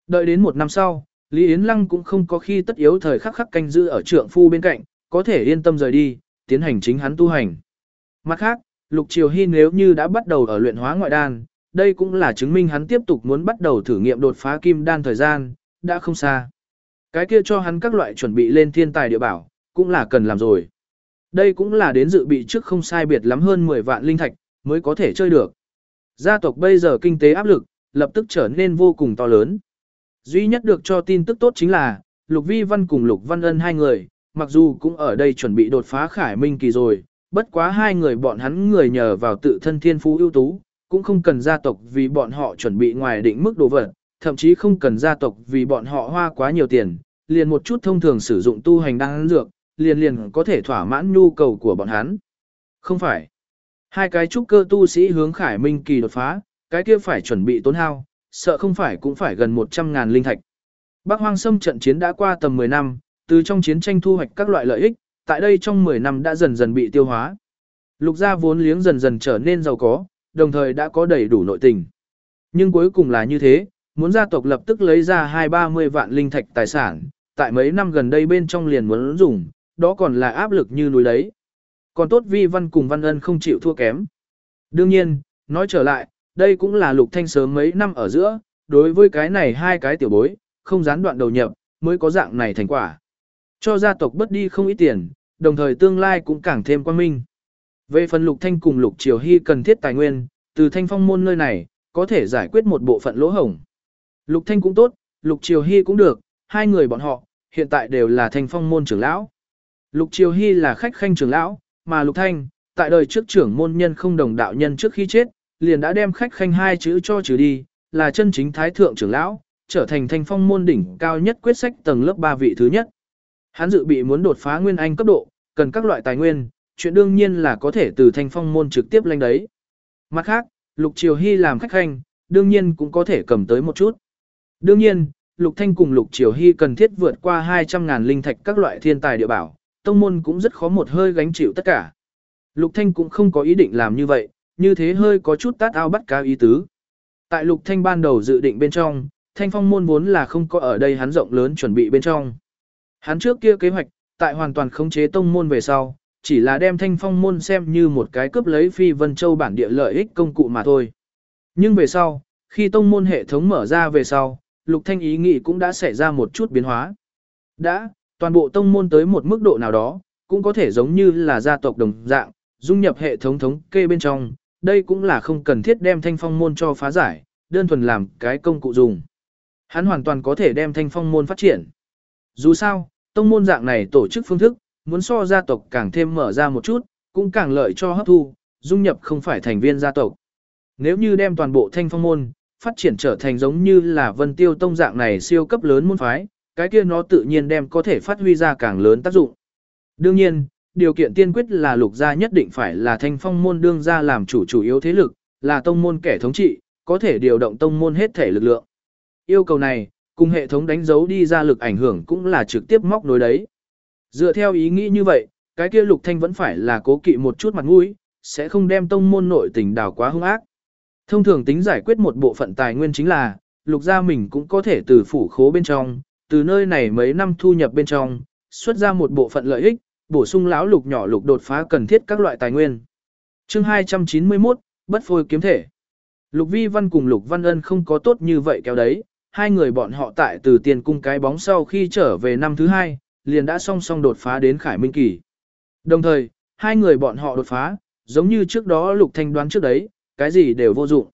Đợi đến một năm sau, Lý Yến Lăng cũng không có khi tất yếu thời khắc khắc canh giữ ở trượng phu bên cạnh, có thể yên tâm rời đi, tiến hành chính hắn tu hành. Mặt khác, Lục Triều Hy nếu như đã bắt đầu ở luyện hóa ngoại đan, đây cũng là chứng minh hắn tiếp tục muốn bắt đầu thử nghiệm đột phá kim đan thời gian, đã không xa. Cái kia cho hắn các loại chuẩn bị lên thiên tài địa bảo, cũng là cần làm rồi. Đây cũng là đến dự bị trước không sai biệt lắm hơn 10 vạn linh thạch, mới có thể chơi được. Gia tộc bây giờ kinh tế áp lực, lập tức trở nên vô cùng to lớn. Duy nhất được cho tin tức tốt chính là, Lục Vi Văn cùng Lục Văn Ân hai người, mặc dù cũng ở đây chuẩn bị đột phá khải minh kỳ rồi, bất quá hai người bọn hắn người nhờ vào tự thân thiên phú ưu tú, cũng không cần gia tộc vì bọn họ chuẩn bị ngoài định mức đồ vật, thậm chí không cần gia tộc vì bọn họ hoa quá nhiều tiền, liền một chút thông thường sử dụng tu hành đang dược, liền liền có thể thỏa mãn nhu cầu của bọn hắn. Không phải. Hai cái trúc cơ tu sĩ hướng Khải Minh kỳ đột phá, cái kia phải chuẩn bị tốn hao, sợ không phải cũng phải gần 100 ngàn linh thạch. Bắc Hoang Sâm trận chiến đã qua tầm 10 năm, từ trong chiến tranh thu hoạch các loại lợi ích, tại đây trong 10 năm đã dần dần bị tiêu hóa. Lục gia vốn liếng dần dần trở nên giàu có, đồng thời đã có đầy đủ nội tình. Nhưng cuối cùng là như thế, muốn gia tộc lập tức lấy ra 2-30 vạn linh thạch tài sản, tại mấy năm gần đây bên trong liền muốn dùng, đó còn là áp lực như núi đấy. Còn tốt vi văn cùng văn ân không chịu thua kém. Đương nhiên, nói trở lại, đây cũng là lục thanh sớm mấy năm ở giữa, đối với cái này hai cái tiểu bối, không gián đoạn đầu nhập, mới có dạng này thành quả. Cho gia tộc bất đi không ít tiền, đồng thời tương lai cũng càng thêm quan minh. Về phần lục thanh cùng lục triều hy cần thiết tài nguyên, từ thanh phong môn nơi này, có thể giải quyết một bộ phận lỗ hổng. Lục thanh cũng tốt, lục triều hy cũng được, hai người bọn họ, hiện tại đều là thanh phong môn trưởng lão. Lục triều hy là khách khanh trưởng lão, mà lục thanh, tại đời trước trưởng môn nhân không đồng đạo nhân trước khi chết, liền đã đem khách khanh hai chữ cho trừ đi, là chân chính thái thượng trưởng lão, trở thành thanh phong môn đỉnh cao nhất quyết sách tầng lớp ba vị thứ nhất. Hắn dự bị muốn đột phá nguyên anh cấp độ, cần các loại tài nguyên, chuyện đương nhiên là có thể từ thanh phong môn trực tiếp lên đấy. Mặt khác, Lục Triều Hy làm khách khanh, đương nhiên cũng có thể cầm tới một chút. Đương nhiên, Lục Thanh cùng Lục Triều Hy cần thiết vượt qua 200.000 linh thạch các loại thiên tài địa bảo, tông môn cũng rất khó một hơi gánh chịu tất cả. Lục Thanh cũng không có ý định làm như vậy, như thế hơi có chút tát ao bắt cá ý tứ. Tại Lục Thanh ban đầu dự định bên trong, Thanh Phong môn vốn là không có ở đây hắn rộng lớn chuẩn bị bên trong. Hắn trước kia kế hoạch, tại hoàn toàn khống chế tông môn về sau, chỉ là đem Thanh Phong môn xem như một cái cướp lấy Phi Vân Châu bản địa lợi ích công cụ mà thôi. Nhưng về sau, khi tông môn hệ thống mở ra về sau, Lục Thanh ý nghĩ cũng đã xảy ra một chút biến hóa. Đã, toàn bộ tông môn tới một mức độ nào đó, cũng có thể giống như là gia tộc đồng dạng, dung nhập hệ thống thống kê bên trong, đây cũng là không cần thiết đem thanh phong môn cho phá giải, đơn thuần làm cái công cụ dùng. Hắn hoàn toàn có thể đem thanh phong môn phát triển. Dù sao, tông môn dạng này tổ chức phương thức, muốn so gia tộc càng thêm mở ra một chút, cũng càng lợi cho hấp thu, dung nhập không phải thành viên gia tộc. Nếu như đem toàn bộ thanh phong môn, phát triển trở thành giống như là vân tiêu tông dạng này siêu cấp lớn môn phái, cái kia nó tự nhiên đem có thể phát huy ra càng lớn tác dụng. Đương nhiên, điều kiện tiên quyết là lục gia nhất định phải là thanh phong môn đương gia làm chủ chủ yếu thế lực, là tông môn kẻ thống trị, có thể điều động tông môn hết thể lực lượng. Yêu cầu này, cùng hệ thống đánh dấu đi ra lực ảnh hưởng cũng là trực tiếp móc nối đấy. Dựa theo ý nghĩ như vậy, cái kia lục thanh vẫn phải là cố kỵ một chút mặt mũi, sẽ không đem tông môn nội tình đào quá hung ác. Thông thường tính giải quyết một bộ phận tài nguyên chính là, lục gia mình cũng có thể từ phủ khố bên trong, từ nơi này mấy năm thu nhập bên trong, xuất ra một bộ phận lợi ích, bổ sung lão lục nhỏ lục đột phá cần thiết các loại tài nguyên. Chương 291, bất phôi kiếm thể. Lục Vi Văn cùng Lục Văn Ân không có tốt như vậy kéo đấy, hai người bọn họ tại từ tiền cung cái bóng sau khi trở về năm thứ hai, liền đã song song đột phá đến Khải Minh Kỳ. Đồng thời, hai người bọn họ đột phá, giống như trước đó Lục Thanh đoán trước đấy, cái gì đều vô dụng.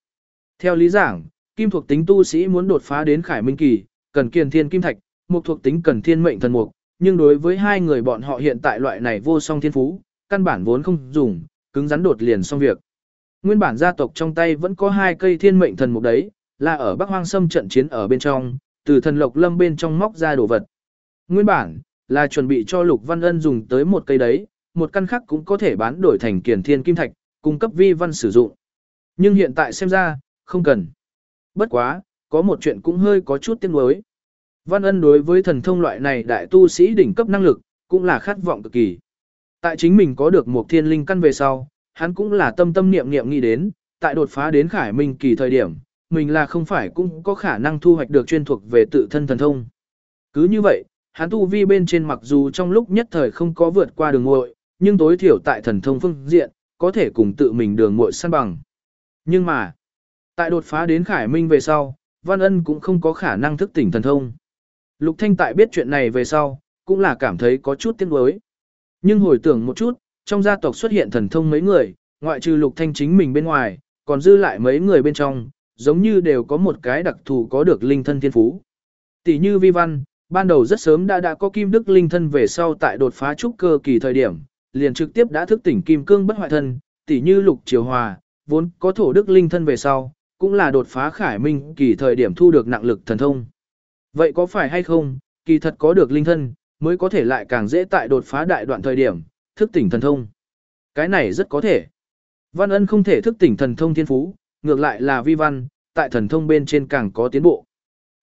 Theo lý giảng, kim thuộc tính tu sĩ muốn đột phá đến Khải Minh Kỳ, cần kiền thiên kim thạch, mục thuộc tính cần thiên mệnh thần mục, nhưng đối với hai người bọn họ hiện tại loại này vô song thiên phú, căn bản vốn không dùng, cứng rắn đột liền xong việc. Nguyên bản gia tộc trong tay vẫn có hai cây thiên mệnh thần mục đấy, là ở Bắc Hoang Sâm trận chiến ở bên trong, từ thần lộc lâm bên trong móc ra đồ vật. Nguyên bản là chuẩn bị cho Lục Văn Ân dùng tới một cây đấy, một căn khác cũng có thể bán đổi thành kiền thiên kim thạch, cung cấp vi văn sử dụng. Nhưng hiện tại xem ra, không cần. Bất quá, có một chuyện cũng hơi có chút tiếc nuối. Văn Ân đối với thần thông loại này đại tu sĩ đỉnh cấp năng lực, cũng là khát vọng cực kỳ. Tại chính mình có được một thiên linh căn về sau, hắn cũng là tâm tâm niệm niệm nghĩ đến, tại đột phá đến khải minh kỳ thời điểm, mình là không phải cũng có khả năng thu hoạch được chuyên thuộc về tự thân thần thông. Cứ như vậy, hắn tu vi bên trên mặc dù trong lúc nhất thời không có vượt qua đường muội, nhưng tối thiểu tại thần thông phương diện, có thể cùng tự mình đường muội săn bằng. Nhưng mà, tại đột phá đến khải minh về sau, Văn Ân cũng không có khả năng thức tỉnh thần thông. Lục Thanh tại biết chuyện này về sau, cũng là cảm thấy có chút tiếc nuối. Nhưng hồi tưởng một chút, trong gia tộc xuất hiện thần thông mấy người, ngoại trừ Lục Thanh chính mình bên ngoài, còn dư lại mấy người bên trong, giống như đều có một cái đặc thù có được linh thân thiên phú. Tỷ như Vi Văn, ban đầu rất sớm đã đã có kim đức linh thân về sau tại đột phá trúc cơ kỳ thời điểm, liền trực tiếp đã thức tỉnh kim cương bất hoại thân, tỷ như Lục Triều Hòa, vốn có thổ đức linh thân về sau, cũng là đột phá khải minh kỳ thời điểm thu được nặng lực thần thông. Vậy có phải hay không, kỳ thật có được linh thân, mới có thể lại càng dễ tại đột phá đại đoạn thời điểm, thức tỉnh thần thông. Cái này rất có thể. Văn ân không thể thức tỉnh thần thông thiên phú, ngược lại là vi văn, tại thần thông bên trên càng có tiến bộ.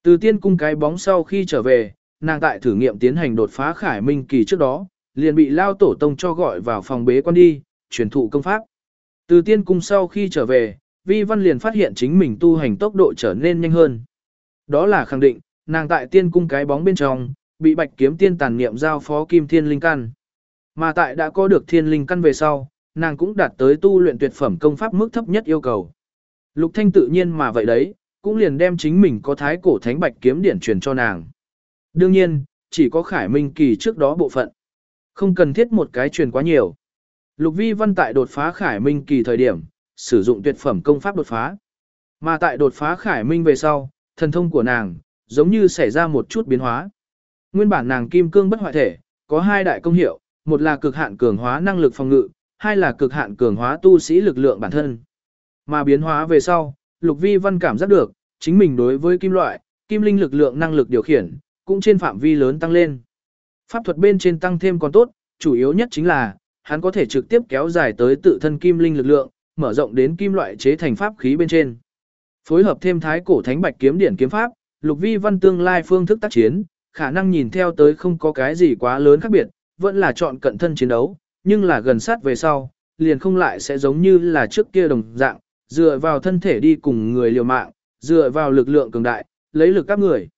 Từ tiên cung cái bóng sau khi trở về, nàng tại thử nghiệm tiến hành đột phá khải minh kỳ trước đó, liền bị lao tổ tông cho gọi vào phòng bế quan đi, truyền thụ công pháp. Từ tiên cung sau khi trở về, vi văn liền phát hiện chính mình tu hành tốc độ trở nên nhanh hơn. Đó là khẳng định, nàng tại tiên cung cái bóng bên trong, bị bạch kiếm tiên tàn niệm giao phó kim thiên linh căn. Mà tại đã có được thiên linh căn về sau, nàng cũng đạt tới tu luyện tuyệt phẩm công pháp mức thấp nhất yêu cầu. Lục Thanh tự nhiên mà vậy đấy, cũng liền đem chính mình có thái cổ thánh bạch kiếm điển truyền cho nàng. Đương nhiên, chỉ có khải minh kỳ trước đó bộ phận. Không cần thiết một cái truyền quá nhiều. Lục vi văn tại đột phá khải minh kỳ thời điểm, sử dụng tuyệt phẩm công pháp đột phá. Mà tại đột phá khải minh về sau, thần thông của nàng, giống như xảy ra một chút biến hóa. Nguyên bản nàng kim cương bất hoại thể, có hai đại công hiệu, một là cực hạn cường hóa năng lực phòng ngự, hai là cực hạn cường hóa tu sĩ lực lượng bản thân. Mà biến hóa về sau, Lục Vi Văn cảm giác được, chính mình đối với kim loại, kim linh lực lượng năng lực điều khiển, cũng trên phạm vi lớn tăng lên. Pháp thuật bên trên tăng thêm còn tốt, chủ yếu nhất chính là, hắn có thể trực tiếp kéo dài tới tự thân kim linh lực lượng, mở rộng đến kim loại chế thành pháp khí bên trên. Phối hợp thêm thái cổ thánh bạch kiếm điển kiếm pháp, Lục Vi Văn tương lai phương thức tác chiến, khả năng nhìn theo tới không có cái gì quá lớn khác biệt, vẫn là chọn cận thân chiến đấu, nhưng là gần sát về sau, liền không lại sẽ giống như là trước kia đồng dạng, dựa vào thân thể đi cùng người liều mạng, dựa vào lực lượng cường đại, lấy lực các người.